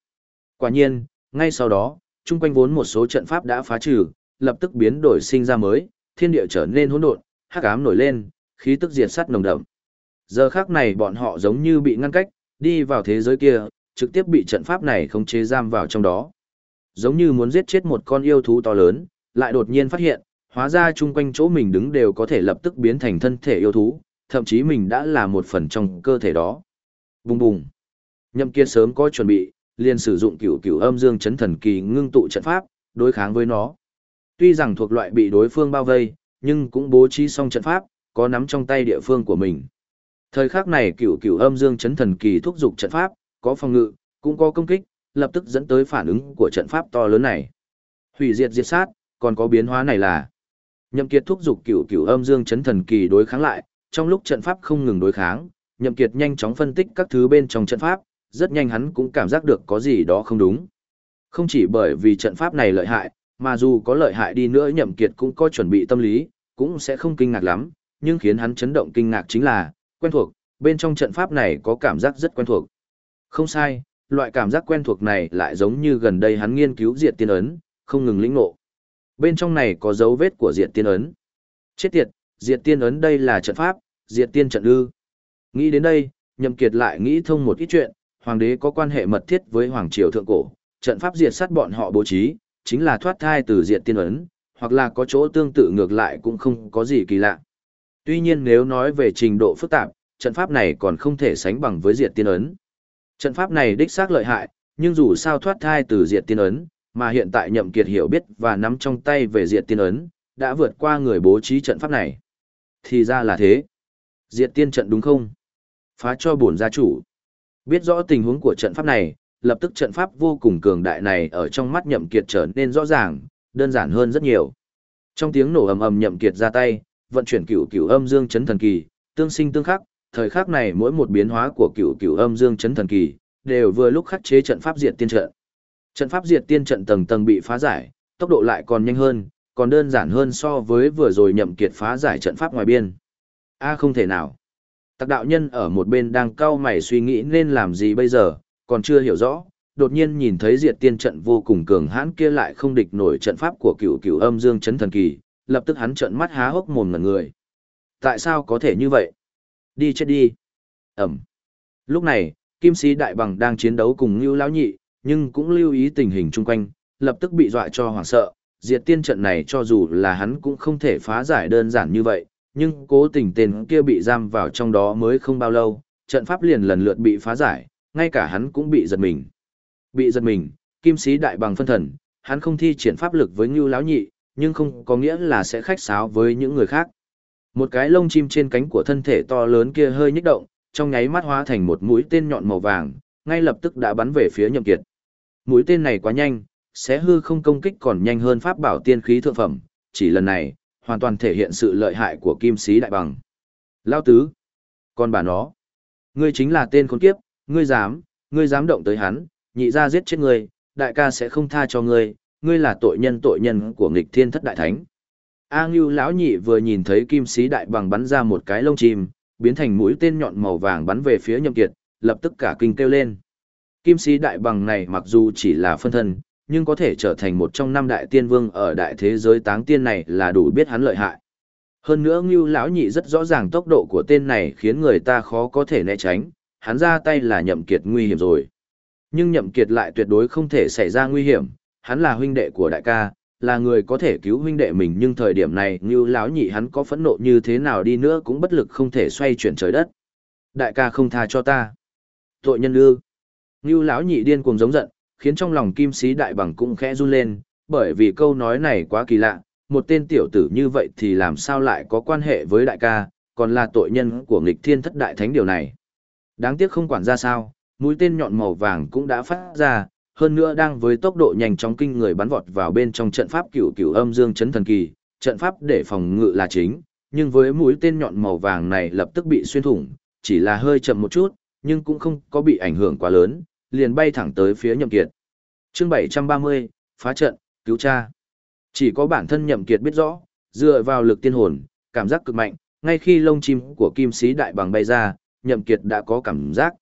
Quả nhiên, ngay sau đó, chung quanh vốn một số trận pháp đã phá trừ, lập tức biến đổi sinh ra mới, thiên địa trở nên hỗn độn, hắc ám nổi lên, khí tức diệt sát nồng đậm. Giờ khắc này bọn họ giống như bị ngăn cách, đi vào thế giới kia, trực tiếp bị trận pháp này khống chế giam vào trong đó. Giống như muốn giết chết một con yêu thú to lớn, lại đột nhiên phát hiện, hóa ra chung quanh chỗ mình đứng đều có thể lập tức biến thành thân thể yêu thú, thậm chí mình đã là một phần trong cơ thể đó. Bùng bùng. Nhậm Kiệt sớm có chuẩn bị, liền sử dụng cửu cửu âm dương chấn thần kỳ ngưng tụ trận pháp, đối kháng với nó. Tuy rằng thuộc loại bị đối phương bao vây, nhưng cũng bố trí xong trận pháp, có nắm trong tay địa phương của mình. Thời khắc này cửu cửu âm dương chấn thần kỳ thúc dục trận pháp, có phòng ngự, cũng có công kích, lập tức dẫn tới phản ứng của trận pháp to lớn này. Hủy diệt diệt sát, còn có biến hóa này là Nhậm Kiệt thúc dục cửu cửu âm dương chấn thần kỳ đối kháng lại, trong lúc trận pháp không ngừng đối kháng, Nhậm Kiệt nhanh chóng phân tích các thứ bên trong trận pháp, rất nhanh hắn cũng cảm giác được có gì đó không đúng. Không chỉ bởi vì trận pháp này lợi hại, mà dù có lợi hại đi nữa Nhậm Kiệt cũng có chuẩn bị tâm lý, cũng sẽ không kinh ngạc lắm, nhưng khiến hắn chấn động kinh ngạc chính là, quen thuộc, bên trong trận pháp này có cảm giác rất quen thuộc. Không sai, loại cảm giác quen thuộc này lại giống như gần đây hắn nghiên cứu diệt tiên ấn, không ngừng lĩnh ngộ. Bên trong này có dấu vết của diệt tiên ấn. Chết tiệt, diệt tiên ấn đây là trận pháp, diệt tiên trận ư. Nghĩ đến đây, Nhậm Kiệt lại nghĩ thông một ít chuyện, hoàng đế có quan hệ mật thiết với hoàng triều thượng cổ, trận pháp diệt sát bọn họ bố trí, chính là thoát thai từ diện tiên ấn, hoặc là có chỗ tương tự ngược lại cũng không có gì kỳ lạ. Tuy nhiên nếu nói về trình độ phức tạp, trận pháp này còn không thể sánh bằng với diện tiên ấn. Trận pháp này đích xác lợi hại, nhưng dù sao thoát thai từ diện tiên ấn, mà hiện tại nhậm kiệt hiểu biết và nắm trong tay về diện tiên ấn, đã vượt qua người bố trí trận pháp này. Thì ra là thế. Diệt tiên trận đúng không? Phá cho bổn gia chủ. Biết rõ tình huống của trận pháp này, lập tức trận pháp vô cùng cường đại này ở trong mắt nhậm kiệt trở nên rõ ràng, đơn giản hơn rất nhiều. Trong tiếng nổ ầm ầm nhậm kiệt ra tay, vận chuyển cửu cửu âm dương chấn thần kỳ, tương sinh tương khắc, thời khắc này mỗi một biến hóa của cửu cửu âm dương chấn thần kỳ, đều vừa lúc khắc chế trận pháp diệt tiên trận. Trận pháp diệt tiên trận tầng tầng bị phá giải, tốc độ lại còn nhanh hơn, còn đơn giản hơn so với vừa rồi nhậm kiệt phá giải trận pháp ngoài biên. A không thể nào. Tặc đạo nhân ở một bên đang cau mày suy nghĩ nên làm gì bây giờ, còn chưa hiểu rõ, đột nhiên nhìn thấy diệt tiên trận vô cùng cường hãn kia lại không địch nổi trận pháp của cửu cửu âm dương chấn thần kỳ, lập tức hắn trợn mắt há hốc mồm ngẩn người. Tại sao có thể như vậy? Đi chết đi. Ẩm. Lúc này, Kim Sĩ Đại Bằng đang chiến đấu cùng Lưu Lão Nhị, nhưng cũng lưu ý tình hình chung quanh, lập tức bị dọa cho hoảng sợ. Diệt tiên trận này cho dù là hắn cũng không thể phá giải đơn giản như vậy, nhưng cố tình tên kia bị giam vào trong đó mới không bao lâu, trận pháp liền lần lượt bị phá giải, ngay cả hắn cũng bị giật mình. Bị giật mình, kim sĩ đại bằng phân thần, hắn không thi triển pháp lực với Ngưu lão nhị, nhưng không có nghĩa là sẽ khách sáo với những người khác. Một cái lông chim trên cánh của thân thể to lớn kia hơi nhích động, trong nháy mắt hóa thành một mũi tên nhọn màu vàng, ngay lập tức đã bắn về phía Nhậm Kiệt. Mũi tên này quá nhanh, sẽ hư không công kích còn nhanh hơn pháp bảo tiên khí thượng phẩm, chỉ lần này, hoàn toàn thể hiện sự lợi hại của kim sĩ đại bằng. Lão tứ, con bà nó, ngươi chính là tên khốn kiếp, ngươi dám, ngươi dám động tới hắn, nhị ra giết chết ngươi, đại ca sẽ không tha cho ngươi, ngươi là tội nhân tội nhân của nghịch thiên thất đại thánh. A Ngưu lão nhị vừa nhìn thấy kim sĩ đại bằng bắn ra một cái lông chim, biến thành mũi tên nhọn màu vàng bắn về phía Nhậm Kiệt, lập tức cả kinh kêu lên. Kim sĩ đại bằng này mặc dù chỉ là phân thân, nhưng có thể trở thành một trong năm đại tiên vương ở đại thế giới táng tiên này là đủ biết hắn lợi hại. Hơn nữa Ngưu lão nhị rất rõ ràng tốc độ của tên này khiến người ta khó có thể né tránh, hắn ra tay là Nhậm Kiệt nguy hiểm rồi. Nhưng Nhậm Kiệt lại tuyệt đối không thể xảy ra nguy hiểm, hắn là huynh đệ của đại ca, là người có thể cứu huynh đệ mình nhưng thời điểm này như lão nhị hắn có phẫn nộ như thế nào đi nữa cũng bất lực không thể xoay chuyển trời đất. Đại ca không tha cho ta. Tội nhân ư. Như lão nhị điên cuồng giống giận, khiến trong lòng kim sĩ đại bằng cũng khẽ run lên, bởi vì câu nói này quá kỳ lạ, một tên tiểu tử như vậy thì làm sao lại có quan hệ với đại ca, còn là tội nhân của nghịch thiên thất đại thánh điều này. Đáng tiếc không quản ra sao, mũi tên nhọn màu vàng cũng đã phát ra, hơn nữa đang với tốc độ nhanh chóng kinh người bắn vọt vào bên trong trận pháp cửu cửu âm dương chấn thần kỳ, trận pháp để phòng ngự là chính, nhưng với mũi tên nhọn màu vàng này lập tức bị xuyên thủng, chỉ là hơi chậm một chút, nhưng cũng không có bị ảnh hưởng quá lớn, liền bay thẳng tới phía Nhậm Kiệt. Chương 730, phá trận, cứu cha. Chỉ có bản thân Nhậm Kiệt biết rõ, dựa vào lực tiên hồn, cảm giác cực mạnh, ngay khi lông chim của kim sĩ đại bằng bay ra, Nhậm Kiệt đã có cảm giác.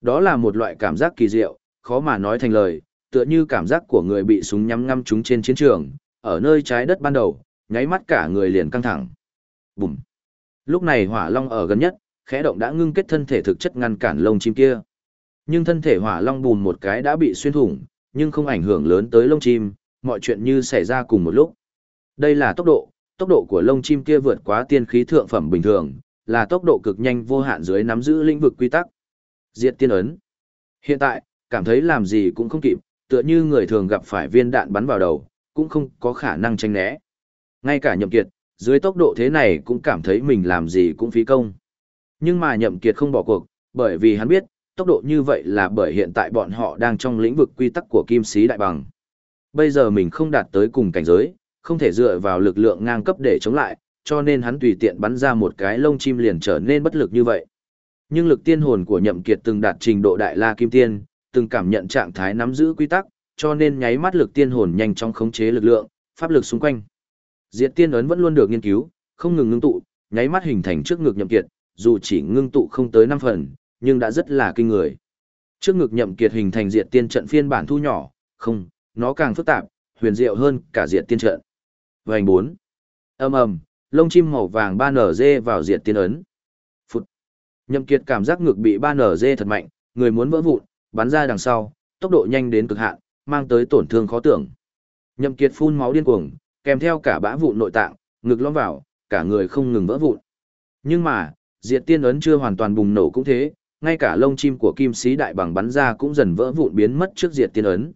Đó là một loại cảm giác kỳ diệu, khó mà nói thành lời, tựa như cảm giác của người bị súng nhắm ngăm trúng trên chiến trường, ở nơi trái đất ban đầu, nháy mắt cả người liền căng thẳng. Bùm. Lúc này hỏa long ở gần nhất, khẽ động đã ngưng kết thân thể thực chất ngăn cản lông chim kia. Nhưng thân thể hỏa long bùm một cái đã bị xuyên thủng, nhưng không ảnh hưởng lớn tới lông chim, mọi chuyện như xảy ra cùng một lúc. Đây là tốc độ, tốc độ của lông chim kia vượt quá tiên khí thượng phẩm bình thường, là tốc độ cực nhanh vô hạn dưới nắm giữ lĩnh vực quy tắc. Diệt tiên ấn. Hiện tại, cảm thấy làm gì cũng không kịp, tựa như người thường gặp phải viên đạn bắn vào đầu, cũng không có khả năng tránh né. Ngay cả nhậm kiệt, dưới tốc độ thế này cũng cảm thấy mình làm gì cũng phí công. Nhưng mà nhậm kiệt không bỏ cuộc, bởi vì hắn biết, tốc độ như vậy là bởi hiện tại bọn họ đang trong lĩnh vực quy tắc của kim sĩ đại bằng. Bây giờ mình không đạt tới cùng cảnh giới, không thể dựa vào lực lượng ngang cấp để chống lại, cho nên hắn tùy tiện bắn ra một cái lông chim liền trở nên bất lực như vậy. Nhưng lực tiên hồn của nhậm kiệt từng đạt trình độ đại la kim tiên, từng cảm nhận trạng thái nắm giữ quy tắc, cho nên nháy mắt lực tiên hồn nhanh chóng khống chế lực lượng, pháp lực xung quanh. Diệt tiên ấn vẫn luôn được nghiên cứu, không ngừng ngưng tụ, nháy mắt hình thành trước ngực nhậm kiệt, dù chỉ ngưng tụ không tới 5 phần, nhưng đã rất là kinh người. Trước ngực nhậm kiệt hình thành diệt tiên trận phiên bản thu nhỏ, không, nó càng phức tạp, huyền diệu hơn cả diệt tiên trận. Vành 4. Ầm ầm, lông chim màu vàng ba nở dê vào diệt tiên ấn. Phụt. Nhậm kiệt cảm giác ngực bị ba nở dê thật mạnh, người muốn vỡ vụn, bắn ra đằng sau, tốc độ nhanh đến cực hạn, mang tới tổn thương khó tưởng. Nhậm Kiệt phun máu điên cuồng, kèm theo cả bã vụn nội tạng, ngực lõm vào, cả người không ngừng vỡ vụn. Nhưng mà, diệt tiên ấn chưa hoàn toàn bùng nổ cũng thế, ngay cả lông chim của kim sĩ đại bằng bắn ra cũng dần vỡ vụn biến mất trước diệt tiên ấn.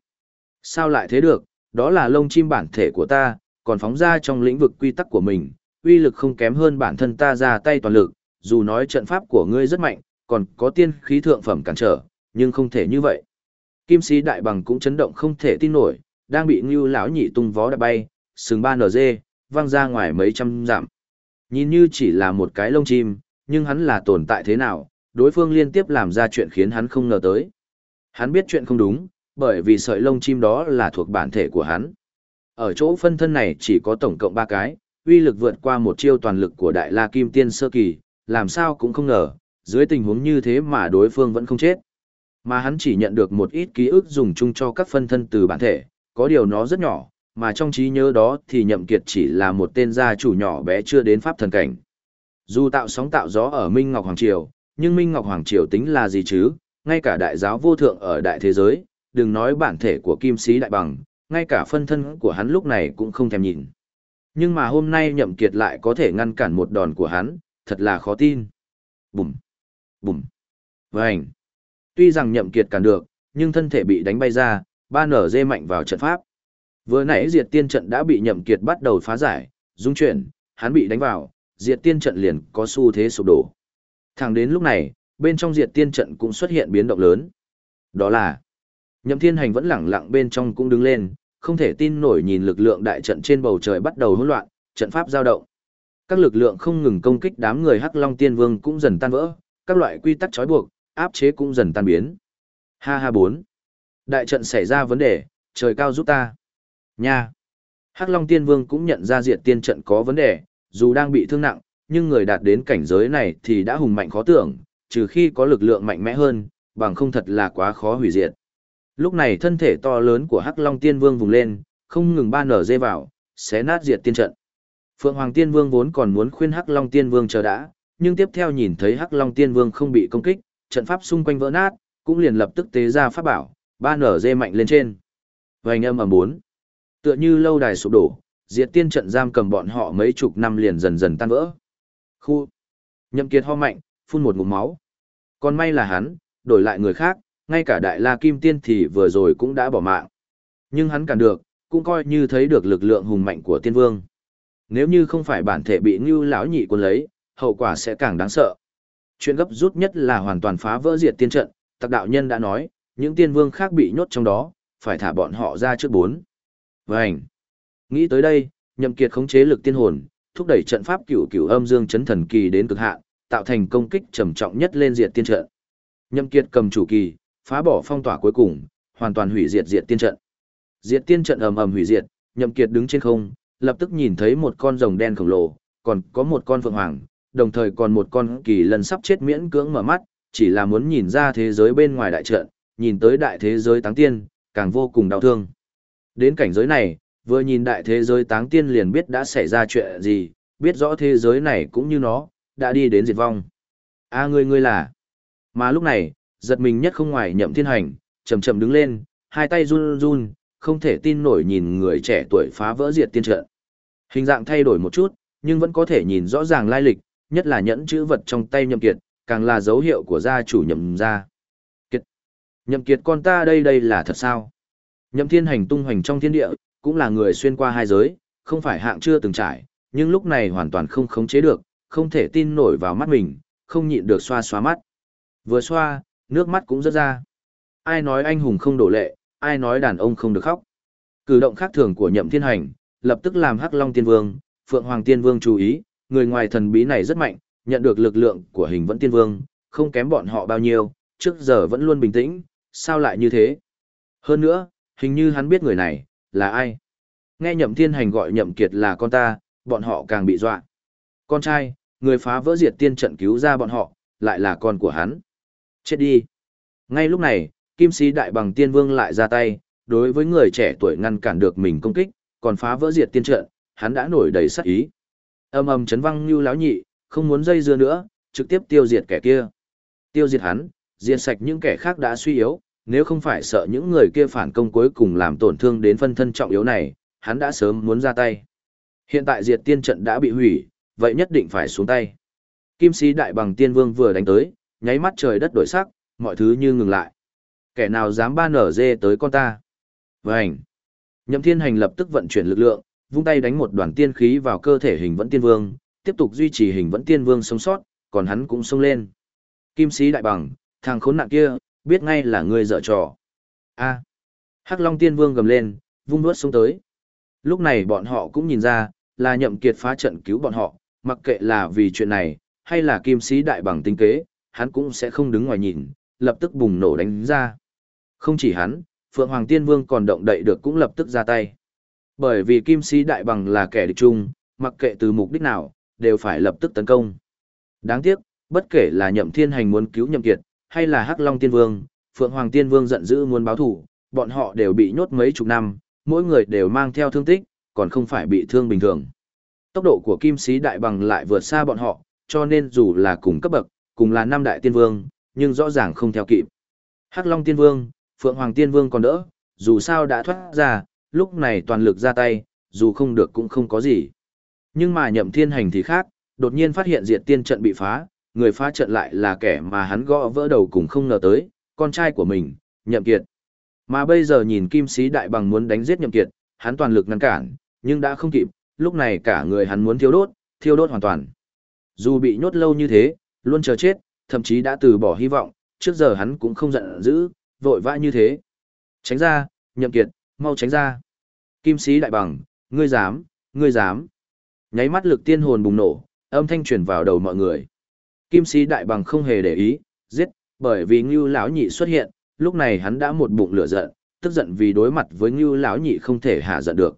Sao lại thế được, đó là lông chim bản thể của ta, còn phóng ra trong lĩnh vực quy tắc của mình, uy lực không kém hơn bản thân ta ra tay toàn lực, dù nói trận pháp của ngươi rất mạnh, còn có tiên khí thượng phẩm cản trở, nhưng không thể như vậy. Kim sĩ đại bằng cũng chấn động không thể tin nổi, đang bị Ngưu lão nhị tung vó đạp bay, sừng ba nở dê, văng ra ngoài mấy trăm dặm. Nhìn như chỉ là một cái lông chim, nhưng hắn là tồn tại thế nào, đối phương liên tiếp làm ra chuyện khiến hắn không ngờ tới. Hắn biết chuyện không đúng, bởi vì sợi lông chim đó là thuộc bản thể của hắn. Ở chỗ phân thân này chỉ có tổng cộng 3 cái, uy lực vượt qua một chiêu toàn lực của Đại La Kim Tiên Sơ Kỳ, làm sao cũng không ngờ, dưới tình huống như thế mà đối phương vẫn không chết. Mà hắn chỉ nhận được một ít ký ức dùng chung cho các phân thân từ bản thể, có điều nó rất nhỏ, mà trong trí nhớ đó thì nhậm kiệt chỉ là một tên gia chủ nhỏ bé chưa đến pháp thần cảnh. Dù tạo sóng tạo gió ở Minh Ngọc Hoàng Triều, nhưng Minh Ngọc Hoàng Triều tính là gì chứ, ngay cả đại giáo vô thượng ở đại thế giới, đừng nói bản thể của kim sĩ đại bằng, ngay cả phân thân của hắn lúc này cũng không thèm nhìn. Nhưng mà hôm nay nhậm kiệt lại có thể ngăn cản một đòn của hắn, thật là khó tin. Bùm, bùm, vành. Tuy rằng nhậm kiệt cản được, nhưng thân thể bị đánh bay ra, ba nở dê mạnh vào trận pháp. Vừa nãy diệt tiên trận đã bị nhậm kiệt bắt đầu phá giải, dung chuyển, hắn bị đánh vào, diệt tiên trận liền có xu thế sụp đổ. Thẳng đến lúc này, bên trong diệt tiên trận cũng xuất hiện biến động lớn. Đó là, nhậm thiên hành vẫn lẳng lặng bên trong cũng đứng lên, không thể tin nổi nhìn lực lượng đại trận trên bầu trời bắt đầu hỗn loạn, trận pháp giao động. Các lực lượng không ngừng công kích đám người Hắc Long Tiên Vương cũng dần tan vỡ, các loại quy tắc trói buộc, áp chế cũng dần tan biến. Ha ha bốn. Đại trận xảy ra vấn đề, trời cao giúp ta. Nha. Hắc Long Tiên Vương cũng nhận ra diệt tiên trận có vấn đề, dù đang bị thương nặng, nhưng người đạt đến cảnh giới này thì đã hùng mạnh khó tưởng, trừ khi có lực lượng mạnh mẽ hơn, bằng không thật là quá khó hủy diệt. Lúc này thân thể to lớn của Hắc Long Tiên Vương vùng lên, không ngừng ba nở dê vào, xé nát diệt tiên trận. Phượng Hoàng Tiên Vương vốn còn muốn khuyên Hắc Long Tiên Vương chờ đã, nhưng tiếp theo nhìn thấy Hắc Long Tiên Vương không bị công kích, trận pháp xung quanh vỡ nát, cũng liền lập tức tế ra pháp bảo, ba nở dê mạnh lên trên. Vành âm ầm bốn. Tựa như lâu đài sụp đổ, diệt tiên trận giam cầm bọn họ mấy chục năm liền dần dần tan vỡ. Khu. Nhậm Kiệt ho mạnh, phun một ngụm máu. Còn may là hắn, đổi lại người khác, ngay cả đại la kim tiên thì vừa rồi cũng đã bỏ mạng. Nhưng hắn cản được, cũng coi như thấy được lực lượng hùng mạnh của tiên vương. Nếu như không phải bản thể bị ngưu lão nhị quân lấy, hậu quả sẽ càng đáng sợ. Chuyện gấp rút nhất là hoàn toàn phá vỡ diệt tiên trận, tặc đạo nhân đã nói, những tiên vương khác bị nhốt trong đó, phải thả bọn họ ra trước bốn. Vânh! Nghĩ tới đây, nhậm kiệt khống chế lực tiên hồn, thúc đẩy trận pháp cửu cửu âm dương chấn thần kỳ đến cực hạn, tạo thành công kích trầm trọng nhất lên diệt tiên trận. Nhậm kiệt cầm chủ kỳ, phá bỏ phong tỏa cuối cùng, hoàn toàn hủy diệt diệt tiên trận. Diệt tiên trận ầm ầm hủy diệt, nhậm kiệt đứng trên không, lập tức nhìn thấy một con rồng đen khổng lồ, còn có một con phượng hoàng, đồng thời còn một con kỳ lân sắp chết miễn cưỡng mở mắt, chỉ là muốn nhìn ra thế giới bên ngoài đại trận, nhìn tới đại thế giới táng tiên, càng vô cùng đau thương. Đến cảnh giới này, vừa nhìn đại thế giới táng tiên liền biết đã xảy ra chuyện gì, biết rõ thế giới này cũng như nó, đã đi đến diệt vong. A à, ngươi ngươi là. Mà lúc này, giật mình nhất không ngoài nhậm thiên hành, chậm chậm đứng lên, hai tay run run, không thể tin nổi nhìn người trẻ tuổi phá vỡ diệt tiên trận. Hình dạng thay đổi một chút, nhưng vẫn có thể nhìn rõ ràng lai lịch, nhất là nhẫn chữ vật trong tay nhậm kiệt, càng là dấu hiệu của gia chủ nhậm gia. Kiệt. Nhậm kiệt con ta đây đây là thật sao? Nhậm thiên hành tung hoành trong thiên địa, cũng là người xuyên qua hai giới, không phải hạng chưa từng trải, nhưng lúc này hoàn toàn không khống chế được, không thể tin nổi vào mắt mình, không nhịn được xoa xoa mắt. Vừa xoa, nước mắt cũng rớt ra. Ai nói anh hùng không đổ lệ, ai nói đàn ông không được khóc. Cử động khác thường của nhậm thiên hành, lập tức làm Hắc Long Tiên Vương, Phượng Hoàng Tiên Vương chú ý, người ngoài thần bí này rất mạnh, nhận được lực lượng của hình vẫn Tiên Vương, không kém bọn họ bao nhiêu, trước giờ vẫn luôn bình tĩnh, sao lại như thế? Hơn nữa, hình như hắn biết người này, là ai? Nghe nhậm thiên hành gọi nhậm kiệt là con ta, bọn họ càng bị dọa. Con trai, người phá vỡ diệt tiên trận cứu ra bọn họ, lại là con của hắn. Chết đi. Ngay lúc này, kim sĩ đại bằng tiên vương lại ra tay, đối với người trẻ tuổi ngăn cản được mình công kích, còn phá vỡ diệt tiên trận, hắn đã nổi đầy sát ý. Âm ầm chấn văng như láo nhị, không muốn dây dưa nữa, trực tiếp tiêu diệt kẻ kia. Tiêu diệt hắn, diệt sạch những kẻ khác đã suy yếu, nếu không phải sợ những người kia phản công cuối cùng làm tổn thương đến phân thân trọng yếu này, hắn đã sớm muốn ra tay. Hiện tại diệt tiên trận đã bị hủy, vậy nhất định phải xuống tay. Kim sĩ đại bằng tiên vương vừa đánh tới, nháy mắt trời đất đổi sắc, mọi thứ như ngừng lại. Kẻ nào dám ba nở dê tới con ta? Vành! Nhậm thiên hành lập tức vận chuyển lực lượng, vung tay đánh một đoàn tiên khí vào cơ thể hình vẫn tiên vương, tiếp tục duy trì hình vẫn tiên vương sống sót, còn hắn cũng xông lên. Kim sĩ đại bằng, thằng khốn nạn kia, biết ngay là ngươi dở trò. A. Hắc Long tiên vương gầm lên, vung đuốt xuống tới. Lúc này bọn họ cũng nhìn ra, là nhậm kiệt phá trận cứu bọn họ, mặc kệ là vì chuyện này, hay là kim sĩ đại bằng tinh kế, hắn cũng sẽ không đứng ngoài nhìn, lập tức bùng nổ đánh ra. Không chỉ hắn, Phượng Hoàng Tiên Vương còn động đậy được cũng lập tức ra tay. Bởi vì kim sĩ đại bằng là kẻ địch chung, mặc kệ từ mục đích nào, đều phải lập tức tấn công. Đáng tiếc, bất kể là nhậm thiên hành muốn cứu nhậm kiệt, hay là Hắc Long Tiên Vương, Phượng Hoàng Tiên Vương giận dữ muốn báo thù, bọn họ đều bị nhốt mấy chục năm, mỗi người đều mang theo thương tích, còn không phải bị thương bình thường. Tốc độ của kim sĩ đại bằng lại vượt xa bọn họ, cho nên dù là cùng cấp bậc, cùng là năm đại tiên vương, nhưng rõ ràng không theo kịp. Hắc Long Tiên Vương, Phượng Hoàng Tiên Vương còn đỡ, dù sao đã thoát ra, lúc này toàn lực ra tay, dù không được cũng không có gì. Nhưng mà nhậm thiên hành thì khác, đột nhiên phát hiện diệt tiên trận bị phá, người phá trận lại là kẻ mà hắn gõ vỡ đầu cùng không ngờ tới, con trai của mình, nhậm kiệt. Mà bây giờ nhìn kim sĩ đại bằng muốn đánh giết nhậm kiệt, hắn toàn lực ngăn cản, nhưng đã không kịp, lúc này cả người hắn muốn thiêu đốt, thiêu đốt hoàn toàn. Dù bị nhốt lâu như thế, luôn chờ chết, thậm chí đã từ bỏ hy vọng, trước giờ hắn cũng không giận dữ, vội vã như thế. Tránh ra, nhậm kiệt, mau tránh ra. Kim sĩ đại bằng, ngươi dám, ngươi dám. Nháy mắt lực tiên hồn bùng nổ, âm thanh truyền vào đầu mọi người. Kim sĩ đại bằng không hề để ý, giết, bởi vì Ngưu lão nhị xuất hiện, lúc này hắn đã một bụng lửa giận, tức giận vì đối mặt với Ngưu lão nhị không thể hạ giận được.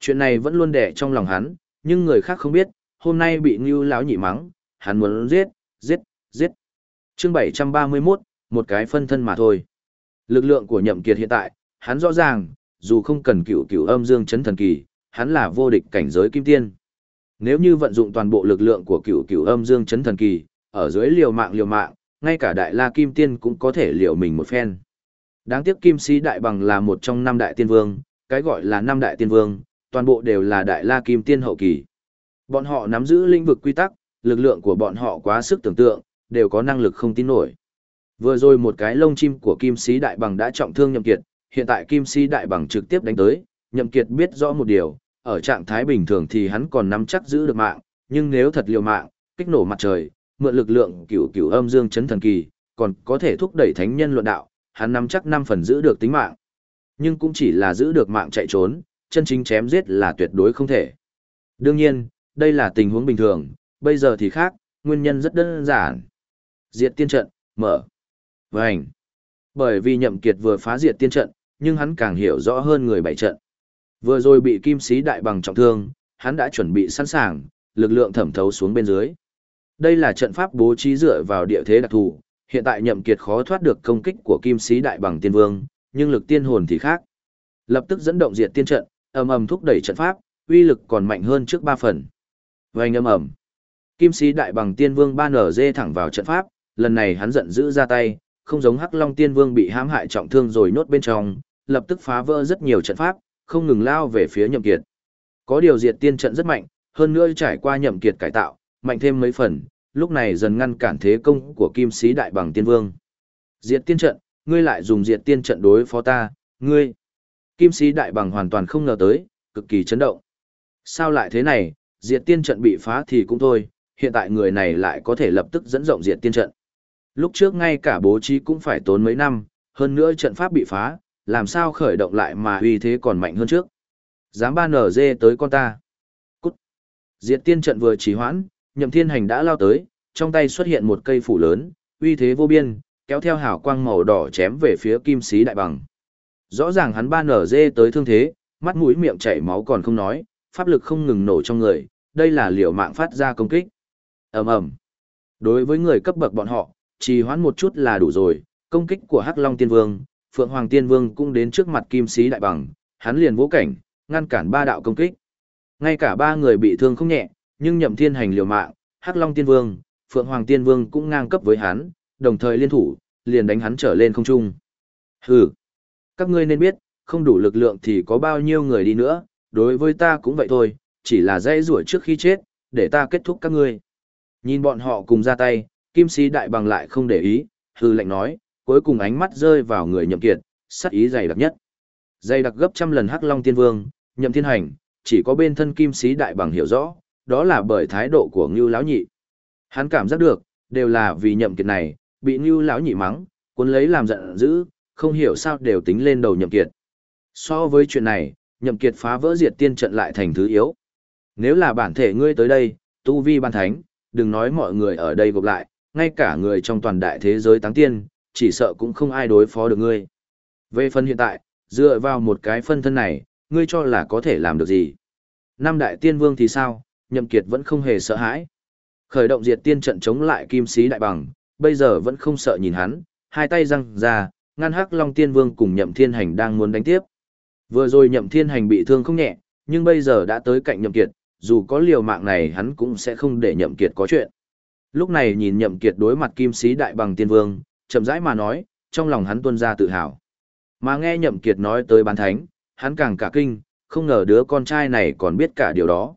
Chuyện này vẫn luôn đè trong lòng hắn, nhưng người khác không biết, hôm nay bị Ngưu lão nhị mắng, hắn muốn giết, giết, giết. Chương 731, một cái phân thân mà thôi. Lực lượng của Nhậm Kiệt hiện tại, hắn rõ ràng, dù không cần cựu cựu âm dương chấn thần kỳ, hắn là vô địch cảnh giới kim tiên. Nếu như vận dụng toàn bộ lực lượng của cựu cựu âm dương chấn thần kỳ, ở dưới liều mạng liều mạng, ngay cả đại la kim tiên cũng có thể liều mình một phen. Đáng tiếc kim sĩ đại bằng là một trong năm đại tiên vương, cái gọi là năm đại tiên vương, toàn bộ đều là đại la kim tiên hậu kỳ. Bọn họ nắm giữ lĩnh vực quy tắc, lực lượng của bọn họ quá sức tưởng tượng, đều có năng lực không tin nổi. Vừa rồi một cái lông chim của kim sĩ đại bằng đã trọng thương nhậm kiệt, hiện tại kim sĩ đại bằng trực tiếp đánh tới, nhậm kiệt biết rõ một điều, ở trạng thái bình thường thì hắn còn nắm chắc giữ được mạng, nhưng nếu thật liều mạng, kích nổ mặt trời, mượn lực lượng cửu cửu âm dương chấn thần kỳ, còn có thể thúc đẩy thánh nhân luận đạo, hắn nắm chắc 5 phần giữ được tính mạng. Nhưng cũng chỉ là giữ được mạng chạy trốn, chân chính chém giết là tuyệt đối không thể. Đương nhiên, đây là tình huống bình thường, bây giờ thì khác, nguyên nhân rất đơn giản. Diệt tiên trận, mở. Vành. Bởi vì nhậm kiệt vừa phá diệt tiên trận, nhưng hắn càng hiểu rõ hơn người bảy trận. Vừa rồi bị kim sĩ đại bằng trọng thương, hắn đã chuẩn bị sẵn sàng, lực lượng thẩm thấu xuống bên dưới. Đây là trận pháp bố trí dựa vào địa thế đặc thù, hiện tại nhậm kiệt khó thoát được công kích của kim sĩ đại bằng tiên vương, nhưng lực tiên hồn thì khác. Lập tức dẫn động diệt tiên trận, ầm ầm thúc đẩy trận pháp, uy lực còn mạnh hơn trước ba phần. Vành ầm ầm. Kim sĩ đại bằng tiên vương ba nở dê thẳng vào trận pháp, lần này hắn giận dữ ra tay, không giống Hắc Long tiên vương bị hãm hại trọng thương rồi nhốt bên trong, lập tức phá vỡ rất nhiều trận pháp, không ngừng lao về phía nhậm kiệt. Có điều diệt tiên trận rất mạnh, hơn nữa trải qua nhậm kiệt cải tạo, mạnh thêm mấy phần, lúc này dần ngăn cản thế công của kim sĩ đại bằng tiên vương. Diệt tiên trận, ngươi lại dùng diệt tiên trận đối phó ta, ngươi. Kim sĩ đại bằng hoàn toàn không ngờ tới, cực kỳ chấn động. Sao lại thế này, diệt tiên trận bị phá thì cũng thôi, hiện tại người này lại có thể lập tức dẫn rộng diệt tiên trận. Lúc trước ngay cả bố trí cũng phải tốn mấy năm, hơn nữa trận pháp bị phá, làm sao khởi động lại mà uy thế còn mạnh hơn trước. Dám ba nở dê tới con ta. Cút. Diệt tiên trận vừa trì hoãn, nhậm thiên hành đã lao tới, trong tay xuất hiện một cây phủ lớn, uy thế vô biên, kéo theo hào quang màu đỏ chém về phía kim sĩ đại bằng. Rõ ràng hắn ba nở dê tới thương thế, mắt mũi miệng chảy máu còn không nói, pháp lực không ngừng nổ trong người, đây là liều mạng phát ra công kích ầm ầm. Đối với người cấp bậc bọn họ, trì hoãn một chút là đủ rồi, công kích của Hắc Long Tiên Vương, Phượng Hoàng Tiên Vương cũng đến trước mặt Kim Sĩ Đại Bằng, hắn liền vỗ cảnh, ngăn cản ba đạo công kích. Ngay cả ba người bị thương không nhẹ, nhưng Nhậm Thiên Hành liều mạng, Hắc Long Tiên Vương, Phượng Hoàng Tiên Vương cũng ngang cấp với hắn, đồng thời liên thủ, liền đánh hắn trở lên không trung. Hừ, các ngươi nên biết, không đủ lực lượng thì có bao nhiêu người đi nữa, đối với ta cũng vậy thôi, chỉ là dây rủa trước khi chết, để ta kết thúc các ngươi. Nhìn bọn họ cùng ra tay, Kim Sĩ Đại Bằng lại không để ý, hư lệnh nói, cuối cùng ánh mắt rơi vào người nhậm kiệt, sắc ý dày đặc nhất. Dày đặc gấp trăm lần Hắc Long Tiên Vương, nhậm thiên hành, chỉ có bên thân Kim Sĩ Đại Bằng hiểu rõ, đó là bởi thái độ của Ngưu lão nhị. Hắn cảm giác được, đều là vì nhậm kiệt này, bị Ngưu lão nhị mắng, cuốn lấy làm giận dữ, không hiểu sao đều tính lên đầu nhậm kiệt. So với chuyện này, nhậm kiệt phá vỡ diệt tiên trận lại thành thứ yếu. Nếu là bản thể ngươi tới đây, tu vi ban thánh, đừng nói mọi người ở đây gộp lại, ngay cả người trong toàn đại thế giới táng tiên, chỉ sợ cũng không ai đối phó được ngươi. Về phần hiện tại, dựa vào một cái phân thân này, ngươi cho là có thể làm được gì? Năm đại tiên vương thì sao, nhậm kiệt vẫn không hề sợ hãi. Khởi động diệt tiên trận chống lại kim sĩ đại bằng, bây giờ vẫn không sợ nhìn hắn, hai tay răng ra, ngăn hắc long tiên vương cùng nhậm thiên hành đang muốn đánh tiếp. Vừa rồi nhậm thiên hành bị thương không nhẹ, nhưng bây giờ đã tới cạnh nhậm kiệt, dù có liều mạng này hắn cũng sẽ không để nhậm kiệt có chuyện. Lúc này nhìn nhậm kiệt đối mặt kim sĩ đại bằng tiên vương, chậm rãi mà nói, trong lòng hắn tuôn ra tự hào. Mà nghe nhậm kiệt nói tới bán thánh, hắn càng cả kinh, không ngờ đứa con trai này còn biết cả điều đó.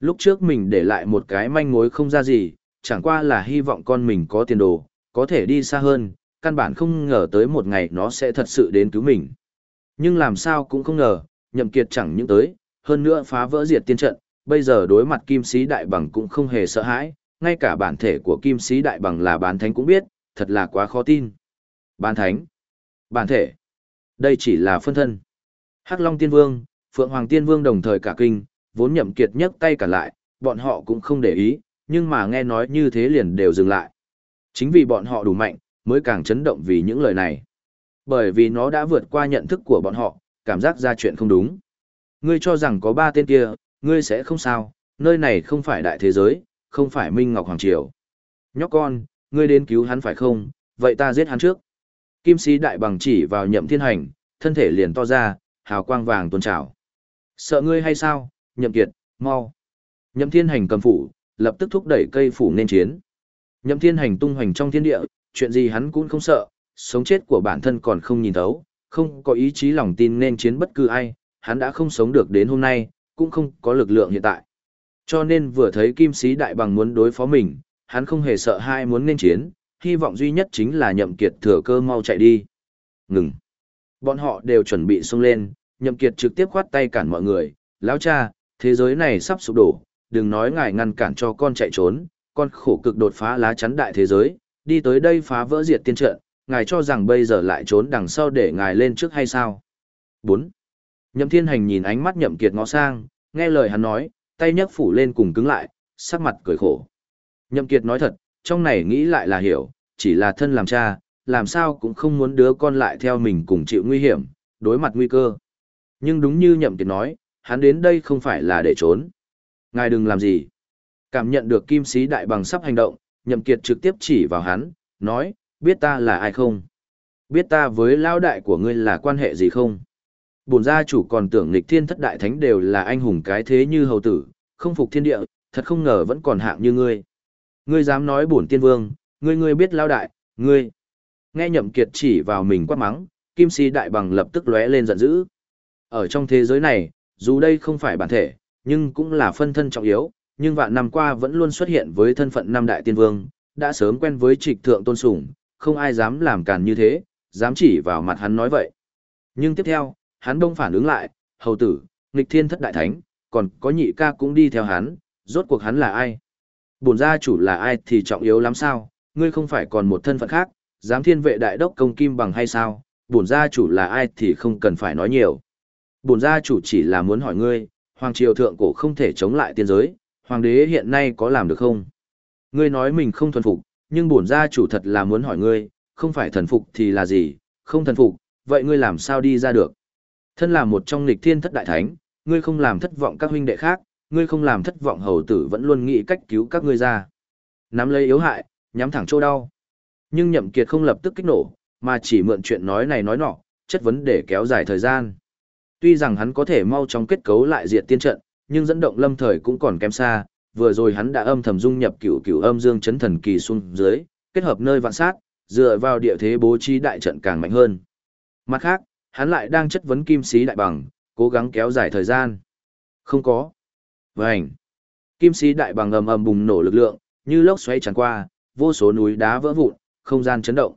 Lúc trước mình để lại một cái manh mối không ra gì, chẳng qua là hy vọng con mình có tiền đồ, có thể đi xa hơn, căn bản không ngờ tới một ngày nó sẽ thật sự đến cứu mình. Nhưng làm sao cũng không ngờ, nhậm kiệt chẳng những tới, hơn nữa phá vỡ diệt tiên trận, bây giờ đối mặt kim sĩ đại bằng cũng không hề sợ hãi, ngay cả bản thể của kim sĩ đại bằng là bán thánh cũng biết, thật là quá khó tin. Bán thánh, bản thể, đây chỉ là phân thân. Hắc Long Tiên Vương, Phượng Hoàng Tiên Vương đồng thời cả kinh, vốn nhậm kiệt nhấc tay cả lại, bọn họ cũng không để ý, nhưng mà nghe nói như thế liền đều dừng lại. Chính vì bọn họ đủ mạnh, mới càng chấn động vì những lời này. Bởi vì nó đã vượt qua nhận thức của bọn họ, cảm giác ra chuyện không đúng. Ngươi cho rằng có ba tên kia, ngươi sẽ không sao, nơi này không phải đại thế giới, không phải Minh Ngọc Hoàng Triều. Nhóc con, ngươi đến cứu hắn phải không, vậy ta giết hắn trước. Kim sĩ đại bằng chỉ vào nhậm thiên hành, thân thể liền to ra, hào quang vàng tuôn trào. Sợ ngươi hay sao, nhậm kiệt, mau. Nhậm thiên hành cầm phủ, lập tức thúc đẩy cây phủ nên chiến. Nhậm thiên hành tung hoành trong thiên địa, chuyện gì hắn cũng không sợ, sống chết của bản thân còn không nhìn thấu, không có ý chí lòng tin nên chiến bất cứ ai, hắn đã không sống được đến hôm nay, cũng không có lực lượng hiện tại. Cho nên vừa thấy kim sĩ đại bằng muốn đối phó mình, hắn không hề sợ hai muốn nên chiến, hy vọng duy nhất chính là nhậm kiệt thừa cơ mau chạy đi. Ngừng. Bọn họ đều chuẩn bị xông lên, nhậm kiệt trực tiếp khoát tay cản mọi người, lão cha, thế giới này sắp sụp đổ, đừng nói ngài ngăn cản cho con chạy trốn, con khổ cực đột phá lá chắn đại thế giới, đi tới đây phá vỡ diệt tiên trận, ngài cho rằng bây giờ lại trốn đằng sau để ngài lên trước hay sao? 4. Nhậm Thiên Hành nhìn ánh mắt Nhậm Kiệt ngó sang, nghe lời hắn nói, tay nhấc phủ lên cùng cứng lại, sắc mặt cười khổ. Nhậm Kiệt nói thật, trong này nghĩ lại là hiểu, chỉ là thân làm cha, làm sao cũng không muốn đứa con lại theo mình cùng chịu nguy hiểm, đối mặt nguy cơ. Nhưng đúng như Nhậm Kiệt nói, hắn đến đây không phải là để trốn. Ngài đừng làm gì. Cảm nhận được kim sĩ đại bằng sắp hành động, Nhậm Kiệt trực tiếp chỉ vào hắn, nói, biết ta là ai không? Biết ta với lao đại của ngươi là quan hệ gì không? Bổn gia chủ còn tưởng nghịch thiên thất đại thánh đều là anh hùng cái thế như hầu tử, không phục thiên địa, thật không ngờ vẫn còn hạng như ngươi. Ngươi dám nói bổn tiên vương, ngươi ngươi biết lao đại, ngươi. Nghe nhậm kiệt chỉ vào mình quát mắng, kim si đại bằng lập tức lóe lên giận dữ. Ở trong thế giới này, dù đây không phải bản thể, nhưng cũng là phân thân trọng yếu, nhưng vạn năm qua vẫn luôn xuất hiện với thân phận năm đại tiên vương, đã sớm quen với trịch thượng tôn sủng, không ai dám làm càn như thế, dám chỉ vào mặt hắn nói vậy. Nhưng tiếp theo, hắn đông phản ứng lại, hầu tử, nghịch thiên thất đại thánh, còn có nhị ca cũng đi theo hắn, rốt cuộc hắn là ai? Bổn gia chủ là ai thì trọng yếu lắm sao, ngươi không phải còn một thân phận khác, dám thiên vệ đại đốc công kim bằng hay sao, bổn gia chủ là ai thì không cần phải nói nhiều. Bổn gia chủ chỉ là muốn hỏi ngươi, hoàng triều thượng cổ không thể chống lại tiên giới, hoàng đế hiện nay có làm được không? Ngươi nói mình không thuần phục, nhưng bổn gia chủ thật là muốn hỏi ngươi, không phải thần phục thì là gì, không thần phục, vậy ngươi làm sao đi ra được? Thân là một trong lịch thiên thất đại thánh, ngươi không làm thất vọng các huynh đệ khác, ngươi không làm thất vọng hầu tử vẫn luôn nghĩ cách cứu các ngươi ra. Nắm lấy yếu hại, nhắm thẳng chỗ đau. Nhưng nhậm kiệt không lập tức kích nổ, mà chỉ mượn chuyện nói này nói nọ, chất vấn để kéo dài thời gian. Tuy rằng hắn có thể mau chóng kết cấu lại diệt tiên trận, nhưng dẫn động lâm thời cũng còn kém xa, vừa rồi hắn đã âm thầm dung nhập cửu cửu âm dương chấn thần kỳ xuống dưới, kết hợp nơi vạn sát, dựa vào địa thế bố trí đại trận càng mạnh hơn. Mặt khác, hắn lại đang chất vấn kim sĩ đại bằng, cố gắng kéo dài thời gian. Không có. Vành. Kim sĩ đại bằng ầm ầm bùng nổ lực lượng, như lốc xoáy tràn qua, vô số núi đá vỡ vụn, không gian chấn động.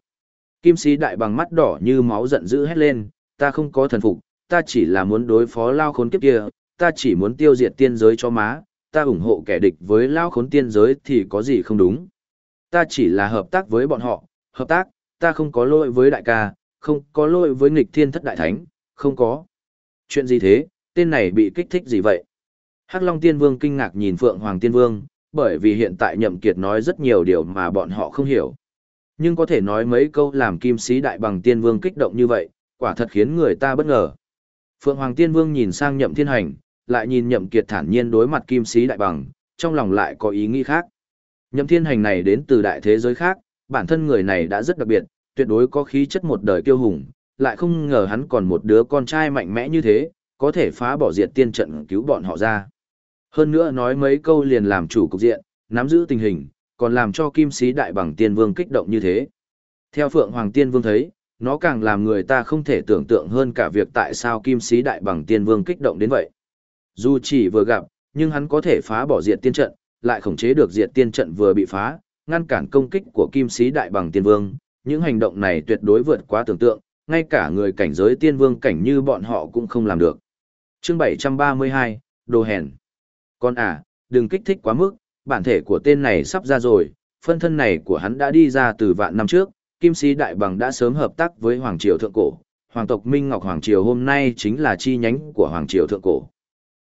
Kim sĩ đại bằng mắt đỏ như máu giận dữ hét lên, ta không có thần phục, ta chỉ là muốn đối phó lao khốn kiếp kia, ta chỉ muốn tiêu diệt tiên giới cho má, ta ủng hộ kẻ địch với lao khốn tiên giới thì có gì không đúng. Ta chỉ là hợp tác với bọn họ, hợp tác, ta không có lỗi với đại ca, không có lỗi với nghịch thiên thất đại thánh, không có. Chuyện gì thế, tên này bị kích thích gì vậy? Hắc Long Tiên Vương kinh ngạc nhìn Phượng Hoàng Tiên Vương, bởi vì hiện tại Nhậm Kiệt nói rất nhiều điều mà bọn họ không hiểu. Nhưng có thể nói mấy câu làm kim sĩ đại bằng Tiên Vương kích động như vậy, quả thật khiến người ta bất ngờ. Phượng Hoàng Tiên Vương nhìn sang Nhậm Thiên Hành, lại nhìn Nhậm Kiệt thản nhiên đối mặt kim sĩ đại bằng, trong lòng lại có ý nghĩ khác. Nhậm Thiên Hành này đến từ đại thế giới khác, bản thân người này đã rất đặc biệt, tuyệt đối có khí chất một đời kiêu hùng, lại không ngờ hắn còn một đứa con trai mạnh mẽ như thế, có thể phá bỏ diệt tiên trận cứu bọn họ ra. Hơn nữa nói mấy câu liền làm chủ cục diện, nắm giữ tình hình, còn làm cho kim sĩ đại bằng tiên vương kích động như thế. Theo Phượng Hoàng Tiên Vương thấy, nó càng làm người ta không thể tưởng tượng hơn cả việc tại sao kim sĩ đại bằng tiên vương kích động đến vậy. Dù chỉ vừa gặp, nhưng hắn có thể phá bỏ diệt tiên trận, lại khống chế được diệt tiên trận vừa bị phá, ngăn cản công kích của kim sĩ đại bằng tiên vương, những hành động này tuyệt đối vượt quá tưởng tượng, ngay cả người cảnh giới tiên vương cảnh như bọn họ cũng không làm được. chương 732, đồ hèn. Con à, đừng kích thích quá mức, bản thể của tên này sắp ra rồi, phân thân này của hắn đã đi ra từ vạn năm trước, Kim Sĩ Đại Bằng đã sớm hợp tác với Hoàng Triều Thượng Cổ, Hoàng tộc Minh Ngọc Hoàng Triều hôm nay chính là chi nhánh của Hoàng Triều Thượng Cổ.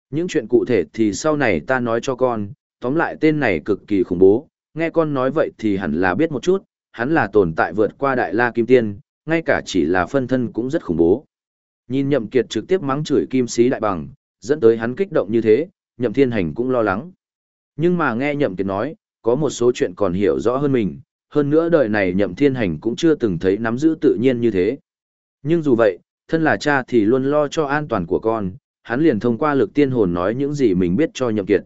Những chuyện cụ thể thì sau này ta nói cho con, tóm lại tên này cực kỳ khủng bố, nghe con nói vậy thì hẳn là biết một chút, hắn là tồn tại vượt qua Đại La Kim Tiên, ngay cả chỉ là phân thân cũng rất khủng bố. Nhìn Nhậm Kiệt trực tiếp mắng chửi Kim Sĩ Đại Bằng, dẫn tới hắn kích động như thế, Nhậm Thiên Hành cũng lo lắng. Nhưng mà nghe Nhậm Kiệt nói, có một số chuyện còn hiểu rõ hơn mình, hơn nữa đời này Nhậm Thiên Hành cũng chưa từng thấy nắm giữ tự nhiên như thế. Nhưng dù vậy, thân là cha thì luôn lo cho an toàn của con, hắn liền thông qua lực tiên hồn nói những gì mình biết cho Nhậm Kiệt.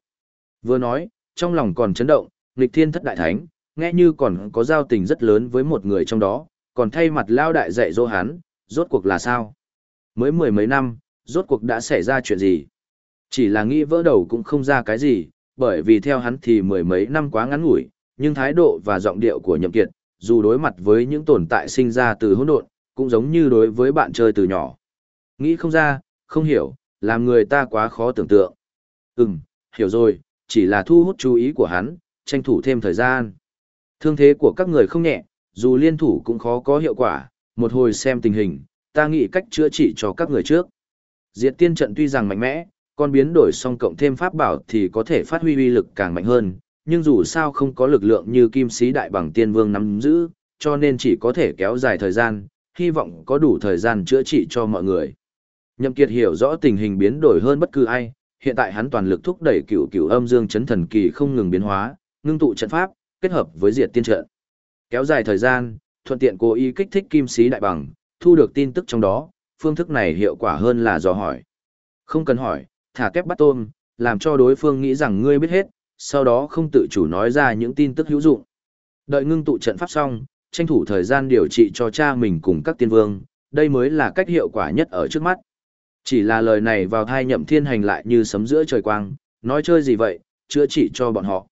Vừa nói, trong lòng còn chấn động, nghịch thiên thất đại thánh, nghe như còn có giao tình rất lớn với một người trong đó, còn thay mặt lao đại dạy dỗ hắn, rốt cuộc là sao? Mới mười mấy năm, rốt cuộc đã xảy ra chuyện gì? Chỉ là nghĩ vỡ đầu cũng không ra cái gì, bởi vì theo hắn thì mười mấy năm quá ngắn ngủi, nhưng thái độ và giọng điệu của Nhậm Kiệt, dù đối mặt với những tồn tại sinh ra từ hỗn độn, cũng giống như đối với bạn chơi từ nhỏ. Nghĩ không ra, không hiểu, làm người ta quá khó tưởng tượng. Ừm, hiểu rồi, chỉ là thu hút chú ý của hắn, tranh thủ thêm thời gian. Thương thế của các người không nhẹ, dù liên thủ cũng khó có hiệu quả, một hồi xem tình hình, ta nghĩ cách chữa trị cho các người trước. Diệt tiên trận tuy rằng mạnh mẽ, còn biến đổi song cộng thêm pháp bảo thì có thể phát huy uy lực càng mạnh hơn, nhưng dù sao không có lực lượng như kim sĩ đại bằng tiên vương nắm giữ, cho nên chỉ có thể kéo dài thời gian, hy vọng có đủ thời gian chữa trị cho mọi người. Nhậm Kiệt hiểu rõ tình hình biến đổi hơn bất cứ ai, hiện tại hắn toàn lực thúc đẩy cửu cửu âm dương chấn thần kỳ không ngừng biến hóa, ngưng tụ trận pháp, kết hợp với diệt tiên trận. Kéo dài thời gian, thuận tiện cố ý kích thích kim sĩ đại bằng, thu được tin tức trong đó, phương thức này hiệu quả hơn là dò hỏi. Không cần hỏi, thả kép bắt tôm, làm cho đối phương nghĩ rằng ngươi biết hết, sau đó không tự chủ nói ra những tin tức hữu dụng. Đợi ngưng tụ trận pháp xong, tranh thủ thời gian điều trị cho cha mình cùng các tiên vương, đây mới là cách hiệu quả nhất ở trước mắt. Chỉ là lời này vào thai nhậm thiên hành lại như sấm giữa trời quang, nói chơi gì vậy, chữa trị cho bọn họ.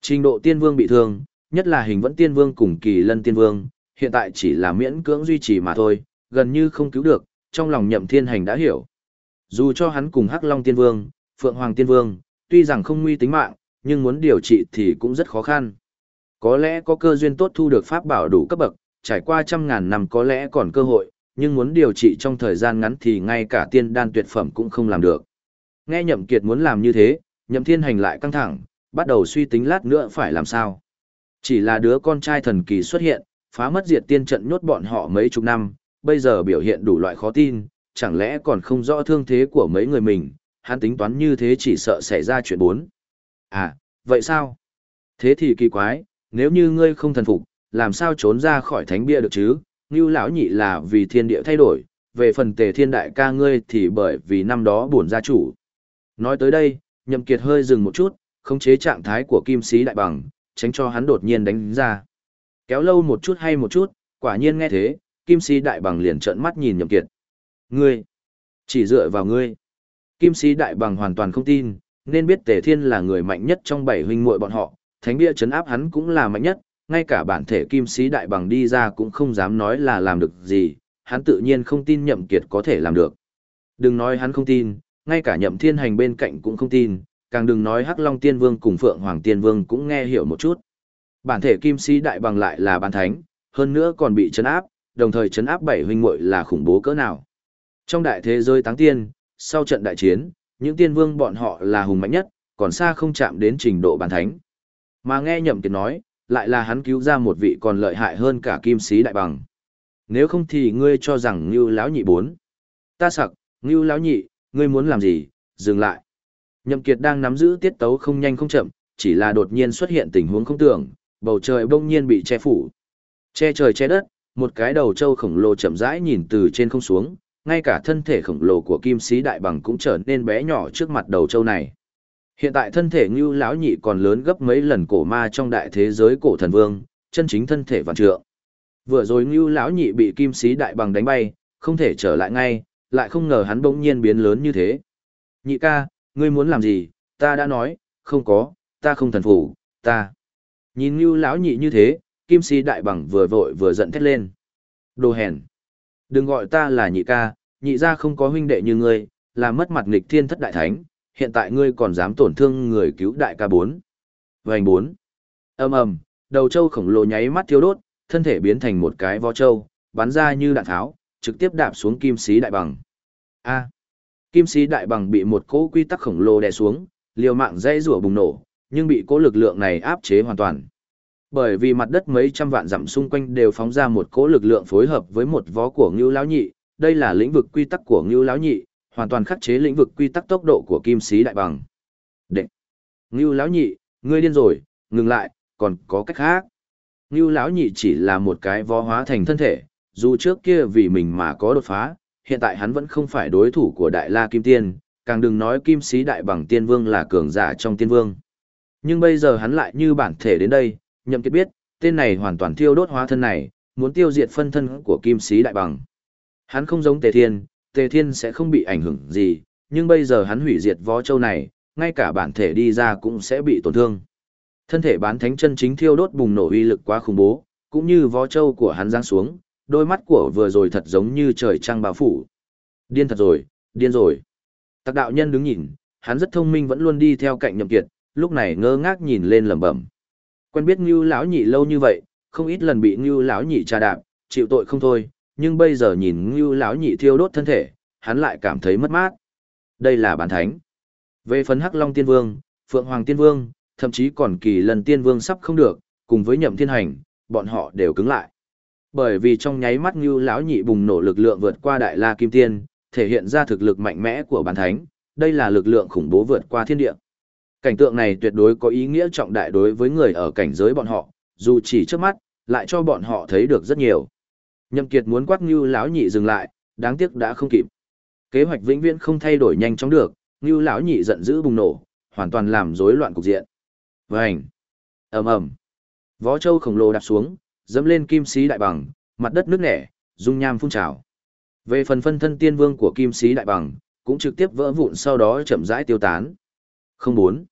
Trình độ tiên vương bị thương, nhất là hình vẫn tiên vương cùng kỳ lân tiên vương, hiện tại chỉ là miễn cưỡng duy trì mà thôi, gần như không cứu được, trong lòng nhậm thiên hành đã hiểu. Dù cho hắn cùng Hắc Long tiên vương, Phượng Hoàng tiên vương, tuy rằng không nguy tính mạng, nhưng muốn điều trị thì cũng rất khó khăn. Có lẽ có cơ duyên tốt thu được pháp bảo đủ cấp bậc, trải qua trăm ngàn năm có lẽ còn cơ hội, nhưng muốn điều trị trong thời gian ngắn thì ngay cả tiên đan tuyệt phẩm cũng không làm được. Nghe Nhậm Kiệt muốn làm như thế, Nhậm Thiên Hành lại căng thẳng, bắt đầu suy tính lát nữa phải làm sao. Chỉ là đứa con trai thần kỳ xuất hiện, phá mất diệt tiên trận nhốt bọn họ mấy chục năm, bây giờ biểu hiện đủ loại khó tin, chẳng lẽ còn không rõ thương thế của mấy người mình, hắn tính toán như thế chỉ sợ xảy ra chuyện bốn. À, vậy sao? Thế thì kỳ quái, nếu như ngươi không thần phục, làm sao trốn ra khỏi thánh bia được chứ? Ngưu lão nhị là vì thiên địa thay đổi, về phần tề thiên đại ca ngươi thì bởi vì năm đó buồn gia chủ. Nói tới đây, nhậm kiệt hơi dừng một chút, khống chế trạng thái của kim sĩ đại bằng, tránh cho hắn đột nhiên đánh ra. Kéo lâu một chút hay một chút, quả nhiên nghe thế, kim sĩ đại bằng liền trợn mắt nhìn nhậm kiệt. Ngươi, chỉ dựa vào ngươi. Kim sĩ đại bằng hoàn toàn không tin, nên biết tề thiên là người mạnh nhất trong bảy huynh muội bọn họ, thánh bia chấn áp hắn cũng là mạnh nhất, ngay cả bản thể kim sĩ đại bằng đi ra cũng không dám nói là làm được gì, hắn tự nhiên không tin nhậm kiệt có thể làm được. Đừng nói hắn không tin, ngay cả nhậm thiên hành bên cạnh cũng không tin, càng đừng nói hắc long tiên vương cùng phượng hoàng tiên vương cũng nghe hiểu một chút. Bản thể kim sĩ đại bằng lại là bán thánh, hơn nữa còn bị chấn áp, đồng thời chấn áp bảy huynh muội là khủng bố cỡ nào. Trong đại thế giới táng tiên, sau trận đại chiến, những tiên vương bọn họ là hùng mạnh nhất, còn xa không chạm đến trình độ bán thánh. Mà nghe nhậm kiệt nói, lại là hắn cứu ra một vị còn lợi hại hơn cả kim sĩ đại bằng. Nếu không thì ngươi cho rằng Ngưu lão nhị bốn. Ta sặc, Ngưu lão nhị, ngươi muốn làm gì, dừng lại. Nhậm Kiệt đang nắm giữ tiết tấu không nhanh không chậm, chỉ là đột nhiên xuất hiện tình huống không tưởng, bầu trời bỗng nhiên bị che phủ. Che trời che đất, một cái đầu trâu khổng lồ chậm rãi nhìn từ trên không xuống, ngay cả thân thể khổng lồ của kim sĩ đại bằng cũng trở nên bé nhỏ trước mặt đầu trâu này. Hiện tại thân thể Ngưu lão nhị còn lớn gấp mấy lần cổ ma trong đại thế giới cổ thần vương, chân chính thân thể vạn trượng. Vừa rồi Ngưu lão nhị bị kim sĩ đại bằng đánh bay, không thể trở lại ngay, lại không ngờ hắn bỗng nhiên biến lớn như thế. Nhị ca, ngươi muốn làm gì? Ta đã nói, không có, ta không thần phủ, ta. Nhìn Ngưu lão nhị như thế, kim sĩ đại bằng vừa vội vừa giận thét lên. Đồ hèn. Đừng gọi ta là nhị ca, nhị gia không có huynh đệ như ngươi, làm mất mặt nghịch thiên thất đại thánh, hiện tại ngươi còn dám tổn thương người cứu đại ca bốn. Vành bốn. ầm ầm, đầu trâu khổng lồ nháy mắt thiêu đốt, thân thể biến thành một cái vo trâu, bắn ra như đạn tháo, trực tiếp đạp xuống kim sĩ đại bằng. A. Kim sĩ đại bằng bị một cỗ quy tắc khổng lồ đè xuống, liều mạng dây rủa bùng nổ, nhưng bị cỗ lực lượng này áp chế hoàn toàn. Bởi vì mặt đất mấy trăm vạn dặm xung quanh đều phóng ra một cỗ lực lượng phối hợp với một vó của Ngưu lão nhị, đây là lĩnh vực quy tắc của Ngưu lão nhị, hoàn toàn khắc chế lĩnh vực quy tắc tốc độ của kim sĩ đại bằng. Đệ. Ngưu lão nhị, ngươi điên rồi, ngừng lại, còn có cách khác. Ngưu lão nhị chỉ là một cái vó hóa thành thân thể, dù trước kia vì mình mà có đột phá, hiện tại hắn vẫn không phải đối thủ của Đại La Kim Tiên, càng đừng nói Kim Sĩ Đại Bằng Tiên Vương là cường giả trong Tiên Vương. Nhưng bây giờ hắn lại như bản thể đến đây, nhậm kiệt biết, tên này hoàn toàn thiêu đốt hóa thân này, muốn tiêu diệt phân thân của Kim Sĩ Đại Bằng. Hắn không giống Tề Thiên, Tề Thiên sẽ không bị ảnh hưởng gì, nhưng bây giờ hắn hủy diệt võ châu này, ngay cả bản thể đi ra cũng sẽ bị tổn thương. Thân thể bán thánh chân chính thiêu đốt bùng nổ uy lực quá khủng bố, cũng như võ châu của hắn giáng xuống, đôi mắt của vừa rồi thật giống như trời trăng bao phủ. Điên thật rồi, điên rồi. Tặc đạo nhân đứng nhìn, hắn rất thông minh vẫn luôn đi theo cạnh nhậm kiệt, lúc này ngơ ngác nhìn lên lẩm bẩm. Quen biết Ngưu lão nhị lâu như vậy, không ít lần bị Ngưu lão nhị trà đạp, chịu tội không thôi, nhưng bây giờ nhìn Ngưu lão nhị thiêu đốt thân thể, hắn lại cảm thấy mất mát. Đây là bản thánh. Về phấn Hắc Long Tiên Vương, Phượng Hoàng Tiên Vương, thậm chí còn kỳ lần Tiên Vương sắp không được, cùng với Nhậm Thiên Hành, bọn họ đều cứng lại. Bởi vì trong nháy mắt Ngưu lão nhị bùng nổ lực lượng vượt qua Đại La Kim Tiên, thể hiện ra thực lực mạnh mẽ của bản thánh, đây là lực lượng khủng bố vượt qua thiên địa. Cảnh tượng này tuyệt đối có ý nghĩa trọng đại đối với người ở cảnh giới bọn họ, dù chỉ trước mắt, lại cho bọn họ thấy được rất nhiều. Nhậm Kiệt muốn quát Ngưu lão nhị dừng lại, đáng tiếc đã không kịp. Kế hoạch vĩnh viễn không thay đổi nhanh chóng được, Ngưu lão nhị giận dữ bùng nổ, hoàn toàn làm rối loạn cục diện. Vành, ầm ầm, võ châu khổng lồ đạp xuống, dẫm lên kim sĩ đại bằng, mặt đất nước nẻ, dung nham phun trào. Về phần phân thân tiên vương của kim sĩ đại bằng, cũng trực tiếp vỡ vụn sau đó chậm rãi tiêu tán. Không bốn.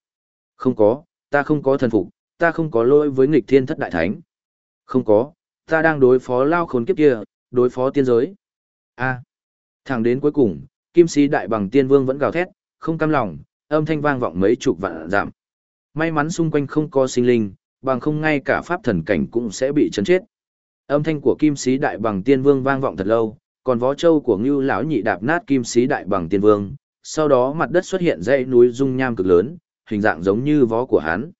Không có, ta không có thần phục, ta không có lỗi với nghịch thiên thất đại thánh. Không có, ta đang đối phó lao khốn kiếp kia, đối phó tiên giới. A. Thẳng đến cuối cùng, kim sĩ đại bằng tiên vương vẫn gào thét, không cam lòng, âm thanh vang vọng mấy chục vạn giảm. May mắn xung quanh không có sinh linh, bằng không ngay cả pháp thần cảnh cũng sẽ bị chấn chết. Âm thanh của kim sĩ đại bằng tiên vương vang vọng thật lâu, còn vó châu của ngưu lão nhị đạp nát kim sĩ đại bằng tiên vương, sau đó mặt đất xuất hiện dãy núi dung nham cực lớn, hình dạng giống như vó của hắn.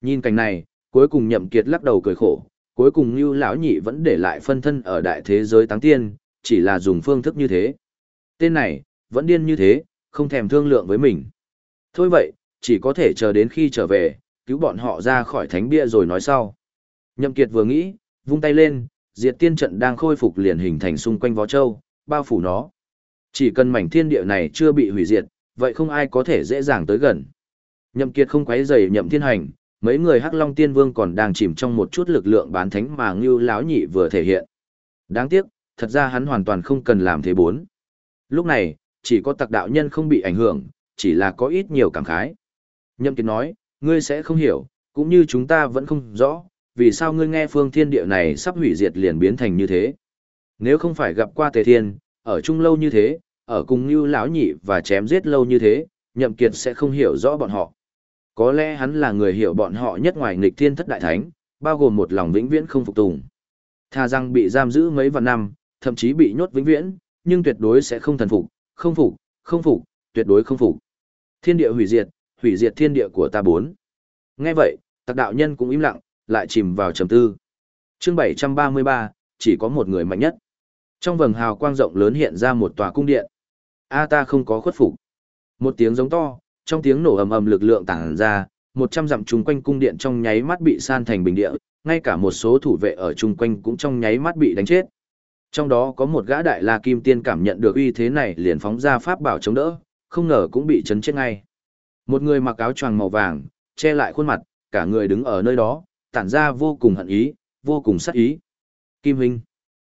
Nhìn cảnh này, cuối cùng nhậm kiệt lắc đầu cười khổ, cuối cùng ngưu lão nhị vẫn để lại phân thân ở đại thế giới táng tiên, chỉ là dùng phương thức như thế. Tên này, vẫn điên như thế, không thèm thương lượng với mình. Thôi vậy, chỉ có thể chờ đến khi trở về, cứu bọn họ ra khỏi thánh bia rồi nói sau. Nhậm Kiệt vừa nghĩ, vung tay lên, diệt tiên trận đang khôi phục liền hình thành xung quanh vó châu, bao phủ nó. Chỉ cần mảnh thiên địa này chưa bị hủy diệt, vậy không ai có thể dễ dàng tới gần. Nhậm Kiệt không quấy rầy Nhậm Thiên Hành, mấy người Hắc Long Tiên Vương còn đang chìm trong một chút lực lượng bán thánh mà Ngưu Lão Nhị vừa thể hiện. Đáng tiếc, thật ra hắn hoàn toàn không cần làm thế bốn. Lúc này, chỉ có tặc đạo nhân không bị ảnh hưởng, chỉ là có ít nhiều cảm khái. Nhậm Kiệt nói, ngươi sẽ không hiểu, cũng như chúng ta vẫn không rõ, vì sao ngươi nghe phương thiên địa này sắp hủy diệt liền biến thành như thế. Nếu không phải gặp qua Tề Thiên, ở chung lâu như thế, ở cùng như lão nhị và chém giết lâu như thế, Nhậm Kiệt sẽ không hiểu rõ bọn họ. Có lẽ hắn là người hiểu bọn họ nhất ngoài nghịch thiên thất đại thánh, bao gồm một lòng vĩnh viễn không phục tùng. Tha rằng bị giam giữ mấy vạn năm, thậm chí bị nhốt vĩnh viễn, nhưng tuyệt đối sẽ không thần phục, không phục, không phục, tuyệt đối không phục. Thiên địa hủy diệt, hủy diệt thiên địa của ta bốn. Nghe vậy, tặc đạo nhân cũng im lặng, lại chìm vào trầm tư. Chương 733, chỉ có một người mạnh nhất. Trong vầng hào quang rộng lớn hiện ra một tòa cung điện. A ta không có khuất phục. Một tiếng giống to, trong tiếng nổ ầm ầm lực lượng tản ra, một trăm dặm chung quanh cung điện trong nháy mắt bị san thành bình địa, ngay cả một số thủ vệ ở chung quanh cũng trong nháy mắt bị đánh chết. Trong đó có một gã đại la kim tiên cảm nhận được uy thế này liền phóng ra pháp bảo chống đỡ, không ngờ cũng bị chấn chết ngay. Một người mặc áo choàng màu vàng, che lại khuôn mặt, cả người đứng ở nơi đó, tản ra vô cùng hận ý, vô cùng sát ý. Kim huynh,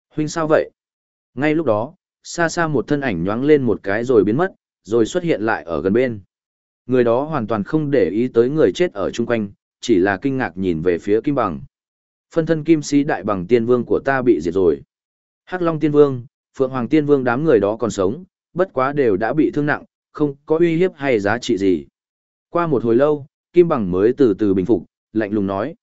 huynh sao vậy? Ngay lúc đó, xa xa một thân ảnh nhoáng lên một cái rồi biến mất, rồi xuất hiện lại ở gần bên. Người đó hoàn toàn không để ý tới người chết ở chung quanh, chỉ là kinh ngạc nhìn về phía Kim Bằng. Phân thân Kim Sĩ Đại Bằng Tiên Vương của ta bị diệt rồi. Hắc Long Tiên Vương, Phượng Hoàng Tiên Vương đám người đó còn sống, bất quá đều đã bị thương nặng, không có uy hiếp hay giá trị gì. Qua một hồi lâu, Kim Bằng mới từ từ bình phục, lạnh lùng nói.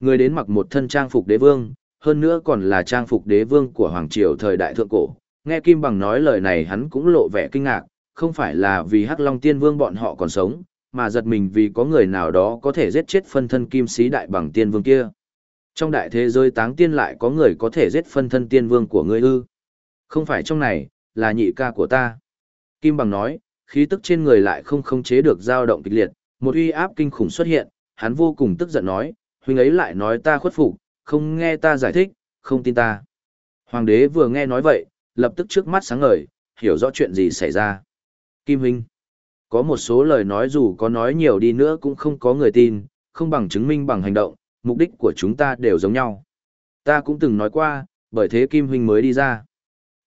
Người đến mặc một thân trang phục đế vương, hơn nữa còn là trang phục đế vương của Hoàng Triều thời đại thượng cổ. Nghe Kim Bằng nói lời này hắn cũng lộ vẻ kinh ngạc, không phải là vì Hắc Long Tiên Vương bọn họ còn sống, mà giật mình vì có người nào đó có thể giết chết phân thân kim sĩ đại bằng tiên vương kia. Trong đại thế giới táng tiên lại có người có thể giết phân thân tiên vương của ngươi ư. Không phải trong này, là nhị ca của ta. Kim Bằng nói, khí tức trên người lại không khống chế được dao động kịch liệt, một uy áp kinh khủng xuất hiện, hắn vô cùng tức giận nói, huynh ấy lại nói ta khuất phục, không nghe ta giải thích, không tin ta. Hoàng đế vừa nghe nói vậy, lập tức trước mắt sáng ngời, hiểu rõ chuyện gì xảy ra. Kim huynh, có một số lời nói dù có nói nhiều đi nữa cũng không có người tin, không bằng chứng minh bằng hành động, mục đích của chúng ta đều giống nhau. Ta cũng từng nói qua, bởi thế Kim huynh mới đi ra.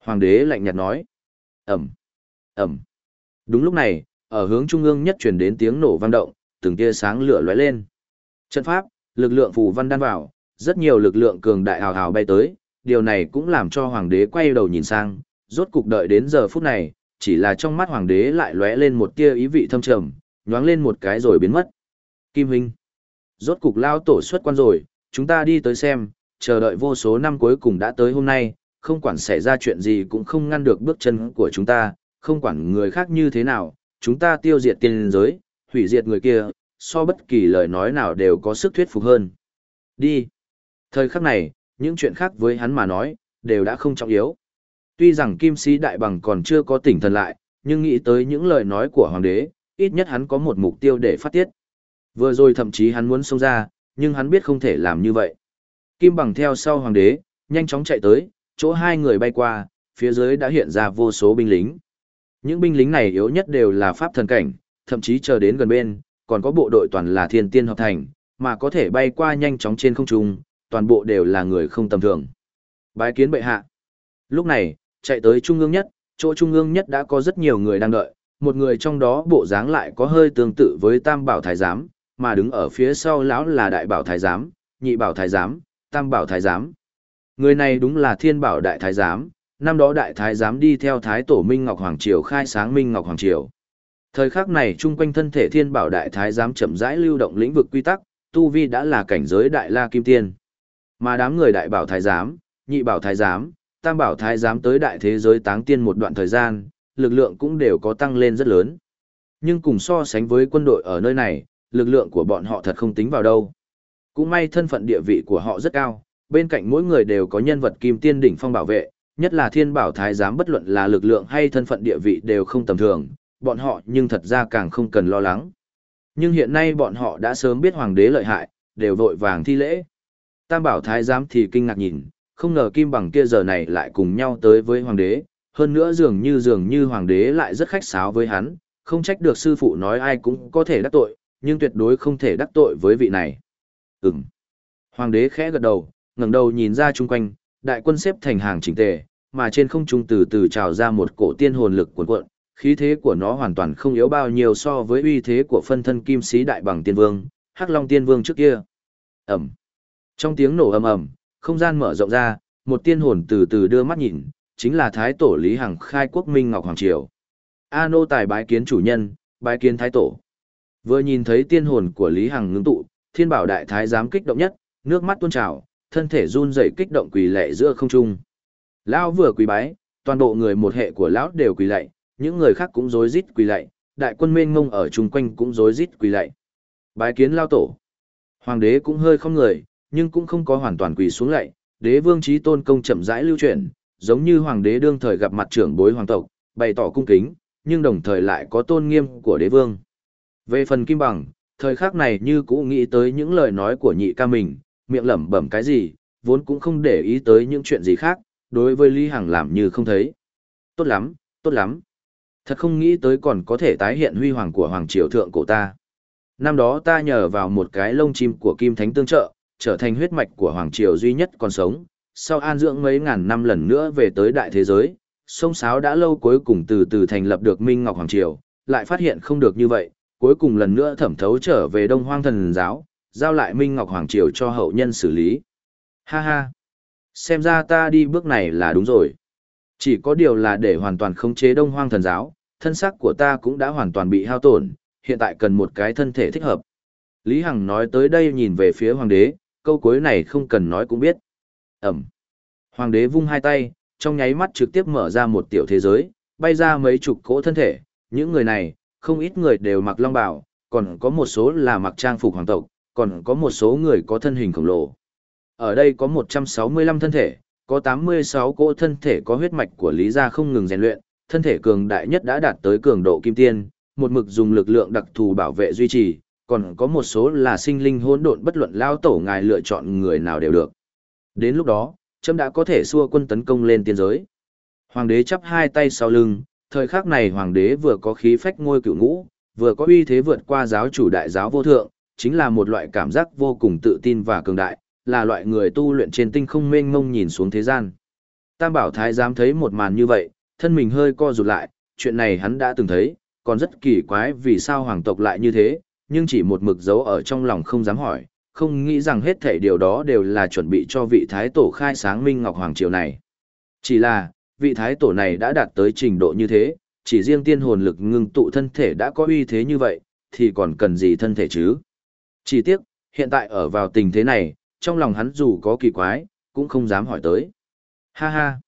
Hoàng đế lạnh nhạt nói. Ẩm, Ẩm. Đúng lúc này, ở hướng trung ương nhất truyền đến tiếng nổ vang động, từng tia sáng lửa lóe lên. Trận pháp, lực lượng phù văn đan vào, rất nhiều lực lượng cường đại hào hào bay tới, điều này cũng làm cho hoàng đế quay đầu nhìn sang, rốt cục đợi đến giờ phút này, chỉ là trong mắt hoàng đế lại lóe lên một tia ý vị thâm trầm, nhoáng lên một cái rồi biến mất. Kim huynh, rốt cục lao tổ xuất quan rồi, chúng ta đi tới xem, chờ đợi vô số năm cuối cùng đã tới hôm nay, không quản xảy ra chuyện gì cũng không ngăn được bước chân của chúng ta, không quản người khác như thế nào, chúng ta tiêu diệt tiên giới, hủy diệt người kia, so bất kỳ lời nói nào đều có sức thuyết phục hơn. Đi. Thời khắc này, những chuyện khác với hắn mà nói, đều đã không trọng yếu. Tuy rằng kim sĩ đại bằng còn chưa có tỉnh thần lại, nhưng nghĩ tới những lời nói của hoàng đế, ít nhất hắn có một mục tiêu để phát tiết. Vừa rồi thậm chí hắn muốn xông ra, nhưng hắn biết không thể làm như vậy. Kim bằng theo sau hoàng đế, nhanh chóng chạy tới, chỗ hai người bay qua, phía dưới đã hiện ra vô số binh lính. Những binh lính này yếu nhất đều là pháp thần cảnh, thậm chí chờ đến gần bên, còn có bộ đội toàn là thiên tiên hợp thành, mà có thể bay qua nhanh chóng trên không trung, toàn bộ đều là người không tầm thường. Bái kiến bệ hạ. Lúc này, chạy tới trung ương nhất, chỗ trung ương nhất đã có rất nhiều người đang đợi, một người trong đó bộ dáng lại có hơi tương tự với Tam Bảo Thái Giám, mà đứng ở phía sau lão là Đại Bảo Thái Giám, Nhị Bảo Thái Giám, Tam Bảo Thái Giám. Người này đúng là Thiên Bảo Đại Thái Giám, năm đó Đại Thái Giám đi theo Thái Tổ Minh Ngọc Hoàng Triều khai sáng Minh Ngọc Hoàng Triều. Thời khắc này chung quanh thân thể Thiên Bảo Đại Thái Giám chậm rãi lưu động lĩnh vực quy tắc, tu vi đã là cảnh giới Đại La Kim Tiên. Mà đám người Đại Bảo Thái Giám, Nhị Bảo Thái Giám, Tam Bảo Thái Giám tới đại thế giới táng tiên một đoạn thời gian, lực lượng cũng đều có tăng lên rất lớn. Nhưng cùng so sánh với quân đội ở nơi này, lực lượng của bọn họ thật không tính vào đâu. Cũng may thân phận địa vị của họ rất cao, bên cạnh mỗi người đều có nhân vật kim tiên đỉnh phong bảo vệ, nhất là thiên bảo thái giám bất luận là lực lượng hay thân phận địa vị đều không tầm thường, bọn họ nhưng thật ra càng không cần lo lắng. Nhưng hiện nay bọn họ đã sớm biết hoàng đế lợi hại, đều vội vàng thi lễ. Tam bảo thái giám thì kinh ngạc nhìn, không ngờ kim bằng kia giờ này lại cùng nhau tới với hoàng đế, hơn nữa dường như dường như hoàng đế lại rất khách sáo với hắn, không trách được sư phụ nói ai cũng có thể đắc tội, nhưng tuyệt đối không thể đắc tội với vị này. Ừm. Hoàng đế khẽ gật đầu, ngẩng đầu nhìn ra chung quanh, đại quân xếp thành hàng chỉnh tề, mà trên không trung từ từ trào ra một cổ tiên hồn lực cuồn cuộn, khí thế của nó hoàn toàn không yếu bao nhiêu so với uy thế của phân thân kim sĩ đại bằng tiên vương, hắc long tiên vương trước kia. Ẩm. Trong tiếng nổ ầm ầm, không gian mở rộng ra, một tiên hồn từ từ đưa mắt nhìn, chính là thái tổ Lý Hằng khai quốc minh ngọc hoàng triều. A nô tài bái kiến chủ nhân, bái kiến thái tổ. Vừa nhìn thấy tiên hồn của Lý Hằng ngưng tụ, thiên bảo đại thái giám kích động nhất, nước mắt tuôn trào, thân thể run rẩy kích động quỳ lệ giữa không trung. Lão vừa quỳ bái, toàn bộ người một hệ của lão đều quỳ lạy, những người khác cũng rối rít quỳ lạy, đại quân mênh mông ở chung quanh cũng rối rít quỳ lạy. Bái kiến lao tổ. Hoàng đế cũng hơi không người, nhưng cũng không có hoàn toàn quỳ xuống lạy, đế vương trí tôn công chậm rãi lưu truyền, giống như hoàng đế đương thời gặp mặt trưởng bối hoàng tộc, bày tỏ cung kính, nhưng đồng thời lại có tôn nghiêm của đế vương. Về phần kim bằng, thời khắc này như cũ nghĩ tới những lời nói của nhị ca mình, miệng lẩm bẩm cái gì, vốn cũng không để ý tới những chuyện gì khác, đối với Lý Hằng làm như không thấy. Tốt lắm, tốt lắm. Thật không nghĩ tới còn có thể tái hiện huy hoàng của Hoàng Triều Thượng cổ ta. Năm đó ta nhờ vào một cái lông chim của Kim Thánh tương trợ, trở thành huyết mạch của Hoàng Triều duy nhất còn sống, sau an dưỡng mấy ngàn năm lần nữa về tới đại thế giới, sông sáo đã lâu cuối cùng từ từ thành lập được Minh Ngọc Hoàng Triều, lại phát hiện không được như vậy, cuối cùng lần nữa thẩm thấu trở về Đông Hoang Thần Giáo, giao lại Minh Ngọc Hoàng Triều cho hậu nhân xử lý. Ha ha! Xem ra ta đi bước này là đúng rồi. Chỉ có điều là để hoàn toàn khống chế đông hoang thần giáo, thân xác của ta cũng đã hoàn toàn bị hao tổn, hiện tại cần một cái thân thể thích hợp. Lý Hằng nói tới đây nhìn về phía hoàng đế, câu cuối này không cần nói cũng biết. Ẩm. Hoàng đế vung hai tay, trong nháy mắt trực tiếp mở ra một tiểu thế giới, bay ra mấy chục cỗ thân thể. Những người này, không ít người đều mặc long bào, còn có một số là mặc trang phục hoàng tộc, còn có một số người có thân hình khổng lồ. Ở đây có 165 thân thể, có 86 cỗ thân thể có huyết mạch của Lý gia không ngừng rèn luyện, thân thể cường đại nhất đã đạt tới cường độ kim tiên, một mực dùng lực lượng đặc thù bảo vệ duy trì, còn có một số là sinh linh hỗn độn bất luận lao tổ ngài lựa chọn người nào đều được. Đến lúc đó, trâm đã có thể xua quân tấn công lên tiên giới. Hoàng đế chắp hai tay sau lưng, thời khắc này hoàng đế vừa có khí phách ngôi cựu ngũ, vừa có uy thế vượt qua giáo chủ đại giáo vô thượng, chính là một loại cảm giác vô cùng tự tin và cường đại, là loại người tu luyện trên tinh không mênh mông nhìn xuống thế gian. Tam bảo thái dám thấy một màn như vậy, thân mình hơi co rụt lại, chuyện này hắn đã từng thấy, còn rất kỳ quái vì sao hoàng tộc lại như thế, nhưng chỉ một mực giấu ở trong lòng không dám hỏi, không nghĩ rằng hết thảy điều đó đều là chuẩn bị cho vị thái tổ khai sáng Minh Ngọc Hoàng Triều này. Chỉ là, vị thái tổ này đã đạt tới trình độ như thế, chỉ riêng tiên hồn lực ngưng tụ thân thể đã có uy thế như vậy, thì còn cần gì thân thể chứ? Chỉ tiếc, hiện tại ở vào tình thế này, trong lòng hắn dù có kỳ quái, cũng không dám hỏi tới. Ha ha!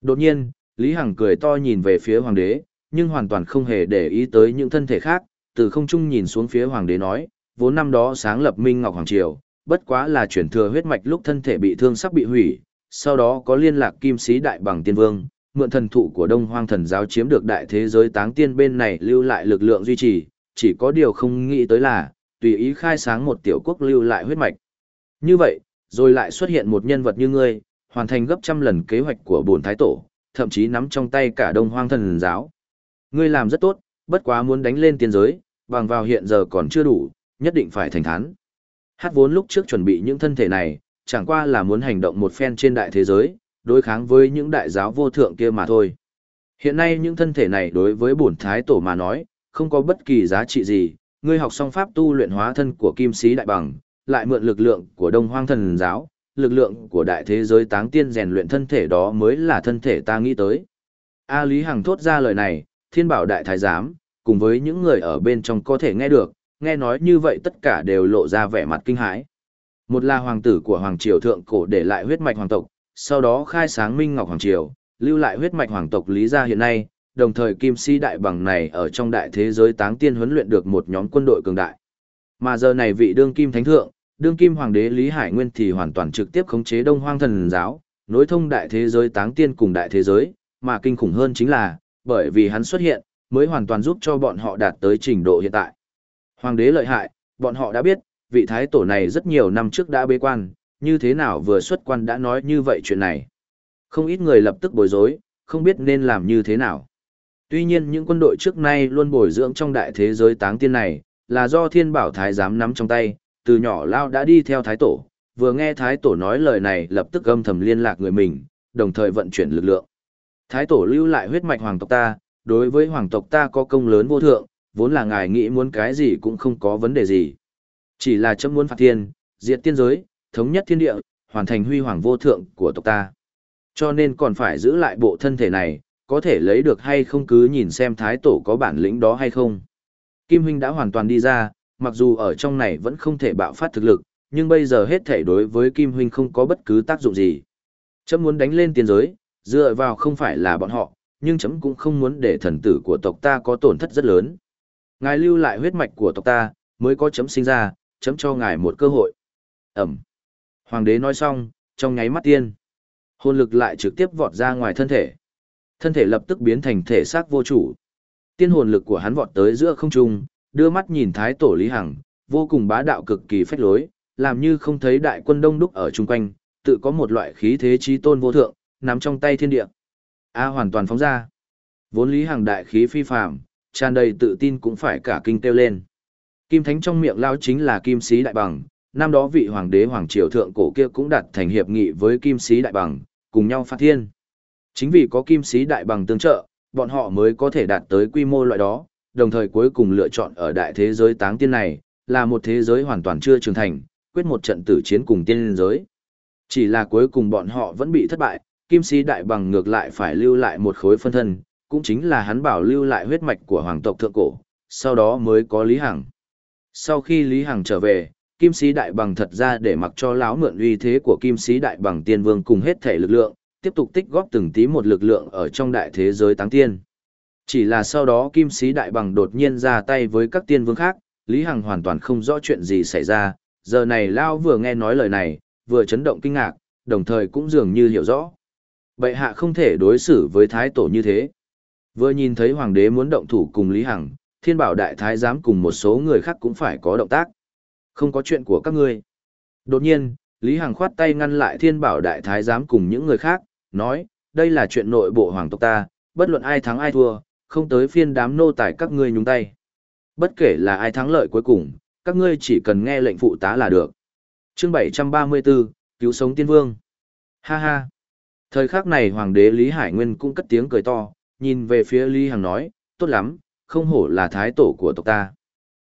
Đột nhiên, Lý Hằng cười to nhìn về phía hoàng đế, nhưng hoàn toàn không hề để ý tới những thân thể khác, từ không trung nhìn xuống phía hoàng đế nói, vốn năm đó sáng lập Minh Ngọc Hoàng Triều, bất quá là chuyển thừa huyết mạch lúc thân thể bị thương sắp bị hủy, sau đó có liên lạc kim sĩ đại bằng tiên vương, mượn thần thụ của Đông Hoang thần giáo chiếm được đại thế giới táng tiên bên này lưu lại lực lượng duy trì, chỉ có điều không nghĩ tới là, tùy ý khai sáng một tiểu quốc lưu lại huyết mạch. Như vậy, rồi lại xuất hiện một nhân vật như ngươi, hoàn thành gấp trăm lần kế hoạch của bổn thái tổ, thậm chí nắm trong tay cả Đông Hoang thần giáo. Ngươi làm rất tốt, bất quá muốn đánh lên tiên giới, bằng vào hiện giờ còn chưa đủ, nhất định phải thành thán. Hát vốn lúc trước chuẩn bị những thân thể này, chẳng qua là muốn hành động một phen trên đại thế giới, đối kháng với những đại giáo vô thượng kia mà thôi. Hiện nay những thân thể này đối với bổn thái tổ mà nói, không có bất kỳ giá trị gì, ngươi học xong pháp tu luyện hóa thân của kim sĩ đại bằng, lại mượn lực lượng của đông hoang thần giáo, lực lượng của đại thế giới táng tiên rèn luyện thân thể đó mới là thân thể ta nghĩ tới. A Lý Hằng thốt ra lời này, thiên bảo đại thái giám, cùng với những người ở bên trong có thể nghe được, nghe nói như vậy tất cả đều lộ ra vẻ mặt kinh hãi. Một là hoàng tử của Hoàng Triều Thượng Cổ để lại huyết mạch hoàng tộc, sau đó khai sáng Minh Ngọc Hoàng Triều, lưu lại huyết mạch hoàng tộc Lý gia hiện nay, đồng thời Kim Si Đại Bằng này ở trong đại thế giới táng tiên huấn luyện được một nhóm quân đội cường đại. Mà giờ này vị đương kim thánh thượng, đương kim hoàng đế Lý Hải Nguyên thì hoàn toàn trực tiếp khống chế Đông Hoang thần giáo, nối thông đại thế giới táng tiên cùng đại thế giới, mà kinh khủng hơn chính là, bởi vì hắn xuất hiện, mới hoàn toàn giúp cho bọn họ đạt tới trình độ hiện tại. Hoàng đế lợi hại, bọn họ đã biết, vị thái tổ này rất nhiều năm trước đã bế quan, như thế nào vừa xuất quan đã nói như vậy chuyện này. Không ít người lập tức bối rối, không biết nên làm như thế nào. Tuy nhiên những quân đội trước nay luôn bồi dưỡng trong đại thế giới táng tiên này, là do thiên bảo thái giám nắm trong tay, từ nhỏ lao đã đi theo thái tổ, vừa nghe thái tổ nói lời này lập tức âm thầm liên lạc người mình, đồng thời vận chuyển lực lượng. Thái tổ lưu lại huyết mạch hoàng tộc ta, đối với hoàng tộc ta có công lớn vô thượng, vốn là ngài nghĩ muốn cái gì cũng không có vấn đề gì. Chỉ là chấm muốn phạt thiên, diệt tiên giới, thống nhất thiên địa, hoàn thành huy hoàng vô thượng của tộc ta. Cho nên còn phải giữ lại bộ thân thể này, có thể lấy được hay không cứ nhìn xem thái tổ có bản lĩnh đó hay không. Kim huynh đã hoàn toàn đi ra, mặc dù ở trong này vẫn không thể bạo phát thực lực, nhưng bây giờ hết thể đối với Kim huynh không có bất cứ tác dụng gì. Chấm muốn đánh lên tiền giới, dựa vào không phải là bọn họ, nhưng chấm cũng không muốn để thần tử của tộc ta có tổn thất rất lớn. Ngài lưu lại huyết mạch của tộc ta, mới có chấm sinh ra, chấm cho ngài một cơ hội. Ẩm. Hoàng đế nói xong, trong nháy mắt tiên. Hồn lực lại trực tiếp vọt ra ngoài thân thể. Thân thể lập tức biến thành thể xác vô chủ. Tiên hồn lực của hắn vọt tới giữa không trung, đưa mắt nhìn thái tổ Lý Hằng, vô cùng bá đạo cực kỳ phách lối, làm như không thấy đại quân đông đúc ở chung quanh, tự có một loại khí thế trí tôn vô thượng, nắm trong tay thiên địa. A hoàn toàn phóng ra. Vốn Lý Hằng đại khí phi phàm, tràn đầy tự tin cũng phải cả kinh kêu lên. Kim Thánh trong miệng lao chính là Kim Sĩ Đại Bằng, năm đó vị hoàng đế hoàng triều thượng cổ kia cũng đặt thành hiệp nghị với Kim Sĩ Đại Bằng, cùng nhau phát thiên. Chính vì có Kim Sĩ Đại Bằng tương trợ, bọn họ mới có thể đạt tới quy mô loại đó, đồng thời cuối cùng lựa chọn ở đại thế giới táng tiên này, là một thế giới hoàn toàn chưa trưởng thành, quyết một trận tử chiến cùng tiên giới. Chỉ là cuối cùng bọn họ vẫn bị thất bại, kim sĩ đại bằng ngược lại phải lưu lại một khối phân thân, cũng chính là hắn bảo lưu lại huyết mạch của hoàng tộc thượng cổ, sau đó mới có Lý Hằng. Sau khi Lý Hằng trở về, kim sĩ đại bằng thật ra để mặc cho lão mượn uy thế của kim sĩ đại bằng tiên vương cùng hết thể lực lượng, tiếp tục tích góp từng tí một lực lượng ở trong đại thế giới táng tiên. Chỉ là sau đó kim sĩ đại bằng đột nhiên ra tay với các tiên vương khác, Lý Hằng hoàn toàn không rõ chuyện gì xảy ra, giờ này Lao vừa nghe nói lời này, vừa chấn động kinh ngạc, đồng thời cũng dường như hiểu rõ. Bệ hạ không thể đối xử với thái tổ như thế. Vừa nhìn thấy hoàng đế muốn động thủ cùng Lý Hằng, thiên bảo đại thái giám cùng một số người khác cũng phải có động tác. Không có chuyện của các ngươi. Đột nhiên, Lý Hằng khoát tay ngăn lại thiên bảo đại thái giám cùng những người khác, nói, đây là chuyện nội bộ hoàng tộc ta, bất luận ai thắng ai thua, không tới phiên đám nô tài các ngươi nhúng tay. Bất kể là ai thắng lợi cuối cùng, các ngươi chỉ cần nghe lệnh phụ tá là được. Chương 734, cứu sống tiên vương. Ha ha. Thời khắc này hoàng đế Lý Hải Nguyên cũng cất tiếng cười to, nhìn về phía Lý Hằng nói, tốt lắm, không hổ là thái tổ của tộc ta.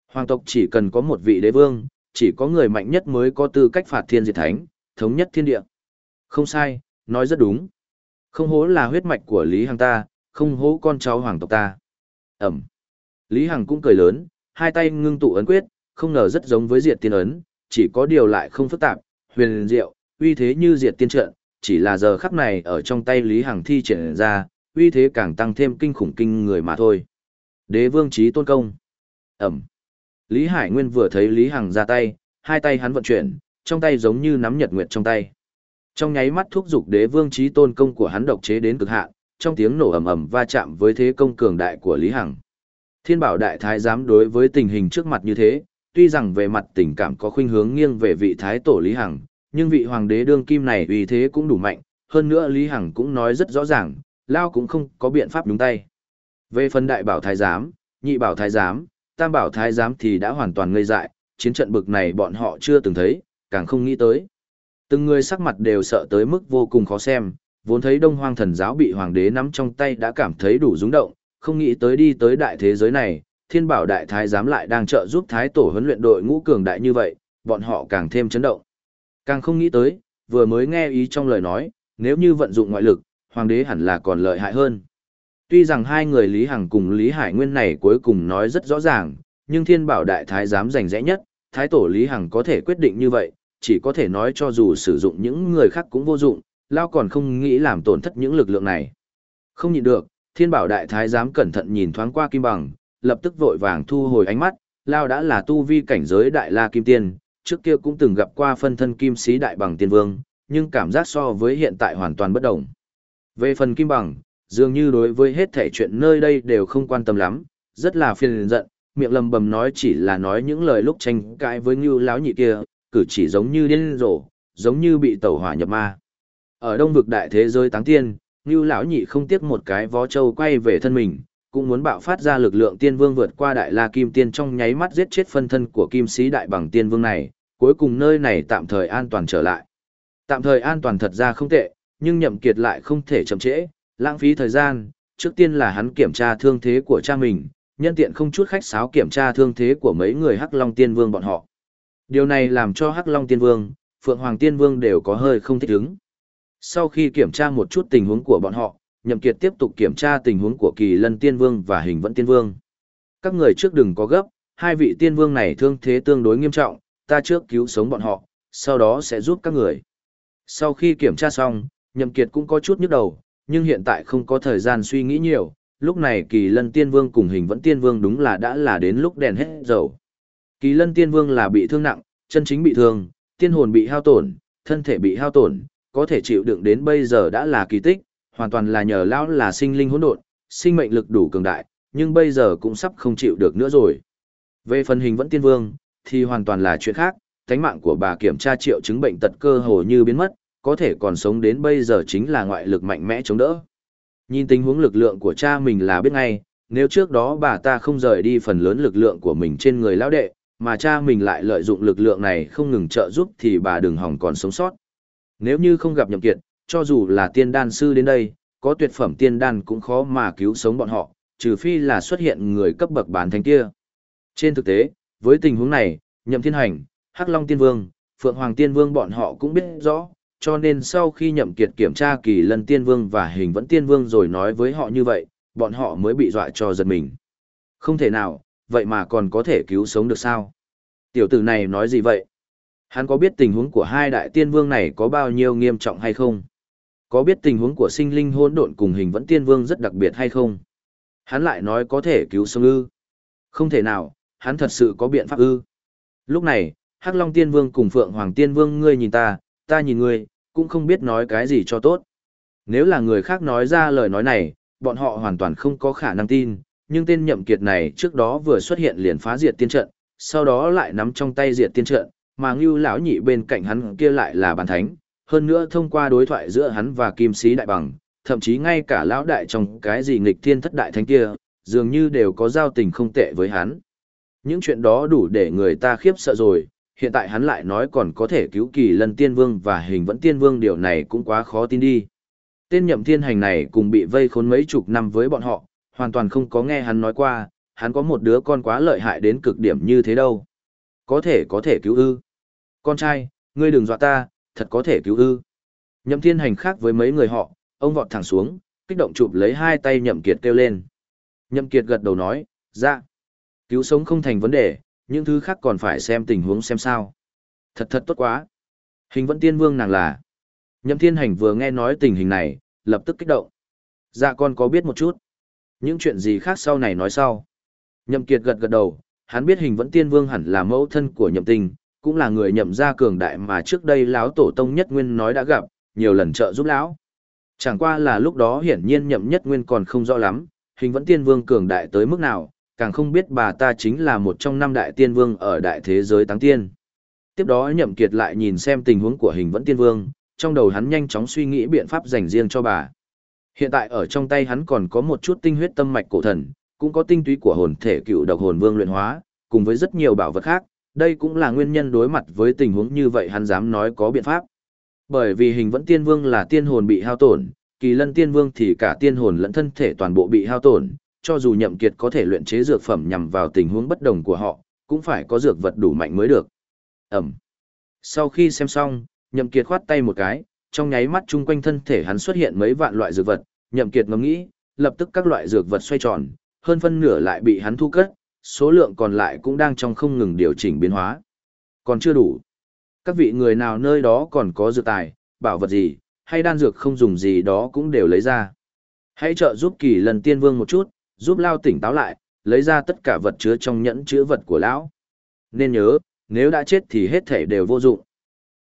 Hoàng tộc chỉ cần có một vị đế vương, chỉ có người mạnh nhất mới có tư cách phạt thiên diệt thánh, thống nhất thiên địa. Không sai, nói rất đúng. Không hổ là huyết mạch của Lý Hằng ta, không hố con cháu hoàng tộc ta. Ẩm. Lý Hằng cũng cười lớn, hai tay ngưng tụ ấn quyết, không ngờ rất giống với diệt tiên ấn, chỉ có điều lại không phức tạp, huyền diệu, uy thế như diệt tiên trận, chỉ là giờ khắc này ở trong tay Lý Hằng thi triển ra, uy thế càng tăng thêm kinh khủng kinh người mà thôi. Đế vương trí tôn công. Ẩm. Lý Hải Nguyên vừa thấy Lý Hằng ra tay, hai tay hắn vận chuyển, trong tay giống như nắm nhật nguyệt trong tay. Trong nháy mắt thúc giục đế vương trí tôn công của hắn độc chế đến cực hạn, trong tiếng nổ ầm ầm va chạm với thế công cường đại của Lý Hằng. Thiên bảo đại thái giám đối với tình hình trước mặt như thế, tuy rằng về mặt tình cảm có khuynh hướng nghiêng về vị thái tổ Lý Hằng, nhưng vị hoàng đế đương kim này uy thế cũng đủ mạnh, hơn nữa Lý Hằng cũng nói rất rõ ràng, Lao cũng không có biện pháp đúng tay. Về phần đại bảo thái giám, nhị bảo thái giám, tam bảo thái giám thì đã hoàn toàn ngây dại, chiến trận bực này bọn họ chưa từng thấy, càng không nghĩ tới. Từng người sắc mặt đều sợ tới mức vô cùng khó xem, vốn thấy đông hoang thần giáo bị hoàng đế nắm trong tay đã cảm thấy đủ rúng động, không nghĩ tới đi tới đại thế giới này, thiên bảo đại thái giám lại đang trợ giúp thái tổ huấn luyện đội ngũ cường đại như vậy, bọn họ càng thêm chấn động. Càng không nghĩ tới, vừa mới nghe ý trong lời nói, nếu như vận dụng ngoại lực, hoàng đế hẳn là còn lợi hại hơn. Tuy rằng hai người Lý Hằng cùng Lý Hải Nguyên này cuối cùng nói rất rõ ràng, nhưng thiên bảo đại thái giám rành rẽ nhất, thái tổ Lý Hằng có thể quyết định như vậy, chỉ có thể nói cho dù sử dụng những người khác cũng vô dụng, Lao còn không nghĩ làm tổn thất những lực lượng này. Không nhịn được, thiên bảo đại thái giám cẩn thận nhìn thoáng qua kim bằng, lập tức vội vàng thu hồi ánh mắt, Lao đã là tu vi cảnh giới đại la kim tiên, trước kia cũng từng gặp qua phân thân kim sĩ đại bằng tiên vương, nhưng cảm giác so với hiện tại hoàn toàn bất đồng. Về phần kim bằng, dường như đối với hết thể chuyện nơi đây đều không quan tâm lắm, rất là phiền giận, miệng lầm bầm nói chỉ là nói những lời lúc tranh cãi với Ngưu lão nhị kia, cử chỉ giống như điên rồ, giống như bị tẩu hỏa nhập ma. Ở đông vực đại thế giới táng tiên, Ngưu lão nhị không tiếc một cái vó châu quay về thân mình, cũng muốn bạo phát ra lực lượng tiên vương vượt qua đại la kim tiên trong nháy mắt giết chết phân thân của kim sĩ đại bằng tiên vương này, cuối cùng nơi này tạm thời an toàn trở lại. Tạm thời an toàn thật ra không tệ, nhưng nhậm kiệt lại không thể chậm trễ, lãng phí thời gian, trước tiên là hắn kiểm tra thương thế của cha mình, nhân tiện không chút khách sáo kiểm tra thương thế của mấy người Hắc Long Tiên Vương bọn họ. Điều này làm cho Hắc Long Tiên Vương, Phượng Hoàng Tiên Vương đều có hơi không thích ứng. Sau khi kiểm tra một chút tình huống của bọn họ, Nhậm Kiệt tiếp tục kiểm tra tình huống của Kỳ Lân Tiên Vương và Hình Vẫn Tiên Vương. Các người trước đừng có gấp, hai vị tiên vương này thương thế tương đối nghiêm trọng, ta trước cứu sống bọn họ, sau đó sẽ giúp các người. Sau khi kiểm tra xong, Nhậm Kiệt cũng có chút nhức đầu, nhưng hiện tại không có thời gian suy nghĩ nhiều, lúc này Kỳ Lân Tiên Vương cùng Hình Vẫn Tiên Vương đúng là đã là đến lúc đèn hết dầu. Kỳ Lân Tiên Vương là bị thương nặng, chân chính bị thương, tiên hồn bị hao tổn, thân thể bị hao tổn, có thể chịu đựng đến bây giờ đã là kỳ tích, hoàn toàn là nhờ lão là sinh linh hỗn độn, sinh mệnh lực đủ cường đại, nhưng bây giờ cũng sắp không chịu được nữa rồi. Về phần Hình Vẫn Tiên Vương, thì hoàn toàn là chuyện khác, thánh mạng của bà kiểm tra triệu chứng bệnh tật cơ hồ như biến mất, có thể còn sống đến bây giờ chính là ngoại lực mạnh mẽ chống đỡ. Nhìn tình huống lực lượng của cha mình là biết ngay, nếu trước đó bà ta không rời đi phần lớn lực lượng của mình trên người lão đệ, mà cha mình lại lợi dụng lực lượng này không ngừng trợ giúp thì bà đừng hỏng còn sống sót. Nếu như không gặp nhậm kiệt, cho dù là tiên đan sư đến đây, có tuyệt phẩm tiên đan cũng khó mà cứu sống bọn họ, trừ phi là xuất hiện người cấp bậc bán thánh kia. Trên thực tế, với tình huống này, nhậm thiên hành, Hắc Long Tiên Vương, Phượng Hoàng Tiên Vương bọn họ cũng biết rõ, cho nên sau khi nhậm kiệt kiểm tra kỳ lân tiên vương và hình vẫn tiên vương rồi nói với họ như vậy, bọn họ mới bị dọa cho giật mình. Không thể nào, vậy mà còn có thể cứu sống được sao? Tiểu tử này nói gì vậy? Hắn có biết tình huống của hai đại tiên vương này có bao nhiêu nghiêm trọng hay không? Có biết tình huống của sinh linh hỗn độn cùng hình vẫn tiên vương rất đặc biệt hay không? Hắn lại nói có thể cứu sống ư? Không thể nào, hắn thật sự có biện pháp ư? Lúc này, Hắc Long Tiên Vương cùng Phượng Hoàng Tiên Vương ngươi nhìn ta, ta nhìn ngươi, cũng không biết nói cái gì cho tốt. Nếu là người khác nói ra lời nói này, bọn họ hoàn toàn không có khả năng tin, nhưng tên nhậm kiệt này trước đó vừa xuất hiện liền phá diệt tiên trận, sau đó lại nắm trong tay diệt tiên trận, mà Ngưu lão nhị bên cạnh hắn kia lại là bản thánh, hơn nữa thông qua đối thoại giữa hắn và Kim Sĩ đại bằng, thậm chí ngay cả lão đại trong cái gì nghịch thiên thất đại thánh kia, dường như đều có giao tình không tệ với hắn. Những chuyện đó đủ để người ta khiếp sợ rồi, hiện tại hắn lại nói còn có thể cứu kỳ lân tiên vương và hình vẫn tiên vương điều này cũng quá khó tin đi. Tên nhậm thiên hành này cùng bị vây khốn mấy chục năm với bọn họ, hoàn toàn không có nghe hắn nói qua, hắn có một đứa con quá lợi hại đến cực điểm như thế đâu. Có thể có thể cứu ư. Con trai, ngươi đừng dọa ta, thật có thể cứu ư. Nhậm thiên hành khác với mấy người họ, ông vọt thẳng xuống, kích động chụp lấy hai tay nhậm kiệt kêu lên. Nhậm kiệt gật đầu nói, dạ. Cứu sống không thành vấn đề, những thứ khác còn phải xem tình huống xem sao. Thật thật tốt quá. Hình vẫn tiên vương nàng là. Nhậm thiên hành vừa nghe nói tình hình này, lập tức kích động. Dạ con có biết một chút. Những chuyện gì khác sau này nói sau. Nhậm kiệt gật gật đầu, hắn biết hình vẫn tiên vương hẳn là mẫu thân của nhậm tình, cũng là người nhậm gia cường đại mà trước đây lão tổ tông nhất nguyên nói đã gặp, nhiều lần trợ giúp lão. Chẳng qua là lúc đó hiển nhiên nhậm nhất nguyên còn không rõ lắm, hình vẫn tiên vương cường đại tới mức nào, càng không biết bà ta chính là một trong năm đại tiên vương ở đại thế giới táng tiên. Tiếp đó nhậm kiệt lại nhìn xem tình huống của hình vẫn tiên vương, trong đầu hắn nhanh chóng suy nghĩ biện pháp dành riêng cho bà. Hiện tại ở trong tay hắn còn có một chút tinh huyết tâm mạch cổ thần, cũng có tinh túy của hồn thể cựu độc hồn vương luyện hóa, cùng với rất nhiều bảo vật khác, đây cũng là nguyên nhân đối mặt với tình huống như vậy hắn dám nói có biện pháp. Bởi vì hình vẫn tiên vương là tiên hồn bị hao tổn, kỳ lân tiên vương thì cả tiên hồn lẫn thân thể toàn bộ bị hao tổn, cho dù nhậm kiệt có thể luyện chế dược phẩm nhằm vào tình huống bất đồng của họ, cũng phải có dược vật đủ mạnh mới được. Ẩm. Sau khi xem xong, nhậm kiệt khoát tay một cái, trong nháy mắt chung quanh thân thể hắn xuất hiện mấy vạn loại dược vật, nhậm kiệt ngẫm nghĩ, lập tức các loại dược vật xoay tròn, hơn phân nửa lại bị hắn thu cất, số lượng còn lại cũng đang trong không ngừng điều chỉnh biến hóa. Còn chưa đủ. Các vị người nào nơi đó còn có dược tài, bảo vật gì, hay đan dược không dùng gì đó cũng đều lấy ra. Hãy trợ giúp kỳ lần tiên vương một chút, giúp lao tỉnh táo lại, lấy ra tất cả vật chứa trong nhẫn chứa vật của lão. Nên nhớ, nếu đã chết thì hết thể đều vô dụng.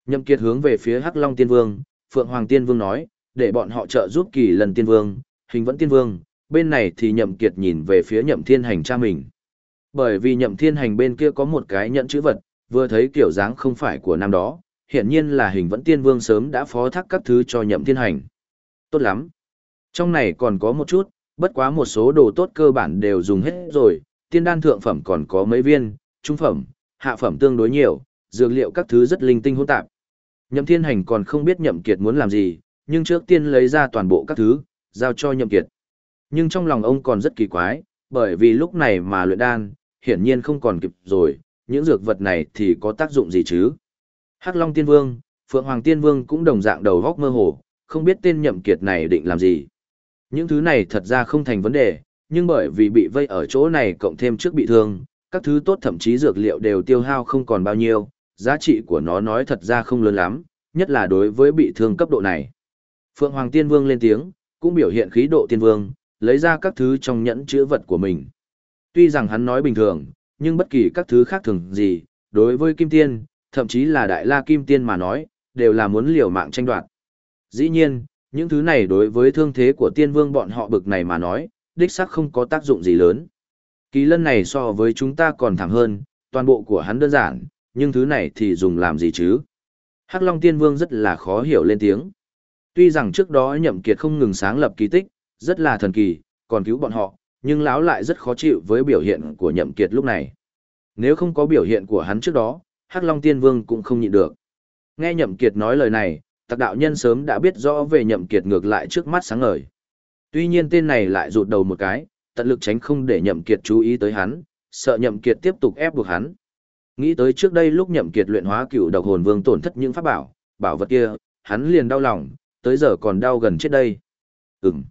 Nhậm Kiệt hướng về phía Hắc Long Tiên Vương, Phượng Hoàng Tiên Vương nói, để bọn họ trợ giúp kỳ lần Tiên Vương, hình vẫn Tiên Vương, bên này thì Nhậm Kiệt nhìn về phía Nhậm Thiên Hành cha mình. Bởi vì Nhậm Thiên Hành bên kia có một cái nhận chữ vật, vừa thấy kiểu dáng không phải của năm đó, hiện nhiên là hình vẫn Tiên Vương sớm đã phó thác các thứ cho Nhậm Thiên Hành. Tốt lắm. Trong này còn có một chút, bất quá một số đồ tốt cơ bản đều dùng hết rồi, tiên đan thượng phẩm còn có mấy viên, trung phẩm, hạ phẩm tương đối nhiều, dược liệu các thứ rất linh tinh hỗn tạp. Nhậm Thiên Hành còn không biết Nhậm Kiệt muốn làm gì, nhưng trước tiên lấy ra toàn bộ các thứ, giao cho Nhậm Kiệt. Nhưng trong lòng ông còn rất kỳ quái, bởi vì lúc này mà luyện đan, hiển nhiên không còn kịp rồi, những dược vật này thì có tác dụng gì chứ? Hắc Long Tiên Vương, Phượng Hoàng Tiên Vương cũng đồng dạng đầu góc mơ hồ, không biết tên Nhậm Kiệt này định làm gì. Những thứ này thật ra không thành vấn đề, nhưng bởi vì bị vây ở chỗ này cộng thêm trước bị thương, các thứ tốt thậm chí dược liệu đều tiêu hao không còn bao nhiêu, giá trị của nó nói thật ra không lớn lắm, nhất là đối với bị thương cấp độ này. Phượng Hoàng Tiên Vương lên tiếng, cũng biểu hiện khí độ Tiên Vương, lấy ra các thứ trong nhẫn chữ vật của mình. Tuy rằng hắn nói bình thường, nhưng bất kỳ các thứ khác thường gì, đối với Kim Tiên, thậm chí là Đại La Kim Tiên mà nói, đều là muốn liều mạng tranh đoạt. Dĩ nhiên, những thứ này đối với thương thế của tiên vương bọn họ bực này mà nói, đích xác không có tác dụng gì lớn. Kỳ lân này so với chúng ta còn thẳng hơn, toàn bộ của hắn đơn giản, nhưng thứ này thì dùng làm gì chứ? Hắc Long Tiên Vương rất là khó hiểu lên tiếng. Tuy rằng trước đó Nhậm Kiệt không ngừng sáng lập kỳ tích, rất là thần kỳ, còn cứu bọn họ, nhưng lão lại rất khó chịu với biểu hiện của Nhậm Kiệt lúc này. Nếu không có biểu hiện của hắn trước đó, Hắc Long Tiên Vương cũng không nhịn được. Nghe Nhậm Kiệt nói lời này, tạc đạo nhân sớm đã biết rõ về nhậm kiệt ngược lại trước mắt sáng ngời. Tuy nhiên tên này lại rụt đầu một cái, tận lực tránh không để nhậm kiệt chú ý tới hắn, sợ nhậm kiệt tiếp tục ép buộc hắn. Nghĩ tới trước đây lúc nhậm kiệt luyện hóa cựu độc hồn vương tổn thất những pháp bảo, bảo vật kia, hắn liền đau lòng, tới giờ còn đau gần chết đây. Ừm,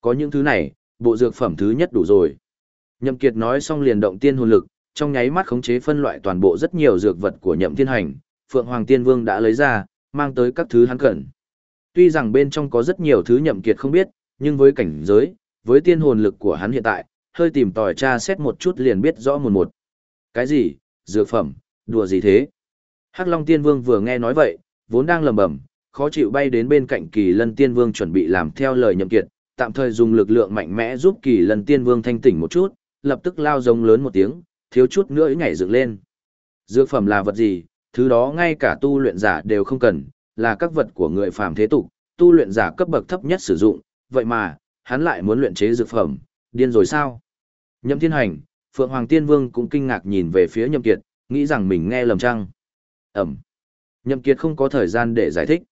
có những thứ này, bộ dược phẩm thứ nhất đủ rồi. Nhậm Kiệt nói xong liền động tiên hồn lực, trong nháy mắt khống chế phân loại toàn bộ rất nhiều dược vật của Nhậm Thiên Hành, Phượng Hoàng Tiên Vương đã lấy ra, mang tới các thứ hắn cần. Tuy rằng bên trong có rất nhiều thứ Nhậm Kiệt không biết, nhưng với cảnh giới, với tiên hồn lực của hắn hiện tại, hơi tìm tòi tra xét một chút liền biết rõ một một. Cái gì? Dược phẩm? Đùa gì thế? Hắc Long Tiên Vương vừa nghe nói vậy, vốn đang lẩm bẩm, khó chịu bay đến bên cạnh Kỳ Lân Tiên Vương chuẩn bị làm theo lời Nhậm Kiệt, tạm thời dùng lực lượng mạnh mẽ giúp Kỳ lần Tiên Vương thanh tỉnh một chút, lập tức lao giống lớn một tiếng, thiếu chút nữa nhảy dựng lên. Dược phẩm là vật gì? Thứ đó ngay cả tu luyện giả đều không cần, là các vật của người phàm thế tục, tu luyện giả cấp bậc thấp nhất sử dụng, vậy mà, hắn lại muốn luyện chế dược phẩm, điên rồi sao? Nhậm Thiên Hành, Phượng Hoàng Tiên Vương cũng kinh ngạc nhìn về phía Nhậm Kiệt, nghĩ rằng mình nghe lầm chăng. Ẩm. Nhậm Kiệt không có thời gian để giải thích.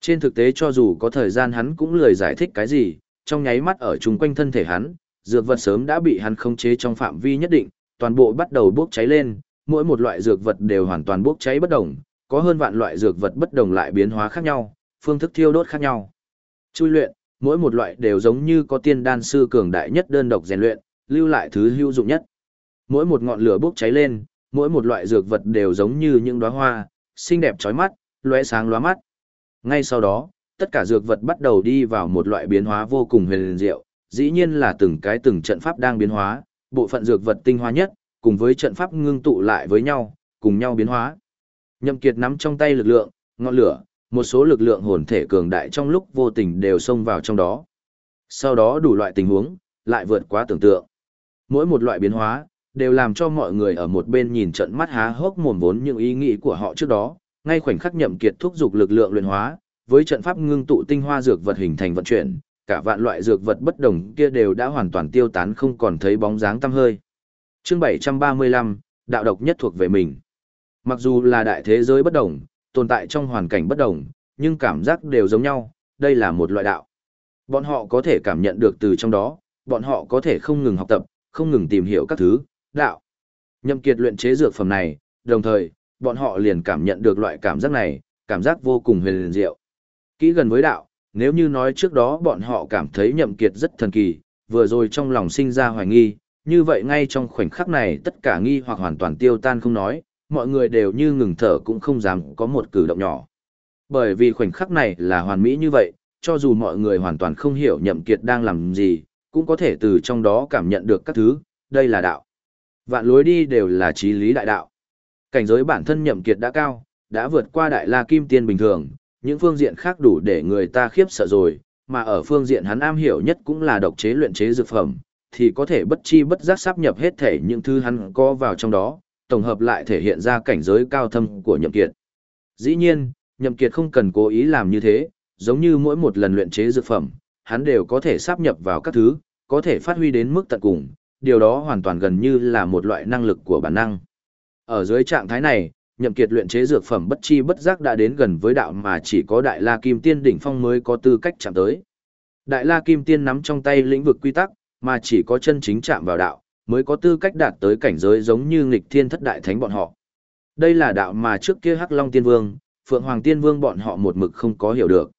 Trên thực tế cho dù có thời gian hắn cũng lười giải thích cái gì, trong nháy mắt ở chung quanh thân thể hắn, dược vật sớm đã bị hắn khống chế trong phạm vi nhất định, toàn bộ bắt đầu bốc cháy lên, mỗi một loại dược vật đều hoàn toàn bốc cháy bất đồng, có hơn vạn loại dược vật bất đồng lại biến hóa khác nhau, phương thức thiêu đốt khác nhau. Chui luyện, mỗi một loại đều giống như có tiên đan sư cường đại nhất đơn độc rèn luyện, lưu lại thứ hữu dụng nhất. Mỗi một ngọn lửa bốc cháy lên, mỗi một loại dược vật đều giống như những đóa hoa, xinh đẹp chói mắt, lóe sáng lóa mắt. Ngay sau đó, tất cả dược vật bắt đầu đi vào một loại biến hóa vô cùng huyền diệu, dĩ nhiên là từng cái từng trận pháp đang biến hóa, bộ phận dược vật tinh hoa nhất, cùng với trận pháp ngưng tụ lại với nhau, cùng nhau biến hóa. Nhậm Kiệt nắm trong tay lực lượng, ngọn lửa, một số lực lượng hồn thể cường đại trong lúc vô tình đều xông vào trong đó. Sau đó đủ loại tình huống, lại vượt quá tưởng tượng. Mỗi một loại biến hóa, đều làm cho mọi người ở một bên nhìn trận mắt há hốc mồm vốn những ý nghĩ của họ trước đó, ngay khoảnh khắc nhậm kiệt thúc giục lực lượng luyện hóa, với trận pháp ngưng tụ tinh hoa dược vật hình thành vận chuyển, cả vạn loại dược vật bất đồng kia đều đã hoàn toàn tiêu tán không còn thấy bóng dáng tăm hơi. Chương 735, đạo độc nhất thuộc về mình. Mặc dù là đại thế giới bất đồng, tồn tại trong hoàn cảnh bất đồng, nhưng cảm giác đều giống nhau, đây là một loại đạo. Bọn họ có thể cảm nhận được từ trong đó, bọn họ có thể không ngừng học tập, không ngừng tìm hiểu các thứ, đạo. Nhậm kiệt luyện chế dược phẩm này, đồng thời, bọn họ liền cảm nhận được loại cảm giác này, cảm giác vô cùng huyền diệu. Kỹ gần với đạo, nếu như nói trước đó bọn họ cảm thấy nhậm kiệt rất thần kỳ, vừa rồi trong lòng sinh ra hoài nghi, như vậy ngay trong khoảnh khắc này tất cả nghi hoặc hoàn toàn tiêu tan không nói, mọi người đều như ngừng thở cũng không dám có một cử động nhỏ. Bởi vì khoảnh khắc này là hoàn mỹ như vậy, cho dù mọi người hoàn toàn không hiểu nhậm kiệt đang làm gì, cũng có thể từ trong đó cảm nhận được các thứ, đây là đạo. Vạn lối đi đều là trí lý đại đạo. Cảnh giới bản thân nhậm kiệt đã cao, đã vượt qua đại la kim tiên bình thường, những phương diện khác đủ để người ta khiếp sợ rồi, mà ở phương diện hắn am hiểu nhất cũng là độc chế luyện chế dược phẩm, thì có thể bất chi bất giác sắp nhập hết thể những thứ hắn có vào trong đó, tổng hợp lại thể hiện ra cảnh giới cao thâm của nhậm kiệt. Dĩ nhiên, nhậm kiệt không cần cố ý làm như thế, giống như mỗi một lần luyện chế dược phẩm, hắn đều có thể sắp nhập vào các thứ, có thể phát huy đến mức tận cùng, điều đó hoàn toàn gần như là một loại năng lực của bản năng. Ở dưới trạng thái này, nhậm kiệt luyện chế dược phẩm bất chi bất giác đã đến gần với đạo mà chỉ có đại la kim tiên đỉnh phong mới có tư cách chạm tới. Đại la kim tiên nắm trong tay lĩnh vực quy tắc, mà chỉ có chân chính chạm vào đạo, mới có tư cách đạt tới cảnh giới giống như nghịch thiên thất đại thánh bọn họ. Đây là đạo mà trước kia Hắc Long Tiên Vương, Phượng Hoàng Tiên Vương bọn họ một mực không có hiểu được.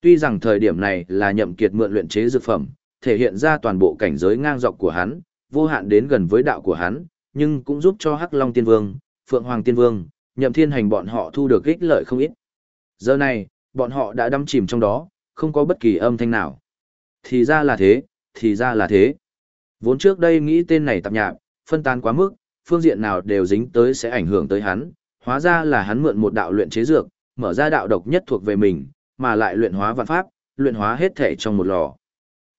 Tuy rằng thời điểm này là nhậm kiệt mượn luyện chế dược phẩm, thể hiện ra toàn bộ cảnh giới ngang dọc của hắn, vô hạn đến gần với đạo của hắn, nhưng cũng giúp cho Hắc Long Tiên Vương, Phượng Hoàng Tiên Vương, nhậm thiên hành bọn họ thu được ích lợi không ít. Giờ này, bọn họ đã đắm chìm trong đó, không có bất kỳ âm thanh nào. Thì ra là thế, thì ra là thế. Vốn trước đây nghĩ tên này tạp nhạp, phân tán quá mức, phương diện nào đều dính tới sẽ ảnh hưởng tới hắn, hóa ra là hắn mượn một đạo luyện chế dược, mở ra đạo độc nhất thuộc về mình, mà lại luyện hóa vạn pháp, luyện hóa hết thể trong một lò.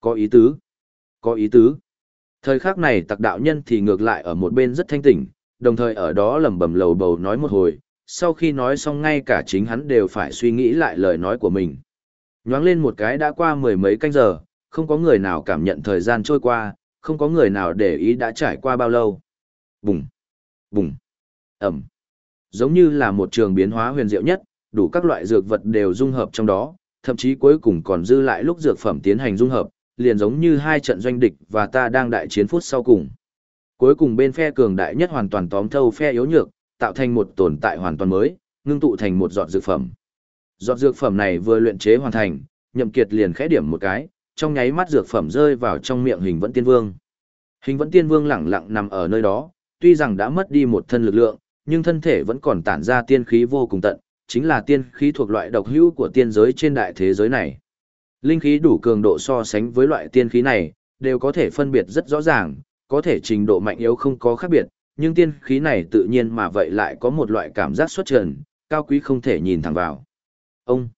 Có ý tứ. Có ý tứ. Thời khắc này tặc đạo nhân thì ngược lại ở một bên rất thanh tỉnh, đồng thời ở đó lẩm bẩm lầu bầu nói một hồi, sau khi nói xong ngay cả chính hắn đều phải suy nghĩ lại lời nói của mình. Nhoáng lên một cái đã qua mười mấy canh giờ, không có người nào cảm nhận thời gian trôi qua, không có người nào để ý đã trải qua bao lâu. Bùng, bùng, ẩm. Giống như là một trường biến hóa huyền diệu nhất, đủ các loại dược vật đều dung hợp trong đó, thậm chí cuối cùng còn dư lại lúc dược phẩm tiến hành dung hợp, liền giống như hai trận doanh địch và ta đang đại chiến phút sau cùng. Cuối cùng bên phe cường đại nhất hoàn toàn tóm thâu phe yếu nhược, tạo thành một tồn tại hoàn toàn mới, ngưng tụ thành một giọt dược phẩm. Giọt dược phẩm này vừa luyện chế hoàn thành, Nhậm Kiệt liền khẽ điểm một cái, trong nháy mắt dược phẩm rơi vào trong miệng Hình Vẫn Tiên Vương. Hình Vẫn Tiên Vương lặng lặng nằm ở nơi đó, tuy rằng đã mất đi một thân lực lượng, nhưng thân thể vẫn còn tản ra tiên khí vô cùng tận, chính là tiên khí thuộc loại độc hữu của tiên giới trên đại thế giới này. Linh khí đủ cường độ so sánh với loại tiên khí này, đều có thể phân biệt rất rõ ràng, có thể trình độ mạnh yếu không có khác biệt, nhưng tiên khí này tự nhiên mà vậy lại có một loại cảm giác xuất trần, cao quý không thể nhìn thẳng vào. Ông!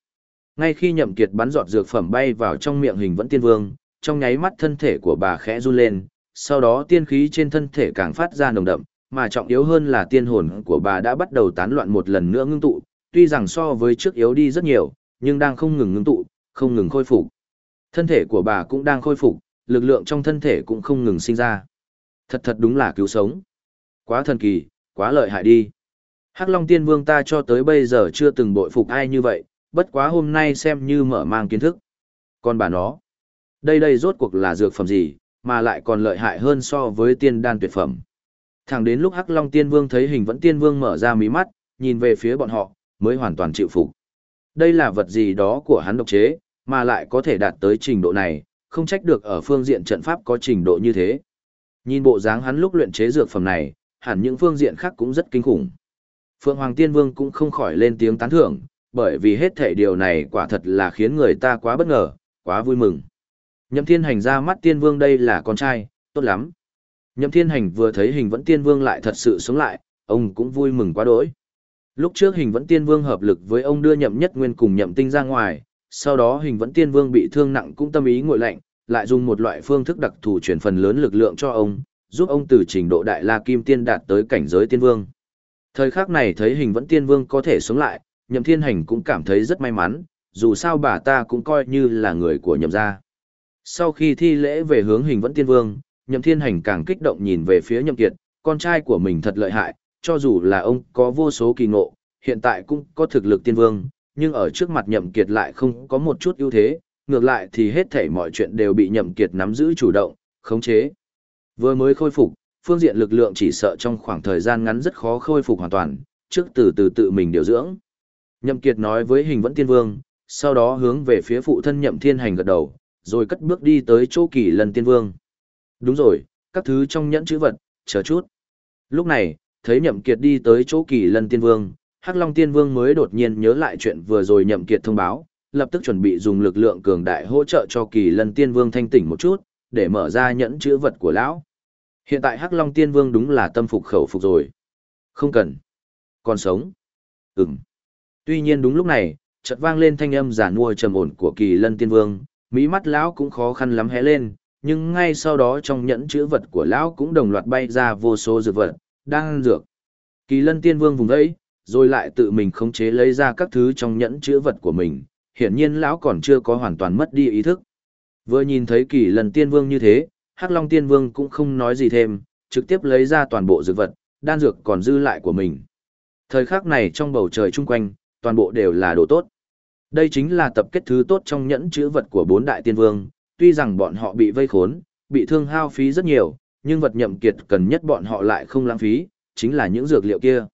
Ngay khi nhậm kiệt bắn giọt dược phẩm bay vào trong miệng hình vẫn tiên vương, trong nháy mắt thân thể của bà khẽ run lên, sau đó tiên khí trên thân thể càng phát ra nồng đậm, mà trọng yếu hơn là tiên hồn của bà đã bắt đầu tán loạn một lần nữa ngưng tụ, tuy rằng so với trước yếu đi rất nhiều, nhưng đang không ngừng ngưng tụ, không ngừng khôi phục. Thân thể của bà cũng đang khôi phục, lực lượng trong thân thể cũng không ngừng sinh ra. Thật thật đúng là cứu sống. Quá thần kỳ, quá lợi hại đi. Hắc Long Tiên Vương ta cho tới bây giờ chưa từng bội phục ai như vậy, bất quá hôm nay xem như mở mang kiến thức. Còn bà nó, đây đây rốt cuộc là dược phẩm gì, mà lại còn lợi hại hơn so với tiên đan tuyệt phẩm. Thẳng đến lúc Hắc Long Tiên Vương thấy hình vẫn Tiên Vương mở ra mí mắt, nhìn về phía bọn họ, mới hoàn toàn chịu phục. Đây là vật gì đó của hắn độc chế, mà lại có thể đạt tới trình độ này, không trách được ở phương diện trận pháp có trình độ như thế. Nhìn bộ dáng hắn lúc luyện chế dược phẩm này, hẳn những phương diện khác cũng rất kinh khủng. Phượng Hoàng Tiên Vương cũng không khỏi lên tiếng tán thưởng, bởi vì hết thể điều này quả thật là khiến người ta quá bất ngờ, quá vui mừng. Nhậm Thiên Hành ra mắt Tiên Vương đây là con trai, tốt lắm. Nhậm Thiên Hành vừa thấy hình vẫn Tiên Vương lại thật sự sống lại, ông cũng vui mừng quá đỗi. Lúc trước hình vẫn Tiên Vương hợp lực với ông đưa Nhậm Nhất Nguyên cùng Nhậm Tinh ra ngoài, sau đó hình vẫn Tiên Vương bị thương nặng cũng tâm ý ngồi lạnh, lại dùng một loại phương thức đặc thù truyền phần lớn lực lượng cho ông, giúp ông từ trình độ đại la kim tiên đạt tới cảnh giới tiên vương. Thời khắc này thấy hình vẫn tiên vương có thể sống lại, nhậm thiên hành cũng cảm thấy rất may mắn, dù sao bà ta cũng coi như là người của nhậm gia. Sau khi thi lễ về hướng hình vẫn tiên vương, nhậm thiên hành càng kích động nhìn về phía nhậm kiệt, con trai của mình thật lợi hại, cho dù là ông có vô số kỳ ngộ, hiện tại cũng có thực lực tiên vương, nhưng ở trước mặt nhậm kiệt lại không có một chút ưu thế, ngược lại thì hết thảy mọi chuyện đều bị nhậm kiệt nắm giữ chủ động, khống chế. Vừa mới khôi phục, phương diện lực lượng chỉ sợ trong khoảng thời gian ngắn rất khó khôi phục hoàn toàn, trước từ từ tự mình điều dưỡng. Nhậm kiệt nói với hình vẫn tiên vương, sau đó hướng về phía phụ thân nhậm thiên hành gật đầu, rồi cất bước đi tới chỗ kỳ lần tiên vương. Đúng rồi, các thứ trong nhẫn chữ vật, chờ chút. Lúc này, thấy nhậm kiệt đi tới chỗ kỳ lần tiên vương, Hắc Long tiên vương mới đột nhiên nhớ lại chuyện vừa rồi nhậm kiệt thông báo, lập tức chuẩn bị dùng lực lượng cường đại hỗ trợ cho kỳ lân tiên vương thanh tỉnh một chút, để mở ra nhẫn chữ vật của lão. Hiện tại Hắc Long tiên vương đúng là tâm phục khẩu phục rồi. Không cần. Còn sống. Ừm. Tuy nhiên đúng lúc này, chợt vang lên thanh âm giả nuôi trầm ổn của kỳ lân tiên vương, mỹ mắt lão cũng khó khăn lắm hé lên, nhưng ngay sau đó trong nhẫn chữ vật của lão cũng đồng loạt bay ra vô số dược vật, đang dược. Kỳ lân tiên vương vùng đấy, rồi lại tự mình khống chế lấy ra các thứ trong nhẫn chữ vật của mình, hiển nhiên lão còn chưa có hoàn toàn mất đi ý thức. Vừa nhìn thấy kỳ lần tiên vương như thế, Hắc Long tiên vương cũng không nói gì thêm, trực tiếp lấy ra toàn bộ dược vật, đan dược còn dư lại của mình. Thời khắc này trong bầu trời chung quanh, toàn bộ đều là đồ tốt. Đây chính là tập kết thứ tốt trong nhẫn chữ vật của bốn đại tiên vương, tuy rằng bọn họ bị vây khốn, bị thương hao phí rất nhiều, nhưng vật nhậm kiệt cần nhất bọn họ lại không lãng phí, chính là những dược liệu kia.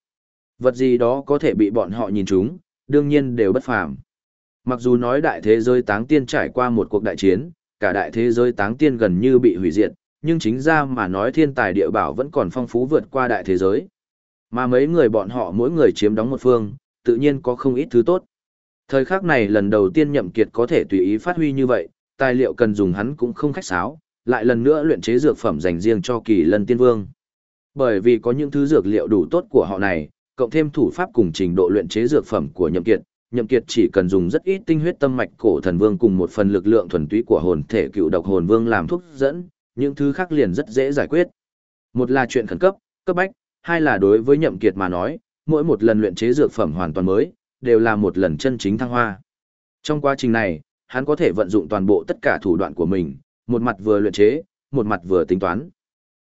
Vật gì đó có thể bị bọn họ nhìn trúng, đương nhiên đều bất phàm. Mặc dù nói đại thế giới táng tiên trải qua một cuộc đại chiến, cả đại thế giới táng tiên gần như bị hủy diệt, nhưng chính ra mà nói thiên tài địa bảo vẫn còn phong phú vượt qua đại thế giới. Mà mấy người bọn họ mỗi người chiếm đóng một phương, tự nhiên có không ít thứ tốt. Thời khắc này lần đầu tiên nhậm kiệt có thể tùy ý phát huy như vậy, tài liệu cần dùng hắn cũng không khách sáo, lại lần nữa luyện chế dược phẩm dành riêng cho kỳ lân tiên vương. Bởi vì có những thứ dược liệu đủ tốt của họ này, cộng thêm thủ pháp cùng trình độ luyện chế dược phẩm của nhậm kiệt, nhậm kiệt chỉ cần dùng rất ít tinh huyết tâm mạch cổ thần vương cùng một phần lực lượng thuần túy của hồn thể cựu độc hồn vương làm thuốc dẫn, những thứ khác liền rất dễ giải quyết. Một là chuyện khẩn cấp, cấp bách, hai là đối với nhậm kiệt mà nói, mỗi một lần luyện chế dược phẩm hoàn toàn mới, đều là một lần chân chính thăng hoa. Trong quá trình này, hắn có thể vận dụng toàn bộ tất cả thủ đoạn của mình, một mặt vừa luyện chế, một mặt vừa tính toán.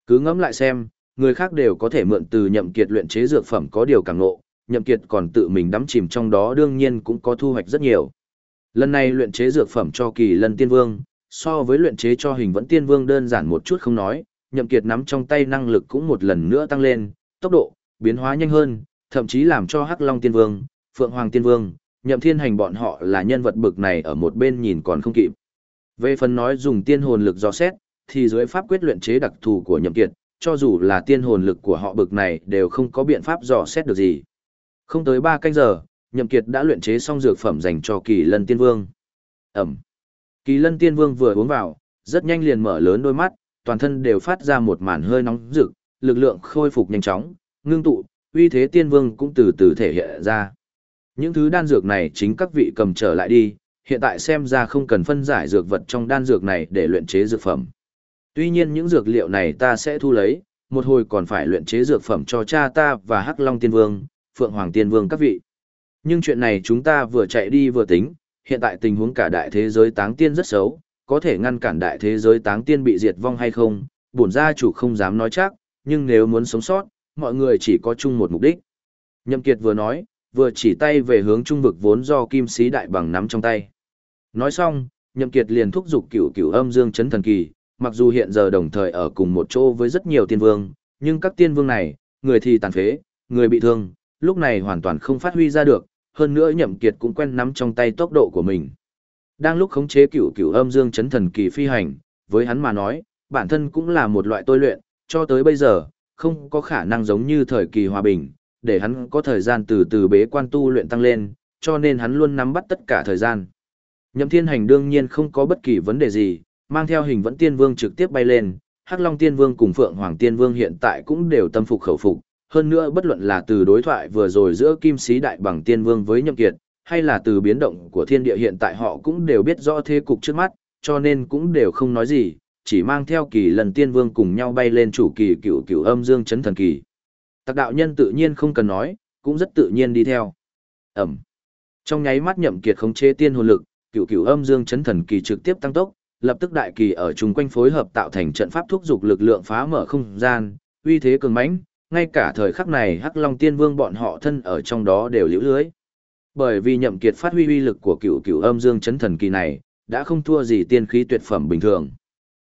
Cứ ngẫm lại xem, người khác đều có thể mượn từ nhậm kiệt luyện chế dược phẩm có điều càng ngộ, nhậm kiệt còn tự mình đắm chìm trong đó đương nhiên cũng có thu hoạch rất nhiều. Lần này luyện chế dược phẩm cho kỳ lân tiên vương, so với luyện chế cho hình vẫn tiên vương đơn giản một chút không nói, nhậm kiệt nắm trong tay năng lực cũng một lần nữa tăng lên, tốc độ, biến hóa nhanh hơn, thậm chí làm cho hắc long tiên vương, phượng hoàng tiên vương, nhậm thiên hành bọn họ là nhân vật bực này ở một bên nhìn còn không kịp. Về phần nói dùng tiên hồn lực dò xét, thì dưới pháp quyết luyện chế đặc thù của nhậm kiệt, cho dù là tiên hồn lực của họ bực này đều không có biện pháp dò xét được gì. Không tới 3 canh giờ, nhậm kiệt đã luyện chế xong dược phẩm dành cho kỳ lân tiên vương. Ẩm. Kỳ lân tiên vương vừa uống vào, rất nhanh liền mở lớn đôi mắt, toàn thân đều phát ra một màn hơi nóng rực, lực lượng khôi phục nhanh chóng, ngưng tụ, uy thế tiên vương cũng từ từ thể hiện ra. Những thứ đan dược này chính các vị cầm trở lại đi, hiện tại xem ra không cần phân giải dược vật trong đan dược này để luyện chế dược phẩm. Tuy nhiên những dược liệu này ta sẽ thu lấy, một hồi còn phải luyện chế dược phẩm cho cha ta và Hắc Long Tiên Vương, Phượng Hoàng Tiên Vương các vị. Nhưng chuyện này chúng ta vừa chạy đi vừa tính, hiện tại tình huống cả đại thế giới táng tiên rất xấu, có thể ngăn cản đại thế giới táng tiên bị diệt vong hay không, bổn gia chủ không dám nói chắc, nhưng nếu muốn sống sót, mọi người chỉ có chung một mục đích. Nhậm Kiệt vừa nói, vừa chỉ tay về hướng trung vực vốn do kim sĩ đại bằng nắm trong tay. Nói xong, Nhậm Kiệt liền thúc giục cửu cửu âm dương chấn thần kỳ, mặc dù hiện giờ đồng thời ở cùng một chỗ với rất nhiều tiên vương, nhưng các tiên vương này, người thì tàn phế, người bị thương, lúc này hoàn toàn không phát huy ra được, hơn nữa Nhậm Kiệt cũng quen nắm trong tay tốc độ của mình. Đang lúc khống chế cửu cửu âm dương chấn thần kỳ phi hành, với hắn mà nói, bản thân cũng là một loại tôi luyện, cho tới bây giờ, không có khả năng giống như thời kỳ hòa bình, để hắn có thời gian từ từ bế quan tu luyện tăng lên, cho nên hắn luôn nắm bắt tất cả thời gian. Nhậm Thiên Hành đương nhiên không có bất kỳ vấn đề gì, mang theo hình vẫn tiên vương trực tiếp bay lên, Hắc Long tiên vương cùng Phượng Hoàng tiên vương hiện tại cũng đều tâm phục khẩu phục, hơn nữa bất luận là từ đối thoại vừa rồi giữa Kim Sĩ Đại Bằng tiên vương với Nhậm Kiệt, hay là từ biến động của thiên địa hiện tại họ cũng đều biết rõ thế cục trước mắt, cho nên cũng đều không nói gì, chỉ mang theo kỳ lần tiên vương cùng nhau bay lên chủ kỳ cựu cựu âm dương chấn thần kỳ. Tạc đạo nhân tự nhiên không cần nói, cũng rất tự nhiên đi theo. Ẩm. Trong nháy mắt nhậm kiệt khống chế tiên hồn lực, cựu cựu âm dương chấn thần kỳ trực tiếp tăng tốc, lập tức đại kỳ ở chung quanh phối hợp tạo thành trận pháp thúc dục lực lượng phá mở không gian, uy thế cường mãnh, ngay cả thời khắc này Hắc Long Tiên Vương bọn họ thân ở trong đó đều liễu lưới. Bởi vì nhậm kiệt phát huy uy lực của cựu cựu âm dương chấn thần kỳ này, đã không thua gì tiên khí tuyệt phẩm bình thường.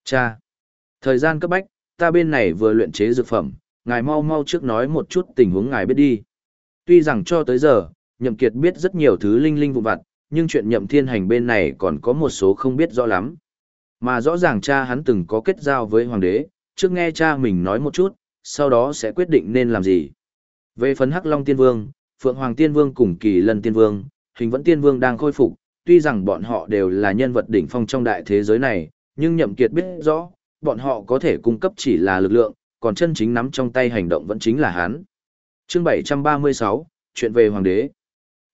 Cha, thời gian cấp bách, ta bên này vừa luyện chế dược phẩm, ngài mau mau trước nói một chút tình huống ngài biết đi. Tuy rằng cho tới giờ, nhậm kiệt biết rất nhiều thứ linh linh vụ vặt, nhưng chuyện nhậm thiên hành bên này còn có một số không biết rõ lắm. Mà rõ ràng cha hắn từng có kết giao với hoàng đế, trước nghe cha mình nói một chút, sau đó sẽ quyết định nên làm gì. Về phần Hắc Long Tiên Vương, Phượng Hoàng Tiên Vương cùng Kỳ Lân Tiên Vương, Hình Vẫn Tiên Vương đang khôi phục, tuy rằng bọn họ đều là nhân vật đỉnh phong trong đại thế giới này, nhưng Nhậm Kiệt biết rõ, bọn họ có thể cung cấp chỉ là lực lượng, còn chân chính nắm trong tay hành động vẫn chính là hắn. Chương 736, chuyện về Hoàng đế.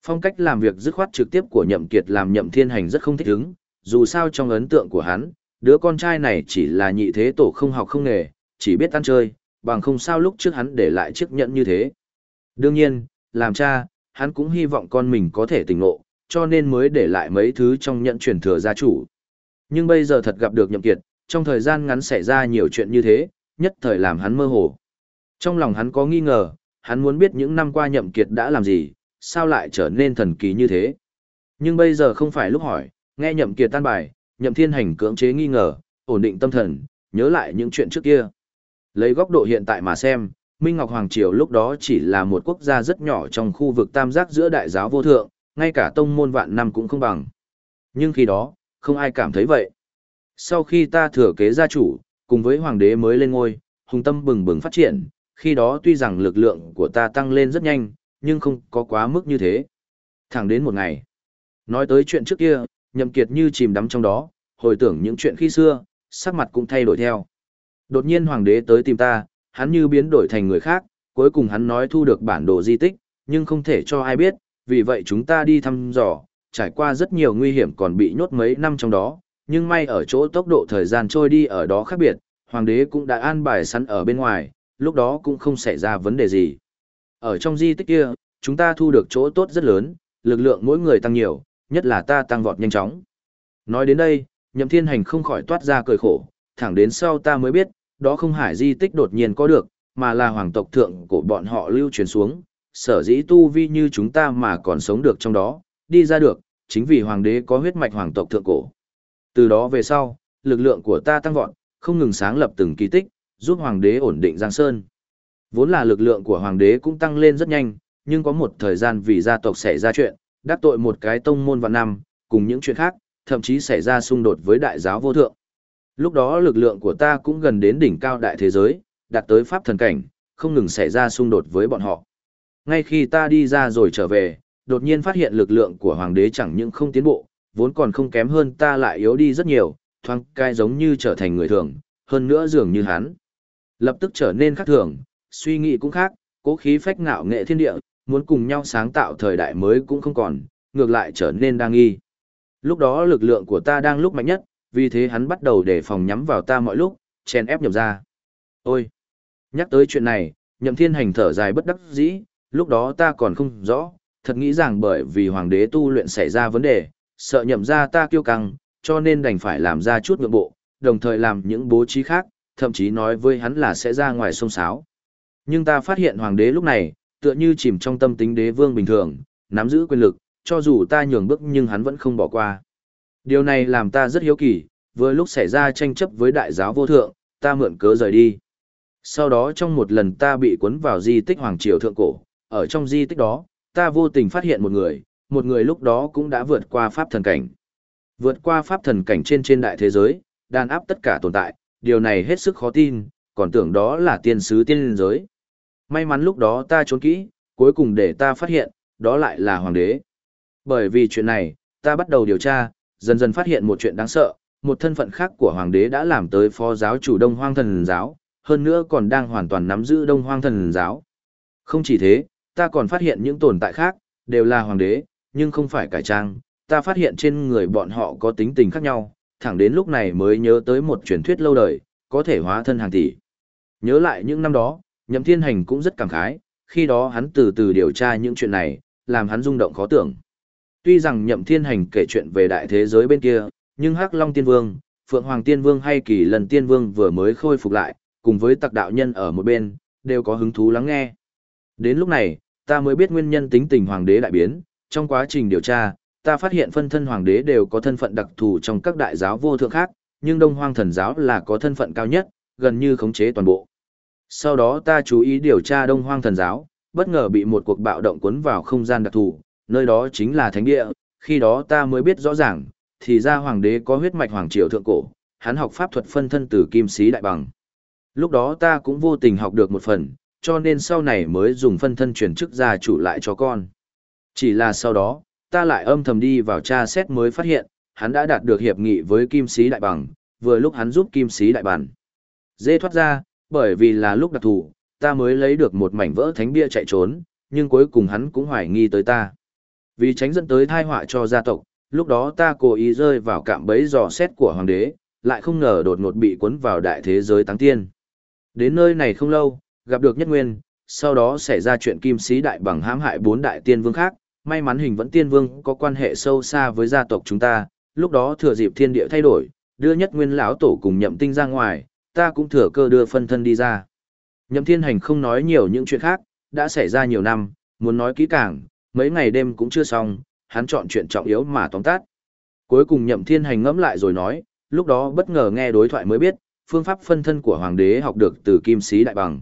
Phong cách làm việc dứt khoát trực tiếp của Nhậm Kiệt làm Nhậm Thiên Hành rất không thích ứng, dù sao trong ấn tượng của hắn, đứa con trai này chỉ là nhị thế tổ không học không nghề, chỉ biết ăn chơi, bằng không sao lúc trước hắn để lại chiếc nhẫn như thế. Đương nhiên, làm cha, hắn cũng hy vọng con mình có thể tỉnh ngộ, cho nên mới để lại mấy thứ trong nhận truyền thừa gia chủ. Nhưng bây giờ thật gặp được nhậm kiệt, trong thời gian ngắn xảy ra nhiều chuyện như thế, nhất thời làm hắn mơ hồ. Trong lòng hắn có nghi ngờ, hắn muốn biết những năm qua nhậm kiệt đã làm gì, sao lại trở nên thần kỳ như thế. Nhưng bây giờ không phải lúc hỏi, nghe nhậm kiệt tan bài, nhậm thiên hành cưỡng chế nghi ngờ, ổn định tâm thần, nhớ lại những chuyện trước kia. Lấy góc độ hiện tại mà xem, Minh Ngọc Hoàng Triều lúc đó chỉ là một quốc gia rất nhỏ trong khu vực tam giác giữa đại giáo vô thượng, ngay cả tông môn vạn năm cũng không bằng. Nhưng khi đó, không ai cảm thấy vậy. Sau khi ta thừa kế gia chủ, cùng với hoàng đế mới lên ngôi, hùng tâm bừng bừng phát triển, khi đó tuy rằng lực lượng của ta tăng lên rất nhanh, nhưng không có quá mức như thế. Thẳng đến một ngày. Nói tới chuyện trước kia, nhậm kiệt như chìm đắm trong đó, hồi tưởng những chuyện khi xưa, sắc mặt cũng thay đổi theo. Đột nhiên hoàng đế tới tìm ta, hắn như biến đổi thành người khác, cuối cùng hắn nói thu được bản đồ di tích, nhưng không thể cho ai biết, vì vậy chúng ta đi thăm dò, trải qua rất nhiều nguy hiểm còn bị nhốt mấy năm trong đó, nhưng may ở chỗ tốc độ thời gian trôi đi ở đó khác biệt, hoàng đế cũng đã an bài sẵn ở bên ngoài, lúc đó cũng không xảy ra vấn đề gì. Ở trong di tích kia, chúng ta thu được chỗ tốt rất lớn, lực lượng mỗi người tăng nhiều, nhất là ta tăng vọt nhanh chóng. Nói đến đây, nhậm thiên hành không khỏi toát ra cười khổ, thẳng đến sau ta mới biết, đó không hải di tích đột nhiên có được, mà là hoàng tộc thượng của bọn họ lưu truyền xuống, sở dĩ tu vi như chúng ta mà còn sống được trong đó, đi ra được, chính vì hoàng đế có huyết mạch hoàng tộc thượng cổ. Từ đó về sau, lực lượng của ta tăng vọt, không ngừng sáng lập từng kỳ tích, giúp hoàng đế ổn định Giang Sơn. Vốn là lực lượng của hoàng đế cũng tăng lên rất nhanh, nhưng có một thời gian vì gia tộc xảy ra chuyện, đắc tội một cái tông môn vạn năm, cùng những chuyện khác, thậm chí xảy ra xung đột với đại giáo vô thượng. Lúc đó lực lượng của ta cũng gần đến đỉnh cao đại thế giới, đạt tới pháp thần cảnh, không ngừng xảy ra xung đột với bọn họ. Ngay khi ta đi ra rồi trở về, đột nhiên phát hiện lực lượng của hoàng đế chẳng những không tiến bộ, vốn còn không kém hơn ta lại yếu đi rất nhiều, thoáng cai giống như trở thành người thường, hơn nữa dường như hắn. Lập tức trở nên khác thường, suy nghĩ cũng khác, cố khí phách ngạo nghệ thiên địa, muốn cùng nhau sáng tạo thời đại mới cũng không còn, ngược lại trở nên đang nghi. Lúc đó lực lượng của ta đang lúc mạnh nhất, vì thế hắn bắt đầu để phòng nhắm vào ta mọi lúc, chen ép Nhậm ra. Ôi! Nhắc tới chuyện này, nhậm thiên hành thở dài bất đắc dĩ, lúc đó ta còn không rõ, thật nghĩ rằng bởi vì hoàng đế tu luyện xảy ra vấn đề, sợ nhậm ra ta kiêu căng, cho nên đành phải làm ra chút ngược bộ, đồng thời làm những bố trí khác, thậm chí nói với hắn là sẽ ra ngoài sông sáo. Nhưng ta phát hiện hoàng đế lúc này, tựa như chìm trong tâm tính đế vương bình thường, nắm giữ quyền lực, cho dù ta nhường bước nhưng hắn vẫn không bỏ qua. Điều này làm ta rất hiếu kỳ, vừa lúc xảy ra tranh chấp với đại giáo vô thượng, ta mượn cớ rời đi. Sau đó trong một lần ta bị cuốn vào di tích Hoàng Triều Thượng Cổ, ở trong di tích đó, ta vô tình phát hiện một người, một người lúc đó cũng đã vượt qua pháp thần cảnh. Vượt qua pháp thần cảnh trên trên đại thế giới, đàn áp tất cả tồn tại, điều này hết sức khó tin, còn tưởng đó là tiên sứ tiên linh giới. May mắn lúc đó ta trốn kỹ, cuối cùng để ta phát hiện, đó lại là hoàng đế. Bởi vì chuyện này, ta bắt đầu điều tra, dần dần phát hiện một chuyện đáng sợ, một thân phận khác của hoàng đế đã làm tới phó giáo chủ Đông Hoang Thần Giáo, hơn nữa còn đang hoàn toàn nắm giữ Đông Hoang Thần Giáo. Không chỉ thế, ta còn phát hiện những tồn tại khác, đều là hoàng đế, nhưng không phải cải trang, ta phát hiện trên người bọn họ có tính tình khác nhau, thẳng đến lúc này mới nhớ tới một truyền thuyết lâu đời, có thể hóa thân hàng tỷ. Nhớ lại những năm đó, Nhậm Thiên Hành cũng rất cảm khái, khi đó hắn từ từ điều tra những chuyện này, làm hắn rung động khó tưởng. Tuy rằng Nhậm Thiên Hành kể chuyện về đại thế giới bên kia, nhưng Hắc Long Tiên Vương, Phượng Hoàng Tiên Vương hay Kỳ Lần Tiên Vương vừa mới khôi phục lại, cùng với tặc đạo nhân ở một bên, đều có hứng thú lắng nghe. Đến lúc này, ta mới biết nguyên nhân tính tình hoàng đế đại biến, trong quá trình điều tra, ta phát hiện phân thân hoàng đế đều có thân phận đặc thù trong các đại giáo vô thượng khác, nhưng Đông Hoang thần giáo là có thân phận cao nhất, gần như khống chế toàn bộ. Sau đó ta chú ý điều tra Đông Hoang thần giáo, bất ngờ bị một cuộc bạo động cuốn vào không gian đặc thù, nơi đó chính là thánh địa, khi đó ta mới biết rõ ràng, thì ra hoàng đế có huyết mạch hoàng triều thượng cổ, hắn học pháp thuật phân thân từ kim sĩ đại bằng. Lúc đó ta cũng vô tình học được một phần, cho nên sau này mới dùng phân thân chuyển chức gia chủ lại cho con. Chỉ là sau đó, ta lại âm thầm đi vào tra xét mới phát hiện, hắn đã đạt được hiệp nghị với kim sĩ đại bằng, vừa lúc hắn giúp kim sĩ đại bản. Dê thoát ra, bởi vì là lúc đặc thù, ta mới lấy được một mảnh vỡ thánh bia chạy trốn, nhưng cuối cùng hắn cũng hoài nghi tới ta. Vì tránh dẫn tới thai họa cho gia tộc, lúc đó ta cố ý rơi vào cạm bẫy dò xét của hoàng đế, lại không ngờ đột ngột bị cuốn vào đại thế giới tăng tiên. Đến nơi này không lâu, gặp được nhất nguyên, sau đó xảy ra chuyện kim sĩ đại bằng hãm hại bốn đại tiên vương khác, may mắn hình vẫn tiên vương có quan hệ sâu xa với gia tộc chúng ta, lúc đó thừa dịp thiên địa thay đổi, đưa nhất nguyên lão tổ cùng nhậm tinh ra ngoài, ta cũng thừa cơ đưa phân thân đi ra. Nhậm thiên hành không nói nhiều những chuyện khác, đã xảy ra nhiều năm, muốn nói kỹ càng, mấy ngày đêm cũng chưa xong, hắn chọn chuyện trọng yếu mà tóm tắt. Cuối cùng nhậm thiên hành ngẫm lại rồi nói, lúc đó bất ngờ nghe đối thoại mới biết, phương pháp phân thân của hoàng đế học được từ kim sĩ đại bằng.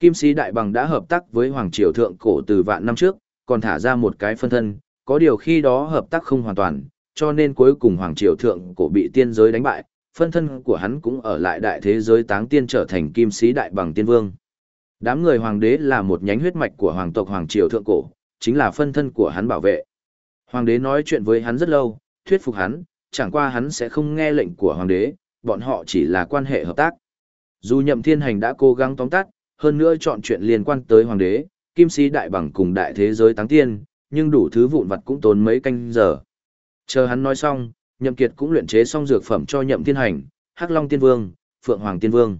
Kim sĩ đại bằng đã hợp tác với hoàng triều thượng cổ từ vạn năm trước, còn thả ra một cái phân thân, có điều khi đó hợp tác không hoàn toàn, cho nên cuối cùng hoàng triều thượng cổ bị tiên giới đánh bại, phân thân của hắn cũng ở lại đại thế giới táng tiên trở thành kim sĩ đại bằng tiên vương. Đám người hoàng đế là một nhánh huyết mạch của hoàng tộc hoàng triều thượng cổ, chính là phân thân của hắn bảo vệ. Hoàng đế nói chuyện với hắn rất lâu, thuyết phục hắn, chẳng qua hắn sẽ không nghe lệnh của hoàng đế, bọn họ chỉ là quan hệ hợp tác. Dù nhậm thiên hành đã cố gắng tóm tắt, hơn nữa chọn chuyện liên quan tới hoàng đế, kim sĩ đại bằng cùng đại thế giới táng tiên, nhưng đủ thứ vụn vặt cũng tốn mấy canh giờ. Chờ hắn nói xong, nhậm kiệt cũng luyện chế xong dược phẩm cho nhậm thiên hành, hắc long tiên vương, phượng hoàng tiên vương.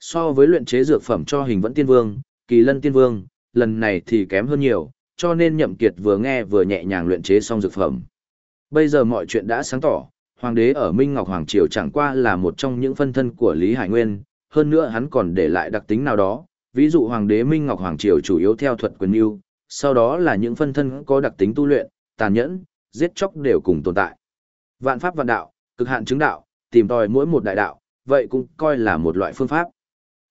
So với luyện chế dược phẩm cho hình vẫn tiên vương, kỳ lân tiên vương, lần này thì kém hơn nhiều, cho nên nhậm kiệt vừa nghe vừa nhẹ nhàng luyện chế xong dược phẩm. Bây giờ mọi chuyện đã sáng tỏ, hoàng đế ở Minh Ngọc Hoàng Triều chẳng qua là một trong những phân thân của Lý Hải Nguyên, hơn nữa hắn còn để lại đặc tính nào đó, ví dụ hoàng đế Minh Ngọc Hoàng Triều chủ yếu theo thuật quyền yêu, sau đó là những phân thân có đặc tính tu luyện, tàn nhẫn, giết chóc đều cùng tồn tại. Vạn pháp vạn đạo, cực hạn chứng đạo, tìm tòi mỗi một đại đạo, vậy cũng coi là một loại phương pháp.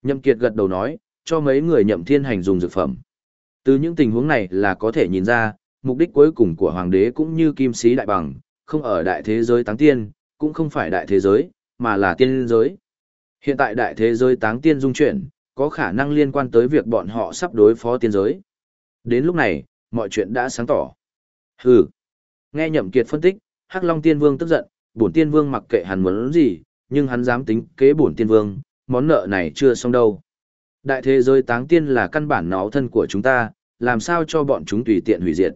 Nhậm Kiệt gật đầu nói, cho mấy người nhậm thiên hành dùng dược phẩm. Từ những tình huống này là có thể nhìn ra, mục đích cuối cùng của hoàng đế cũng như kim sĩ đại bằng, không ở đại thế giới táng tiên, cũng không phải đại thế giới, mà là tiên giới. Hiện tại đại thế giới táng tiên dung chuyển, có khả năng liên quan tới việc bọn họ sắp đối phó tiên giới. Đến lúc này, mọi chuyện đã sáng tỏ. Hừ. Nghe Nhậm Kiệt phân tích, Hắc Long Tiên Vương tức giận, bổn Tiên Vương mặc kệ hắn muốn gì, nhưng hắn dám tính kế bổn Tiên Vương, món nợ này chưa xong đâu. Đại thế giới táng tiên là căn bản nó thân của chúng ta, làm sao cho bọn chúng tùy tiện hủy diệt.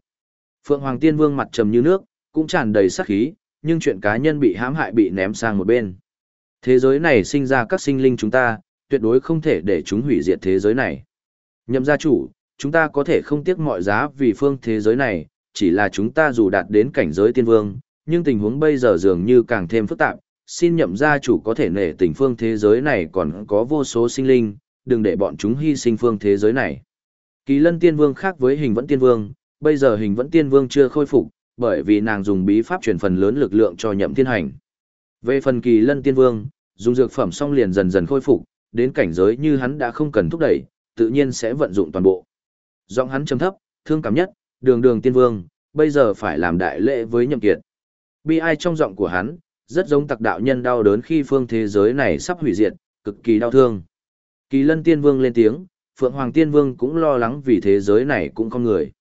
Phượng Hoàng Tiên Vương mặt trầm như nước, cũng tràn đầy sát khí, nhưng chuyện cá nhân bị hãm hại bị ném sang một bên. Thế giới này sinh ra các sinh linh chúng ta, tuyệt đối không thể để chúng hủy diệt thế giới này. Nhậm gia chủ, chúng ta có thể không tiếc mọi giá vì phương thế giới này, chỉ là chúng ta dù đạt đến cảnh giới tiên vương, nhưng tình huống bây giờ dường như càng thêm phức tạp, xin nhậm gia chủ có thể nể tình phương thế giới này còn có vô số sinh linh, đừng để bọn chúng hy sinh phương thế giới này. Kỳ lân tiên vương khác với hình vẫn tiên vương, bây giờ hình vẫn tiên vương chưa khôi phục, bởi vì nàng dùng bí pháp chuyển phần lớn lực lượng cho nhậm thiên hành. Về phần kỳ lân tiên vương, dùng dược phẩm xong liền dần dần khôi phục, đến cảnh giới như hắn đã không cần thúc đẩy, tự nhiên sẽ vận dụng toàn bộ. Giọng hắn trầm thấp, thương cảm nhất, đường đường tiên vương, bây giờ phải làm đại lễ với nhậm kiệt. Bi ai trong giọng của hắn, rất giống tặc đạo nhân đau đớn khi phương thế giới này sắp hủy diệt, cực kỳ đau thương. Kỳ lân tiên vương lên tiếng, Phượng Hoàng tiên vương cũng lo lắng vì thế giới này cũng không người.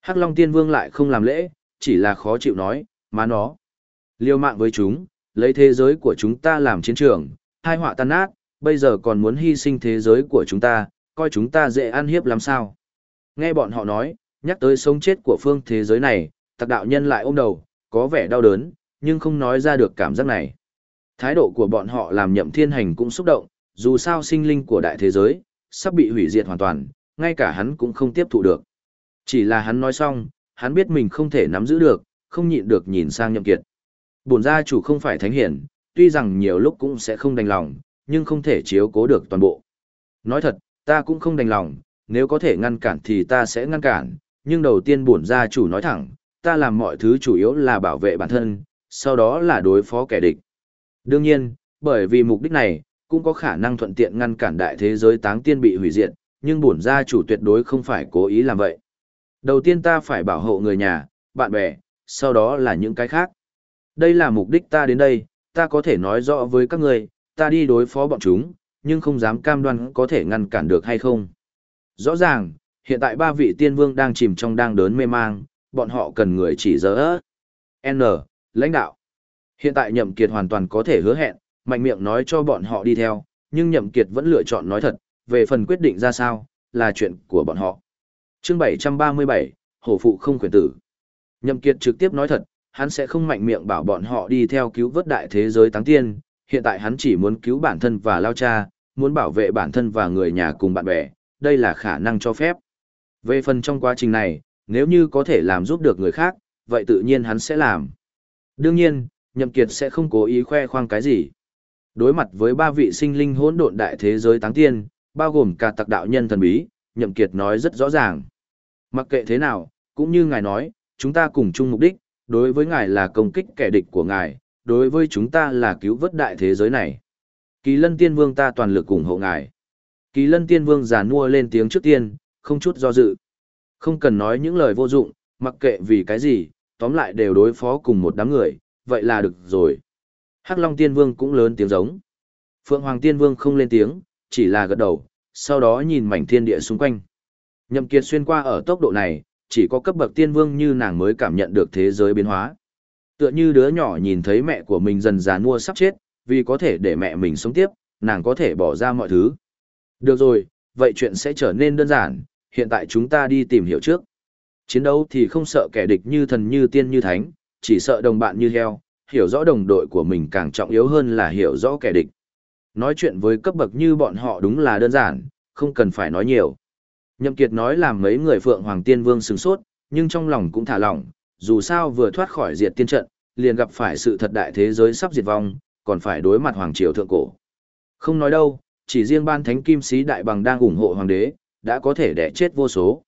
Hắc Long tiên vương lại không làm lễ, chỉ là khó chịu nói, mà nó. Liêu mạng với chúng, lấy thế giới của chúng ta làm chiến trường, hai họa tan nát, bây giờ còn muốn hy sinh thế giới của chúng ta, coi chúng ta dễ ăn hiếp làm sao. Nghe bọn họ nói, nhắc tới sống chết của phương thế giới này, tặc đạo nhân lại ôm đầu, có vẻ đau đớn, nhưng không nói ra được cảm giác này. Thái độ của bọn họ làm nhậm thiên hành cũng xúc động, dù sao sinh linh của đại thế giới, sắp bị hủy diệt hoàn toàn, ngay cả hắn cũng không tiếp thụ được. Chỉ là hắn nói xong, hắn biết mình không thể nắm giữ được, không nhịn được nhìn sang nhậm kiệt. Bổn gia chủ không phải thánh hiển, tuy rằng nhiều lúc cũng sẽ không đành lòng, nhưng không thể chiếu cố được toàn bộ. Nói thật, ta cũng không đành lòng, nếu có thể ngăn cản thì ta sẽ ngăn cản, nhưng đầu tiên bổn gia chủ nói thẳng, ta làm mọi thứ chủ yếu là bảo vệ bản thân, sau đó là đối phó kẻ địch. Đương nhiên, bởi vì mục đích này, cũng có khả năng thuận tiện ngăn cản đại thế giới táng tiên bị hủy diệt, nhưng bổn gia chủ tuyệt đối không phải cố ý làm vậy. Đầu tiên ta phải bảo hộ người nhà, bạn bè, sau đó là những cái khác. Đây là mục đích ta đến đây, ta có thể nói rõ với các người, ta đi đối phó bọn chúng, nhưng không dám cam đoan có thể ngăn cản được hay không. Rõ ràng, hiện tại ba vị tiên vương đang chìm trong đang đớn mê mang, bọn họ cần người chỉ dỡ. N. Lãnh đạo. Hiện tại Nhậm Kiệt hoàn toàn có thể hứa hẹn, mạnh miệng nói cho bọn họ đi theo, nhưng Nhậm Kiệt vẫn lựa chọn nói thật, về phần quyết định ra sao, là chuyện của bọn họ. Chương 737, Hổ Phụ không quyền tử. Nhậm Kiệt trực tiếp nói thật, hắn sẽ không mạnh miệng bảo bọn họ đi theo cứu vớt đại thế giới táng tiên, hiện tại hắn chỉ muốn cứu bản thân và lao cha, muốn bảo vệ bản thân và người nhà cùng bạn bè, đây là khả năng cho phép. Về phần trong quá trình này, nếu như có thể làm giúp được người khác, vậy tự nhiên hắn sẽ làm. Đương nhiên, Nhậm Kiệt sẽ không cố ý khoe khoang cái gì. Đối mặt với ba vị sinh linh hỗn độn đại thế giới táng tiên, bao gồm cả tặc đạo nhân thần bí, Nhậm Kiệt nói rất rõ ràng. Mặc kệ thế nào, cũng như ngài nói, chúng ta cùng chung mục đích, đối với ngài là công kích kẻ địch của ngài, đối với chúng ta là cứu vớt đại thế giới này. Kỳ lân tiên vương ta toàn lực ủng hộ ngài. Kỳ lân tiên vương giả nua lên tiếng trước tiên, không chút do dự. Không cần nói những lời vô dụng, mặc kệ vì cái gì, tóm lại đều đối phó cùng một đám người, vậy là được rồi. Hắc Long Tiên Vương cũng lớn tiếng giống. Phượng Hoàng Tiên Vương không lên tiếng, chỉ là gật đầu, sau đó nhìn mảnh thiên địa xung quanh. Nhậm Kiệt xuyên qua ở tốc độ này, chỉ có cấp bậc tiên vương như nàng mới cảm nhận được thế giới biến hóa. Tựa như đứa nhỏ nhìn thấy mẹ của mình dần già mua sắp chết, vì có thể để mẹ mình sống tiếp, nàng có thể bỏ ra mọi thứ. Được rồi, vậy chuyện sẽ trở nên đơn giản, hiện tại chúng ta đi tìm hiểu trước. Chiến đấu thì không sợ kẻ địch như thần như tiên như thánh, chỉ sợ đồng bạn như heo, hiểu rõ đồng đội của mình càng trọng yếu hơn là hiểu rõ kẻ địch. Nói chuyện với cấp bậc như bọn họ đúng là đơn giản, không cần phải nói nhiều. Nhậm Kiệt nói làm mấy người Phượng Hoàng Tiên Vương sừng sốt, nhưng trong lòng cũng thả lỏng, dù sao vừa thoát khỏi diệt tiên trận, liền gặp phải sự thật đại thế giới sắp diệt vong, còn phải đối mặt Hoàng Triều Thượng Cổ. Không nói đâu, chỉ riêng ban thánh kim sĩ đại bằng đang ủng hộ Hoàng đế, đã có thể đẻ chết vô số.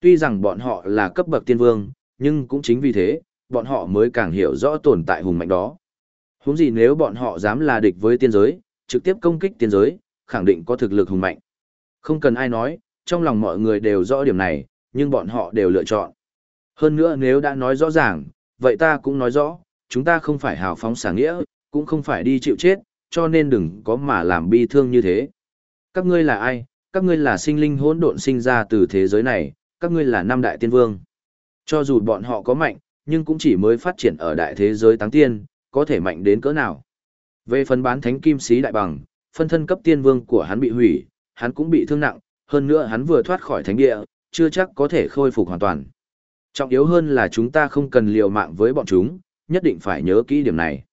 Tuy rằng bọn họ là cấp bậc tiên vương, nhưng cũng chính vì thế, bọn họ mới càng hiểu rõ tồn tại hùng mạnh đó. Huống gì nếu bọn họ dám là địch với tiên giới, trực tiếp công kích tiên giới, khẳng định có thực lực hùng mạnh. Không cần ai nói, trong lòng mọi người đều rõ điểm này, nhưng bọn họ đều lựa chọn. Hơn nữa nếu đã nói rõ ràng, vậy ta cũng nói rõ, chúng ta không phải hào phóng sáng nghĩa, cũng không phải đi chịu chết, cho nên đừng có mà làm bi thương như thế. Các ngươi là ai? Các ngươi là sinh linh hỗn độn sinh ra từ thế giới này, các ngươi là năm đại tiên vương. Cho dù bọn họ có mạnh, nhưng cũng chỉ mới phát triển ở đại thế giới táng tiên, có thể mạnh đến cỡ nào. Về phần bán thánh kim sĩ đại bằng, phân thân cấp tiên vương của hắn bị hủy, hắn cũng bị thương nặng, hơn nữa hắn vừa thoát khỏi thánh địa, chưa chắc có thể khôi phục hoàn toàn. Trọng yếu hơn là chúng ta không cần liều mạng với bọn chúng, nhất định phải nhớ kỹ điểm này.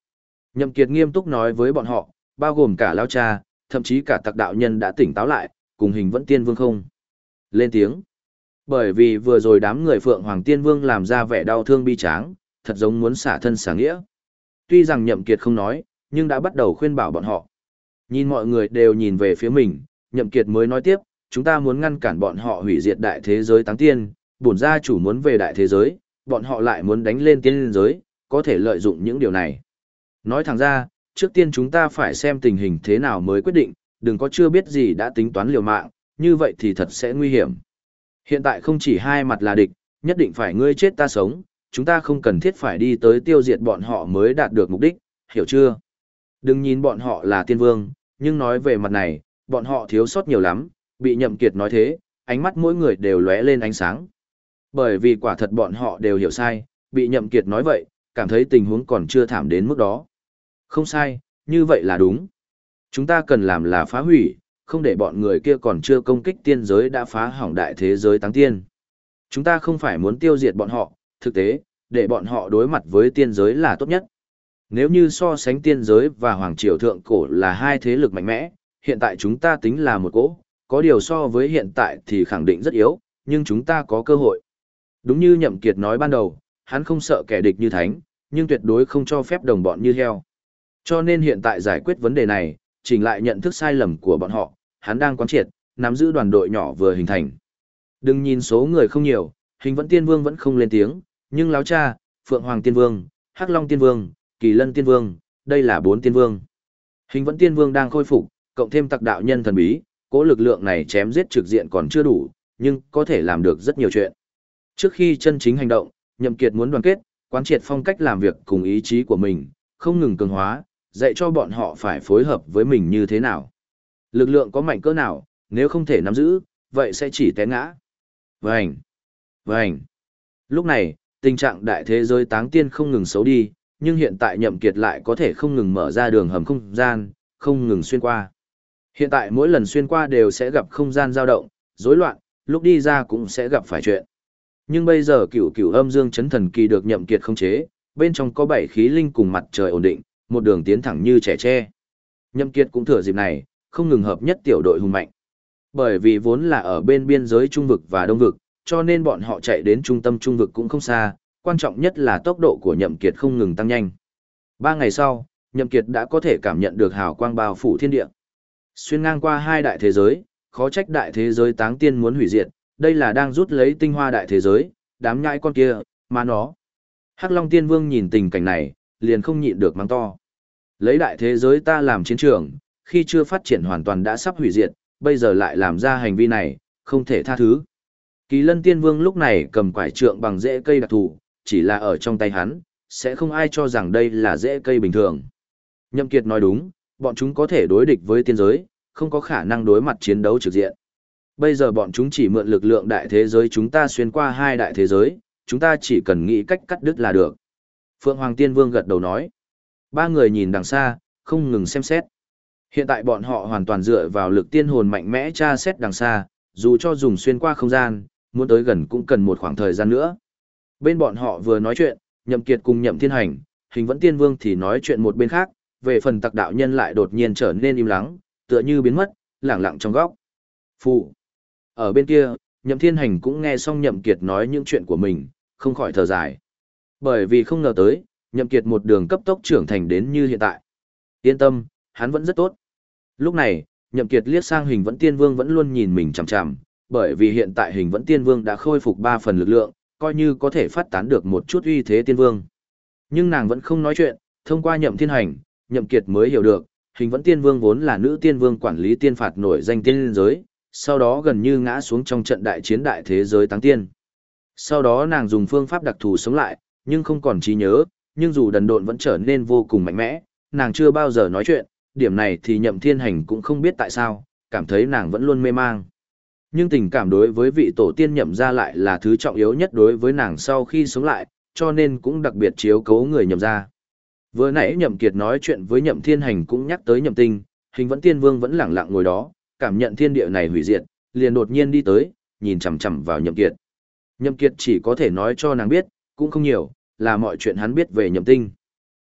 Nhậm Kiệt nghiêm túc nói với bọn họ, bao gồm cả Lao Cha, thậm chí cả tặc đạo nhân đã tỉnh táo lại, cùng hình vẫn tiên vương không. Lên tiếng. Bởi vì vừa rồi đám người Phượng Hoàng Tiên Vương làm ra vẻ đau thương bi tráng, thật giống muốn xả thân xả nghĩa. Tuy rằng Nhậm Kiệt không nói, nhưng đã bắt đầu khuyên bảo bọn họ. Nhìn mọi người đều nhìn về phía mình, Nhậm Kiệt mới nói tiếp, chúng ta muốn ngăn cản bọn họ hủy diệt đại thế giới táng tiên, bổn gia chủ muốn về đại thế giới, bọn họ lại muốn đánh lên tiên liên giới, có thể lợi dụng những điều này. Nói thẳng ra, trước tiên chúng ta phải xem tình hình thế nào mới quyết định, đừng có chưa biết gì đã tính toán liều mạng, như vậy thì thật sẽ nguy hiểm. Hiện tại không chỉ hai mặt là địch, nhất định phải ngươi chết ta sống, chúng ta không cần thiết phải đi tới tiêu diệt bọn họ mới đạt được mục đích, hiểu chưa? Đừng nhìn bọn họ là tiên vương, nhưng nói về mặt này, bọn họ thiếu sót nhiều lắm, bị nhậm kiệt nói thế, ánh mắt mỗi người đều lóe lên ánh sáng. Bởi vì quả thật bọn họ đều hiểu sai, bị nhậm kiệt nói vậy, cảm thấy tình huống còn chưa thảm đến mức đó. Không sai, như vậy là đúng. Chúng ta cần làm là phá hủy, không để bọn người kia còn chưa công kích tiên giới đã phá hỏng đại thế giới tăng tiên. Chúng ta không phải muốn tiêu diệt bọn họ, thực tế, để bọn họ đối mặt với tiên giới là tốt nhất. Nếu như so sánh tiên giới và hoàng triều thượng cổ là hai thế lực mạnh mẽ, hiện tại chúng ta tính là một cỗ, có điều so với hiện tại thì khẳng định rất yếu, nhưng chúng ta có cơ hội. Đúng như Nhậm Kiệt nói ban đầu, hắn không sợ kẻ địch như thánh, nhưng tuyệt đối không cho phép đồng bọn như heo. Cho nên hiện tại giải quyết vấn đề này, chỉnh lại nhận thức sai lầm của bọn họ, hắn đang quán triệt, nắm giữ đoàn đội nhỏ vừa hình thành. Đừng nhìn số người không nhiều, hình vẫn tiên vương vẫn không lên tiếng, nhưng láo cha, Phượng Hoàng tiên vương, Hắc Long tiên vương, Kỳ Lân tiên vương, đây là bốn tiên vương. Hình vẫn tiên vương đang khôi phục, cộng thêm tặc đạo nhân thần bí, cố lực lượng này chém giết trực diện còn chưa đủ, nhưng có thể làm được rất nhiều chuyện. Trước khi chân chính hành động, Nhậm Kiệt muốn đoàn kết, quán triệt phong cách làm việc cùng ý chí của mình, không ngừng cường hóa, dạy cho bọn họ phải phối hợp với mình như thế nào. Lực lượng có mạnh cỡ nào, nếu không thể nắm giữ, vậy sẽ chỉ té ngã. Vành! Vành! Lúc này, tình trạng đại thế giới táng tiên không ngừng xấu đi, nhưng hiện tại nhậm kiệt lại có thể không ngừng mở ra đường hầm không gian, không ngừng xuyên qua. Hiện tại mỗi lần xuyên qua đều sẽ gặp không gian dao động, rối loạn, lúc đi ra cũng sẽ gặp phải chuyện. Nhưng bây giờ cửu cửu âm dương chấn thần kỳ được nhậm kiệt không chế, bên trong có bảy khí linh cùng mặt trời ổn định, một đường tiến thẳng như trẻ tre. Nhậm kiệt cũng thừa dịp này, không ngừng hợp nhất tiểu đội hùng mạnh. Bởi vì vốn là ở bên biên giới trung vực và đông vực, cho nên bọn họ chạy đến trung tâm trung vực cũng không xa, quan trọng nhất là tốc độ của nhậm kiệt không ngừng tăng nhanh. Ba ngày sau, nhậm kiệt đã có thể cảm nhận được hào quang bao phủ thiên địa. Xuyên ngang qua hai đại thế giới, khó trách đại thế giới táng tiên muốn hủy diệt, đây là đang rút lấy tinh hoa đại thế giới, đám nhãi con kia, mà nó. Hắc Long Tiên Vương nhìn tình cảnh này, liền không nhịn được mắng to. Lấy đại thế giới ta làm chiến trường, khi chưa phát triển hoàn toàn đã sắp hủy diệt, bây giờ lại làm ra hành vi này, không thể tha thứ. Kỳ lân tiên vương lúc này cầm quải trượng bằng rễ cây đặc thù, chỉ là ở trong tay hắn, sẽ không ai cho rằng đây là rễ cây bình thường. Nhậm Kiệt nói đúng, bọn chúng có thể đối địch với tiên giới, không có khả năng đối mặt chiến đấu trực diện. Bây giờ bọn chúng chỉ mượn lực lượng đại thế giới chúng ta xuyên qua hai đại thế giới, chúng ta chỉ cần nghĩ cách cắt đứt là được. Phượng Hoàng Tiên Vương gật đầu nói. Ba người nhìn đằng xa, không ngừng xem xét. Hiện tại bọn họ hoàn toàn dựa vào lực tiên hồn mạnh mẽ tra xét đằng xa, dù cho dùng xuyên qua không gian, muốn tới gần cũng cần một khoảng thời gian nữa. Bên bọn họ vừa nói chuyện, Nhậm Kiệt cùng Nhậm Thiên Hành, Hình Vẫn Tiên Vương thì nói chuyện một bên khác, về phần tặc đạo nhân lại đột nhiên trở nên im lặng, tựa như biến mất, lẳng lặng trong góc. Phụ. Ở bên kia, Nhậm Thiên Hành cũng nghe xong Nhậm Kiệt nói những chuyện của mình, không khỏi thở dài. Bởi vì không ngờ tới, Nhậm Kiệt một đường cấp tốc trưởng thành đến như hiện tại. Yên tâm, hắn vẫn rất tốt. Lúc này, Nhậm Kiệt liếc sang Hình Vẫn Tiên Vương vẫn luôn nhìn mình chằm chằm, bởi vì hiện tại Hình Vẫn Tiên Vương đã khôi phục 3 phần lực lượng, coi như có thể phát tán được một chút uy thế Tiên Vương. Nhưng nàng vẫn không nói chuyện, thông qua Nhậm Thiên Hành, Nhậm Kiệt mới hiểu được, Hình Vẫn Tiên Vương vốn là nữ tiên vương quản lý tiên phạt nổi danh tiên giới, sau đó gần như ngã xuống trong trận đại chiến đại thế giới tăng tiên. Sau đó nàng dùng phương pháp đặc thù sống lại, nhưng không còn trí nhớ, nhưng dù đần độn vẫn trở nên vô cùng mạnh mẽ, nàng chưa bao giờ nói chuyện, điểm này thì nhậm thiên hành cũng không biết tại sao, cảm thấy nàng vẫn luôn mê mang. Nhưng tình cảm đối với vị tổ tiên nhậm ra lại là thứ trọng yếu nhất đối với nàng sau khi sống lại, cho nên cũng đặc biệt chiếu cố người nhậm ra. Vừa nãy nhậm kiệt nói chuyện với nhậm thiên hành cũng nhắc tới nhậm tinh, hình vẫn tiên vương vẫn lặng lặng ngồi đó, cảm nhận thiên địa này hủy diệt, liền đột nhiên đi tới, nhìn chằm chằm vào nhậm kiệt. Nhậm kiệt chỉ có thể nói cho nàng biết, cũng không nhiều, là mọi chuyện hắn biết về nhậm tinh.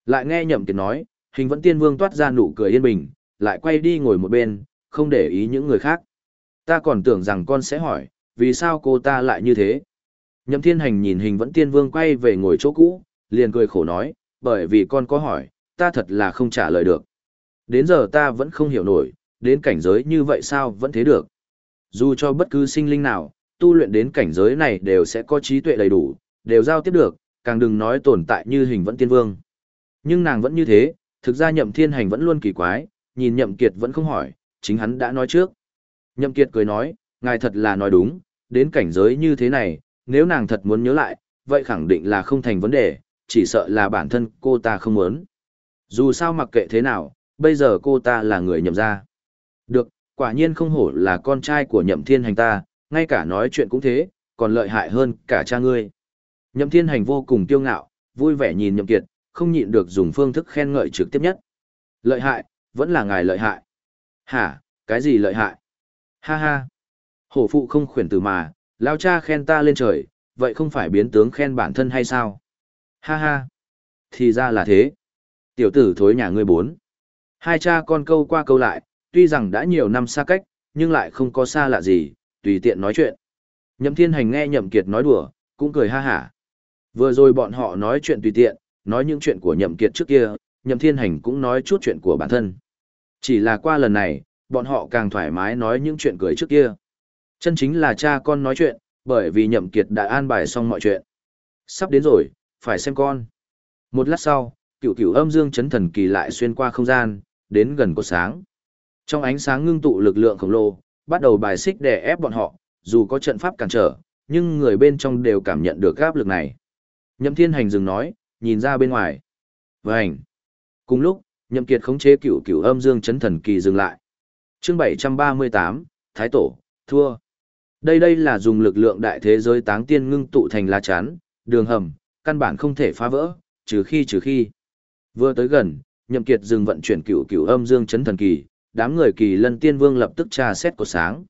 Lại nghe nhậm kiệt nói, hình vẫn tiên vương toát ra nụ cười yên bình, lại quay đi ngồi một bên, không để ý những người khác. Ta còn tưởng rằng con sẽ hỏi, vì sao cô ta lại như thế? Nhậm thiên hành nhìn hình vẫn tiên vương quay về ngồi chỗ cũ, liền cười khổ nói, bởi vì con có hỏi, ta thật là không trả lời được. Đến giờ ta vẫn không hiểu nổi, đến cảnh giới như vậy sao vẫn thế được. Dù cho bất cứ sinh linh nào, tu luyện đến cảnh giới này đều sẽ có trí tuệ đầy đủ, đều giao tiếp được, càng đừng nói tồn tại như hình vẫn tiên vương. Nhưng nàng vẫn như thế, thực ra nhậm thiên hành vẫn luôn kỳ quái, nhìn nhậm kiệt vẫn không hỏi, chính hắn đã nói trước. Nhậm kiệt cười nói, ngài thật là nói đúng, đến cảnh giới như thế này, nếu nàng thật muốn nhớ lại, vậy khẳng định là không thành vấn đề, chỉ sợ là bản thân cô ta không muốn. Dù sao mặc kệ thế nào, bây giờ cô ta là người nhậm gia. Được, quả nhiên không hổ là con trai của nhậm thiên hành ta, ngay cả nói chuyện cũng thế, còn lợi hại hơn cả cha ngươi. Nhậm thiên hành vô cùng kiêu ngạo, vui vẻ nhìn nhậm kiệt, không nhịn được dùng phương thức khen ngợi trực tiếp nhất. Lợi hại, vẫn là ngài lợi hại. Hả, cái gì lợi hại? Ha ha. Hổ phụ không khuyển từ mà, lao cha khen ta lên trời, vậy không phải biến tướng khen bản thân hay sao? Ha ha. Thì ra là thế. Tiểu tử thối nhà ngươi bốn. Hai cha con câu qua câu lại, tuy rằng đã nhiều năm xa cách, nhưng lại không có xa lạ gì, tùy tiện nói chuyện. Nhậm thiên hành nghe nhậm kiệt nói đùa, cũng cười ha hả. Vừa rồi bọn họ nói chuyện tùy tiện, nói những chuyện của nhậm kiệt trước kia, nhậm thiên hành cũng nói chút chuyện của bản thân. Chỉ là qua lần này, bọn họ càng thoải mái nói những chuyện cười trước kia. Chân chính là cha con nói chuyện, bởi vì nhậm kiệt đã an bài xong mọi chuyện. Sắp đến rồi, phải xem con. Một lát sau, cựu cựu âm dương chấn thần kỳ lại xuyên qua không gian, đến gần cột sáng. Trong ánh sáng ngưng tụ lực lượng khổng lồ, bắt đầu bài xích đè ép bọn họ, dù có trận pháp cản trở, nhưng người bên trong đều cảm nhận được áp lực này. Nhậm Thiên Hành dừng nói, nhìn ra bên ngoài. Vành. Cùng lúc, Nhậm Kiệt khống chế cửu cửu âm dương chấn thần kỳ dừng lại. Chương 738, Thái Tổ, thua. Đây đây là dùng lực lượng đại thế giới táng tiên ngưng tụ thành lá chắn, đường hầm, căn bản không thể phá vỡ, trừ khi trừ khi. Vừa tới gần, Nhậm Kiệt dừng vận chuyển cửu cửu âm dương chấn thần kỳ, đám người kỳ lân tiên vương lập tức tra xét cột sáng.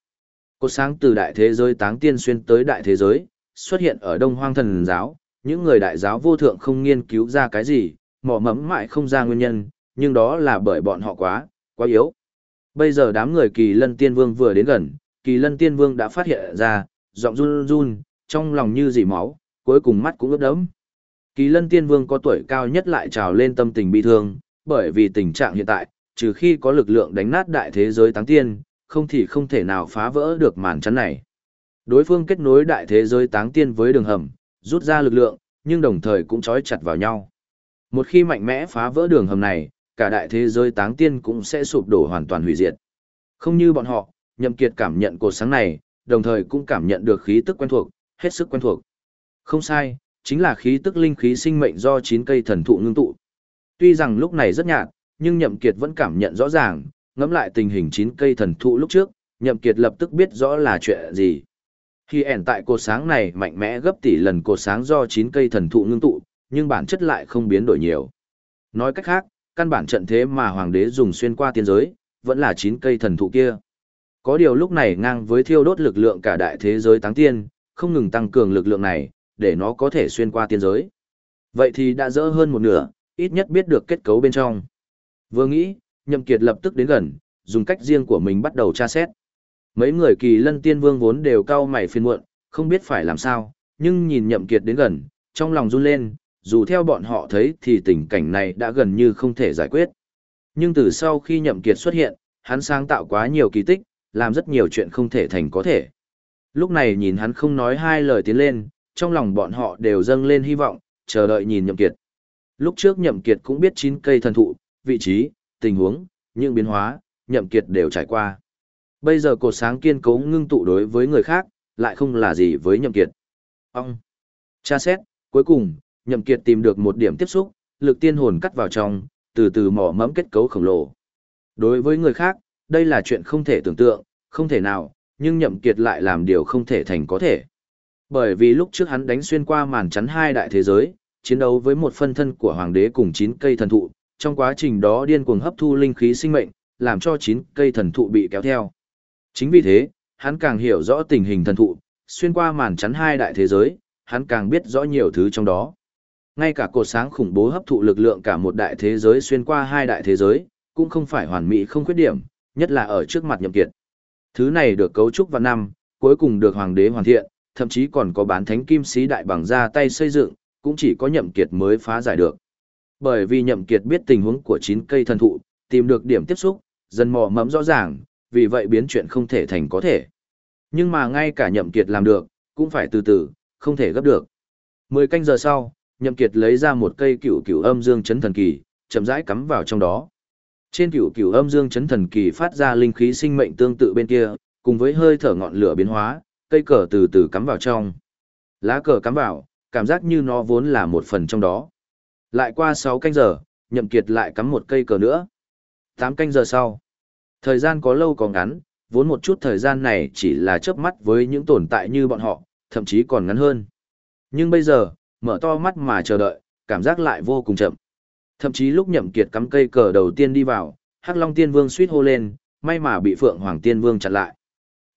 Cột sáng từ đại thế giới táng tiên xuyên tới đại thế giới, xuất hiện ở đông hoang thần giáo, những người đại giáo vô thượng không nghiên cứu ra cái gì, mò mẫm mãi không ra nguyên nhân, nhưng đó là bởi bọn họ quá, quá yếu. Bây giờ đám người kỳ lân tiên vương vừa đến gần, kỳ lân tiên vương đã phát hiện ra, giọng run run, trong lòng như dỉ máu, cuối cùng mắt cũng ướt đẫm. Kỳ lân tiên vương có tuổi cao nhất lại trào lên tâm tình bi thương, bởi vì tình trạng hiện tại, trừ khi có lực lượng đánh nát đại thế giới táng tiên, không thì không thể nào phá vỡ được màn chắn này. Đối phương kết nối đại thế giới táng tiên với đường hầm, rút ra lực lượng, nhưng đồng thời cũng trói chặt vào nhau. Một khi mạnh mẽ phá vỡ đường hầm này, cả đại thế giới táng tiên cũng sẽ sụp đổ hoàn toàn hủy diệt. Không như bọn họ, nhậm kiệt cảm nhận cột sáng này, đồng thời cũng cảm nhận được khí tức quen thuộc, hết sức quen thuộc. Không sai, chính là khí tức linh khí sinh mệnh do chín cây thần thụ ngưng tụ. Tuy rằng lúc này rất nhạt, nhưng nhậm kiệt vẫn cảm nhận rõ ràng, ngẫm lại tình hình chín cây thần thụ lúc trước, nhậm kiệt lập tức biết rõ là chuyện gì. Khi ẻn tại cột sáng này mạnh mẽ gấp tỷ lần cột sáng do chín cây thần thụ ngưng tụ, nhưng bản chất lại không biến đổi nhiều. Nói cách khác, căn bản trận thế mà hoàng đế dùng xuyên qua tiên giới, vẫn là chín cây thần thụ kia. Có điều lúc này ngang với thiêu đốt lực lượng cả đại thế giới táng tiên, không ngừng tăng cường lực lượng này, để nó có thể xuyên qua tiên giới. Vậy thì đã dỡ hơn một nửa, ít nhất biết được kết cấu bên trong. Vừa nghĩ, Nhậm Kiệt lập tức đến gần, dùng cách riêng của mình bắt đầu tra xét. Mấy người kỳ lân tiên vương vốn đều cao mày phiền muộn, không biết phải làm sao, nhưng nhìn Nhậm Kiệt đến gần, trong lòng run lên, dù theo bọn họ thấy thì tình cảnh này đã gần như không thể giải quyết. Nhưng từ sau khi Nhậm Kiệt xuất hiện, hắn sáng tạo quá nhiều kỳ tích, làm rất nhiều chuyện không thể thành có thể. Lúc này nhìn hắn không nói hai lời tiến lên, trong lòng bọn họ đều dâng lên hy vọng, chờ đợi nhìn Nhậm Kiệt. Lúc trước Nhậm Kiệt cũng biết chín cây thần thụ, vị trí, tình huống, những biến hóa, Nhậm Kiệt đều trải qua. Bây giờ cột sáng kiên cố ngưng tụ đối với người khác, lại không là gì với Nhậm Kiệt. Ông! cha xét, cuối cùng, Nhậm Kiệt tìm được một điểm tiếp xúc, lực tiên hồn cắt vào trong, từ từ mò mẫm kết cấu khổng lồ. Đối với người khác, đây là chuyện không thể tưởng tượng, không thể nào, nhưng Nhậm Kiệt lại làm điều không thể thành có thể. Bởi vì lúc trước hắn đánh xuyên qua màn chắn hai đại thế giới, chiến đấu với một phân thân của hoàng đế cùng chín cây thần thụ, trong quá trình đó điên cuồng hấp thu linh khí sinh mệnh, làm cho chín cây thần thụ bị kéo theo. Chính vì thế, hắn càng hiểu rõ tình hình thần thụ, xuyên qua màn chắn hai đại thế giới, hắn càng biết rõ nhiều thứ trong đó. Ngay cả cột sáng khủng bố hấp thụ lực lượng cả một đại thế giới xuyên qua hai đại thế giới, cũng không phải hoàn mỹ không khuyết điểm, nhất là ở trước mặt nhậm kiệt. Thứ này được cấu trúc vào năm, cuối cùng được hoàng đế hoàn thiện, thậm chí còn có bán thánh kim sĩ đại bằng ra tay xây dựng, cũng chỉ có nhậm kiệt mới phá giải được. Bởi vì nhậm kiệt biết tình huống của chín cây thần thụ, tìm được điểm tiếp xúc, dần mò mẫm rõ ràng, vì vậy biến chuyện không thể thành có thể. Nhưng mà ngay cả nhậm kiệt làm được, cũng phải từ từ, không thể gấp được. Mười canh giờ sau, nhậm kiệt lấy ra một cây cửu cửu âm dương chấn thần kỳ, chậm rãi cắm vào trong đó. Trên cửu cửu âm dương chấn thần kỳ phát ra linh khí sinh mệnh tương tự bên kia, cùng với hơi thở ngọn lửa biến hóa, cây cờ từ từ cắm vào trong. Lá cờ cắm vào, cảm giác như nó vốn là một phần trong đó. Lại qua 6 canh giờ, nhậm kiệt lại cắm một cây cờ nữa. 8 canh giờ sau. Thời gian có lâu có ngắn, vốn một chút thời gian này chỉ là chớp mắt với những tồn tại như bọn họ, thậm chí còn ngắn hơn. Nhưng bây giờ, mở to mắt mà chờ đợi, cảm giác lại vô cùng chậm. Thậm chí lúc nhậm kiệt cắm cây cờ đầu tiên đi vào, Hắc Long Tiên Vương suýt hô lên, may mà bị Phượng Hoàng Tiên Vương chặn lại.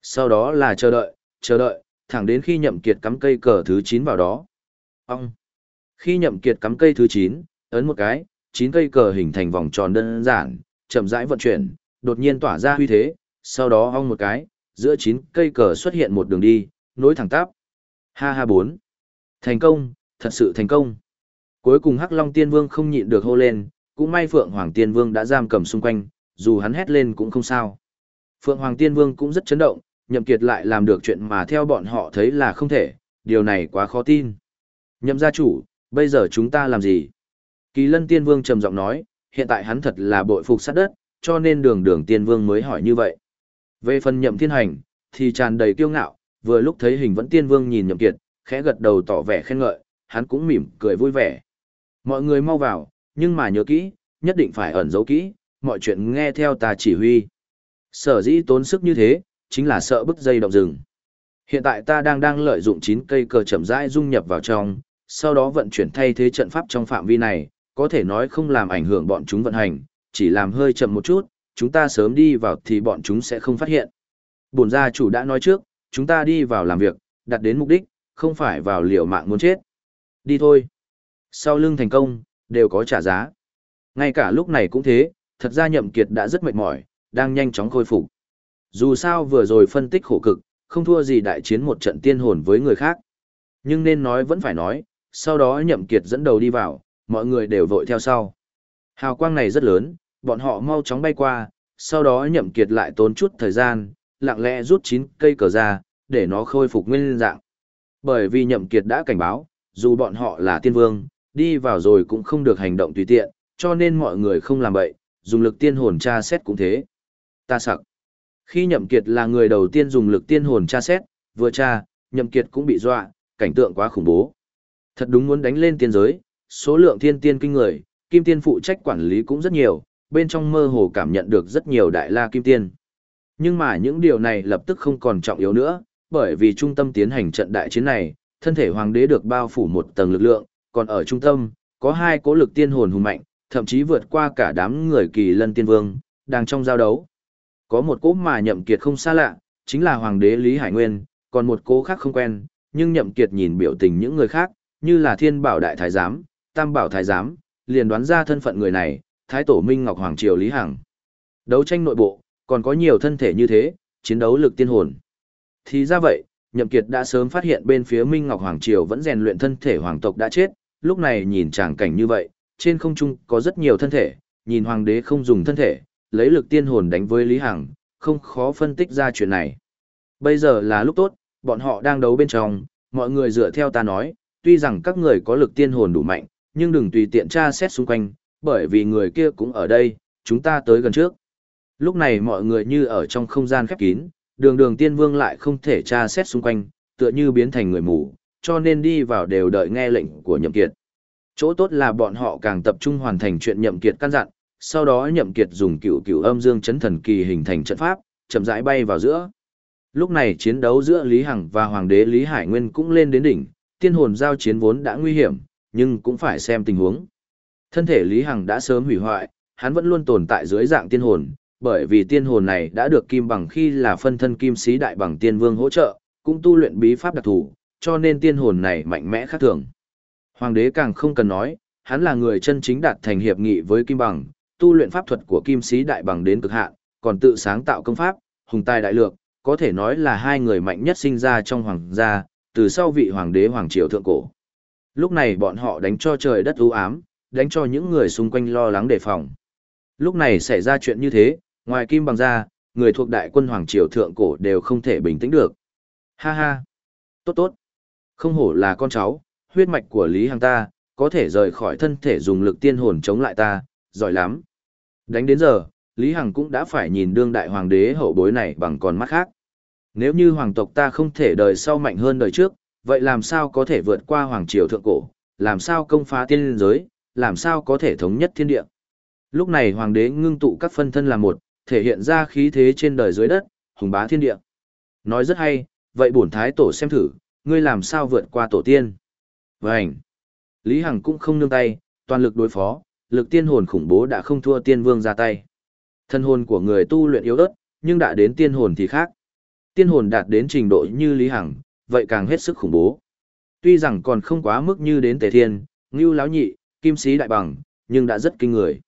Sau đó là chờ đợi, chờ đợi, thẳng đến khi nhậm kiệt cắm cây cờ thứ 9 vào đó. Ông! Khi nhậm kiệt cắm cây thứ 9, ấn một cái, 9 cây cờ hình thành vòng tròn đơn giản, chậm rãi vận chuyển, đột nhiên tỏa ra huy thế, sau đó ong một cái, giữa chín cây cờ xuất hiện một đường đi, nối thẳng tắp. Ha ha bốn. Thành công, thật sự thành công. Cuối cùng Hắc Long Tiên Vương không nhịn được hô lên, cũng may Phượng Hoàng Tiên Vương đã giam cầm xung quanh, dù hắn hét lên cũng không sao. Phượng Hoàng Tiên Vương cũng rất chấn động, nhậm kiệt lại làm được chuyện mà theo bọn họ thấy là không thể, điều này quá khó tin. Nhậm gia chủ, bây giờ chúng ta làm gì? Kỳ lân tiên vương trầm giọng nói, hiện tại hắn thật là bội phục sát đất, cho nên đường đường tiên vương mới hỏi như vậy. Về phần nhậm thiên hành, thì tràn đầy kiêu ngạo, vừa lúc thấy hình vẫn tiên vương nhìn nhậm kiệt, khẽ gật đầu tỏ vẻ khen ngợi, hắn cũng mỉm cười vui vẻ. Mọi người mau vào, nhưng mà nhớ kỹ, nhất định phải ẩn giấu kỹ, mọi chuyện nghe theo ta chỉ huy. Sở dĩ tốn sức như thế, chính là sợ bức dây động rừng. Hiện tại ta đang đang lợi dụng 9 cây cờ chậm rãi dung nhập vào trong, sau đó vận chuyển thay thế trận pháp trong phạm vi này, có thể nói không làm ảnh hưởng bọn chúng vận hành, chỉ làm hơi chậm một chút, chúng ta sớm đi vào thì bọn chúng sẽ không phát hiện. Bổn gia chủ đã nói trước, chúng ta đi vào làm việc, đặt đến mục đích, không phải vào liều mạng muốn chết. Đi thôi. Sau lưng thành công, đều có trả giá. Ngay cả lúc này cũng thế, thật ra nhậm kiệt đã rất mệt mỏi, đang nhanh chóng khôi phục. Dù sao vừa rồi phân tích khổ cực, không thua gì đại chiến một trận tiên hồn với người khác. Nhưng nên nói vẫn phải nói, sau đó nhậm kiệt dẫn đầu đi vào, mọi người đều vội theo sau. Hào quang này rất lớn, bọn họ mau chóng bay qua, sau đó nhậm kiệt lại tốn chút thời gian, lặng lẽ rút chín cây cờ ra, để nó khôi phục nguyên dạng. Bởi vì nhậm kiệt đã cảnh báo, dù bọn họ là tiên vương, đi vào rồi cũng không được hành động tùy tiện, cho nên mọi người không làm bậy, dùng lực tiên hồn tra xét cũng thế. Ta sặc. Khi nhậm kiệt là người đầu tiên dùng lực tiên hồn tra xét, vừa tra, nhậm kiệt cũng bị dọa, cảnh tượng quá khủng bố. Thật đúng muốn đánh lên tiên giới, số lượng thiên tiên kinh người, kim tiên phụ trách quản lý cũng rất nhiều, bên trong mơ hồ cảm nhận được rất nhiều đại la kim tiên. Nhưng mà những điều này lập tức không còn trọng yếu nữa, bởi vì trung tâm tiến hành trận đại chiến này, thân thể hoàng đế được bao phủ một tầng lực lượng, còn ở trung tâm, có hai cố lực tiên hồn hùng mạnh, thậm chí vượt qua cả đám người kỳ lân tiên vương, đang trong giao đấu. Có một cố mà nhậm kiệt không xa lạ, chính là hoàng đế Lý Hải Nguyên, còn một cố khác không quen, nhưng nhậm kiệt nhìn biểu tình những người khác, như là thiên bảo đại thái giám, tam bảo thái giám, liền đoán ra thân phận người này, thái tổ Minh Ngọc Hoàng Triều Lý Hằng. Đấu tranh nội bộ, còn có nhiều thân thể như thế, chiến đấu lực tiên hồn. Thì ra vậy, Nhậm Kiệt đã sớm phát hiện bên phía Minh Ngọc Hoàng Triều vẫn rèn luyện thân thể hoàng tộc đã chết, lúc này nhìn tràng cảnh như vậy, trên không trung có rất nhiều thân thể, nhìn hoàng đế không dùng thân thể, lấy lực tiên hồn đánh với Lý Hằng, không khó phân tích ra chuyện này. Bây giờ là lúc tốt, bọn họ đang đấu bên trong, mọi người dựa theo ta nói, tuy rằng các người có lực tiên hồn đủ mạnh, nhưng đừng tùy tiện tra xét xung quanh, bởi vì người kia cũng ở đây, chúng ta tới gần trước. Lúc này mọi người như ở trong không gian khép kín, đường đường tiên vương lại không thể tra xét xung quanh, tựa như biến thành người mù, cho nên đi vào đều đợi nghe lệnh của Nhậm Kiệt. Chỗ tốt là bọn họ càng tập trung hoàn thành chuyện Nhậm Kiệt căn dặn, sau đó Nhậm Kiệt dùng cựu cựu âm dương chấn thần kỳ hình thành trận pháp, chậm rãi bay vào giữa. Lúc này chiến đấu giữa Lý Hằng và Hoàng đế Lý Hải Nguyên cũng lên đến đỉnh, tiên hồn giao chiến vốn đã nguy hiểm, nhưng cũng phải xem tình huống. Thân thể Lý Hằng đã sớm hủy hoại, hắn vẫn luôn tồn tại dưới dạng tiên hồn, bởi vì tiên hồn này đã được kim bằng khi là phân thân kim sĩ đại bằng tiên vương hỗ trợ, cũng tu luyện bí pháp đặc thù, cho nên tiên hồn này mạnh mẽ khác thường. Hoàng đế càng không cần nói, hắn là người chân chính đạt thành hiệp nghị với kim bằng, tu luyện pháp thuật của kim sĩ đại bằng đến cực hạn, còn tự sáng tạo công pháp, hùng tài đại lược, có thể nói là hai người mạnh nhất sinh ra trong hoàng gia, từ sau vị hoàng đế hoàng triều thượng cổ. Lúc này bọn họ đánh cho trời đất u ám, đánh cho những người xung quanh lo lắng đề phòng. Lúc này xảy ra chuyện như thế, ngoài kim bằng ra, người thuộc đại quân hoàng triều thượng cổ đều không thể bình tĩnh được. Ha ha! Tốt tốt! Không hổ là con cháu, huyết mạch của Lý Hằng ta, có thể rời khỏi thân thể dùng lực tiên hồn chống lại ta, giỏi lắm. Đánh đến giờ, Lý Hằng cũng đã phải nhìn đương đại hoàng đế hậu bối này bằng con mắt khác. Nếu như hoàng tộc ta không thể đời sau mạnh hơn đời trước, vậy làm sao có thể vượt qua hoàng triều thượng cổ, làm sao công phá tiên giới, làm sao có thể thống nhất thiên địa. Lúc này hoàng đế ngưng tụ các phân thân làm một, thể hiện ra khí thế trên đời dưới đất, hùng bá thiên địa. Nói rất hay, vậy bổn thái tổ xem thử, ngươi làm sao vượt qua tổ tiên. Vânh! Lý Hằng cũng không nương tay, toàn lực đối phó, lực tiên hồn khủng bố đã không thua tiên vương ra tay. Thân hồn của người tu luyện yếu ớt, nhưng đã đến tiên hồn thì khác. Tiên hồn đạt đến trình độ như Lý Hằng, vậy càng hết sức khủng bố. Tuy rằng còn không quá mức như đến Tề Thiên, Ngưu Lão Nhị, Kim Sĩ Đại Bằng, nhưng đã rất kinh người.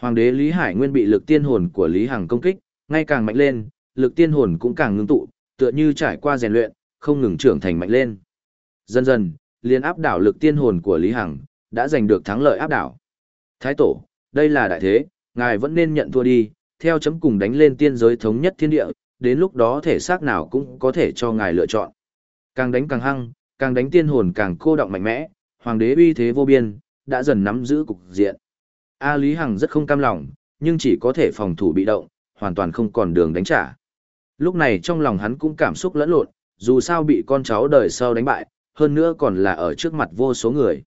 Hoàng đế Lý Hải Nguyên bị lực tiên hồn của Lý Hằng công kích, ngay càng mạnh lên, lực tiên hồn cũng càng ngưng tụ, tựa như trải qua rèn luyện, không ngừng trưởng thành mạnh lên. Dần dần, liên áp đảo lực tiên hồn của Lý Hằng, đã giành được thắng lợi áp đảo. Thái tổ, đây là đại thế, ngài vẫn nên nhận thua đi, theo chấm cùng đánh lên tiên giới thống nhất thiên địa, đến lúc đó thể xác nào cũng có thể cho ngài lựa chọn. Càng đánh càng hăng, càng đánh tiên hồn càng cô động mạnh mẽ, hoàng đế uy thế vô biên, đã dần nắm giữ cục diện. A Lý Hằng rất không cam lòng, nhưng chỉ có thể phòng thủ bị động, hoàn toàn không còn đường đánh trả. Lúc này trong lòng hắn cũng cảm xúc lẫn lộn, dù sao bị con cháu đời sau đánh bại, hơn nữa còn là ở trước mặt vô số người.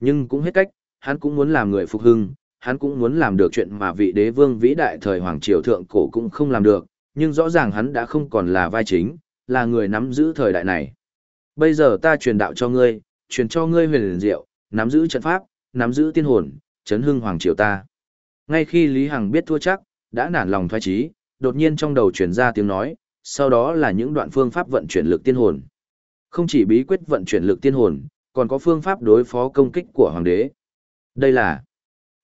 Nhưng cũng hết cách, hắn cũng muốn làm người phục hưng, hắn cũng muốn làm được chuyện mà vị đế vương vĩ đại thời Hoàng Triều Thượng Cổ cũng không làm được, nhưng rõ ràng hắn đã không còn là vai chính, là người nắm giữ thời đại này. Bây giờ ta truyền đạo cho ngươi, truyền cho ngươi huyền liền diệu, nắm giữ trận pháp, nắm giữ tiên hồn, chấn hưng Hoàng Triều ta. Ngay khi Lý Hằng biết thua chắc, đã nản lòng thoái trí, đột nhiên trong đầu truyền ra tiếng nói, sau đó là những đoạn phương pháp vận chuyển lực tiên hồn. Không chỉ bí quyết vận chuyển lực tiên hồn, còn có phương pháp đối phó công kích của hoàng đế. Đây là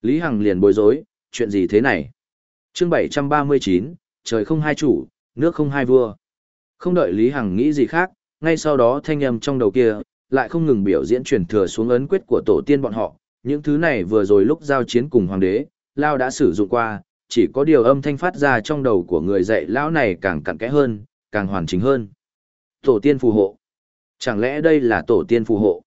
Lý Hằng liền bối rối, chuyện gì thế này? chương 739, trời không hai chủ, nước không hai vua. Không đợi Lý Hằng nghĩ gì khác, ngay sau đó thanh âm trong đầu kia, lại không ngừng biểu diễn truyền thừa xuống ấn quyết của tổ tiên bọn họ. Những thứ này vừa rồi lúc giao chiến cùng hoàng đế, Lao đã sử dụng qua, chỉ có điều âm thanh phát ra trong đầu của người dạy lão này càng cặn kẽ hơn, càng hoàn chỉnh hơn. Tổ tiên phù hộ. Chẳng lẽ đây là tổ tiên phù hộ?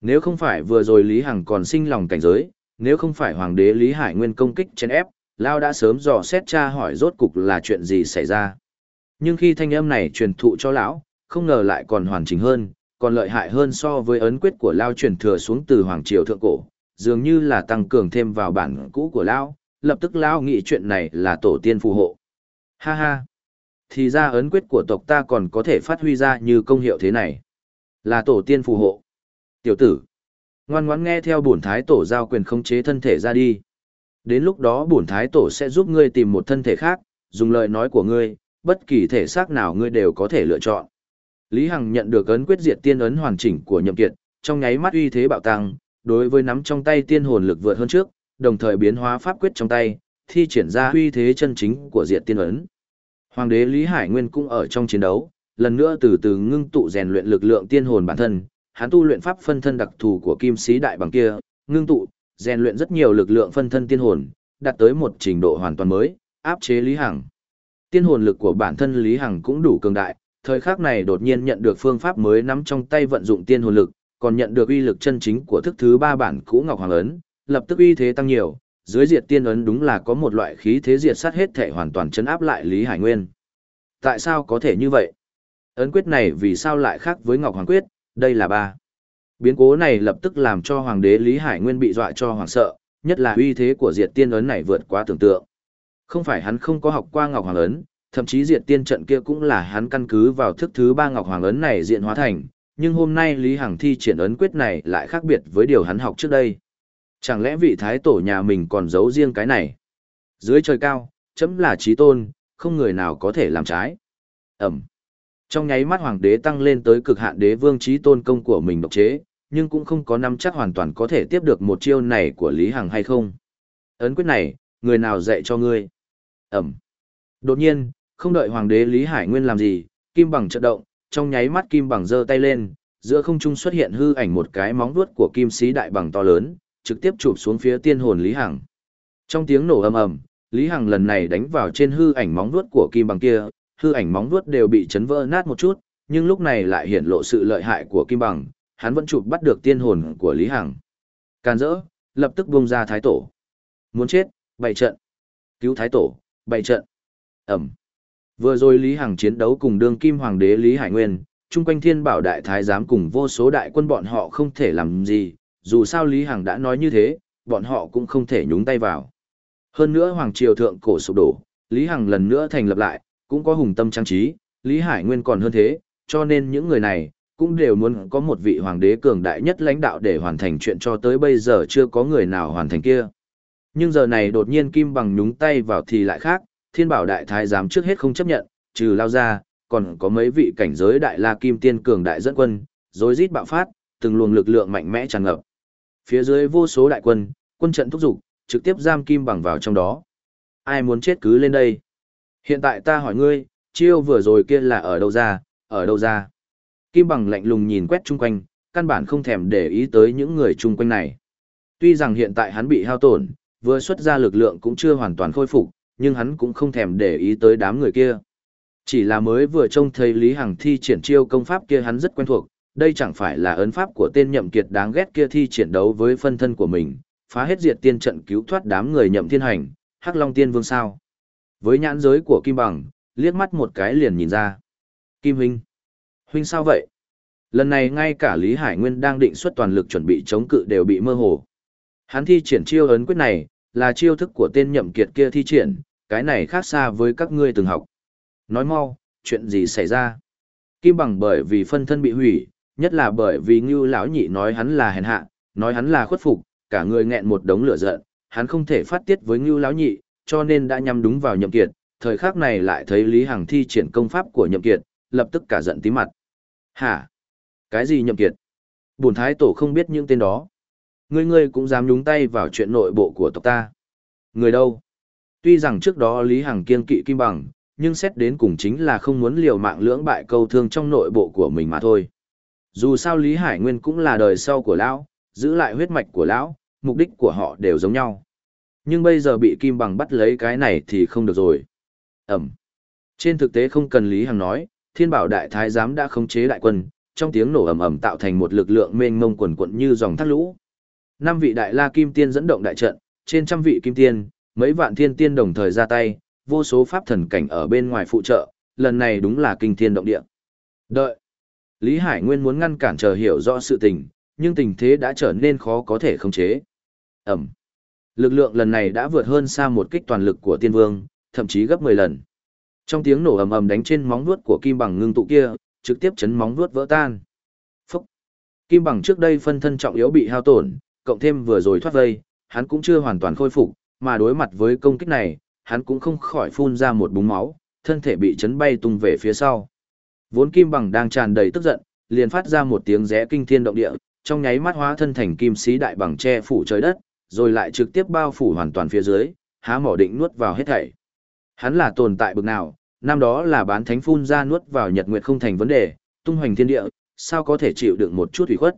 Nếu không phải vừa rồi Lý Hằng còn sinh lòng cảnh giới, nếu không phải hoàng đế Lý Hải Nguyên công kích chèn ép, Lao đã sớm dò xét tra hỏi rốt cục là chuyện gì xảy ra. Nhưng khi thanh âm này truyền thụ cho lão, không ngờ lại còn hoàn chỉnh hơn, còn lợi hại hơn so với ấn quyết của Lao truyền thừa xuống từ Hoàng Triều Thượng Cổ, dường như là tăng cường thêm vào bản cũ của Lão. lập tức Lão nghĩ chuyện này là tổ tiên phù hộ. Ha ha! Thì ra ấn quyết của tộc ta còn có thể phát huy ra như công hiệu thế này. Là tổ tiên phù hộ. Tiểu tử! Ngoan ngoãn nghe theo bổn thái tổ giao quyền khống chế thân thể ra đi. Đến lúc đó bổn thái tổ sẽ giúp ngươi tìm một thân thể khác, dùng lời nói của ngươi, bất kỳ thể xác nào ngươi đều có thể lựa chọn. Lý Hằng nhận được ấn quyết diệt tiên ấn hoàn chỉnh của Nhậm Kiệt, trong nháy mắt uy thế bạo tăng, đối với nắm trong tay tiên hồn lực vượt hơn trước, đồng thời biến hóa pháp quyết trong tay, thi triển ra uy thế chân chính của diệt tiên ấn. Hoàng đế Lý Hải Nguyên cũng ở trong chiến đấu, lần nữa từ từ ngưng tụ rèn luyện lực lượng tiên hồn bản thân, hắn tu luyện pháp phân thân đặc thù của kim sĩ đại bằng kia, ngưng tụ, rèn luyện rất nhiều lực lượng phân thân tiên hồn, đạt tới một trình độ hoàn toàn mới, áp chế Lý Hằng. Tiên hồn lực của bản thân Lý Hằng cũng đủ cường đại, thời khắc này đột nhiên nhận được phương pháp mới nắm trong tay vận dụng tiên hồn lực, còn nhận được uy lực chân chính của thức thứ ba bản cũ Ngọc Hoàng ấn, lập tức uy thế tăng nhiều, dưới diệt tiên ấn đúng là có một loại khí thế diệt sát hết thể hoàn toàn chấn áp lại Lý Hải Nguyên. Tại sao có thể như vậy? Ấn quyết này vì sao lại khác với Ngọc Hoàng quyết, Đây là ba. Biến cố này lập tức làm cho hoàng đế Lý Hải Nguyên bị dọa cho hoàng sợ, nhất là uy thế của diệt tiên ấn này vượt quá tưởng tượng. Không phải hắn không có học qua Ngọc Hoàng ấn, thậm chí diệt tiên trận kia cũng là hắn căn cứ vào thức thứ ba Ngọc Hoàng ấn này diện hóa thành, nhưng hôm nay Lý Hằng thi triển ấn quyết này lại khác biệt với điều hắn học trước đây. Chẳng lẽ vị thái tổ nhà mình còn giấu riêng cái này? Dưới trời cao, chấm là trí tôn, không người nào có thể làm trái. Ẩm. Trong nháy mắt hoàng đế tăng lên tới cực hạn đế vương trí tôn công của mình độc chế, nhưng cũng không có nắm chắc hoàn toàn có thể tiếp được một chiêu này của Lý Hằng hay không. Ấn quyết này, người nào dạy cho ngươi? Ẩm. Đột nhiên, không đợi hoàng đế Lý Hải Nguyên làm gì, kim bằng chợt động, trong nháy mắt kim bằng giơ tay lên, giữa không trung xuất hiện hư ảnh một cái móng vuốt của kim sĩ đại bằng to lớn, trực tiếp chụp xuống phía tiên hồn Lý Hằng. Trong tiếng nổ ầm ầm, Lý Hằng lần này đánh vào trên hư ảnh móng vuốt của kim bằng kia, hư ảnh móng vuốt đều bị chấn vỡ nát một chút, nhưng lúc này lại hiện lộ sự lợi hại của kim bằng, hắn vẫn chụp bắt được tiên hồn của Lý Hằng. Càn rỡ, lập tức buông ra thái tổ. Muốn chết, bày trận. Cứu thái tổ, bày trận. Ẩm. Vừa rồi Lý Hằng chiến đấu cùng đương kim hoàng đế Lý Hải Nguyên, chung quanh thiên bảo đại thái giám cùng vô số đại quân bọn họ không thể làm gì, dù sao Lý Hằng đã nói như thế, bọn họ cũng không thể nhúng tay vào. Hơn nữa Hoàng Triều Thượng cổ sụp đổ, Lý Hằng lần nữa thành lập lại, cũng có hùng tâm trang trí, Lý Hải Nguyên còn hơn thế, cho nên những người này, cũng đều muốn có một vị hoàng đế cường đại nhất lãnh đạo để hoàn thành chuyện cho tới bây giờ chưa có người nào hoàn thành kia. Nhưng giờ này đột nhiên Kim Bằng nhúng tay vào thì lại khác, thiên bảo đại thái giám trước hết không chấp nhận, trừ lao ra, còn có mấy vị cảnh giới đại la kim tiên cường đại dẫn quân, rối rít bạo phát, từng luồng lực lượng mạnh mẽ tràn ngập. Phía dưới vô số đại quân, quân trận thúc giục, trực tiếp giam Kim Bằng vào trong đó. Ai muốn chết cứ lên đây. Hiện tại ta hỏi ngươi, chiêu vừa rồi kia là ở đâu ra, ở đâu ra. Kim Bằng lạnh lùng nhìn quét chung quanh, căn bản không thèm để ý tới những người chung quanh này. Tuy rằng hiện tại hắn bị hao tổn, vừa xuất ra lực lượng cũng chưa hoàn toàn khôi phục, nhưng hắn cũng không thèm để ý tới đám người kia. Chỉ là mới vừa trông thấy Lý Hằng thi triển chiêu công pháp kia hắn rất quen thuộc, đây chẳng phải là ấn pháp của tên nhậm kiệt đáng ghét kia thi triển đấu với phân thân của mình, phá hết diệt tiên trận cứu thoát đám người nhậm thiên hành, hắc long tiên vương sao. Với nhãn giới của Kim Bằng, liếc mắt một cái liền nhìn ra. Kim Huynh. Huynh sao vậy? Lần này ngay cả Lý Hải Nguyên đang định xuất toàn lực chuẩn bị chống cự đều bị mơ hồ. Hắn thi triển chiêu ấn quyết này, là chiêu thức của tên nhậm kiệt kia thi triển, cái này khác xa với các ngươi từng học. Nói mau, chuyện gì xảy ra? Kim Bằng bởi vì phân thân bị hủy, nhất là bởi vì Ngưu lão nhị nói hắn là hèn hạ, nói hắn là khuất phục, cả người nghẹn một đống lửa giận, hắn không thể phát tiết với Ngưu lão nhị, cho nên đã nhắm đúng vào Nhậm Kiệt, thời khắc này lại thấy Lý Hằng thi triển công pháp của Nhậm Kiệt, lập tức cả giận tím mặt. Hả? Cái gì Nhậm Kiệt? Bổn thái tổ không biết những tên đó. Ngươi ngươi cũng dám nhúng tay vào chuyện nội bộ của tộc ta. Người đâu? Tuy rằng trước đó Lý Hằng kiên kỵ Kim Bằng, nhưng xét đến cùng chính là không muốn liều mạng lưỡng bại câu thương trong nội bộ của mình mà thôi. Dù sao Lý Hải Nguyên cũng là đời sau của lão, giữ lại huyết mạch của lão, mục đích của họ đều giống nhau. Nhưng bây giờ bị Kim Bằng bắt lấy cái này thì không được rồi. Ẩm. Trên thực tế không cần Lý Hằng nói, Thiên Bảo Đại Thái giám đã khống chế đại quân, trong tiếng nổ ầm ầm tạo thành một lực lượng mênh mông quần quận như dòng thác lũ. Năm vị Đại La Kim Tiên dẫn động đại trận, trên trăm vị Kim Tiên, mấy vạn Thiên Tiên đồng thời ra tay, vô số pháp thần cảnh ở bên ngoài phụ trợ, lần này đúng là kinh thiên động địa. Đợi. Lý Hải Nguyên muốn ngăn cản chờ hiểu rõ sự tình, nhưng tình thế đã trở nên khó có thể khống chế. Ẩm. Lực lượng lần này đã vượt hơn xa một kích toàn lực của tiên vương, thậm chí gấp 10 lần. Trong tiếng nổ ầm ầm đánh trên móng vuốt của kim bằng ngưng tụ kia, trực tiếp chấn móng vuốt vỡ tan. Phúc. Kim bằng trước đây phân thân trọng yếu bị hao tổn, cộng thêm vừa rồi thoát vây, hắn cũng chưa hoàn toàn khôi phục, mà đối mặt với công kích này, hắn cũng không khỏi phun ra một búng máu, thân thể bị chấn bay tung về phía sau. Vốn kim bằng đang tràn đầy tức giận, liền phát ra một tiếng rẽ kinh thiên động địa, trong nháy mắt hóa thân thành kim sĩ đại bằng che phủ trời đất, rồi lại trực tiếp bao phủ hoàn toàn phía dưới, há mỏ định nuốt vào hết thảy. Hắn là tồn tại bực nào, năm đó là bán thánh phun ra nuốt vào nhật nguyệt không thành vấn đề, tung hoành thiên địa, sao có thể chịu đựng một chút ủy khuất.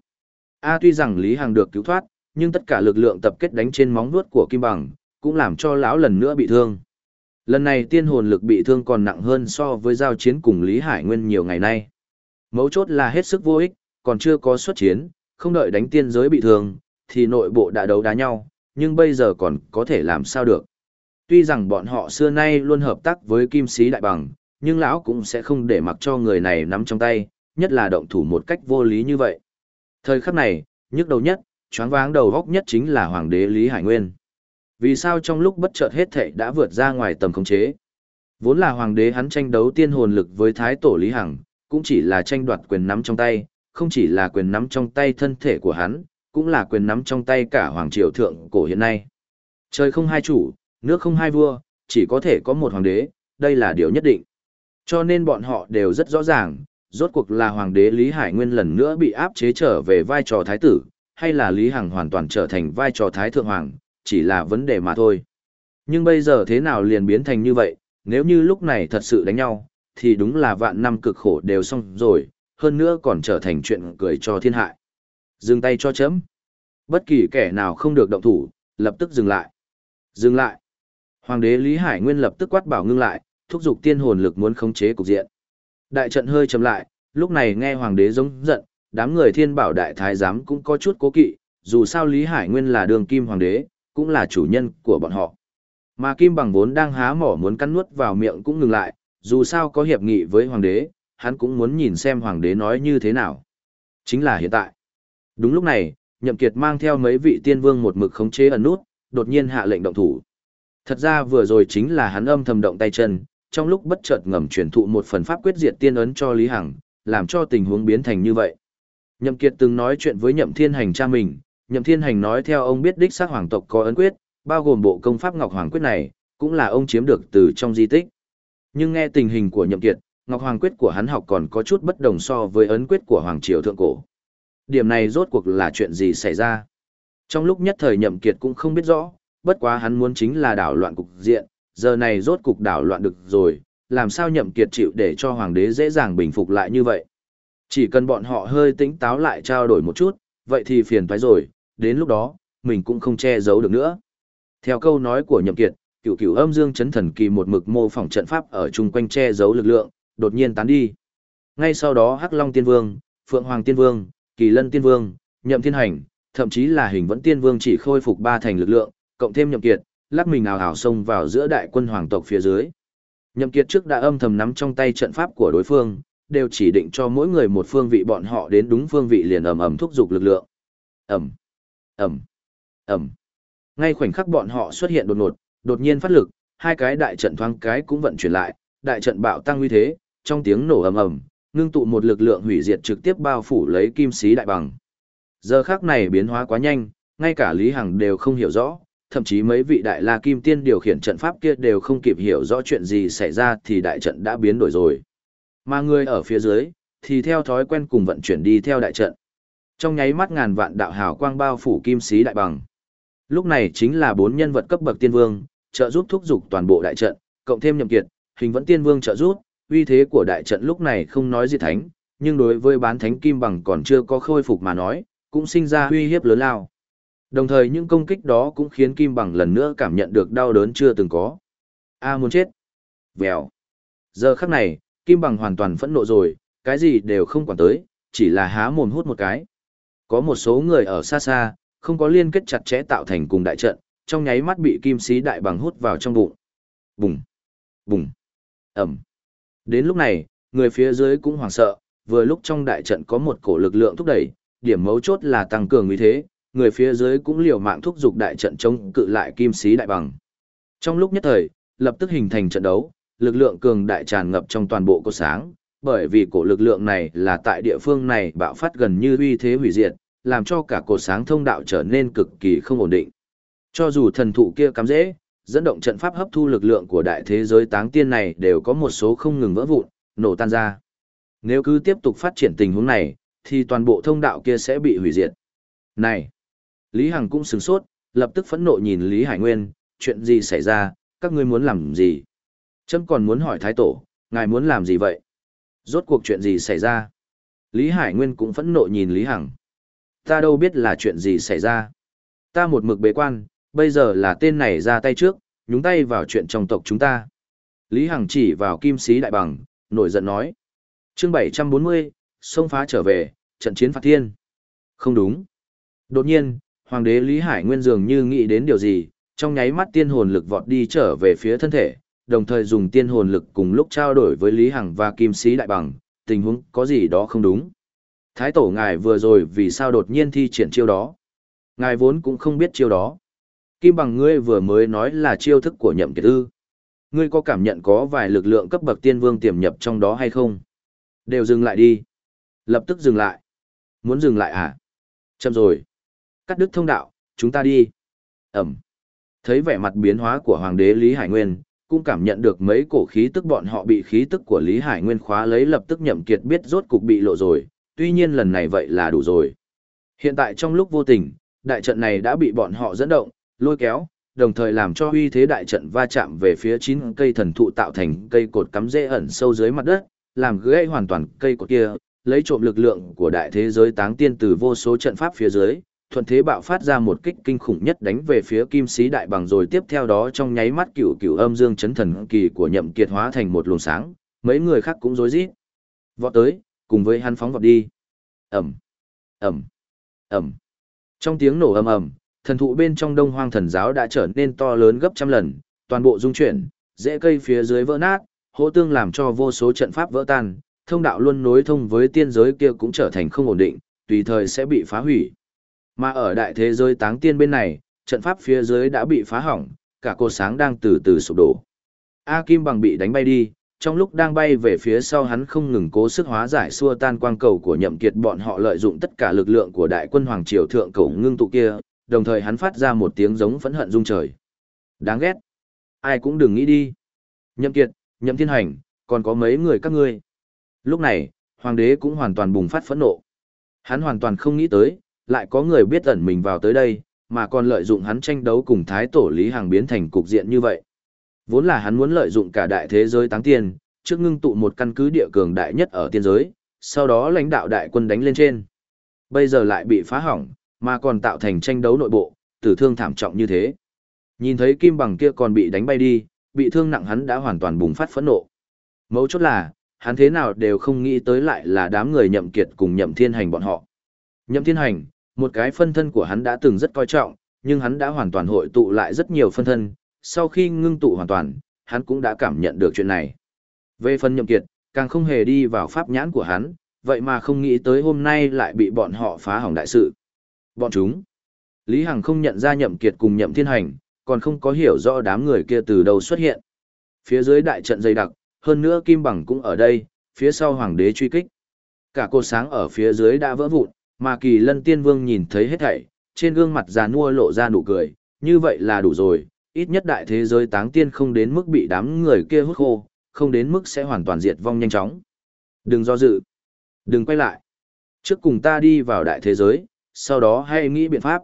A tuy rằng Lý Hằng được cứu thoát, nhưng tất cả lực lượng tập kết đánh trên móng vuốt của Kim Bằng, cũng làm cho lão lần nữa bị thương. Lần này tiên hồn lực bị thương còn nặng hơn so với giao chiến cùng Lý Hải Nguyên nhiều ngày nay. Mấu chốt là hết sức vô ích, còn chưa có xuất chiến, không đợi đánh tiên giới bị thương, thì nội bộ đã đấu đá nhau, nhưng bây giờ còn có thể làm sao được. Tuy rằng bọn họ xưa nay luôn hợp tác với kim sĩ đại bằng, nhưng lão cũng sẽ không để mặc cho người này nắm trong tay, nhất là động thủ một cách vô lý như vậy. Thời khắc này, nhức đầu nhất, choáng váng đầu góc nhất chính là hoàng đế Lý Hải Nguyên. Vì sao trong lúc bất chợt hết thảy đã vượt ra ngoài tầm khống chế? Vốn là hoàng đế hắn tranh đấu tiên hồn lực với thái tổ Lý Hằng, cũng chỉ là tranh đoạt quyền nắm trong tay, không chỉ là quyền nắm trong tay thân thể của hắn, cũng là quyền nắm trong tay cả hoàng triều thượng cổ hiện nay. Trời không hai chủ, nước không hai vua, chỉ có thể có một hoàng đế, đây là điều nhất định. Cho nên bọn họ đều rất rõ ràng, rốt cuộc là hoàng đế Lý Hải Nguyên lần nữa bị áp chế trở về vai trò thái tử, hay là Lý Hằng hoàn toàn trở thành vai trò thái thượng hoàng, chỉ là vấn đề mà thôi. Nhưng bây giờ thế nào liền biến thành như vậy, nếu như lúc này thật sự đánh nhau, thì đúng là vạn năm cực khổ đều xong rồi, hơn nữa còn trở thành chuyện cười cho thiên hại. Dừng tay cho chấm. Bất kỳ kẻ nào không được động thủ, lập tức dừng lại. Dừng lại. Hoàng đế Lý Hải Nguyên lập tức quát bảo ngưng lại, thúc giục tiên hồn lực muốn khống chế cục diện. Đại trận hơi chậm lại, lúc này nghe hoàng đế giống giận, đám người thiên bảo đại thái giám cũng có chút cố kỵ, dù sao Lý Hải Nguyên là đường kim hoàng đế, cũng là chủ nhân của bọn họ. Mà Kim Bằng vốn đang há mỏ muốn cắn nuốt vào miệng cũng ngừng lại, dù sao có hiệp nghị với hoàng đế, hắn cũng muốn nhìn xem hoàng đế nói như thế nào. Chính là hiện tại. Đúng lúc này, Nhậm Kiệt mang theo mấy vị tiên vương một mực khống chế ẩn nút, đột nhiên hạ lệnh động thủ. Thật ra vừa rồi chính là hắn âm thầm động tay chân, trong lúc bất chợt ngầm truyền thụ một phần pháp quyết diệt tiên ấn cho Lý Hằng, làm cho tình huống biến thành như vậy. Nhậm Kiệt từng nói chuyện với Nhậm Thiên Hành cha mình, Nhậm Thiên Hành nói theo ông biết đích xác hoàng tộc có ấn quyết, bao gồm bộ công pháp Ngọc Hoàng quyết này, cũng là ông chiếm được từ trong di tích. Nhưng nghe tình hình của Nhậm Kiệt, Ngọc Hoàng quyết của hắn học còn có chút bất đồng so với ấn quyết của Hoàng triều thượng cổ. Điểm này rốt cuộc là chuyện gì xảy ra? Trong lúc nhất thời Nhậm Kiệt cũng không biết rõ, bất quá hắn muốn chính là đảo loạn cục diện, giờ này rốt cục đảo loạn được rồi, làm sao Nhậm Kiệt chịu để cho Hoàng đế dễ dàng bình phục lại như vậy? Chỉ cần bọn họ hơi tỉnh táo lại trao đổi một chút, vậy thì phiền toái rồi, đến lúc đó, mình cũng không che giấu được nữa. Theo câu nói của Nhậm Kiệt, cửu cửu âm dương chấn thần kỳ một mực mô phỏng trận pháp ở chung quanh che giấu lực lượng, đột nhiên tán đi. Ngay sau đó Hắc Long Tiên Vương, Phượng Hoàng Tiên Vương, Kỳ Lân Tiên Vương, Nhậm Thiên Hành, thậm chí là Hình Vẫn Tiên Vương chỉ khôi phục ba thành lực lượng, cộng thêm Nhậm Kiệt, lắc mình ảo ảo xông vào giữa đại quân hoàng tộc phía dưới. Nhậm Kiệt trước đã âm thầm nắm trong tay trận pháp của đối phương, đều chỉ định cho mỗi người một phương vị bọn họ đến đúng phương vị liền ầm ầm thúc giục lực lượng. Ầm, ầm, ầm. Ngay khoảnh khắc bọn họ xuất hiện đột ngột, đột nhiên phát lực, hai cái đại trận thoáng cái cũng vận chuyển lại, đại trận bạo tăng uy thế, trong tiếng nổ ầm ầm, ngưng tụ một lực lượng hủy diệt trực tiếp bao phủ lấy kim sĩ đại bằng. Giờ khắc này biến hóa quá nhanh, ngay cả Lý Hằng đều không hiểu rõ, thậm chí mấy vị đại la kim tiên điều khiển trận pháp kia đều không kịp hiểu rõ chuyện gì xảy ra thì đại trận đã biến đổi rồi. Mà người ở phía dưới, thì theo thói quen cùng vận chuyển đi theo đại trận. Trong nháy mắt ngàn vạn đạo hào quang bao phủ kim sĩ đại bằng. Lúc này chính là bốn nhân vật cấp bậc tiên vương, trợ giúp thúc giục toàn bộ đại trận, cộng thêm nhậm kiệt, hình vẫn tiên vương trợ giúp, uy thế của đại trận lúc này không nói gì thánh, nhưng đối với bán thánh kim bằng còn chưa có khôi phục mà nói, cũng sinh ra uy hiếp lớn lao. Đồng thời những công kích đó cũng khiến kim bằng lần nữa cảm nhận được đau đớn chưa từng có. A muốn chết. Vèo. Giờ khắc này, kim bằng hoàn toàn phẫn nộ rồi, cái gì đều không quản tới, chỉ là há mồm hút một cái. Có một số người ở xa xa, không có liên kết chặt chẽ tạo thành cùng đại trận, trong nháy mắt bị kim sĩ đại bằng hút vào trong bụng. Bùng, bùng, ẩm. Đến lúc này, người phía dưới cũng hoảng sợ, vừa lúc trong đại trận có một cổ lực lượng thúc đẩy, điểm mấu chốt là tăng cường uy thế, người phía dưới cũng liều mạng thúc giục đại trận chống cự lại kim sĩ đại bằng. Trong lúc nhất thời, lập tức hình thành trận đấu, lực lượng cường đại tràn ngập trong toàn bộ cột sáng, bởi vì cổ lực lượng này là tại địa phương này bạo phát gần như uy thế hủy diệt, làm cho cả cột sáng thông đạo trở nên cực kỳ không ổn định. Cho dù thần thụ kia cắm dễ, dẫn động trận pháp hấp thu lực lượng của đại thế giới táng tiên này đều có một số không ngừng vỡ vụn, nổ tan ra. Nếu cứ tiếp tục phát triển tình huống này, thì toàn bộ thông đạo kia sẽ bị hủy diệt. Này! Lý Hằng cũng sửng sốt, lập tức phẫn nộ nhìn Lý Hải Nguyên, chuyện gì xảy ra, các ngươi muốn làm gì? Trâm còn muốn hỏi Thái Tổ, ngài muốn làm gì vậy? Rốt cuộc chuyện gì xảy ra? Lý Hải Nguyên cũng phẫn nộ nhìn Lý Hằng. Ta đâu biết là chuyện gì xảy ra. Ta một mực bế quan, bây giờ là tên này ra tay trước, nhúng tay vào chuyện trong tộc chúng ta. Lý Hằng chỉ vào kim sĩ đại bằng, nổi giận nói. chương 740, sông phá trở về, trận chiến phạt thiên. Không đúng. Đột nhiên, Hoàng đế Lý Hải Nguyên dường như nghĩ đến điều gì, trong nháy mắt tiên hồn lực vọt đi trở về phía thân thể, đồng thời dùng tiên hồn lực cùng lúc trao đổi với Lý Hằng và Kim Sĩ Đại Bằng, tình huống có gì đó không đúng. Thái tổ ngài vừa rồi vì sao đột nhiên thi triển chiêu đó? Ngài vốn cũng không biết chiêu đó. Kim bằng ngươi vừa mới nói là chiêu thức của nhậm kiệt ư. Ngươi có cảm nhận có vài lực lượng cấp bậc tiên vương tiềm nhập trong đó hay không? Đều dừng lại đi. Lập tức dừng lại. Muốn dừng lại à? Chậm rồi. Cắt đứt thông đạo, chúng ta đi. Ẩm. Thấy vẻ mặt biến hóa của Hoàng đế Lý Hải Nguyên, cũng cảm nhận được mấy cổ khí tức bọn họ bị khí tức của Lý Hải Nguyên khóa lấy lập tức nhậm kiệt biết rốt cục bị lộ rồi, tuy nhiên lần này vậy là đủ rồi. Hiện tại trong lúc vô tình, đại trận này đã bị bọn họ dẫn động, lôi kéo, đồng thời làm cho uy thế đại trận va chạm về phía chín cây thần thụ tạo thành cây cột cắm rễ ẩn sâu dưới mặt đất, làm gãy hoàn toàn cây cột kia, lấy trộm lực lượng của đại thế giới táng tiên từ vô số trận pháp phía dưới, thuận thế bạo phát ra một kích kinh khủng nhất đánh về phía kim sĩ đại bằng rồi tiếp theo đó trong nháy mắt cửu cửu âm dương chấn thần kỳ của nhậm kiệt hóa thành một luồng sáng, mấy người khác cũng rối rít. Vọt tới, cùng với hắn phóng vọt đi. Ầm, ầm, ầm. Trong tiếng nổ ầm ầm, thần thụ bên trong Đông Hoang thần giáo đã trở nên to lớn gấp trăm lần, toàn bộ dung chuyển, rễ cây phía dưới vỡ nát, hỗ tương làm cho vô số trận pháp vỡ tan, thông đạo luôn nối thông với tiên giới kia cũng trở thành không ổn định, tùy thời sẽ bị phá hủy. Mà ở đại thế giới táng tiên bên này, trận pháp phía dưới đã bị phá hỏng, cả cột sáng đang từ từ sụp đổ. A Kim bằng bị đánh bay đi, trong lúc đang bay về phía sau hắn không ngừng cố sức hóa giải xua tan quang cầu của nhậm kiệt bọn họ lợi dụng tất cả lực lượng của đại quân hoàng triều thượng cổ ngưng tụ kia, đồng thời hắn phát ra một tiếng giống phẫn hận rung trời. Đáng ghét. Ai cũng đừng nghĩ đi. Nhậm kiệt, nhậm thiên hành, còn có mấy người các ngươi. Lúc này, hoàng đế cũng hoàn toàn bùng phát phẫn nộ. Hắn hoàn toàn không nghĩ tới, lại có người biết ẩn mình vào tới đây, mà còn lợi dụng hắn tranh đấu cùng thái tổ Lý Hàng biến thành cục diện như vậy. Vốn là hắn muốn lợi dụng cả đại thế giới táng tiền, trước ngưng tụ một căn cứ địa cường đại nhất ở tiên giới, sau đó lãnh đạo đại quân đánh lên trên. Bây giờ lại bị phá hỏng, mà còn tạo thành tranh đấu nội bộ, tử thương thảm trọng như thế. Nhìn thấy kim bằng kia còn bị đánh bay đi, bị thương nặng hắn đã hoàn toàn bùng phát phẫn nộ. Mấu chốt là, hắn thế nào đều không nghĩ tới lại là đám người nhậm kiệt cùng nhậm thiên hành bọn họ. Nhậm thiên hành, một cái phân thân của hắn đã từng rất coi trọng, nhưng hắn đã hoàn toàn hội tụ lại rất nhiều phân thân, sau khi ngưng tụ hoàn toàn, hắn cũng đã cảm nhận được chuyện này. Về phần nhậm kiệt, càng không hề đi vào pháp nhãn của hắn, vậy mà không nghĩ tới hôm nay lại bị bọn họ phá hỏng đại sự. Bọn chúng. Lý Hằng không nhận ra nhậm kiệt cùng nhậm thiên hành, còn không có hiểu rõ đám người kia từ đâu xuất hiện. Phía dưới đại trận dày đặc, hơn nữa Kim Bằng cũng ở đây, phía sau hoàng đế truy kích. Cả cột sáng ở phía dưới đã vỡ vụn, mà kỳ lân tiên vương nhìn thấy hết thảy, trên gương mặt già nua lộ ra nụ cười, như vậy là đủ rồi, ít nhất đại thế giới táng tiên không đến mức bị đám người kia hút khô, không đến mức sẽ hoàn toàn diệt vong nhanh chóng. Đừng do dự, đừng quay lại. Trước cùng ta đi vào đại thế giới, sau đó hãy nghĩ biện pháp.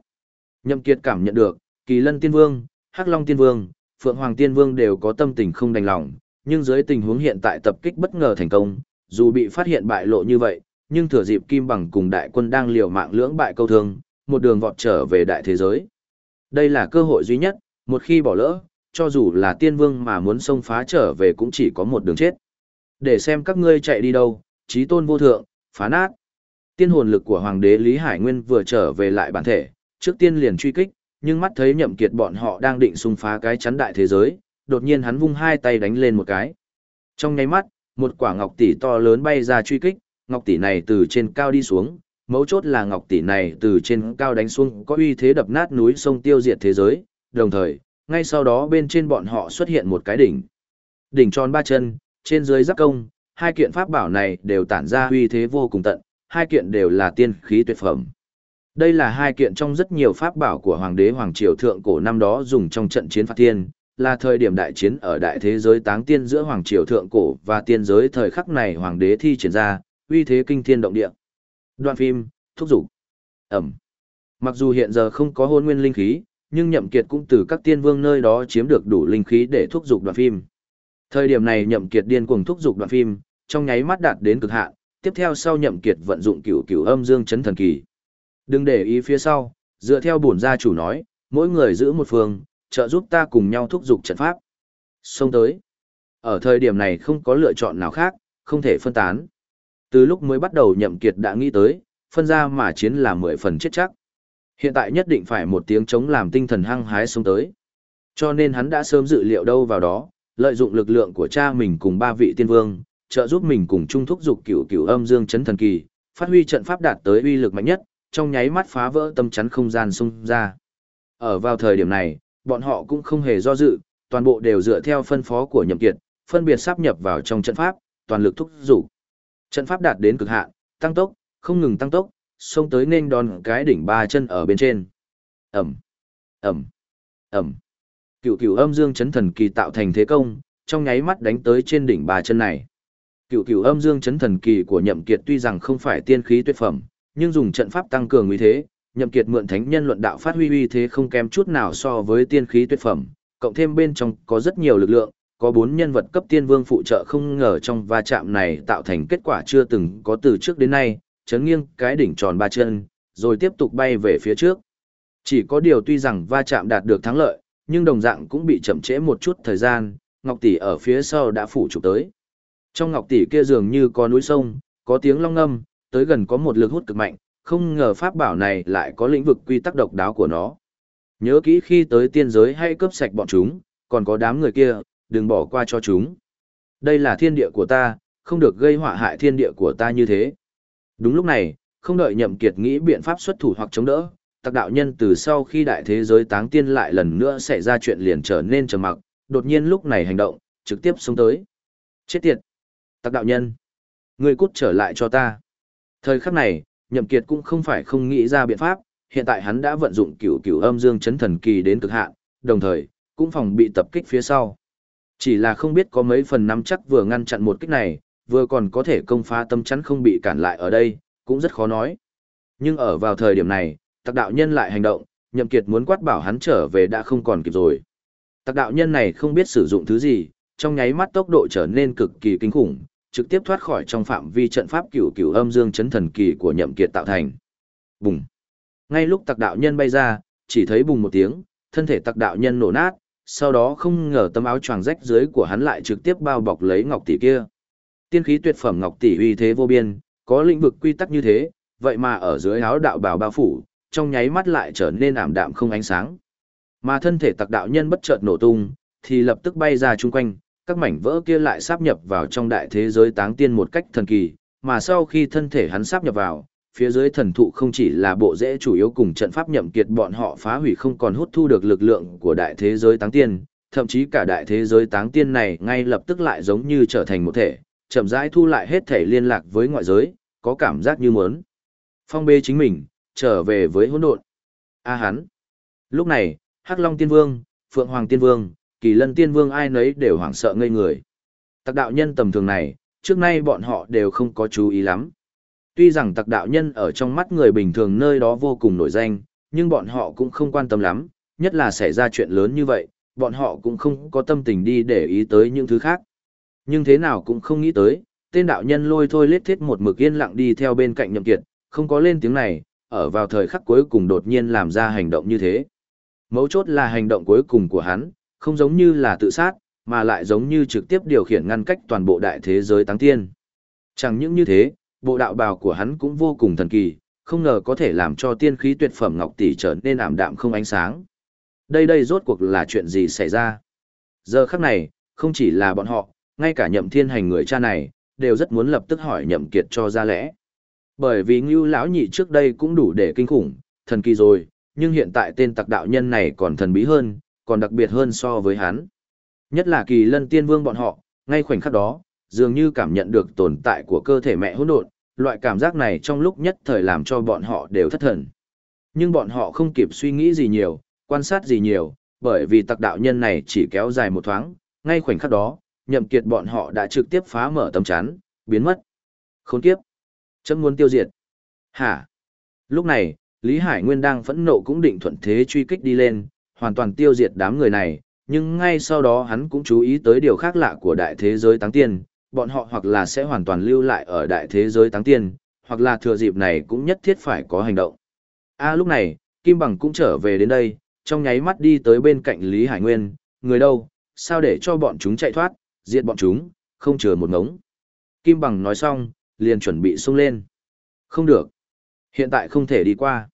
Nhậm Kiệt cảm nhận được, Kỳ Lân Tiên Vương, Hắc Long Tiên Vương, Phượng Hoàng Tiên Vương đều có tâm tình không đành lòng, nhưng dưới tình huống hiện tại tập kích bất ngờ thành công, dù bị phát hiện bại lộ như vậy, nhưng thừa dịp Kim Bằng cùng đại quân đang liều mạng lưỡng bại câu thương, một đường vọt trở về đại thế giới. Đây là cơ hội duy nhất, một khi bỏ lỡ, cho dù là tiên vương mà muốn xông phá trở về cũng chỉ có một đường chết. Để xem các ngươi chạy đi đâu, trí tôn vô thượng, phá nát. Tiên hồn lực của Hoàng đế Lý Hải Nguyên vừa trở về lại bản thể, trước tiên liền truy kích, nhưng mắt thấy nhậm kiệt bọn họ đang định xung phá cái chắn đại thế giới, đột nhiên hắn vung hai tay đánh lên một cái. Trong nháy mắt, một quả ngọc tỷ to lớn bay ra truy kích, ngọc tỷ này từ trên cao đi xuống, mấu chốt là ngọc tỷ này từ trên cao đánh xuống có uy thế đập nát núi sông tiêu diệt thế giới, đồng thời, ngay sau đó bên trên bọn họ xuất hiện một cái đỉnh. Đỉnh tròn ba chân, trên dưới giáp công, hai kiện pháp bảo này đều tản ra uy thế vô cùng tận, hai kiện đều là tiên khí tuyệt phẩm. Đây là hai kiện trong rất nhiều pháp bảo của Hoàng đế Hoàng Triều Thượng cổ năm đó dùng trong trận chiến phạt tiên, là thời điểm đại chiến ở đại thế giới táng tiên giữa Hoàng Triều Thượng cổ và tiên giới thời khắc này Hoàng đế thi triển ra, uy thế kinh thiên động địa. Đoạn phim, thúc dục Ẩm. Mặc dù hiện giờ không có hôn nguyên linh khí, nhưng nhậm kiệt cũng từ các tiên vương nơi đó chiếm được đủ linh khí để thúc dục đoạn phim. Thời điểm này nhậm kiệt điên cuồng thúc dục đoạn phim, trong nháy mắt đạt đến cực hạn, tiếp theo sau nhậm kiệt vận dụng cửu cửu âm dương chấn thần kỳ. Đừng để ý phía sau, dựa theo bổn gia chủ nói, mỗi người giữ một phương, trợ giúp ta cùng nhau thúc dục trận pháp. Xông tới. Ở thời điểm này không có lựa chọn nào khác, không thể phân tán. Từ lúc mới bắt đầu nhậm kiệt đã nghĩ tới, phân ra mà chiến là mười phần chết chắc. Hiện tại nhất định phải một tiếng chống làm tinh thần hăng hái xuống tới. Cho nên hắn đã sớm dự liệu đâu vào đó, lợi dụng lực lượng của cha mình cùng ba vị tiên vương, trợ giúp mình cùng chung thúc dục cửu cửu âm dương chấn thần kỳ, phát huy trận pháp đạt tới uy lực mạnh nhất, trong nháy mắt phá vỡ tâm chắn không gian xung ra. Ở vào thời điểm này, bọn họ cũng không hề do dự, toàn bộ đều dựa theo phân phó của Nhậm Kiệt, phân biệt sắp nhập vào trong trận pháp, toàn lực thúc dục. Trận pháp đạt đến cực hạn, tăng tốc, không ngừng tăng tốc, xông tới nên đòn cái đỉnh ba chân ở bên trên. Ầm, ầm, ầm. Cựu cựu âm dương chấn thần kỳ tạo thành thế công, trong nháy mắt đánh tới trên đỉnh ba chân này. Cựu cựu âm dương chấn thần kỳ của Nhậm Kiệt tuy rằng không phải tiên khí tuyệt phẩm, nhưng dùng trận pháp tăng cường uy thế, Nhậm Kiệt mượn thánh nhân luận đạo phát huy uy thế không kém chút nào so với tiên khí tuyệt phẩm, cộng thêm bên trong có rất nhiều lực lượng, có bốn nhân vật cấp tiên vương phụ trợ không ngờ trong va chạm này tạo thành kết quả chưa từng có từ trước đến nay, chấn nghiêng cái đỉnh tròn ba chân, rồi tiếp tục bay về phía trước. Chỉ có điều tuy rằng va chạm đạt được thắng lợi, nhưng đồng dạng cũng bị chậm trễ một chút thời gian, Ngọc Tỷ ở phía sau đã phủ chụp tới. Trong Ngọc Tỷ kia dường như có núi sông, có tiếng long ngâm, tới gần có một lực hút cực mạnh, không ngờ pháp bảo này lại có lĩnh vực quy tắc độc đáo của nó. Nhớ kỹ khi tới tiên giới hay cướp sạch bọn chúng, còn có đám người kia, đừng bỏ qua cho chúng. Đây là thiên địa của ta, không được gây họa hại thiên địa của ta như thế. Đúng lúc này, không đợi nhậm kiệt nghĩ biện pháp xuất thủ hoặc chống đỡ, tặc đạo nhân từ sau khi đại thế giới táng tiên lại lần nữa xảy ra chuyện liền trở nên trầm mặc, đột nhiên lúc này hành động, trực tiếp xuống tới. Chết tiệt! Tặc đạo nhân! Ngươi cút trở lại cho ta! Thời khắc này, nhậm kiệt cũng không phải không nghĩ ra biện pháp, hiện tại hắn đã vận dụng cửu cửu âm dương chấn thần kỳ đến cực hạn, đồng thời, cũng phòng bị tập kích phía sau. Chỉ là không biết có mấy phần nắm chắc vừa ngăn chặn một kích này, vừa còn có thể công phá tâm chắn không bị cản lại ở đây, cũng rất khó nói. Nhưng ở vào thời điểm này, tặc đạo nhân lại hành động, nhậm kiệt muốn quát bảo hắn trở về đã không còn kịp rồi. Tặc đạo nhân này không biết sử dụng thứ gì, trong nháy mắt tốc độ trở nên cực kỳ kinh khủng, trực tiếp thoát khỏi trong phạm vi trận pháp cửu cửu âm dương chấn thần kỳ của nhậm kiệt tạo thành. Bùng! Ngay lúc tặc đạo nhân bay ra, chỉ thấy bùng một tiếng, thân thể tặc đạo nhân nổ nát, sau đó không ngờ tấm áo choàng rách dưới của hắn lại trực tiếp bao bọc lấy ngọc tỷ kia. Tiên khí tuyệt phẩm ngọc tỷ uy thế vô biên, có lĩnh vực quy tắc như thế, vậy mà ở dưới áo đạo bào bao phủ, trong nháy mắt lại trở nên ảm đạm không ánh sáng. Mà thân thể tặc đạo nhân bất chợt nổ tung, thì lập tức bay ra chung quanh, các mảnh vỡ kia lại sáp nhập vào trong đại thế giới táng tiên một cách thần kỳ, mà sau khi thân thể hắn sáp nhập vào, phía dưới thần thụ không chỉ là bộ rễ chủ yếu cùng trận pháp nhậm kiệt bọn họ phá hủy không còn hút thu được lực lượng của đại thế giới táng tiên, thậm chí cả đại thế giới táng tiên này ngay lập tức lại giống như trở thành một thể, chậm rãi thu lại hết thể liên lạc với ngoại giới, có cảm giác như muốn. Phong bê chính mình, trở về với hỗn độn. A hắn. Lúc này, Hắc Long Tiên Vương, Phượng Hoàng Tiên Vương, Kỳ Lân Tiên Vương ai nấy đều hoảng sợ ngây người. Tặc đạo nhân tầm thường này, trước nay bọn họ đều không có chú ý lắm. Tuy rằng tặc đạo nhân ở trong mắt người bình thường nơi đó vô cùng nổi danh, nhưng bọn họ cũng không quan tâm lắm, nhất là xảy ra chuyện lớn như vậy, bọn họ cũng không có tâm tình đi để ý tới những thứ khác. Nhưng thế nào cũng không nghĩ tới, tên đạo nhân lôi thôi lết thiết một mực yên lặng đi theo bên cạnh nhậm kiệt, không có lên tiếng này, ở vào thời khắc cuối cùng đột nhiên làm ra hành động như thế. Mấu chốt là hành động cuối cùng của hắn, không giống như là tự sát, mà lại giống như trực tiếp điều khiển ngăn cách toàn bộ đại thế giới tăng tiên. Chẳng những như thế, bộ đạo bào của hắn cũng vô cùng thần kỳ, không ngờ có thể làm cho tiên khí tuyệt phẩm ngọc tỷ trở nên ảm đạm không ánh sáng. Đây đây rốt cuộc là chuyện gì xảy ra? Giờ khắc này, không chỉ là bọn họ, ngay cả nhậm thiên hành người cha này, đều rất muốn lập tức hỏi nhậm kiệt cho ra lẽ. Bởi vì ngưu lão nhị trước đây cũng đủ để kinh khủng, thần kỳ rồi, nhưng hiện tại tên tặc đạo nhân này còn thần bí hơn, còn đặc biệt hơn so với hắn. Nhất là kỳ lân tiên vương bọn họ, ngay khoảnh khắc đó, dường như cảm nhận được tồn tại của cơ thể mẹ hỗn độn, loại cảm giác này trong lúc nhất thời làm cho bọn họ đều thất thần. Nhưng bọn họ không kịp suy nghĩ gì nhiều, quan sát gì nhiều, bởi vì tặc đạo nhân này chỉ kéo dài một thoáng, ngay khoảnh khắc đó, nhậm kiệt bọn họ đã trực tiếp phá mở tấm chắn, biến mất. Khốn kiếp. Chấm muốn tiêu diệt. Hả? Lúc này, Lý Hải Nguyên đang phẫn nộ cũng định thuận thế truy kích đi lên, hoàn toàn tiêu diệt đám người này, nhưng ngay sau đó hắn cũng chú ý tới điều khác lạ của đại thế giới táng tiên, bọn họ hoặc là sẽ hoàn toàn lưu lại ở đại thế giới táng tiên, hoặc là thừa dịp này cũng nhất thiết phải có hành động. A lúc này, Kim Bằng cũng trở về đến đây, trong nháy mắt đi tới bên cạnh Lý Hải Nguyên, người đâu, sao để cho bọn chúng chạy thoát, diệt bọn chúng, không chờ một ngống. Kim Bằng nói xong, liền chuẩn bị xông lên. Không được. Hiện tại không thể đi qua.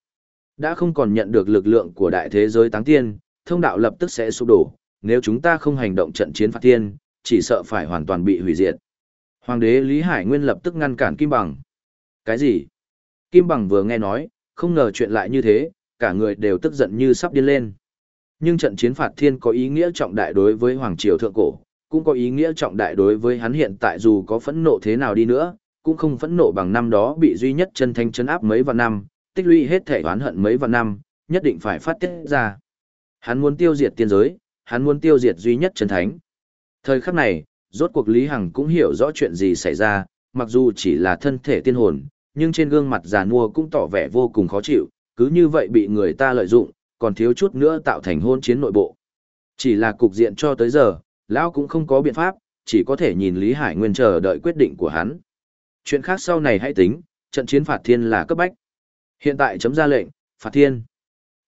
Đã không còn nhận được lực lượng của đại thế giới táng tiên, thông đạo lập tức sẽ sụp đổ, nếu chúng ta không hành động trận chiến phạt tiên, chỉ sợ phải hoàn toàn bị hủy diệt. Hoàng đế Lý Hải Nguyên lập tức ngăn cản Kim Bằng. Cái gì? Kim Bằng vừa nghe nói, không ngờ chuyện lại như thế, cả người đều tức giận như sắp điên lên. Nhưng trận chiến phạt thiên có ý nghĩa trọng đại đối với Hoàng Triều Thượng Cổ, cũng có ý nghĩa trọng đại đối với hắn hiện tại dù có phẫn nộ thế nào đi nữa, cũng không phẫn nộ bằng năm đó bị duy nhất chân thanh chấn áp mấy vạn năm, tích lũy hết thể oán hận mấy vạn năm, nhất định phải phát tiết ra. Hắn muốn tiêu diệt tiên giới, hắn muốn tiêu diệt duy nhất chân thánh. Thời khắc này, rốt cuộc Lý Hằng cũng hiểu rõ chuyện gì xảy ra, mặc dù chỉ là thân thể tiên hồn, nhưng trên gương mặt già nua cũng tỏ vẻ vô cùng khó chịu, cứ như vậy bị người ta lợi dụng, còn thiếu chút nữa tạo thành hôn chiến nội bộ. Chỉ là cục diện cho tới giờ, Lão cũng không có biện pháp, chỉ có thể nhìn Lý Hải Nguyên chờ đợi quyết định của hắn. Chuyện khác sau này hãy tính, trận chiến phạt thiên là cấp bách. Hiện tại chấm ra lệnh, phạt thiên.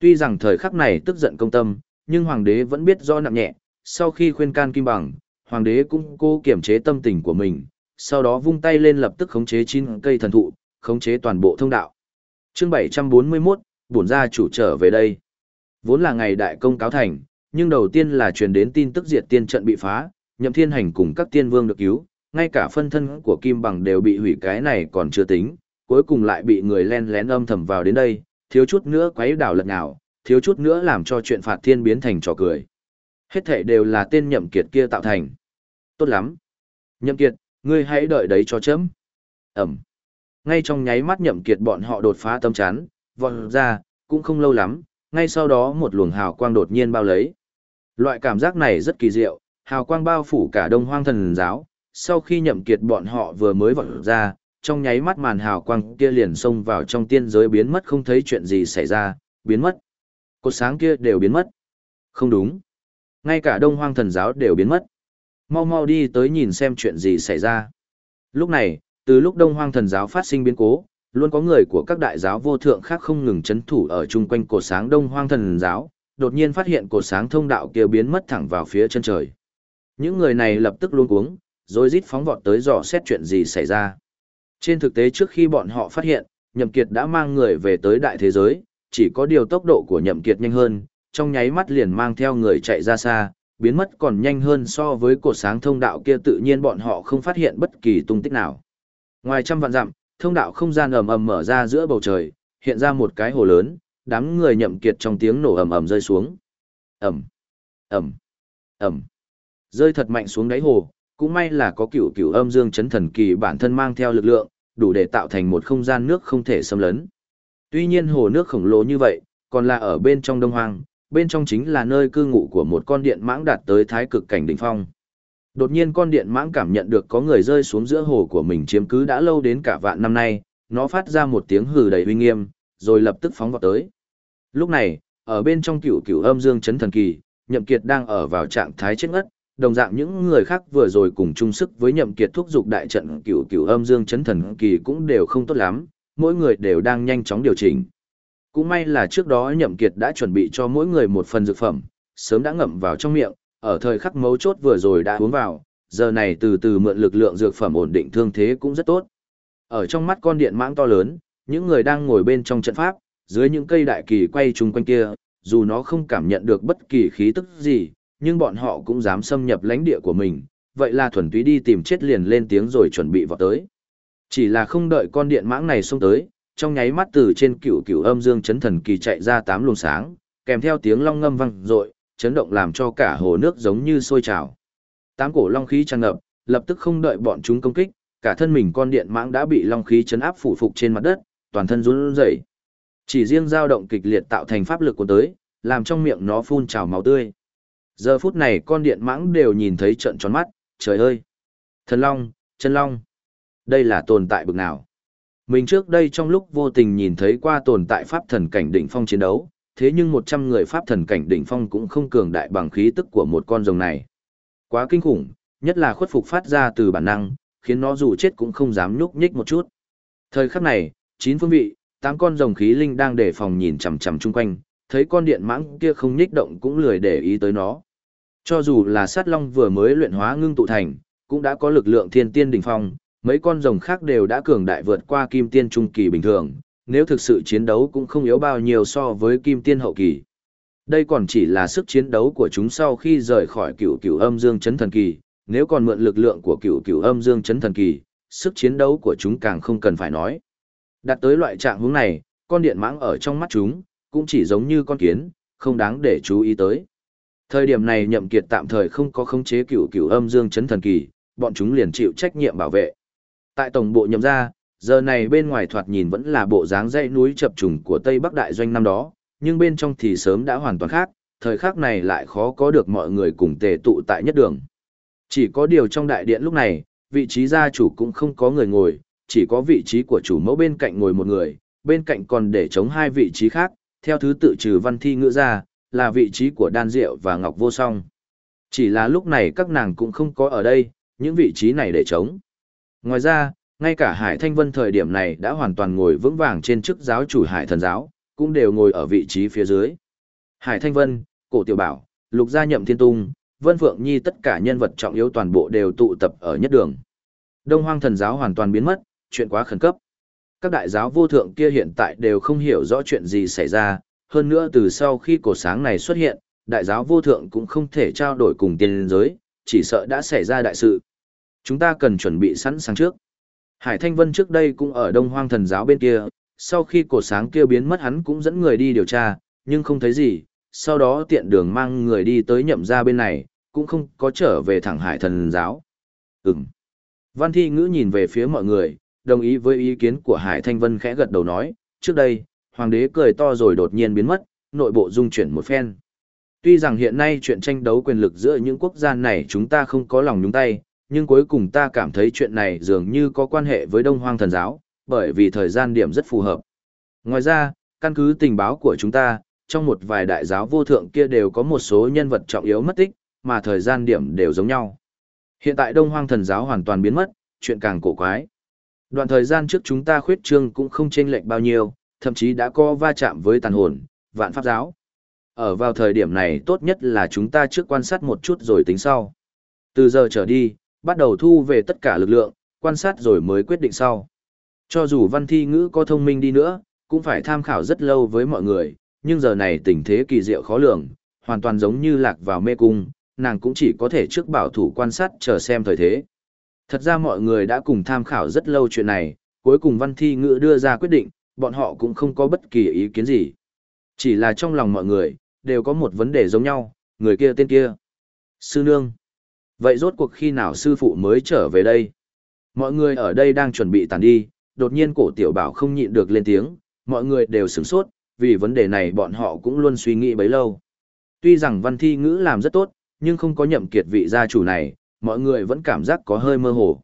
Tuy rằng thời khắc này tức giận công tâm, nhưng hoàng đế vẫn biết do nặng nhẹ, sau khi khuyên can kim bằng, hoàng đế cũng cố kiểm chế tâm tình của mình, sau đó vung tay lên lập tức khống chế chín cây thần thụ, khống chế toàn bộ thông đạo. Chương 741, bổn gia chủ trở về đây. Vốn là ngày đại công cáo thành, nhưng đầu tiên là truyền đến tin tức diệt tiên trận bị phá, nhậm thiên hành cùng các tiên vương được cứu, ngay cả phân thân của Kim Bằng đều bị hủy cái này còn chưa tính, cuối cùng lại bị người len lén âm thầm vào đến đây, thiếu chút nữa quấy đảo lật nào, thiếu chút nữa làm cho chuyện phạt thiên biến thành trò cười. Hết thể đều là tên nhậm kiệt kia tạo thành. Tốt lắm. Nhậm kiệt, ngươi hãy đợi đấy cho chấm. Ẩm. Ngay trong nháy mắt nhậm kiệt bọn họ đột phá tâm chán, vọt ra, cũng không lâu lắm, ngay sau đó một luồng hào quang đột nhiên bao lấy. Loại cảm giác này rất kỳ diệu, hào quang bao phủ cả đông hoang thần giáo, sau khi nhậm kiệt bọn họ vừa mới vọt ra, trong nháy mắt màn hào quang kia liền xông vào trong tiên giới biến mất không thấy chuyện gì xảy ra, biến mất. Cột sáng kia đều biến mất. Không đúng. Ngay cả đông hoang thần giáo đều biến mất. Mau mau đi tới nhìn xem chuyện gì xảy ra. Lúc này, từ lúc đông hoang thần giáo phát sinh biến cố, luôn có người của các đại giáo vô thượng khác không ngừng chấn thủ ở chung quanh cột sáng đông hoang thần giáo, đột nhiên phát hiện cột sáng thông đạo kia biến mất thẳng vào phía chân trời. Những người này lập tức luống cuống, rồi rít phóng vọt tới dò xét chuyện gì xảy ra. Trên thực tế trước khi bọn họ phát hiện, Nhậm Kiệt đã mang người về tới đại thế giới, chỉ có điều tốc độ của Nhậm Kiệt nhanh hơn, trong nháy mắt liền mang theo người chạy ra xa, biến mất còn nhanh hơn so với cột sáng thông đạo kia tự nhiên bọn họ không phát hiện bất kỳ tung tích nào. Ngoài trăm vạn dặm, thông đạo không gian ầm ầm mở ra giữa bầu trời, hiện ra một cái hồ lớn, đám người nhậm kiệt trong tiếng nổ ầm ầm rơi xuống. Ầm, ầm, ầm. Rơi thật mạnh xuống đáy hồ, cũng may là có cửu cửu âm dương chấn thần kỳ bản thân mang theo lực lượng, đủ để tạo thành một không gian nước không thể xâm lấn. Tuy nhiên hồ nước khổng lồ như vậy, còn là ở bên trong đông hoang, bên trong chính là nơi cư ngụ của một con điện mãng đạt tới thái cực cảnh đỉnh phong. Đột nhiên con điện mãng cảm nhận được có người rơi xuống giữa hồ của mình chiếm cứ đã lâu đến cả vạn năm nay, nó phát ra một tiếng hừ đầy uy nghiêm, rồi lập tức phóng vào tới. Lúc này, ở bên trong cựu cựu âm dương chấn thần kỳ, Nhậm Kiệt đang ở vào trạng thái chết ngất, đồng dạng những người khác vừa rồi cùng chung sức với Nhậm Kiệt thúc giục đại trận cựu cựu âm dương chấn thần kỳ cũng đều không tốt lắm, mỗi người đều đang nhanh chóng điều chỉnh. Cũng may là trước đó Nhậm Kiệt đã chuẩn bị cho mỗi người một phần dược phẩm, sớm đã ngậm vào trong miệng, ở thời khắc mấu chốt vừa rồi đã uống vào, giờ này từ từ mượn lực lượng dược phẩm ổn định thương thế cũng rất tốt. Ở trong mắt con điện mãng to lớn, những người đang ngồi bên trong trận pháp, dưới những cây đại kỳ quay chung quanh kia, dù nó không cảm nhận được bất kỳ khí tức gì, nhưng bọn họ cũng dám xâm nhập lãnh địa của mình, vậy là thuần túy đi tìm chết liền lên tiếng rồi chuẩn bị vào tới. Chỉ là không đợi con điện mãng này xông tới, trong nháy mắt từ trên cựu cựu âm dương chấn thần kỳ chạy ra tám luồng sáng, kèm theo tiếng long ngâm vang rội, chấn động làm cho cả hồ nước giống như sôi trào. Tám cổ long khí tràn ngập, lập tức không đợi bọn chúng công kích, cả thân mình con điện mãng đã bị long khí chấn áp phủ phục trên mặt đất, toàn thân run rẩy. Chỉ riêng dao động kịch liệt tạo thành pháp lực của tới, làm trong miệng nó phun trào máu tươi. Giờ phút này con điện mãng đều nhìn thấy trận tròn mắt, trời ơi! Thần long, chân long! Đây là tồn tại bực nào? Mình trước đây trong lúc vô tình nhìn thấy qua tồn tại pháp thần cảnh đỉnh phong chiến đấu, thế nhưng 100 người pháp thần cảnh đỉnh phong cũng không cường đại bằng khí tức của một con rồng này. Quá kinh khủng, nhất là khuất phục phát ra từ bản năng, khiến nó dù chết cũng không dám nhúc nhích một chút. Thời khắc này, chín phương vị, tám con rồng khí linh đang đề phòng nhìn chằm chằm chung quanh, thấy con điện mãng kia không nhích động cũng lười để ý tới nó. Cho dù là sát long vừa mới luyện hóa ngưng tụ thành, cũng đã có lực lượng thiên tiên đỉnh phong, mấy con rồng khác đều đã cường đại vượt qua kim tiên trung kỳ bình thường, nếu thực sự chiến đấu cũng không yếu bao nhiêu so với kim tiên hậu kỳ. Đây còn chỉ là sức chiến đấu của chúng sau khi rời khỏi cựu cựu âm dương chấn thần kỳ, nếu còn mượn lực lượng của cựu cựu âm dương chấn thần kỳ, sức chiến đấu của chúng càng không cần phải nói. Đặt tới loại trạng hướng này, con điện mãng ở trong mắt chúng, cũng chỉ giống như con kiến, không đáng để chú ý tới. Thời điểm này nhậm kiệt tạm thời không có khống chế cựu cựu âm dương chấn thần kỳ, bọn chúng liền chịu trách nhiệm bảo vệ. Tại tổng bộ nhậm ra, giờ này bên ngoài thoạt nhìn vẫn là bộ dáng dãy núi chập trùng của Tây Bắc Đại Doanh năm đó, nhưng bên trong thì sớm đã hoàn toàn khác, thời khắc này lại khó có được mọi người cùng tề tụ tại nhất đường. Chỉ có điều trong đại điện lúc này, vị trí gia chủ cũng không có người ngồi, chỉ có vị trí của chủ mẫu bên cạnh ngồi một người, bên cạnh còn để chống hai vị trí khác, theo thứ tự trừ văn thi ngữ ra, là vị trí của đan diệu và ngọc vô song. Chỉ là lúc này các nàng cũng không có ở đây, những vị trí này để chống. Ngoài ra, ngay cả Hải Thanh Vân thời điểm này đã hoàn toàn ngồi vững vàng trên chức giáo chủ Hải Thần Giáo, cũng đều ngồi ở vị trí phía dưới. Hải Thanh Vân, Cổ Tiểu Bảo, Lục Gia Nhậm Thiên Tung, Vân Phượng Nhi tất cả nhân vật trọng yếu toàn bộ đều tụ tập ở nhất đường. Đông Hoang Thần Giáo hoàn toàn biến mất, chuyện quá khẩn cấp. Các đại giáo vô thượng kia hiện tại đều không hiểu rõ chuyện gì xảy ra, hơn nữa từ sau khi cổ sáng này xuất hiện, đại giáo vô thượng cũng không thể trao đổi cùng tiên giới, chỉ sợ đã xảy ra đại sự. Chúng ta cần chuẩn bị sẵn sàng trước. Hải Thanh Vân trước đây cũng ở Đông Hoang Thần Giáo bên kia, sau khi cổ sáng kia biến mất hắn cũng dẫn người đi điều tra, nhưng không thấy gì, sau đó tiện đường mang người đi tới nhậm ra bên này, cũng không có trở về thẳng Hải Thần Giáo. Ừm. Văn Thi Ngữ nhìn về phía mọi người, đồng ý với ý kiến của Hải Thanh Vân khẽ gật đầu nói, trước đây, Hoàng đế cười to rồi đột nhiên biến mất, nội bộ dung chuyển một phen. Tuy rằng hiện nay chuyện tranh đấu quyền lực giữa những quốc gia này chúng ta không có lòng nhúng tay, nhưng cuối cùng ta cảm thấy chuyện này dường như có quan hệ với Đông Hoang Thần Giáo, bởi vì thời gian điểm rất phù hợp. Ngoài ra, căn cứ tình báo của chúng ta, trong một vài đại giáo vô thượng kia đều có một số nhân vật trọng yếu mất tích, mà thời gian điểm đều giống nhau. Hiện tại Đông Hoang Thần Giáo hoàn toàn biến mất, chuyện càng cổ quái. Đoạn thời gian trước chúng ta khuyết trương cũng không chênh lệch bao nhiêu, thậm chí đã có va chạm với tàn hồn, vạn pháp giáo. Ở vào thời điểm này tốt nhất là chúng ta trước quan sát một chút rồi tính sau. Từ giờ trở đi, bắt đầu thu về tất cả lực lượng, quan sát rồi mới quyết định sau. Cho dù văn thi ngữ có thông minh đi nữa, cũng phải tham khảo rất lâu với mọi người, nhưng giờ này tình thế kỳ diệu khó lường, hoàn toàn giống như lạc vào mê cung, nàng cũng chỉ có thể trước bảo thủ quan sát chờ xem thời thế. Thật ra mọi người đã cùng tham khảo rất lâu chuyện này, cuối cùng văn thi ngữ đưa ra quyết định, bọn họ cũng không có bất kỳ ý kiến gì. Chỉ là trong lòng mọi người, đều có một vấn đề giống nhau, người kia tên kia. Sư nương. Vậy rốt cuộc khi nào sư phụ mới trở về đây? Mọi người ở đây đang chuẩn bị tàn đi, đột nhiên cổ tiểu bảo không nhịn được lên tiếng, mọi người đều sửng sốt, vì vấn đề này bọn họ cũng luôn suy nghĩ bấy lâu. Tuy rằng văn thi ngữ làm rất tốt, nhưng không có nhậm kiệt vị gia chủ này, mọi người vẫn cảm giác có hơi mơ hồ.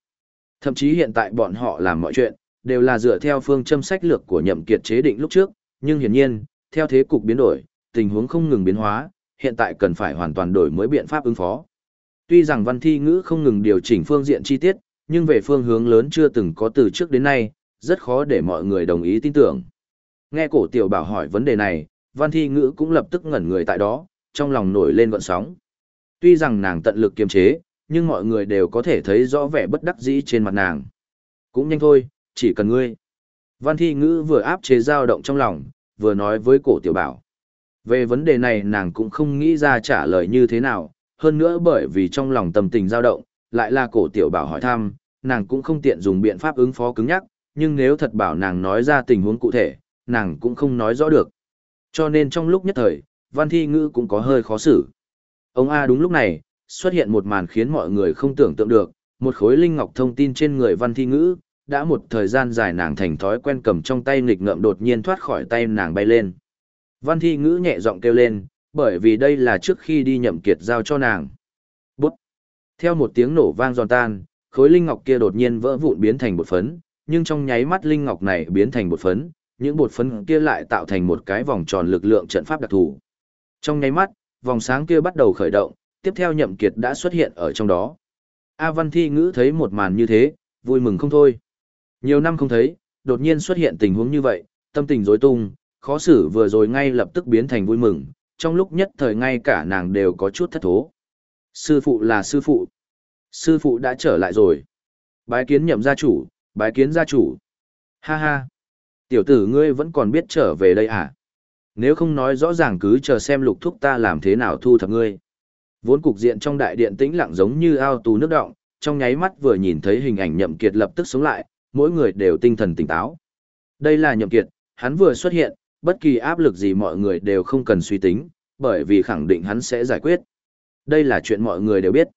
Thậm chí hiện tại bọn họ làm mọi chuyện, đều là dựa theo phương châm sách lược của nhậm kiệt chế định lúc trước, nhưng hiển nhiên, theo thế cục biến đổi, tình huống không ngừng biến hóa, hiện tại cần phải hoàn toàn đổi mới biện pháp ứng phó. Tuy rằng văn thi ngữ không ngừng điều chỉnh phương diện chi tiết, nhưng về phương hướng lớn chưa từng có từ trước đến nay, rất khó để mọi người đồng ý tin tưởng. Nghe cổ tiểu bảo hỏi vấn đề này, văn thi ngữ cũng lập tức ngẩn người tại đó, trong lòng nổi lên gọn sóng. Tuy rằng nàng tận lực kiềm chế, nhưng mọi người đều có thể thấy rõ vẻ bất đắc dĩ trên mặt nàng. Cũng nhanh thôi, chỉ cần ngươi. Văn thi ngữ vừa áp chế dao động trong lòng, vừa nói với cổ tiểu bảo. Về vấn đề này nàng cũng không nghĩ ra trả lời như thế nào, hơn nữa bởi vì trong lòng tâm tình dao động, lại là cổ tiểu bảo hỏi thăm, nàng cũng không tiện dùng biện pháp ứng phó cứng nhắc, nhưng nếu thật bảo nàng nói ra tình huống cụ thể, nàng cũng không nói rõ được. Cho nên trong lúc nhất thời, văn thi ngữ cũng có hơi khó xử. Ông A đúng lúc này, xuất hiện một màn khiến mọi người không tưởng tượng được, một khối linh ngọc thông tin trên người văn thi ngữ, đã một thời gian dài nàng thành thói quen cầm trong tay nghịch ngợm đột nhiên thoát khỏi tay nàng bay lên. Văn thi ngữ nhẹ giọng kêu lên, bởi vì đây là trước khi đi nhậm kiệt giao cho nàng. Bút! Theo một tiếng nổ vang giòn tan, khối linh ngọc kia đột nhiên vỡ vụn biến thành bột phấn, nhưng trong nháy mắt linh ngọc này biến thành bột phấn, những bột phấn kia lại tạo thành một cái vòng tròn lực lượng trận pháp đặc thù. Trong nháy mắt, vòng sáng kia bắt đầu khởi động, tiếp theo nhậm kiệt đã xuất hiện ở trong đó. A Văn Thi Ngữ thấy một màn như thế, vui mừng không thôi. Nhiều năm không thấy, đột nhiên xuất hiện tình huống như vậy, tâm tình rối tung, khó xử vừa rồi ngay lập tức biến thành vui mừng, trong lúc nhất thời ngay cả nàng đều có chút thất thố. Sư phụ là sư phụ. Sư phụ đã trở lại rồi. Bái kiến nhậm gia chủ, bái kiến gia chủ. Ha ha. Tiểu tử ngươi vẫn còn biết trở về đây à? Nếu không nói rõ ràng cứ chờ xem lục thúc ta làm thế nào thu thập ngươi. Vốn cục diện trong đại điện tĩnh lặng giống như ao tù nước động, trong nháy mắt vừa nhìn thấy hình ảnh nhậm kiệt lập tức sống lại, mỗi người đều tinh thần tỉnh táo. Đây là nhậm kiệt, hắn vừa xuất hiện, bất kỳ áp lực gì mọi người đều không cần suy tính, bởi vì khẳng định hắn sẽ giải quyết. Đây là chuyện mọi người đều biết.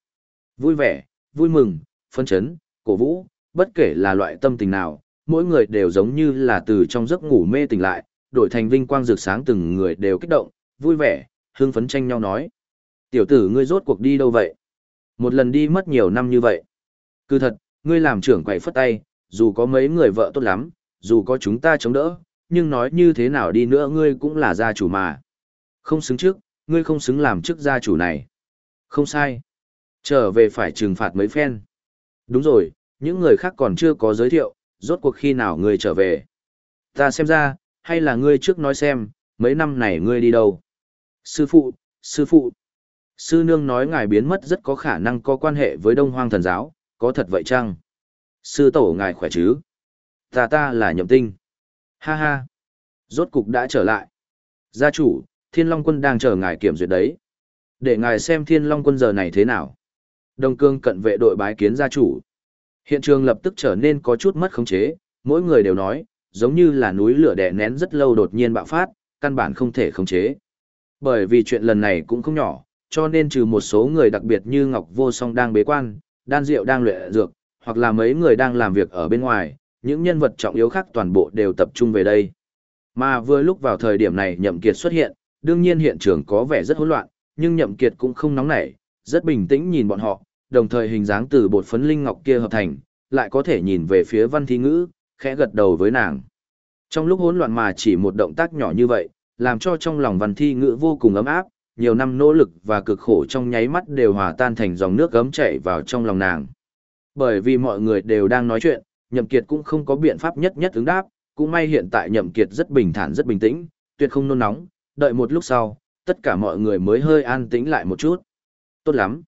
Vui vẻ, vui mừng, phân chấn, cổ vũ, bất kể là loại tâm tình nào, mỗi người đều giống như là từ trong giấc ngủ mê tỉnh lại, đổi thành vinh quang rực sáng từng người đều kích động, vui vẻ, hưng phấn tranh nhau nói. Tiểu tử ngươi rốt cuộc đi đâu vậy? Một lần đi mất nhiều năm như vậy. Cứ thật, ngươi làm trưởng quậy phất tay, dù có mấy người vợ tốt lắm, dù có chúng ta chống đỡ, nhưng nói như thế nào đi nữa ngươi cũng là gia chủ mà. Không xứng trước, ngươi không xứng làm chức gia chủ này. Không sai. Trở về phải trừng phạt mấy phen. Đúng rồi, những người khác còn chưa có giới thiệu, rốt cuộc khi nào ngươi trở về. Ta xem ra, hay là ngươi trước nói xem, mấy năm này ngươi đi đâu. Sư phụ, sư phụ. Sư nương nói ngài biến mất rất có khả năng có quan hệ với đông hoang thần giáo, có thật vậy chăng? Sư tổ ngài khỏe chứ? Ta ta là nhậm tinh. Ha ha. Rốt cục đã trở lại. Gia chủ, thiên long quân đang chờ ngài kiểm duyệt đấy. Để ngài xem thiên long quân giờ này thế nào. Đông cương cận vệ đội bái kiến gia chủ. Hiện trường lập tức trở nên có chút mất khống chế, mỗi người đều nói, giống như là núi lửa đè nén rất lâu đột nhiên bạo phát, căn bản không thể khống chế. Bởi vì chuyện lần này cũng không nhỏ, cho nên trừ một số người đặc biệt như Ngọc Vô Song đang bế quan, Đan Diệu đang luyện dược, hoặc là mấy người đang làm việc ở bên ngoài, những nhân vật trọng yếu khác toàn bộ đều tập trung về đây. Mà vừa lúc vào thời điểm này Nhậm Kiệt xuất hiện, đương nhiên hiện trường có vẻ rất hỗn loạn, nhưng Nhậm Kiệt cũng không nóng nảy, rất bình tĩnh nhìn bọn họ, đồng thời hình dáng từ bột phấn linh ngọc kia hợp thành, lại có thể nhìn về phía Văn Thi Ngữ, khẽ gật đầu với nàng. Trong lúc hỗn loạn mà chỉ một động tác nhỏ như vậy, làm cho trong lòng Văn Thi Ngữ vô cùng ấm áp, nhiều năm nỗ lực và cực khổ trong nháy mắt đều hòa tan thành dòng nước gấm chảy vào trong lòng nàng. Bởi vì mọi người đều đang nói chuyện, Nhậm Kiệt cũng không có biện pháp nhất nhất ứng đáp, cũng may hiện tại Nhậm Kiệt rất bình thản rất bình tĩnh, tuyệt không nôn nóng, đợi một lúc sau, tất cả mọi người mới hơi an tĩnh lại một chút. Tốt lắm.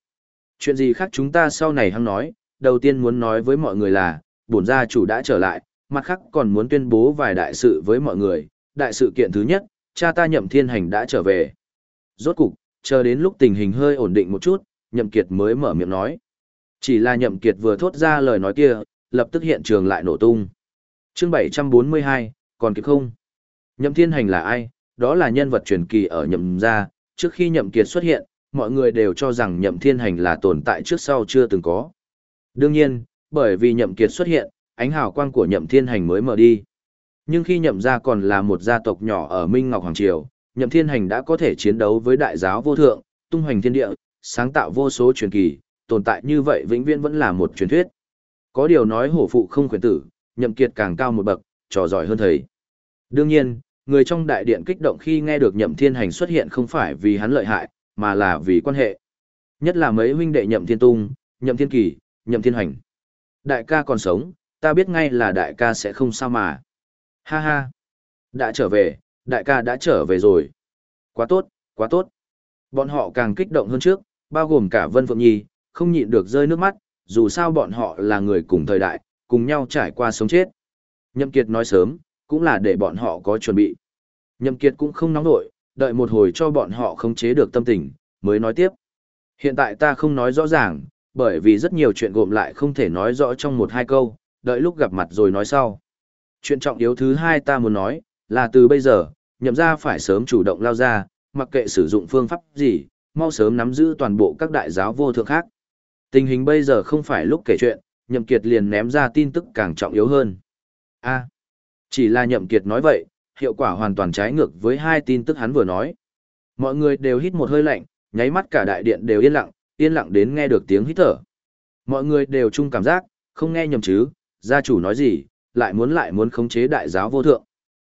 Chuyện gì khác chúng ta sau này hăng nói, đầu tiên muốn nói với mọi người là, bổn gia chủ đã trở lại, mặt khác còn muốn tuyên bố vài đại sự với mọi người. Đại sự kiện thứ nhất, cha ta Nhậm Thiên Hành đã trở về. Rốt cục, chờ đến lúc tình hình hơi ổn định một chút, Nhậm Kiệt mới mở miệng nói. Chỉ là Nhậm Kiệt vừa thốt ra lời nói kia, lập tức hiện trường lại nổ tung. Chương 742, còn kịp không? Nhậm Thiên Hành là ai? Đó là nhân vật truyền kỳ ở Nhậm gia, trước khi Nhậm Kiệt xuất hiện, mọi người đều cho rằng Nhậm Thiên Hành là tồn tại trước sau chưa từng có. Đương nhiên, bởi vì Nhậm Kiệt xuất hiện, ánh hào quang của Nhậm Thiên Hành mới mở đi. Nhưng khi Nhậm gia còn là một gia tộc nhỏ ở Minh Ngọc Hoàng Triều, Nhậm Thiên Hành đã có thể chiến đấu với đại giáo vô thượng, tung hoành thiên địa, sáng tạo vô số truyền kỳ, tồn tại như vậy vĩnh viễn vẫn là một truyền thuyết. Có điều nói hổ phụ không quyền tử, Nhậm Kiệt càng cao một bậc, trò giỏi hơn thầy. Đương nhiên, người trong đại điện kích động khi nghe được Nhậm Thiên Hành xuất hiện không phải vì hắn lợi hại, mà là vì quan hệ. Nhất là mấy huynh đệ Nhậm Thiên Tung, Nhậm Thiên Kỳ, Nhậm Thiên Hành. Đại ca còn sống, ta biết ngay là đại ca sẽ không sao mà. Ha ha. Đã trở về, đại ca đã trở về rồi. Quá tốt, quá tốt. Bọn họ càng kích động hơn trước, bao gồm cả Vân Phượng Nhi, không nhịn được rơi nước mắt, dù sao bọn họ là người cùng thời đại, cùng nhau trải qua sống chết. Nhậm Kiệt nói sớm, cũng là để bọn họ có chuẩn bị. Nhậm Kiệt cũng không nóng nổi, đợi một hồi cho bọn họ khống chế được tâm tình, mới nói tiếp. Hiện tại ta không nói rõ ràng, bởi vì rất nhiều chuyện gộm lại không thể nói rõ trong một hai câu, đợi lúc gặp mặt rồi nói sau. Chuyện trọng yếu thứ hai ta muốn nói, là từ bây giờ, nhậm ra phải sớm chủ động lao ra, mặc kệ sử dụng phương pháp gì, mau sớm nắm giữ toàn bộ các đại giáo vô thượng khác. Tình hình bây giờ không phải lúc kể chuyện, nhậm kiệt liền ném ra tin tức càng trọng yếu hơn. A, chỉ là nhậm kiệt nói vậy, hiệu quả hoàn toàn trái ngược với hai tin tức hắn vừa nói. Mọi người đều hít một hơi lạnh, nháy mắt cả đại điện đều yên lặng, yên lặng đến nghe được tiếng hít thở. Mọi người đều chung cảm giác, không nghe nhầm chứ, gia chủ nói gì, lại muốn lại muốn khống chế đại giáo vô thượng.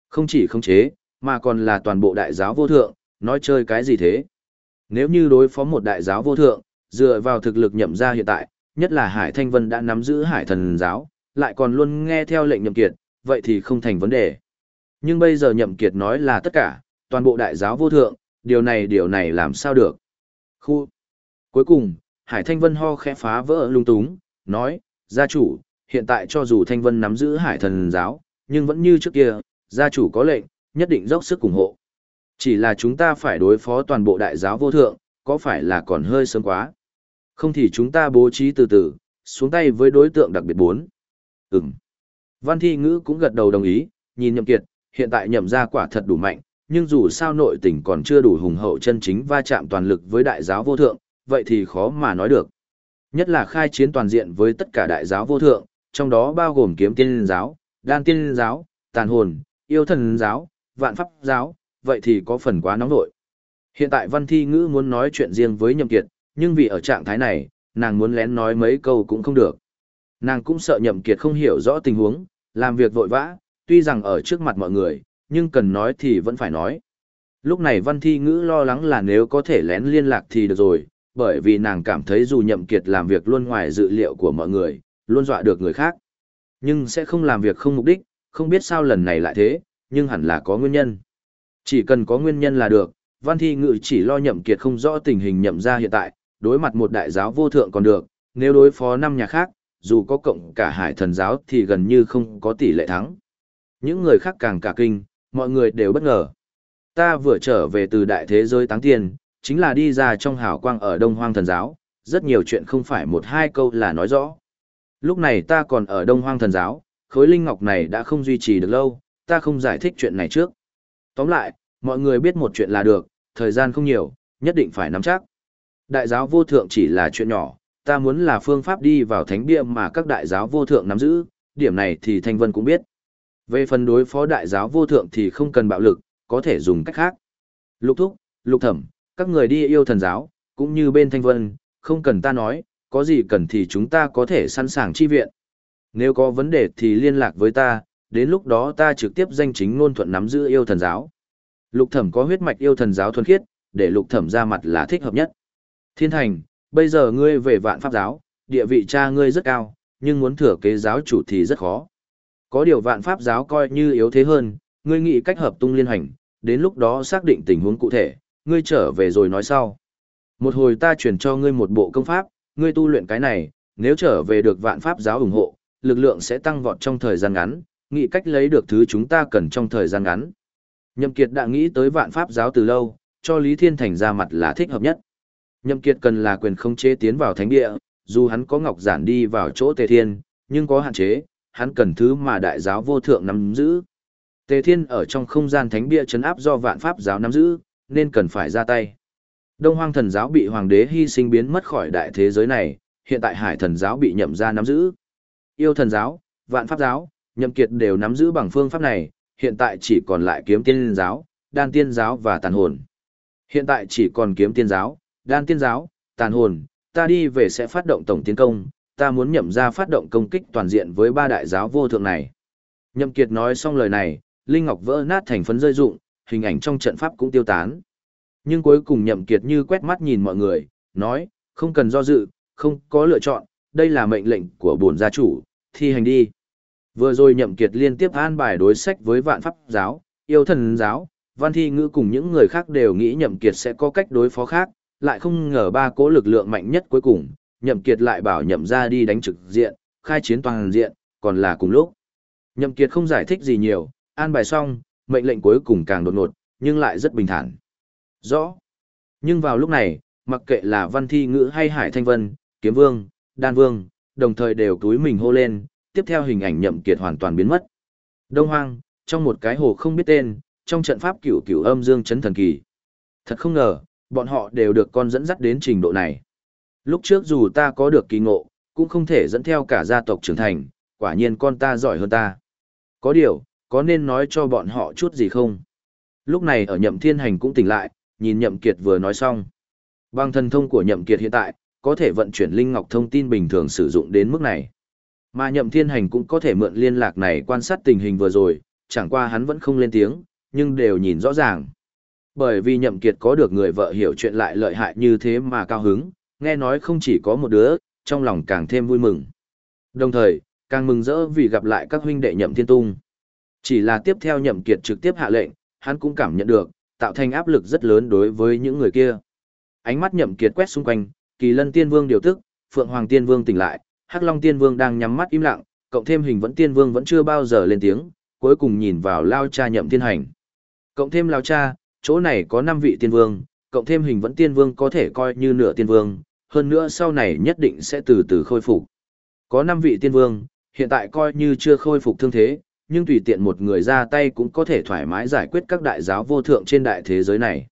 Không chỉ khống chế, mà còn là toàn bộ đại giáo vô thượng, nói chơi cái gì thế? Nếu như đối phó một đại giáo vô thượng, dựa vào thực lực nhậm ra hiện tại, nhất là Hải Thanh Vân đã nắm giữ Hải Thần giáo, lại còn luôn nghe theo lệnh nhậm kiệt, vậy thì không thành vấn đề. Nhưng bây giờ nhậm kiệt nói là tất cả, toàn bộ đại giáo vô thượng, điều này điều này làm sao được. Khu. Cuối cùng, Hải Thanh Vân ho khẽ phá vỡ lung túng, nói, gia chủ, hiện tại cho dù Thanh Vân nắm giữ Hải Thần giáo, nhưng vẫn như trước kia, gia chủ có lệnh, nhất định dốc sức ủng hộ. Chỉ là chúng ta phải đối phó toàn bộ đại giáo vô thượng, có phải là còn hơi sớm quá? Không thì chúng ta bố trí từ từ, xuống tay với đối tượng đặc biệt bốn. Ừm. Văn thi ngữ cũng gật đầu đồng ý, nhìn nhậm kiệt, hiện tại nhậm ra quả thật đủ mạnh, nhưng dù sao nội tình còn chưa đủ hùng hậu chân chính va chạm toàn lực với đại giáo vô thượng, vậy thì khó mà nói được. Nhất là khai chiến toàn diện với tất cả đại giáo vô thượng, trong đó bao gồm kiếm tiên giáo, đan tiên giáo, tàn hồn, yêu thần giáo, vạn pháp giáo, vậy thì có phần quá nóng nội. Hiện tại văn thi ngữ muốn nói chuyện riêng với nhậm kiệt, nhưng vì ở trạng thái này, nàng muốn lén nói mấy câu cũng không được. Nàng cũng sợ nhậm kiệt không hiểu rõ tình huống, làm việc vội vã, tuy rằng ở trước mặt mọi người, nhưng cần nói thì vẫn phải nói. Lúc này văn thi ngữ lo lắng là nếu có thể lén liên lạc thì được rồi, bởi vì nàng cảm thấy dù nhậm kiệt làm việc luôn ngoài dự liệu của mọi người, luôn dọa được người khác. Nhưng sẽ không làm việc không mục đích, không biết sao lần này lại thế, nhưng hẳn là có nguyên nhân. Chỉ cần có nguyên nhân là được, văn thi ngữ chỉ lo nhậm kiệt không rõ tình hình nhậm ra hiện tại, đối mặt một đại giáo vô thượng còn được, nếu đối phó năm nhà khác, dù có cộng cả hải thần giáo thì gần như không có tỷ lệ thắng. Những người khác càng cả kinh, mọi người đều bất ngờ. Ta vừa trở về từ đại thế giới táng tiền, chính là đi ra trong hào quang ở Đông Hoang thần giáo, rất nhiều chuyện không phải một hai câu là nói rõ. Lúc này ta còn ở Đông Hoang thần giáo, khối linh ngọc này đã không duy trì được lâu, ta không giải thích chuyện này trước. Tóm lại, mọi người biết một chuyện là được, thời gian không nhiều, nhất định phải nắm chắc. Đại giáo vô thượng chỉ là chuyện nhỏ, ta muốn là phương pháp đi vào thánh bia mà các đại giáo vô thượng nắm giữ, điểm này thì Thanh Vân cũng biết. Về phần đối phó đại giáo vô thượng thì không cần bạo lực, có thể dùng cách khác. Lục thúc, lục thẩm, các người đi yêu thần giáo, cũng như bên Thanh Vân, không cần ta nói, có gì cần thì chúng ta có thể sẵn sàng chi viện. Nếu có vấn đề thì liên lạc với ta, đến lúc đó ta trực tiếp danh chính ngôn thuận nắm giữ yêu thần giáo. Lục thẩm có huyết mạch yêu thần giáo thuần khiết, để lục thẩm ra mặt là thích hợp nhất. Thiên thành, bây giờ ngươi về vạn pháp giáo, địa vị cha ngươi rất cao, nhưng muốn thừa kế giáo chủ thì rất khó. Có điều vạn pháp giáo coi như yếu thế hơn, ngươi nghĩ cách hợp tung liên hành, đến lúc đó xác định tình huống cụ thể, ngươi trở về rồi nói sau. Một hồi ta chuyển cho ngươi một bộ công pháp, ngươi tu luyện cái này, nếu trở về được vạn pháp giáo ủng hộ, lực lượng sẽ tăng vọt trong thời gian ngắn, nghĩ cách lấy được thứ chúng ta cần trong thời gian ngắn. Nhậm Kiệt đã nghĩ tới vạn pháp giáo từ lâu, cho Lý Thiên Thành ra mặt là thích hợp nhất. Nhậm Kiệt cần là quyền không chế tiến vào thánh địa, dù hắn có ngọc giản đi vào chỗ Tề Thiên, nhưng có hạn chế, hắn cần thứ mà đại giáo vô thượng nắm giữ. Tề Thiên ở trong không gian thánh địa chấn áp do vạn pháp giáo nắm giữ, nên cần phải ra tay. Đông Hoang thần giáo bị hoàng đế hy sinh biến mất khỏi đại thế giới này, hiện tại hải thần giáo bị nhậm ra nắm giữ. Yêu thần giáo, vạn pháp giáo, nhậm kiệt đều nắm giữ bằng phương pháp này, hiện tại chỉ còn lại kiếm tiên giáo, đan tiên giáo và tàn hồn. Hiện tại chỉ còn kiếm tiên giáo, đan tiên giáo, tàn hồn, ta đi về sẽ phát động tổng tiến công, ta muốn nhậm ra phát động công kích toàn diện với ba đại giáo vô thượng này. Nhậm Kiệt nói xong lời này, Linh Ngọc vỡ nát thành phấn rơi rụng, hình ảnh trong trận pháp cũng tiêu tán. Nhưng cuối cùng Nhậm Kiệt như quét mắt nhìn mọi người, nói, không cần do dự, không có lựa chọn, đây là mệnh lệnh của bổn gia chủ, thi hành đi. Vừa rồi Nhậm Kiệt liên tiếp an bài đối sách với vạn pháp giáo, yêu thần giáo, văn thi ngữ cùng những người khác đều nghĩ Nhậm Kiệt sẽ có cách đối phó khác, lại không ngờ ba cố lực lượng mạnh nhất cuối cùng, Nhậm Kiệt lại bảo Nhậm ra đi đánh trực diện, khai chiến toàn diện, còn là cùng lúc. Nhậm Kiệt không giải thích gì nhiều, an bài xong, mệnh lệnh cuối cùng càng đột ngột, nhưng lại rất bình thản. Rõ. Nhưng vào lúc này, mặc kệ là Văn Thi Ngữ hay Hải Thanh Vân, Kiếm Vương, Đan Vương, đồng thời đều túi mình hô lên, tiếp theo hình ảnh Nhậm Kiệt hoàn toàn biến mất. Đông Hoang, trong một cái hồ không biết tên, trong trận pháp cửu cửu âm dương chấn thần kỳ. Thật không ngờ, bọn họ đều được con dẫn dắt đến trình độ này. Lúc trước dù ta có được kỳ ngộ, cũng không thể dẫn theo cả gia tộc trưởng thành, quả nhiên con ta giỏi hơn ta. Có điều, có nên nói cho bọn họ chút gì không? Lúc này ở nhậm thiên hành cũng tỉnh lại, nhìn nhậm kiệt vừa nói xong. Bằng thần thông của nhậm kiệt hiện tại, có thể vận chuyển linh ngọc thông tin bình thường sử dụng đến mức này. Mà nhậm thiên hành cũng có thể mượn liên lạc này quan sát tình hình vừa rồi, chẳng qua hắn vẫn không lên tiếng, nhưng đều nhìn rõ ràng. Bởi vì nhậm kiệt có được người vợ hiểu chuyện lại lợi hại như thế mà cao hứng, nghe nói không chỉ có một đứa, trong lòng càng thêm vui mừng. Đồng thời, càng mừng rỡ vì gặp lại các huynh đệ nhậm thiên tung. Chỉ là tiếp theo nhậm kiệt trực tiếp hạ lệnh, hắn cũng cảm nhận được, tạo thành áp lực rất lớn đối với những người kia. Ánh mắt nhậm kiệt quét xung quanh, kỳ lân tiên vương điều tức, phượng hoàng tiên vương tỉnh lại, hắc long tiên vương đang nhắm mắt im lặng, cộng thêm hình vẫn tiên vương vẫn chưa bao giờ lên tiếng, cuối cùng nhìn vào lao cha nhậm thiên hành. Cộng thêm lao cha, chỗ này có 5 vị tiên vương, cộng thêm hình vẫn tiên vương có thể coi như nửa tiên vương, hơn nữa sau này nhất định sẽ từ từ khôi phục. Có 5 vị tiên vương, hiện tại coi như chưa khôi phục thương thế, nhưng tùy tiện một người ra tay cũng có thể thoải mái giải quyết các đại giáo vô thượng trên đại thế giới này.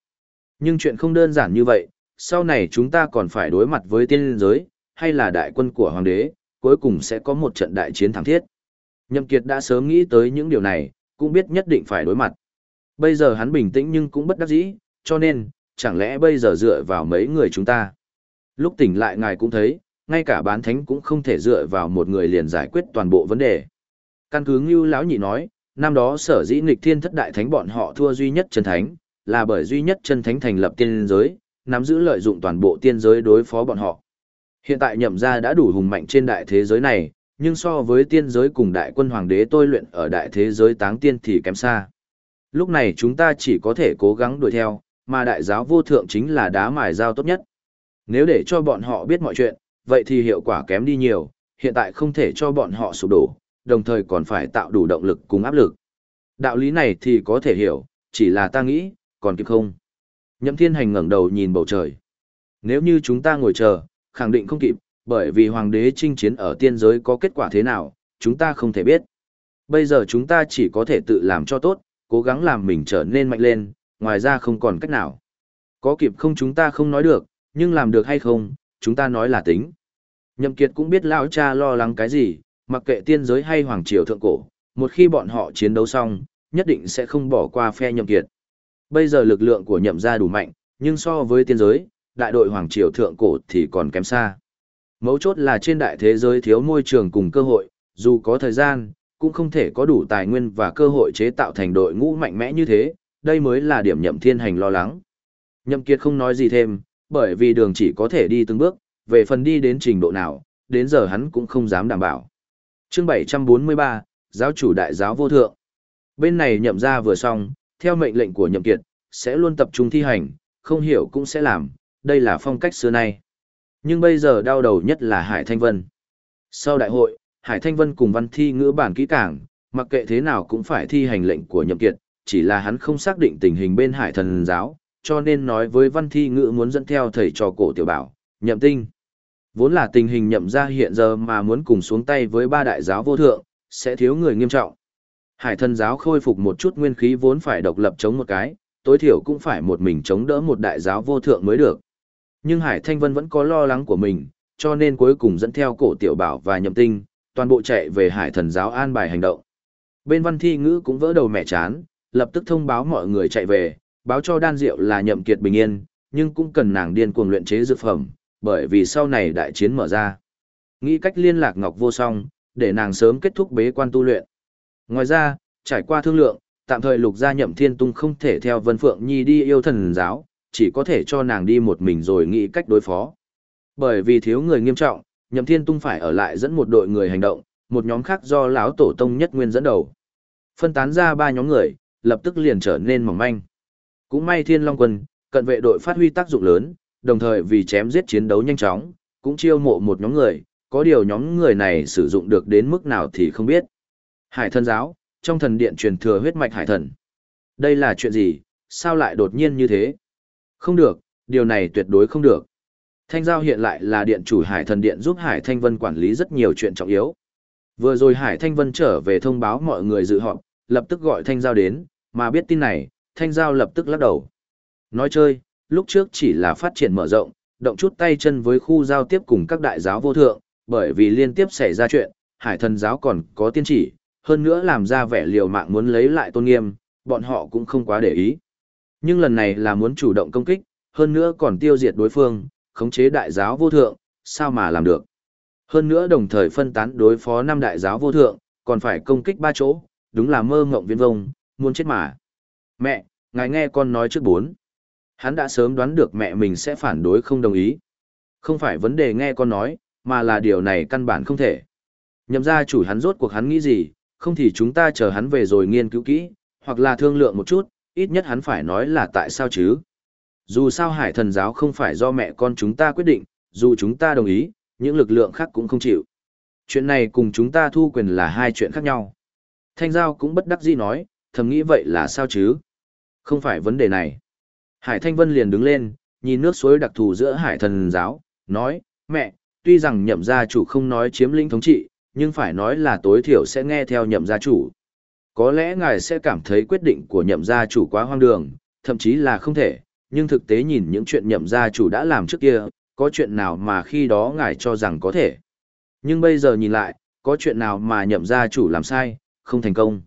Nhưng chuyện không đơn giản như vậy, sau này chúng ta còn phải đối mặt với tiên giới, hay là đại quân của hoàng đế, cuối cùng sẽ có một trận đại chiến thắng thiết. Nhậm Kiệt đã sớm nghĩ tới những điều này, cũng biết nhất định phải đối mặt. Bây giờ hắn bình tĩnh nhưng cũng bất đắc dĩ, cho nên, chẳng lẽ bây giờ dựa vào mấy người chúng ta. Lúc tỉnh lại ngài cũng thấy, ngay cả bán thánh cũng không thể dựa vào một người liền giải quyết toàn bộ vấn đề. Căn cứ Ngưu lão nhị nói, năm đó sở dĩ nghịch thiên thất đại thánh bọn họ thua duy nhất chân thánh, là bởi duy nhất chân thánh thành lập tiên giới, nắm giữ lợi dụng toàn bộ tiên giới đối phó bọn họ. Hiện tại nhậm gia đã đủ hùng mạnh trên đại thế giới này, nhưng so với tiên giới cùng đại quân hoàng đế tôi luyện ở đại thế giới táng tiên thì kém xa. Lúc này chúng ta chỉ có thể cố gắng đuổi theo, mà đại giáo vô thượng chính là đá mài dao tốt nhất. Nếu để cho bọn họ biết mọi chuyện, vậy thì hiệu quả kém đi nhiều, hiện tại không thể cho bọn họ sụp đổ, đồng thời còn phải tạo đủ động lực cùng áp lực. Đạo lý này thì có thể hiểu, chỉ là ta nghĩ, còn kịp không? Nhậm thiên hành ngẩng đầu nhìn bầu trời. Nếu như chúng ta ngồi chờ, khẳng định không kịp, bởi vì hoàng đế chinh chiến ở tiên giới có kết quả thế nào, chúng ta không thể biết. Bây giờ chúng ta chỉ có thể tự làm cho tốt, cố gắng làm mình trở nên mạnh lên, ngoài ra không còn cách nào. Có kịp không chúng ta không nói được, nhưng làm được hay không, chúng ta nói là tính. Nhậm Kiệt cũng biết lão cha lo lắng cái gì, mặc kệ tiên giới hay hoàng triều thượng cổ, một khi bọn họ chiến đấu xong, nhất định sẽ không bỏ qua phe Nhậm Kiệt. Bây giờ lực lượng của Nhậm gia đủ mạnh, nhưng so với tiên giới, đại đội hoàng triều thượng cổ thì còn kém xa. Mấu chốt là trên đại thế giới thiếu môi trường cùng cơ hội, dù có thời gian, cũng không thể có đủ tài nguyên và cơ hội chế tạo thành đội ngũ mạnh mẽ như thế, đây mới là điểm nhậm thiên hành lo lắng. Nhậm kiệt không nói gì thêm, bởi vì đường chỉ có thể đi từng bước, về phần đi đến trình độ nào, đến giờ hắn cũng không dám đảm bảo. Chương 743, Giáo chủ đại giáo vô thượng. Bên này nhậm ra vừa xong, theo mệnh lệnh của nhậm kiệt, sẽ luôn tập trung thi hành, không hiểu cũng sẽ làm, đây là phong cách xưa nay. Nhưng bây giờ đau đầu nhất là Hải Thanh Vân. Sau đại hội, Hải Thanh Vân cùng văn thi ngữ bản kỹ càng, mặc kệ thế nào cũng phải thi hành lệnh của nhậm kiệt, chỉ là hắn không xác định tình hình bên Hải Thần giáo, cho nên nói với văn thi ngữ muốn dẫn theo thầy trò cổ tiểu bảo, nhậm tinh. Vốn là tình hình nhậm ra hiện giờ mà muốn cùng xuống tay với ba đại giáo vô thượng, sẽ thiếu người nghiêm trọng. Hải thần giáo khôi phục một chút nguyên khí vốn phải độc lập chống một cái, tối thiểu cũng phải một mình chống đỡ một đại giáo vô thượng mới được. Nhưng Hải Thanh Vân vẫn có lo lắng của mình, cho nên cuối cùng dẫn theo cổ tiểu bảo và nhậm tinh, toàn bộ chạy về hải thần giáo an bài hành động. Bên văn thi ngữ cũng vỡ đầu mẹ chán, lập tức thông báo mọi người chạy về, báo cho đan diệu là nhậm kiệt bình yên, nhưng cũng cần nàng điên cuồng luyện chế dược phẩm, bởi vì sau này đại chiến mở ra. Nghĩ cách liên lạc Ngọc Vô Song, để nàng sớm kết thúc bế quan tu luyện. Ngoài ra, trải qua thương lượng, tạm thời lục gia nhậm thiên tung không thể theo Vân Phượng Nhi đi yêu thần giáo, chỉ có thể cho nàng đi một mình rồi nghĩ cách đối phó. Bởi vì thiếu người nghiêm trọng, nhậm thiên tung phải ở lại dẫn một đội người hành động, một nhóm khác do lão tổ tông nhất nguyên dẫn đầu. Phân tán ra ba nhóm người, lập tức liền trở nên mỏng manh. Cũng may Thiên Long quân, cận vệ đội phát huy tác dụng lớn, đồng thời vì chém giết chiến đấu nhanh chóng, cũng chiêu mộ một nhóm người, có điều nhóm người này sử dụng được đến mức nào thì không biết. Hải thần giáo, trong thần điện truyền thừa huyết mạch hải thần. Đây là chuyện gì, sao lại đột nhiên như thế? Không được, điều này tuyệt đối không được. Thanh Giao hiện lại là điện chủ Hải Thần Điện giúp Hải Thanh Vân quản lý rất nhiều chuyện trọng yếu. Vừa rồi Hải Thanh Vân trở về thông báo mọi người dự họp, lập tức gọi Thanh Giao đến, mà biết tin này, Thanh Giao lập tức lắc đầu. Nói chơi, lúc trước chỉ là phát triển mở rộng, động chút tay chân với khu giao tiếp cùng các đại giáo vô thượng, bởi vì liên tiếp xảy ra chuyện, Hải Thần giáo còn có tiên chỉ, hơn nữa làm ra vẻ liều mạng muốn lấy lại tôn nghiêm, bọn họ cũng không quá để ý. Nhưng lần này là muốn chủ động công kích, hơn nữa còn tiêu diệt đối phương, khống chế đại giáo vô thượng, sao mà làm được. Hơn nữa đồng thời phân tán đối phó năm đại giáo vô thượng, còn phải công kích ba chỗ, đúng là mơ ngộng viên vông, muốn chết mà. Mẹ, ngài nghe con nói trước bốn. Hắn đã sớm đoán được mẹ mình sẽ phản đối không đồng ý. Không phải vấn đề nghe con nói, mà là điều này căn bản không thể. Nhậm ra chủ hắn rốt cuộc hắn nghĩ gì, không thì chúng ta chờ hắn về rồi nghiên cứu kỹ, hoặc là thương lượng một chút, ít nhất hắn phải nói là tại sao chứ. Dù sao hải thần giáo không phải do mẹ con chúng ta quyết định, dù chúng ta đồng ý, những lực lượng khác cũng không chịu. Chuyện này cùng chúng ta thu quyền là hai chuyện khác nhau. Thanh Giao cũng bất đắc dĩ nói, thầm nghĩ vậy là sao chứ? Không phải vấn đề này. Hải Thanh Vân liền đứng lên, nhìn nước suối đặc thù giữa hải thần giáo, nói, mẹ, tuy rằng nhậm gia chủ không nói chiếm lĩnh thống trị, nhưng phải nói là tối thiểu sẽ nghe theo nhậm gia chủ. Có lẽ ngài sẽ cảm thấy quyết định của nhậm gia chủ quá hoang đường, thậm chí là không thể, nhưng thực tế nhìn những chuyện nhậm gia chủ đã làm trước kia, có chuyện nào mà khi đó ngài cho rằng có thể. Nhưng bây giờ nhìn lại, có chuyện nào mà nhậm gia chủ làm sai, không thành công.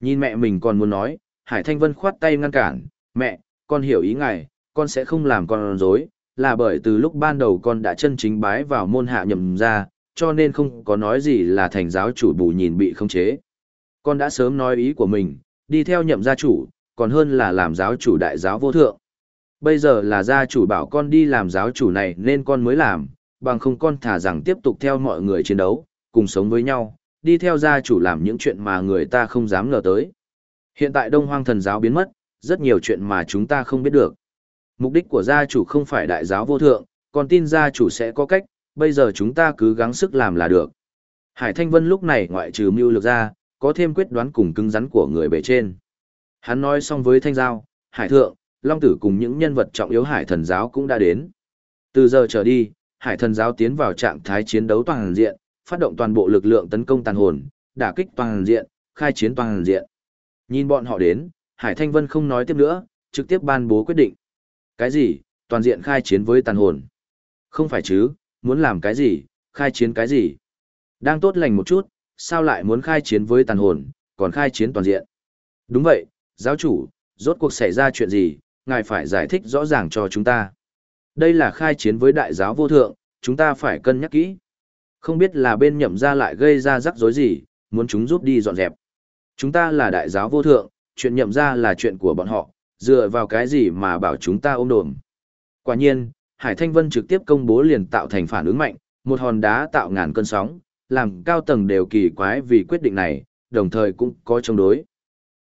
Nhìn mẹ mình còn muốn nói, Hải Thanh Vân khoát tay ngăn cản, mẹ, con hiểu ý ngài, con sẽ không làm con dối, là bởi từ lúc ban đầu con đã chân chính bái vào môn hạ nhậm gia, cho nên không có nói gì là thành giáo chủ bù nhìn bị không chế. Con đã sớm nói ý của mình, đi theo nhậm gia chủ, còn hơn là làm giáo chủ đại giáo vô thượng. Bây giờ là gia chủ bảo con đi làm giáo chủ này nên con mới làm, bằng không con thả rằng tiếp tục theo mọi người chiến đấu, cùng sống với nhau, đi theo gia chủ làm những chuyện mà người ta không dám ngờ tới. Hiện tại Đông Hoang thần giáo biến mất, rất nhiều chuyện mà chúng ta không biết được. Mục đích của gia chủ không phải đại giáo vô thượng, còn tin gia chủ sẽ có cách, bây giờ chúng ta cứ gắng sức làm là được. Hải Thanh Vân lúc này ngoại trừ mưu lược ra, có thêm quyết đoán cùng cứng rắn của người bề trên. Hắn nói xong với Thanh Giao, Hải Thượng, Long Tử cùng những nhân vật trọng yếu Hải Thần Giáo cũng đã đến. Từ giờ trở đi, Hải Thần Giáo tiến vào trạng thái chiến đấu toàn diện, phát động toàn bộ lực lượng tấn công tàn hồn, đả kích toàn diện, khai chiến toàn diện. Nhìn bọn họ đến, Hải Thanh Vân không nói tiếp nữa, trực tiếp ban bố quyết định. Cái gì? Toàn diện khai chiến với tàn hồn. Không phải chứ, muốn làm cái gì, khai chiến cái gì. Đang tốt lành một chút, sao lại muốn khai chiến với tàn hồn, còn khai chiến toàn diện. Đúng vậy, giáo chủ, rốt cuộc xảy ra chuyện gì, ngài phải giải thích rõ ràng cho chúng ta. Đây là khai chiến với đại giáo vô thượng, chúng ta phải cân nhắc kỹ. Không biết là bên nhậm ra lại gây ra rắc rối gì, muốn chúng giúp đi dọn dẹp. Chúng ta là đại giáo vô thượng, chuyện nhậm ra là chuyện của bọn họ, dựa vào cái gì mà bảo chúng ta ôm đồm. Quả nhiên, Hải Thanh Vân trực tiếp công bố liền tạo thành phản ứng mạnh, một hòn đá tạo ngàn cơn sóng, làm cao tầng đều kỳ quái vì quyết định này, đồng thời cũng có chống đối.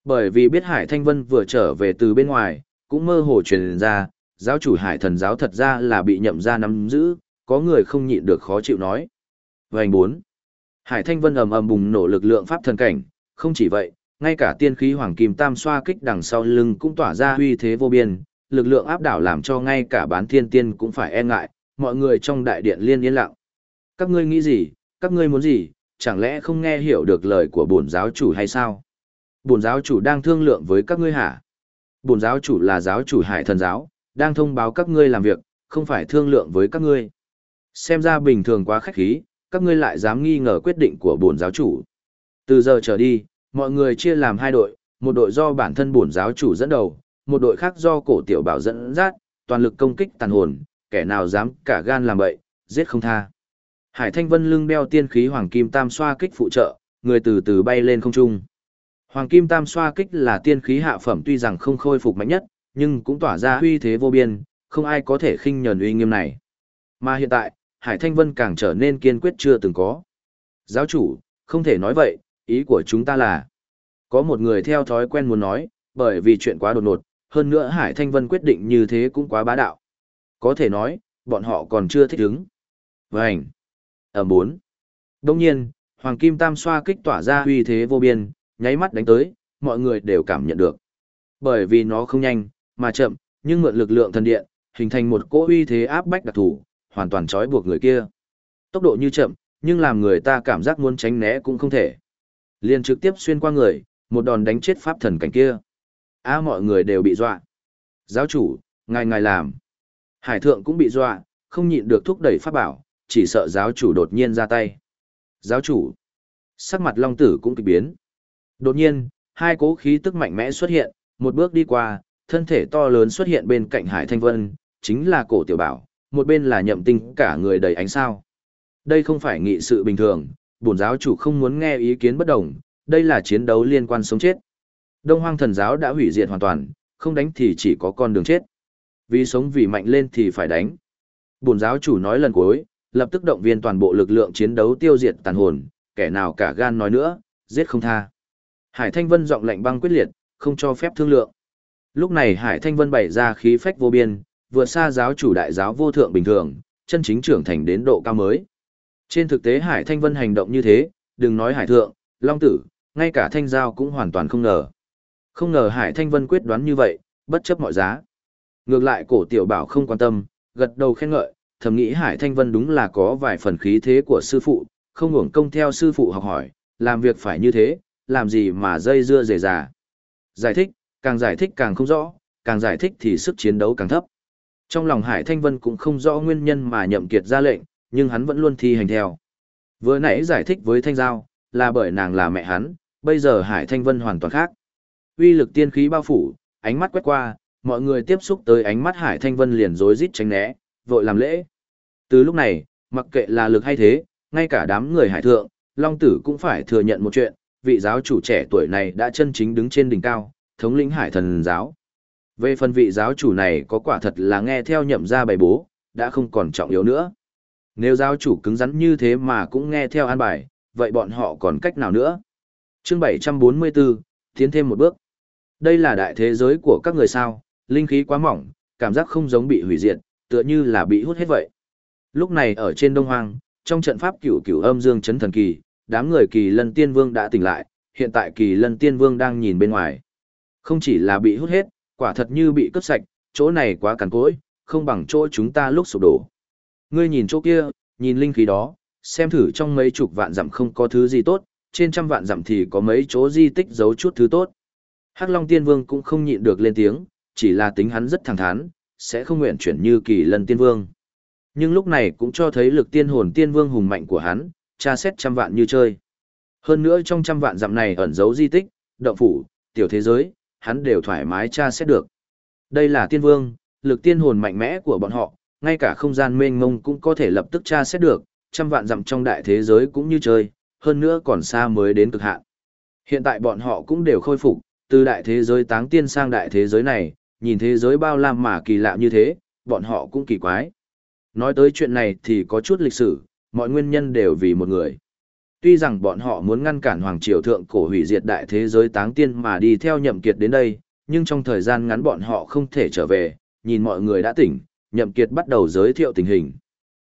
Bởi vì biết Hải Thanh Vân vừa trở về từ bên ngoài, cũng mơ hồ truyền ra, giáo chủ Hải thần giáo thật ra là bị nhậm ra nắm giữ, có người không nhịn được khó chịu nói. Vành 4. Hải Thanh Vân ầm ầm bùng nổ lực lượng pháp thần cảnh, không chỉ vậy, ngay cả tiên khí hoàng kim tam xoa kích đằng sau lưng cũng tỏa ra uy thế vô biên, lực lượng áp đảo làm cho ngay cả bán thiên tiên cũng phải e ngại, mọi người trong đại điện liên yên lặng. Các ngươi nghĩ gì, các ngươi muốn gì, chẳng lẽ không nghe hiểu được lời của bổn giáo chủ hay sao? Bổn giáo chủ đang thương lượng với các ngươi hả? Bổn giáo chủ là giáo chủ hải thần giáo, đang thông báo các ngươi làm việc, không phải thương lượng với các ngươi. Xem ra bình thường quá khách khí, các ngươi lại dám nghi ngờ quyết định của bổn giáo chủ. Từ giờ trở đi, mọi người chia làm hai đội, một đội do bản thân bổn giáo chủ dẫn đầu, một đội khác do cổ tiểu bảo dẫn dắt, toàn lực công kích tàn hồn, kẻ nào dám cả gan làm bậy, giết không tha. Hải Thanh Vân lưng đeo tiên khí hoàng kim tam xoa kích phụ trợ, người từ từ bay lên không trung. Hoàng kim tam xoa kích là tiên khí hạ phẩm tuy rằng không khôi phục mạnh nhất, nhưng cũng tỏa ra uy thế vô biên, không ai có thể khinh nhờn uy nghiêm này. Mà hiện tại, Hải Thanh Vân càng trở nên kiên quyết chưa từng có. Giáo chủ, không thể nói vậy, ý của chúng ta là... Có một người theo thói quen muốn nói, bởi vì chuyện quá đột ngột, hơn nữa Hải Thanh Vân quyết định như thế cũng quá bá đạo. Có thể nói, bọn họ còn chưa thích ứng. Vânh! Ở bốn. Đông nhiên, Hoàng Kim Tam xoa kích tỏa ra uy thế vô biên, nháy mắt đánh tới, mọi người đều cảm nhận được. Bởi vì nó không nhanh, mà chậm, nhưng mượn lực lượng thần điện, hình thành một cỗ uy thế áp bách đặc thủ, hoàn toàn trói buộc người kia. Tốc độ như chậm, nhưng làm người ta cảm giác muốn tránh né cũng không thể. Liên trực tiếp xuyên qua người, một đòn đánh chết pháp thần cảnh kia. A mọi người đều bị dọa. Giáo chủ, ngài ngài làm. Hải thượng cũng bị dọa, không nhịn được thúc đẩy pháp bảo, chỉ sợ giáo chủ đột nhiên ra tay. Giáo chủ. Sắc mặt long tử cũng kỳ biến. Đột nhiên, hai cố khí tức mạnh mẽ xuất hiện, một bước đi qua, thân thể to lớn xuất hiện bên cạnh Hải Thanh Vân, chính là cổ tiểu bảo, một bên là nhậm tinh cả người đầy ánh sao. Đây không phải nghị sự bình thường, bổn giáo chủ không muốn nghe ý kiến bất đồng, đây là chiến đấu liên quan sống chết. Đông hoang thần giáo đã hủy diệt hoàn toàn, không đánh thì chỉ có con đường chết. Vì sống vì mạnh lên thì phải đánh. Bổn giáo chủ nói lần cuối, lập tức động viên toàn bộ lực lượng chiến đấu tiêu diệt tàn hồn, kẻ nào cả gan nói nữa, giết không tha. Hải Thanh Vân giọng lạnh băng quyết liệt, không cho phép thương lượng. Lúc này Hải Thanh Vân bày ra khí phách vô biên, vừa xa giáo chủ đại giáo vô thượng bình thường, chân chính trưởng thành đến độ cao mới. Trên thực tế Hải Thanh Vân hành động như thế, đừng nói Hải Thượng, Long Tử, ngay cả Thanh Giao cũng hoàn toàn không ngờ. Không ngờ Hải Thanh Vân quyết đoán như vậy, bất chấp mọi giá. Ngược lại cổ tiểu bảo không quan tâm, gật đầu khen ngợi, thầm nghĩ Hải Thanh Vân đúng là có vài phần khí thế của sư phụ, không hưởng công theo sư phụ học hỏi, làm việc phải như thế, làm gì mà dây dưa dề dà. Giải thích, càng giải thích càng không rõ, càng giải thích thì sức chiến đấu càng thấp. Trong lòng Hải Thanh Vân cũng không rõ nguyên nhân mà nhậm kiệt ra lệnh, nhưng hắn vẫn luôn thi hành theo. Vừa nãy giải thích với Thanh Giao, là bởi nàng là mẹ hắn, bây giờ Hải Thanh Vân hoàn toàn khác. Uy lực tiên khí bao phủ, ánh mắt quét qua, mọi người tiếp xúc tới ánh mắt Hải Thanh Vân liền rối rít tránh né, vội làm lễ. Từ lúc này, mặc kệ là lực hay thế, ngay cả đám người hải thượng, Long Tử cũng phải thừa nhận một chuyện, vị giáo chủ trẻ tuổi này đã chân chính đứng trên đỉnh cao, thống lĩnh hải thần giáo. Về phần vị giáo chủ này có quả thật là nghe theo nhậm ra bài bố, đã không còn trọng yếu nữa. Nếu giáo chủ cứng rắn như thế mà cũng nghe theo an bài, vậy bọn họ còn cách nào nữa? Chương 744, tiến thêm một bước. Đây là đại thế giới của các người sao, linh khí quá mỏng, cảm giác không giống bị hủy diệt, tựa như là bị hút hết vậy. Lúc này ở trên Đông Hoang, trong trận pháp cửu cửu âm dương chấn thần kỳ, đám người kỳ lân tiên vương đã tỉnh lại, hiện tại kỳ lân tiên vương đang nhìn bên ngoài. Không chỉ là bị hút hết, quả thật như bị cướp sạch, chỗ này quá cằn cỗi, không bằng chỗ chúng ta lúc sụp đổ. Ngươi nhìn chỗ kia, nhìn linh khí đó, xem thử trong mấy chục vạn dặm không có thứ gì tốt, trên trăm vạn dặm thì có mấy chỗ di tích giấu chút thứ tốt. Hắc Long Tiên Vương cũng không nhịn được lên tiếng, chỉ là tính hắn rất thẳng thắn, sẽ không nguyện chuyển như kỳ lân tiên vương. Nhưng lúc này cũng cho thấy lực tiên hồn tiên vương hùng mạnh của hắn, tra xét trăm vạn như chơi. Hơn nữa trong trăm vạn dặm này ẩn giấu di tích, động phủ, tiểu thế giới, hắn đều thoải mái tra xét được. Đây là tiên vương, lực tiên hồn mạnh mẽ của bọn họ, ngay cả không gian mênh mông cũng có thể lập tức tra xét được, trăm vạn dặm trong đại thế giới cũng như chơi, hơn nữa còn xa mới đến cực hạn. Hiện tại bọn họ cũng đều khôi phục, từ đại thế giới táng tiên sang đại thế giới này, nhìn thế giới bao la mà kỳ lạ như thế, bọn họ cũng kỳ quái. Nói tới chuyện này thì có chút lịch sử, mọi nguyên nhân đều vì một người. Tuy rằng bọn họ muốn ngăn cản Hoàng Triều Thượng cổ hủy diệt đại thế giới táng tiên mà đi theo nhậm kiệt đến đây, nhưng trong thời gian ngắn bọn họ không thể trở về, nhìn mọi người đã tỉnh, nhậm kiệt bắt đầu giới thiệu tình hình.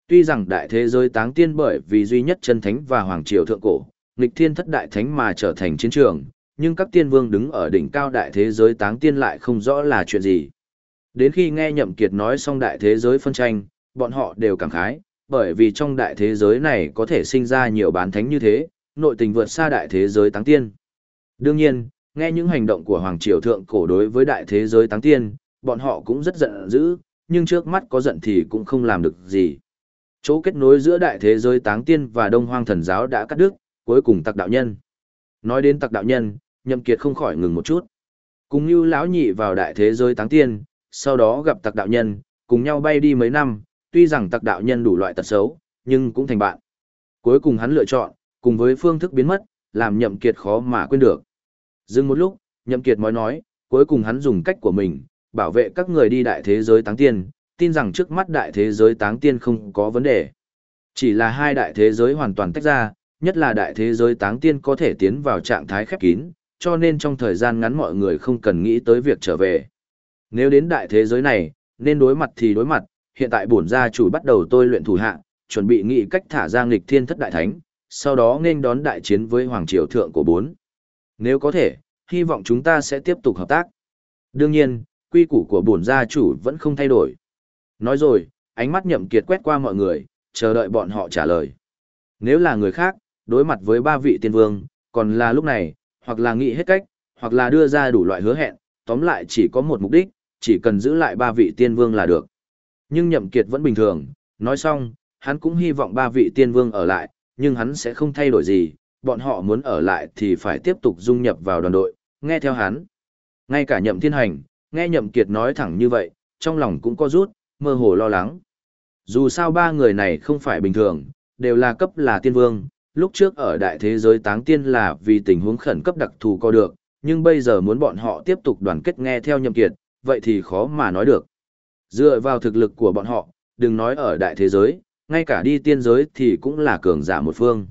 Tuy rằng đại thế giới táng tiên bởi vì duy nhất chân thánh và Hoàng Triều Thượng cổ, nghịch thiên thất đại thánh mà trở thành chiến trường, nhưng các tiên vương đứng ở đỉnh cao đại thế giới táng tiên lại không rõ là chuyện gì. Đến khi nghe nhậm kiệt nói xong đại thế giới phân tranh, bọn họ đều cảm khái, bởi vì trong đại thế giới này có thể sinh ra nhiều bán thánh như thế, nội tình vượt xa đại thế giới táng tiên. Đương nhiên, nghe những hành động của Hoàng Triều Thượng cổ đối với đại thế giới táng tiên, bọn họ cũng rất giận dữ, nhưng trước mắt có giận thì cũng không làm được gì. Chỗ kết nối giữa đại thế giới táng tiên và đông hoang thần giáo đã cắt đứt, cuối cùng tặc đạo nhân. Nói đến tặc đạo nhân, nhậm kiệt không khỏi ngừng một chút. Cùng như lão nhị vào đại thế giới táng tiên, sau đó gặp tặc đạo nhân, cùng nhau bay đi mấy năm, tuy rằng tặc đạo nhân đủ loại tật xấu, nhưng cũng thành bạn. Cuối cùng hắn lựa chọn, cùng với phương thức biến mất, làm nhậm kiệt khó mà quên được. Dừng một lúc, nhậm kiệt mới nói, cuối cùng hắn dùng cách của mình, bảo vệ các người đi đại thế giới táng tiên, tin rằng trước mắt đại thế giới táng tiên không có vấn đề. Chỉ là hai đại thế giới hoàn toàn tách ra, nhất là đại thế giới táng tiên có thể tiến vào trạng thái khép kín, cho nên trong thời gian ngắn mọi người không cần nghĩ tới việc trở về. Nếu đến đại thế giới này, nên đối mặt thì đối mặt, hiện tại bổn gia chủ bắt đầu tôi luyện thủ hạ, chuẩn bị nghĩ cách thả ra nghịch thiên thất đại thánh, sau đó nên đón đại chiến với hoàng triều thượng của bốn. Nếu có thể, hy vọng chúng ta sẽ tiếp tục hợp tác. Đương nhiên, quy củ của bổn gia chủ vẫn không thay đổi. Nói rồi, ánh mắt nhậm kiệt quét qua mọi người, chờ đợi bọn họ trả lời. Nếu là người khác, đối mặt với ba vị tiên vương, còn là lúc này, hoặc là nghĩ hết cách, hoặc là đưa ra đủ loại hứa hẹn, tóm lại chỉ có một mục đích, chỉ cần giữ lại ba vị tiên vương là được. Nhưng nhậm kiệt vẫn bình thường, nói xong, hắn cũng hy vọng ba vị tiên vương ở lại, nhưng hắn sẽ không thay đổi gì, bọn họ muốn ở lại thì phải tiếp tục dung nhập vào đoàn đội, nghe theo hắn. Ngay cả nhậm thiên hành, nghe nhậm kiệt nói thẳng như vậy, trong lòng cũng có rút, mơ hồ lo lắng. Dù sao ba người này không phải bình thường, đều là cấp là tiên vương, lúc trước ở đại thế giới táng tiên là vì tình huống khẩn cấp đặc thù có được, nhưng bây giờ muốn bọn họ tiếp tục đoàn kết nghe theo nhậm kiệt, vậy thì khó mà nói được. Dựa vào thực lực của bọn họ, đừng nói ở đại thế giới, ngay cả đi tiên giới thì cũng là cường giả một phương.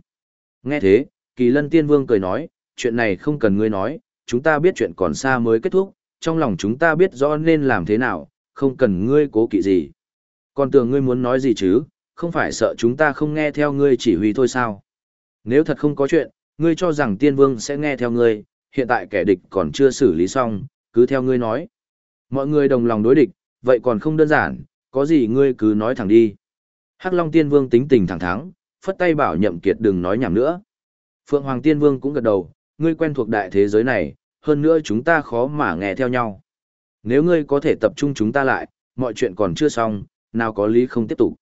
Nghe thế, kỳ lân tiên vương cười nói, chuyện này không cần ngươi nói, chúng ta biết chuyện còn xa mới kết thúc, trong lòng chúng ta biết rõ nên làm thế nào, không cần ngươi cố kỵ gì. Còn tưởng ngươi muốn nói gì chứ, không phải sợ chúng ta không nghe theo ngươi chỉ huy thôi sao? Nếu thật không có chuyện, ngươi cho rằng tiên vương sẽ nghe theo ngươi, hiện tại kẻ địch còn chưa xử lý xong, cứ theo ngươi nói. Mọi người đồng lòng đối địch, vậy còn không đơn giản, có gì ngươi cứ nói thẳng đi. Hắc Long Tiên Vương tính tình thẳng thắng, phất tay bảo Nhậm Kiệt đừng nói nhảm nữa. Phượng Hoàng Tiên Vương cũng gật đầu, ngươi quen thuộc đại thế giới này, hơn nữa chúng ta khó mà nghe theo nhau. Nếu ngươi có thể tập trung chúng ta lại, mọi chuyện còn chưa xong, nào có lý không tiếp tục.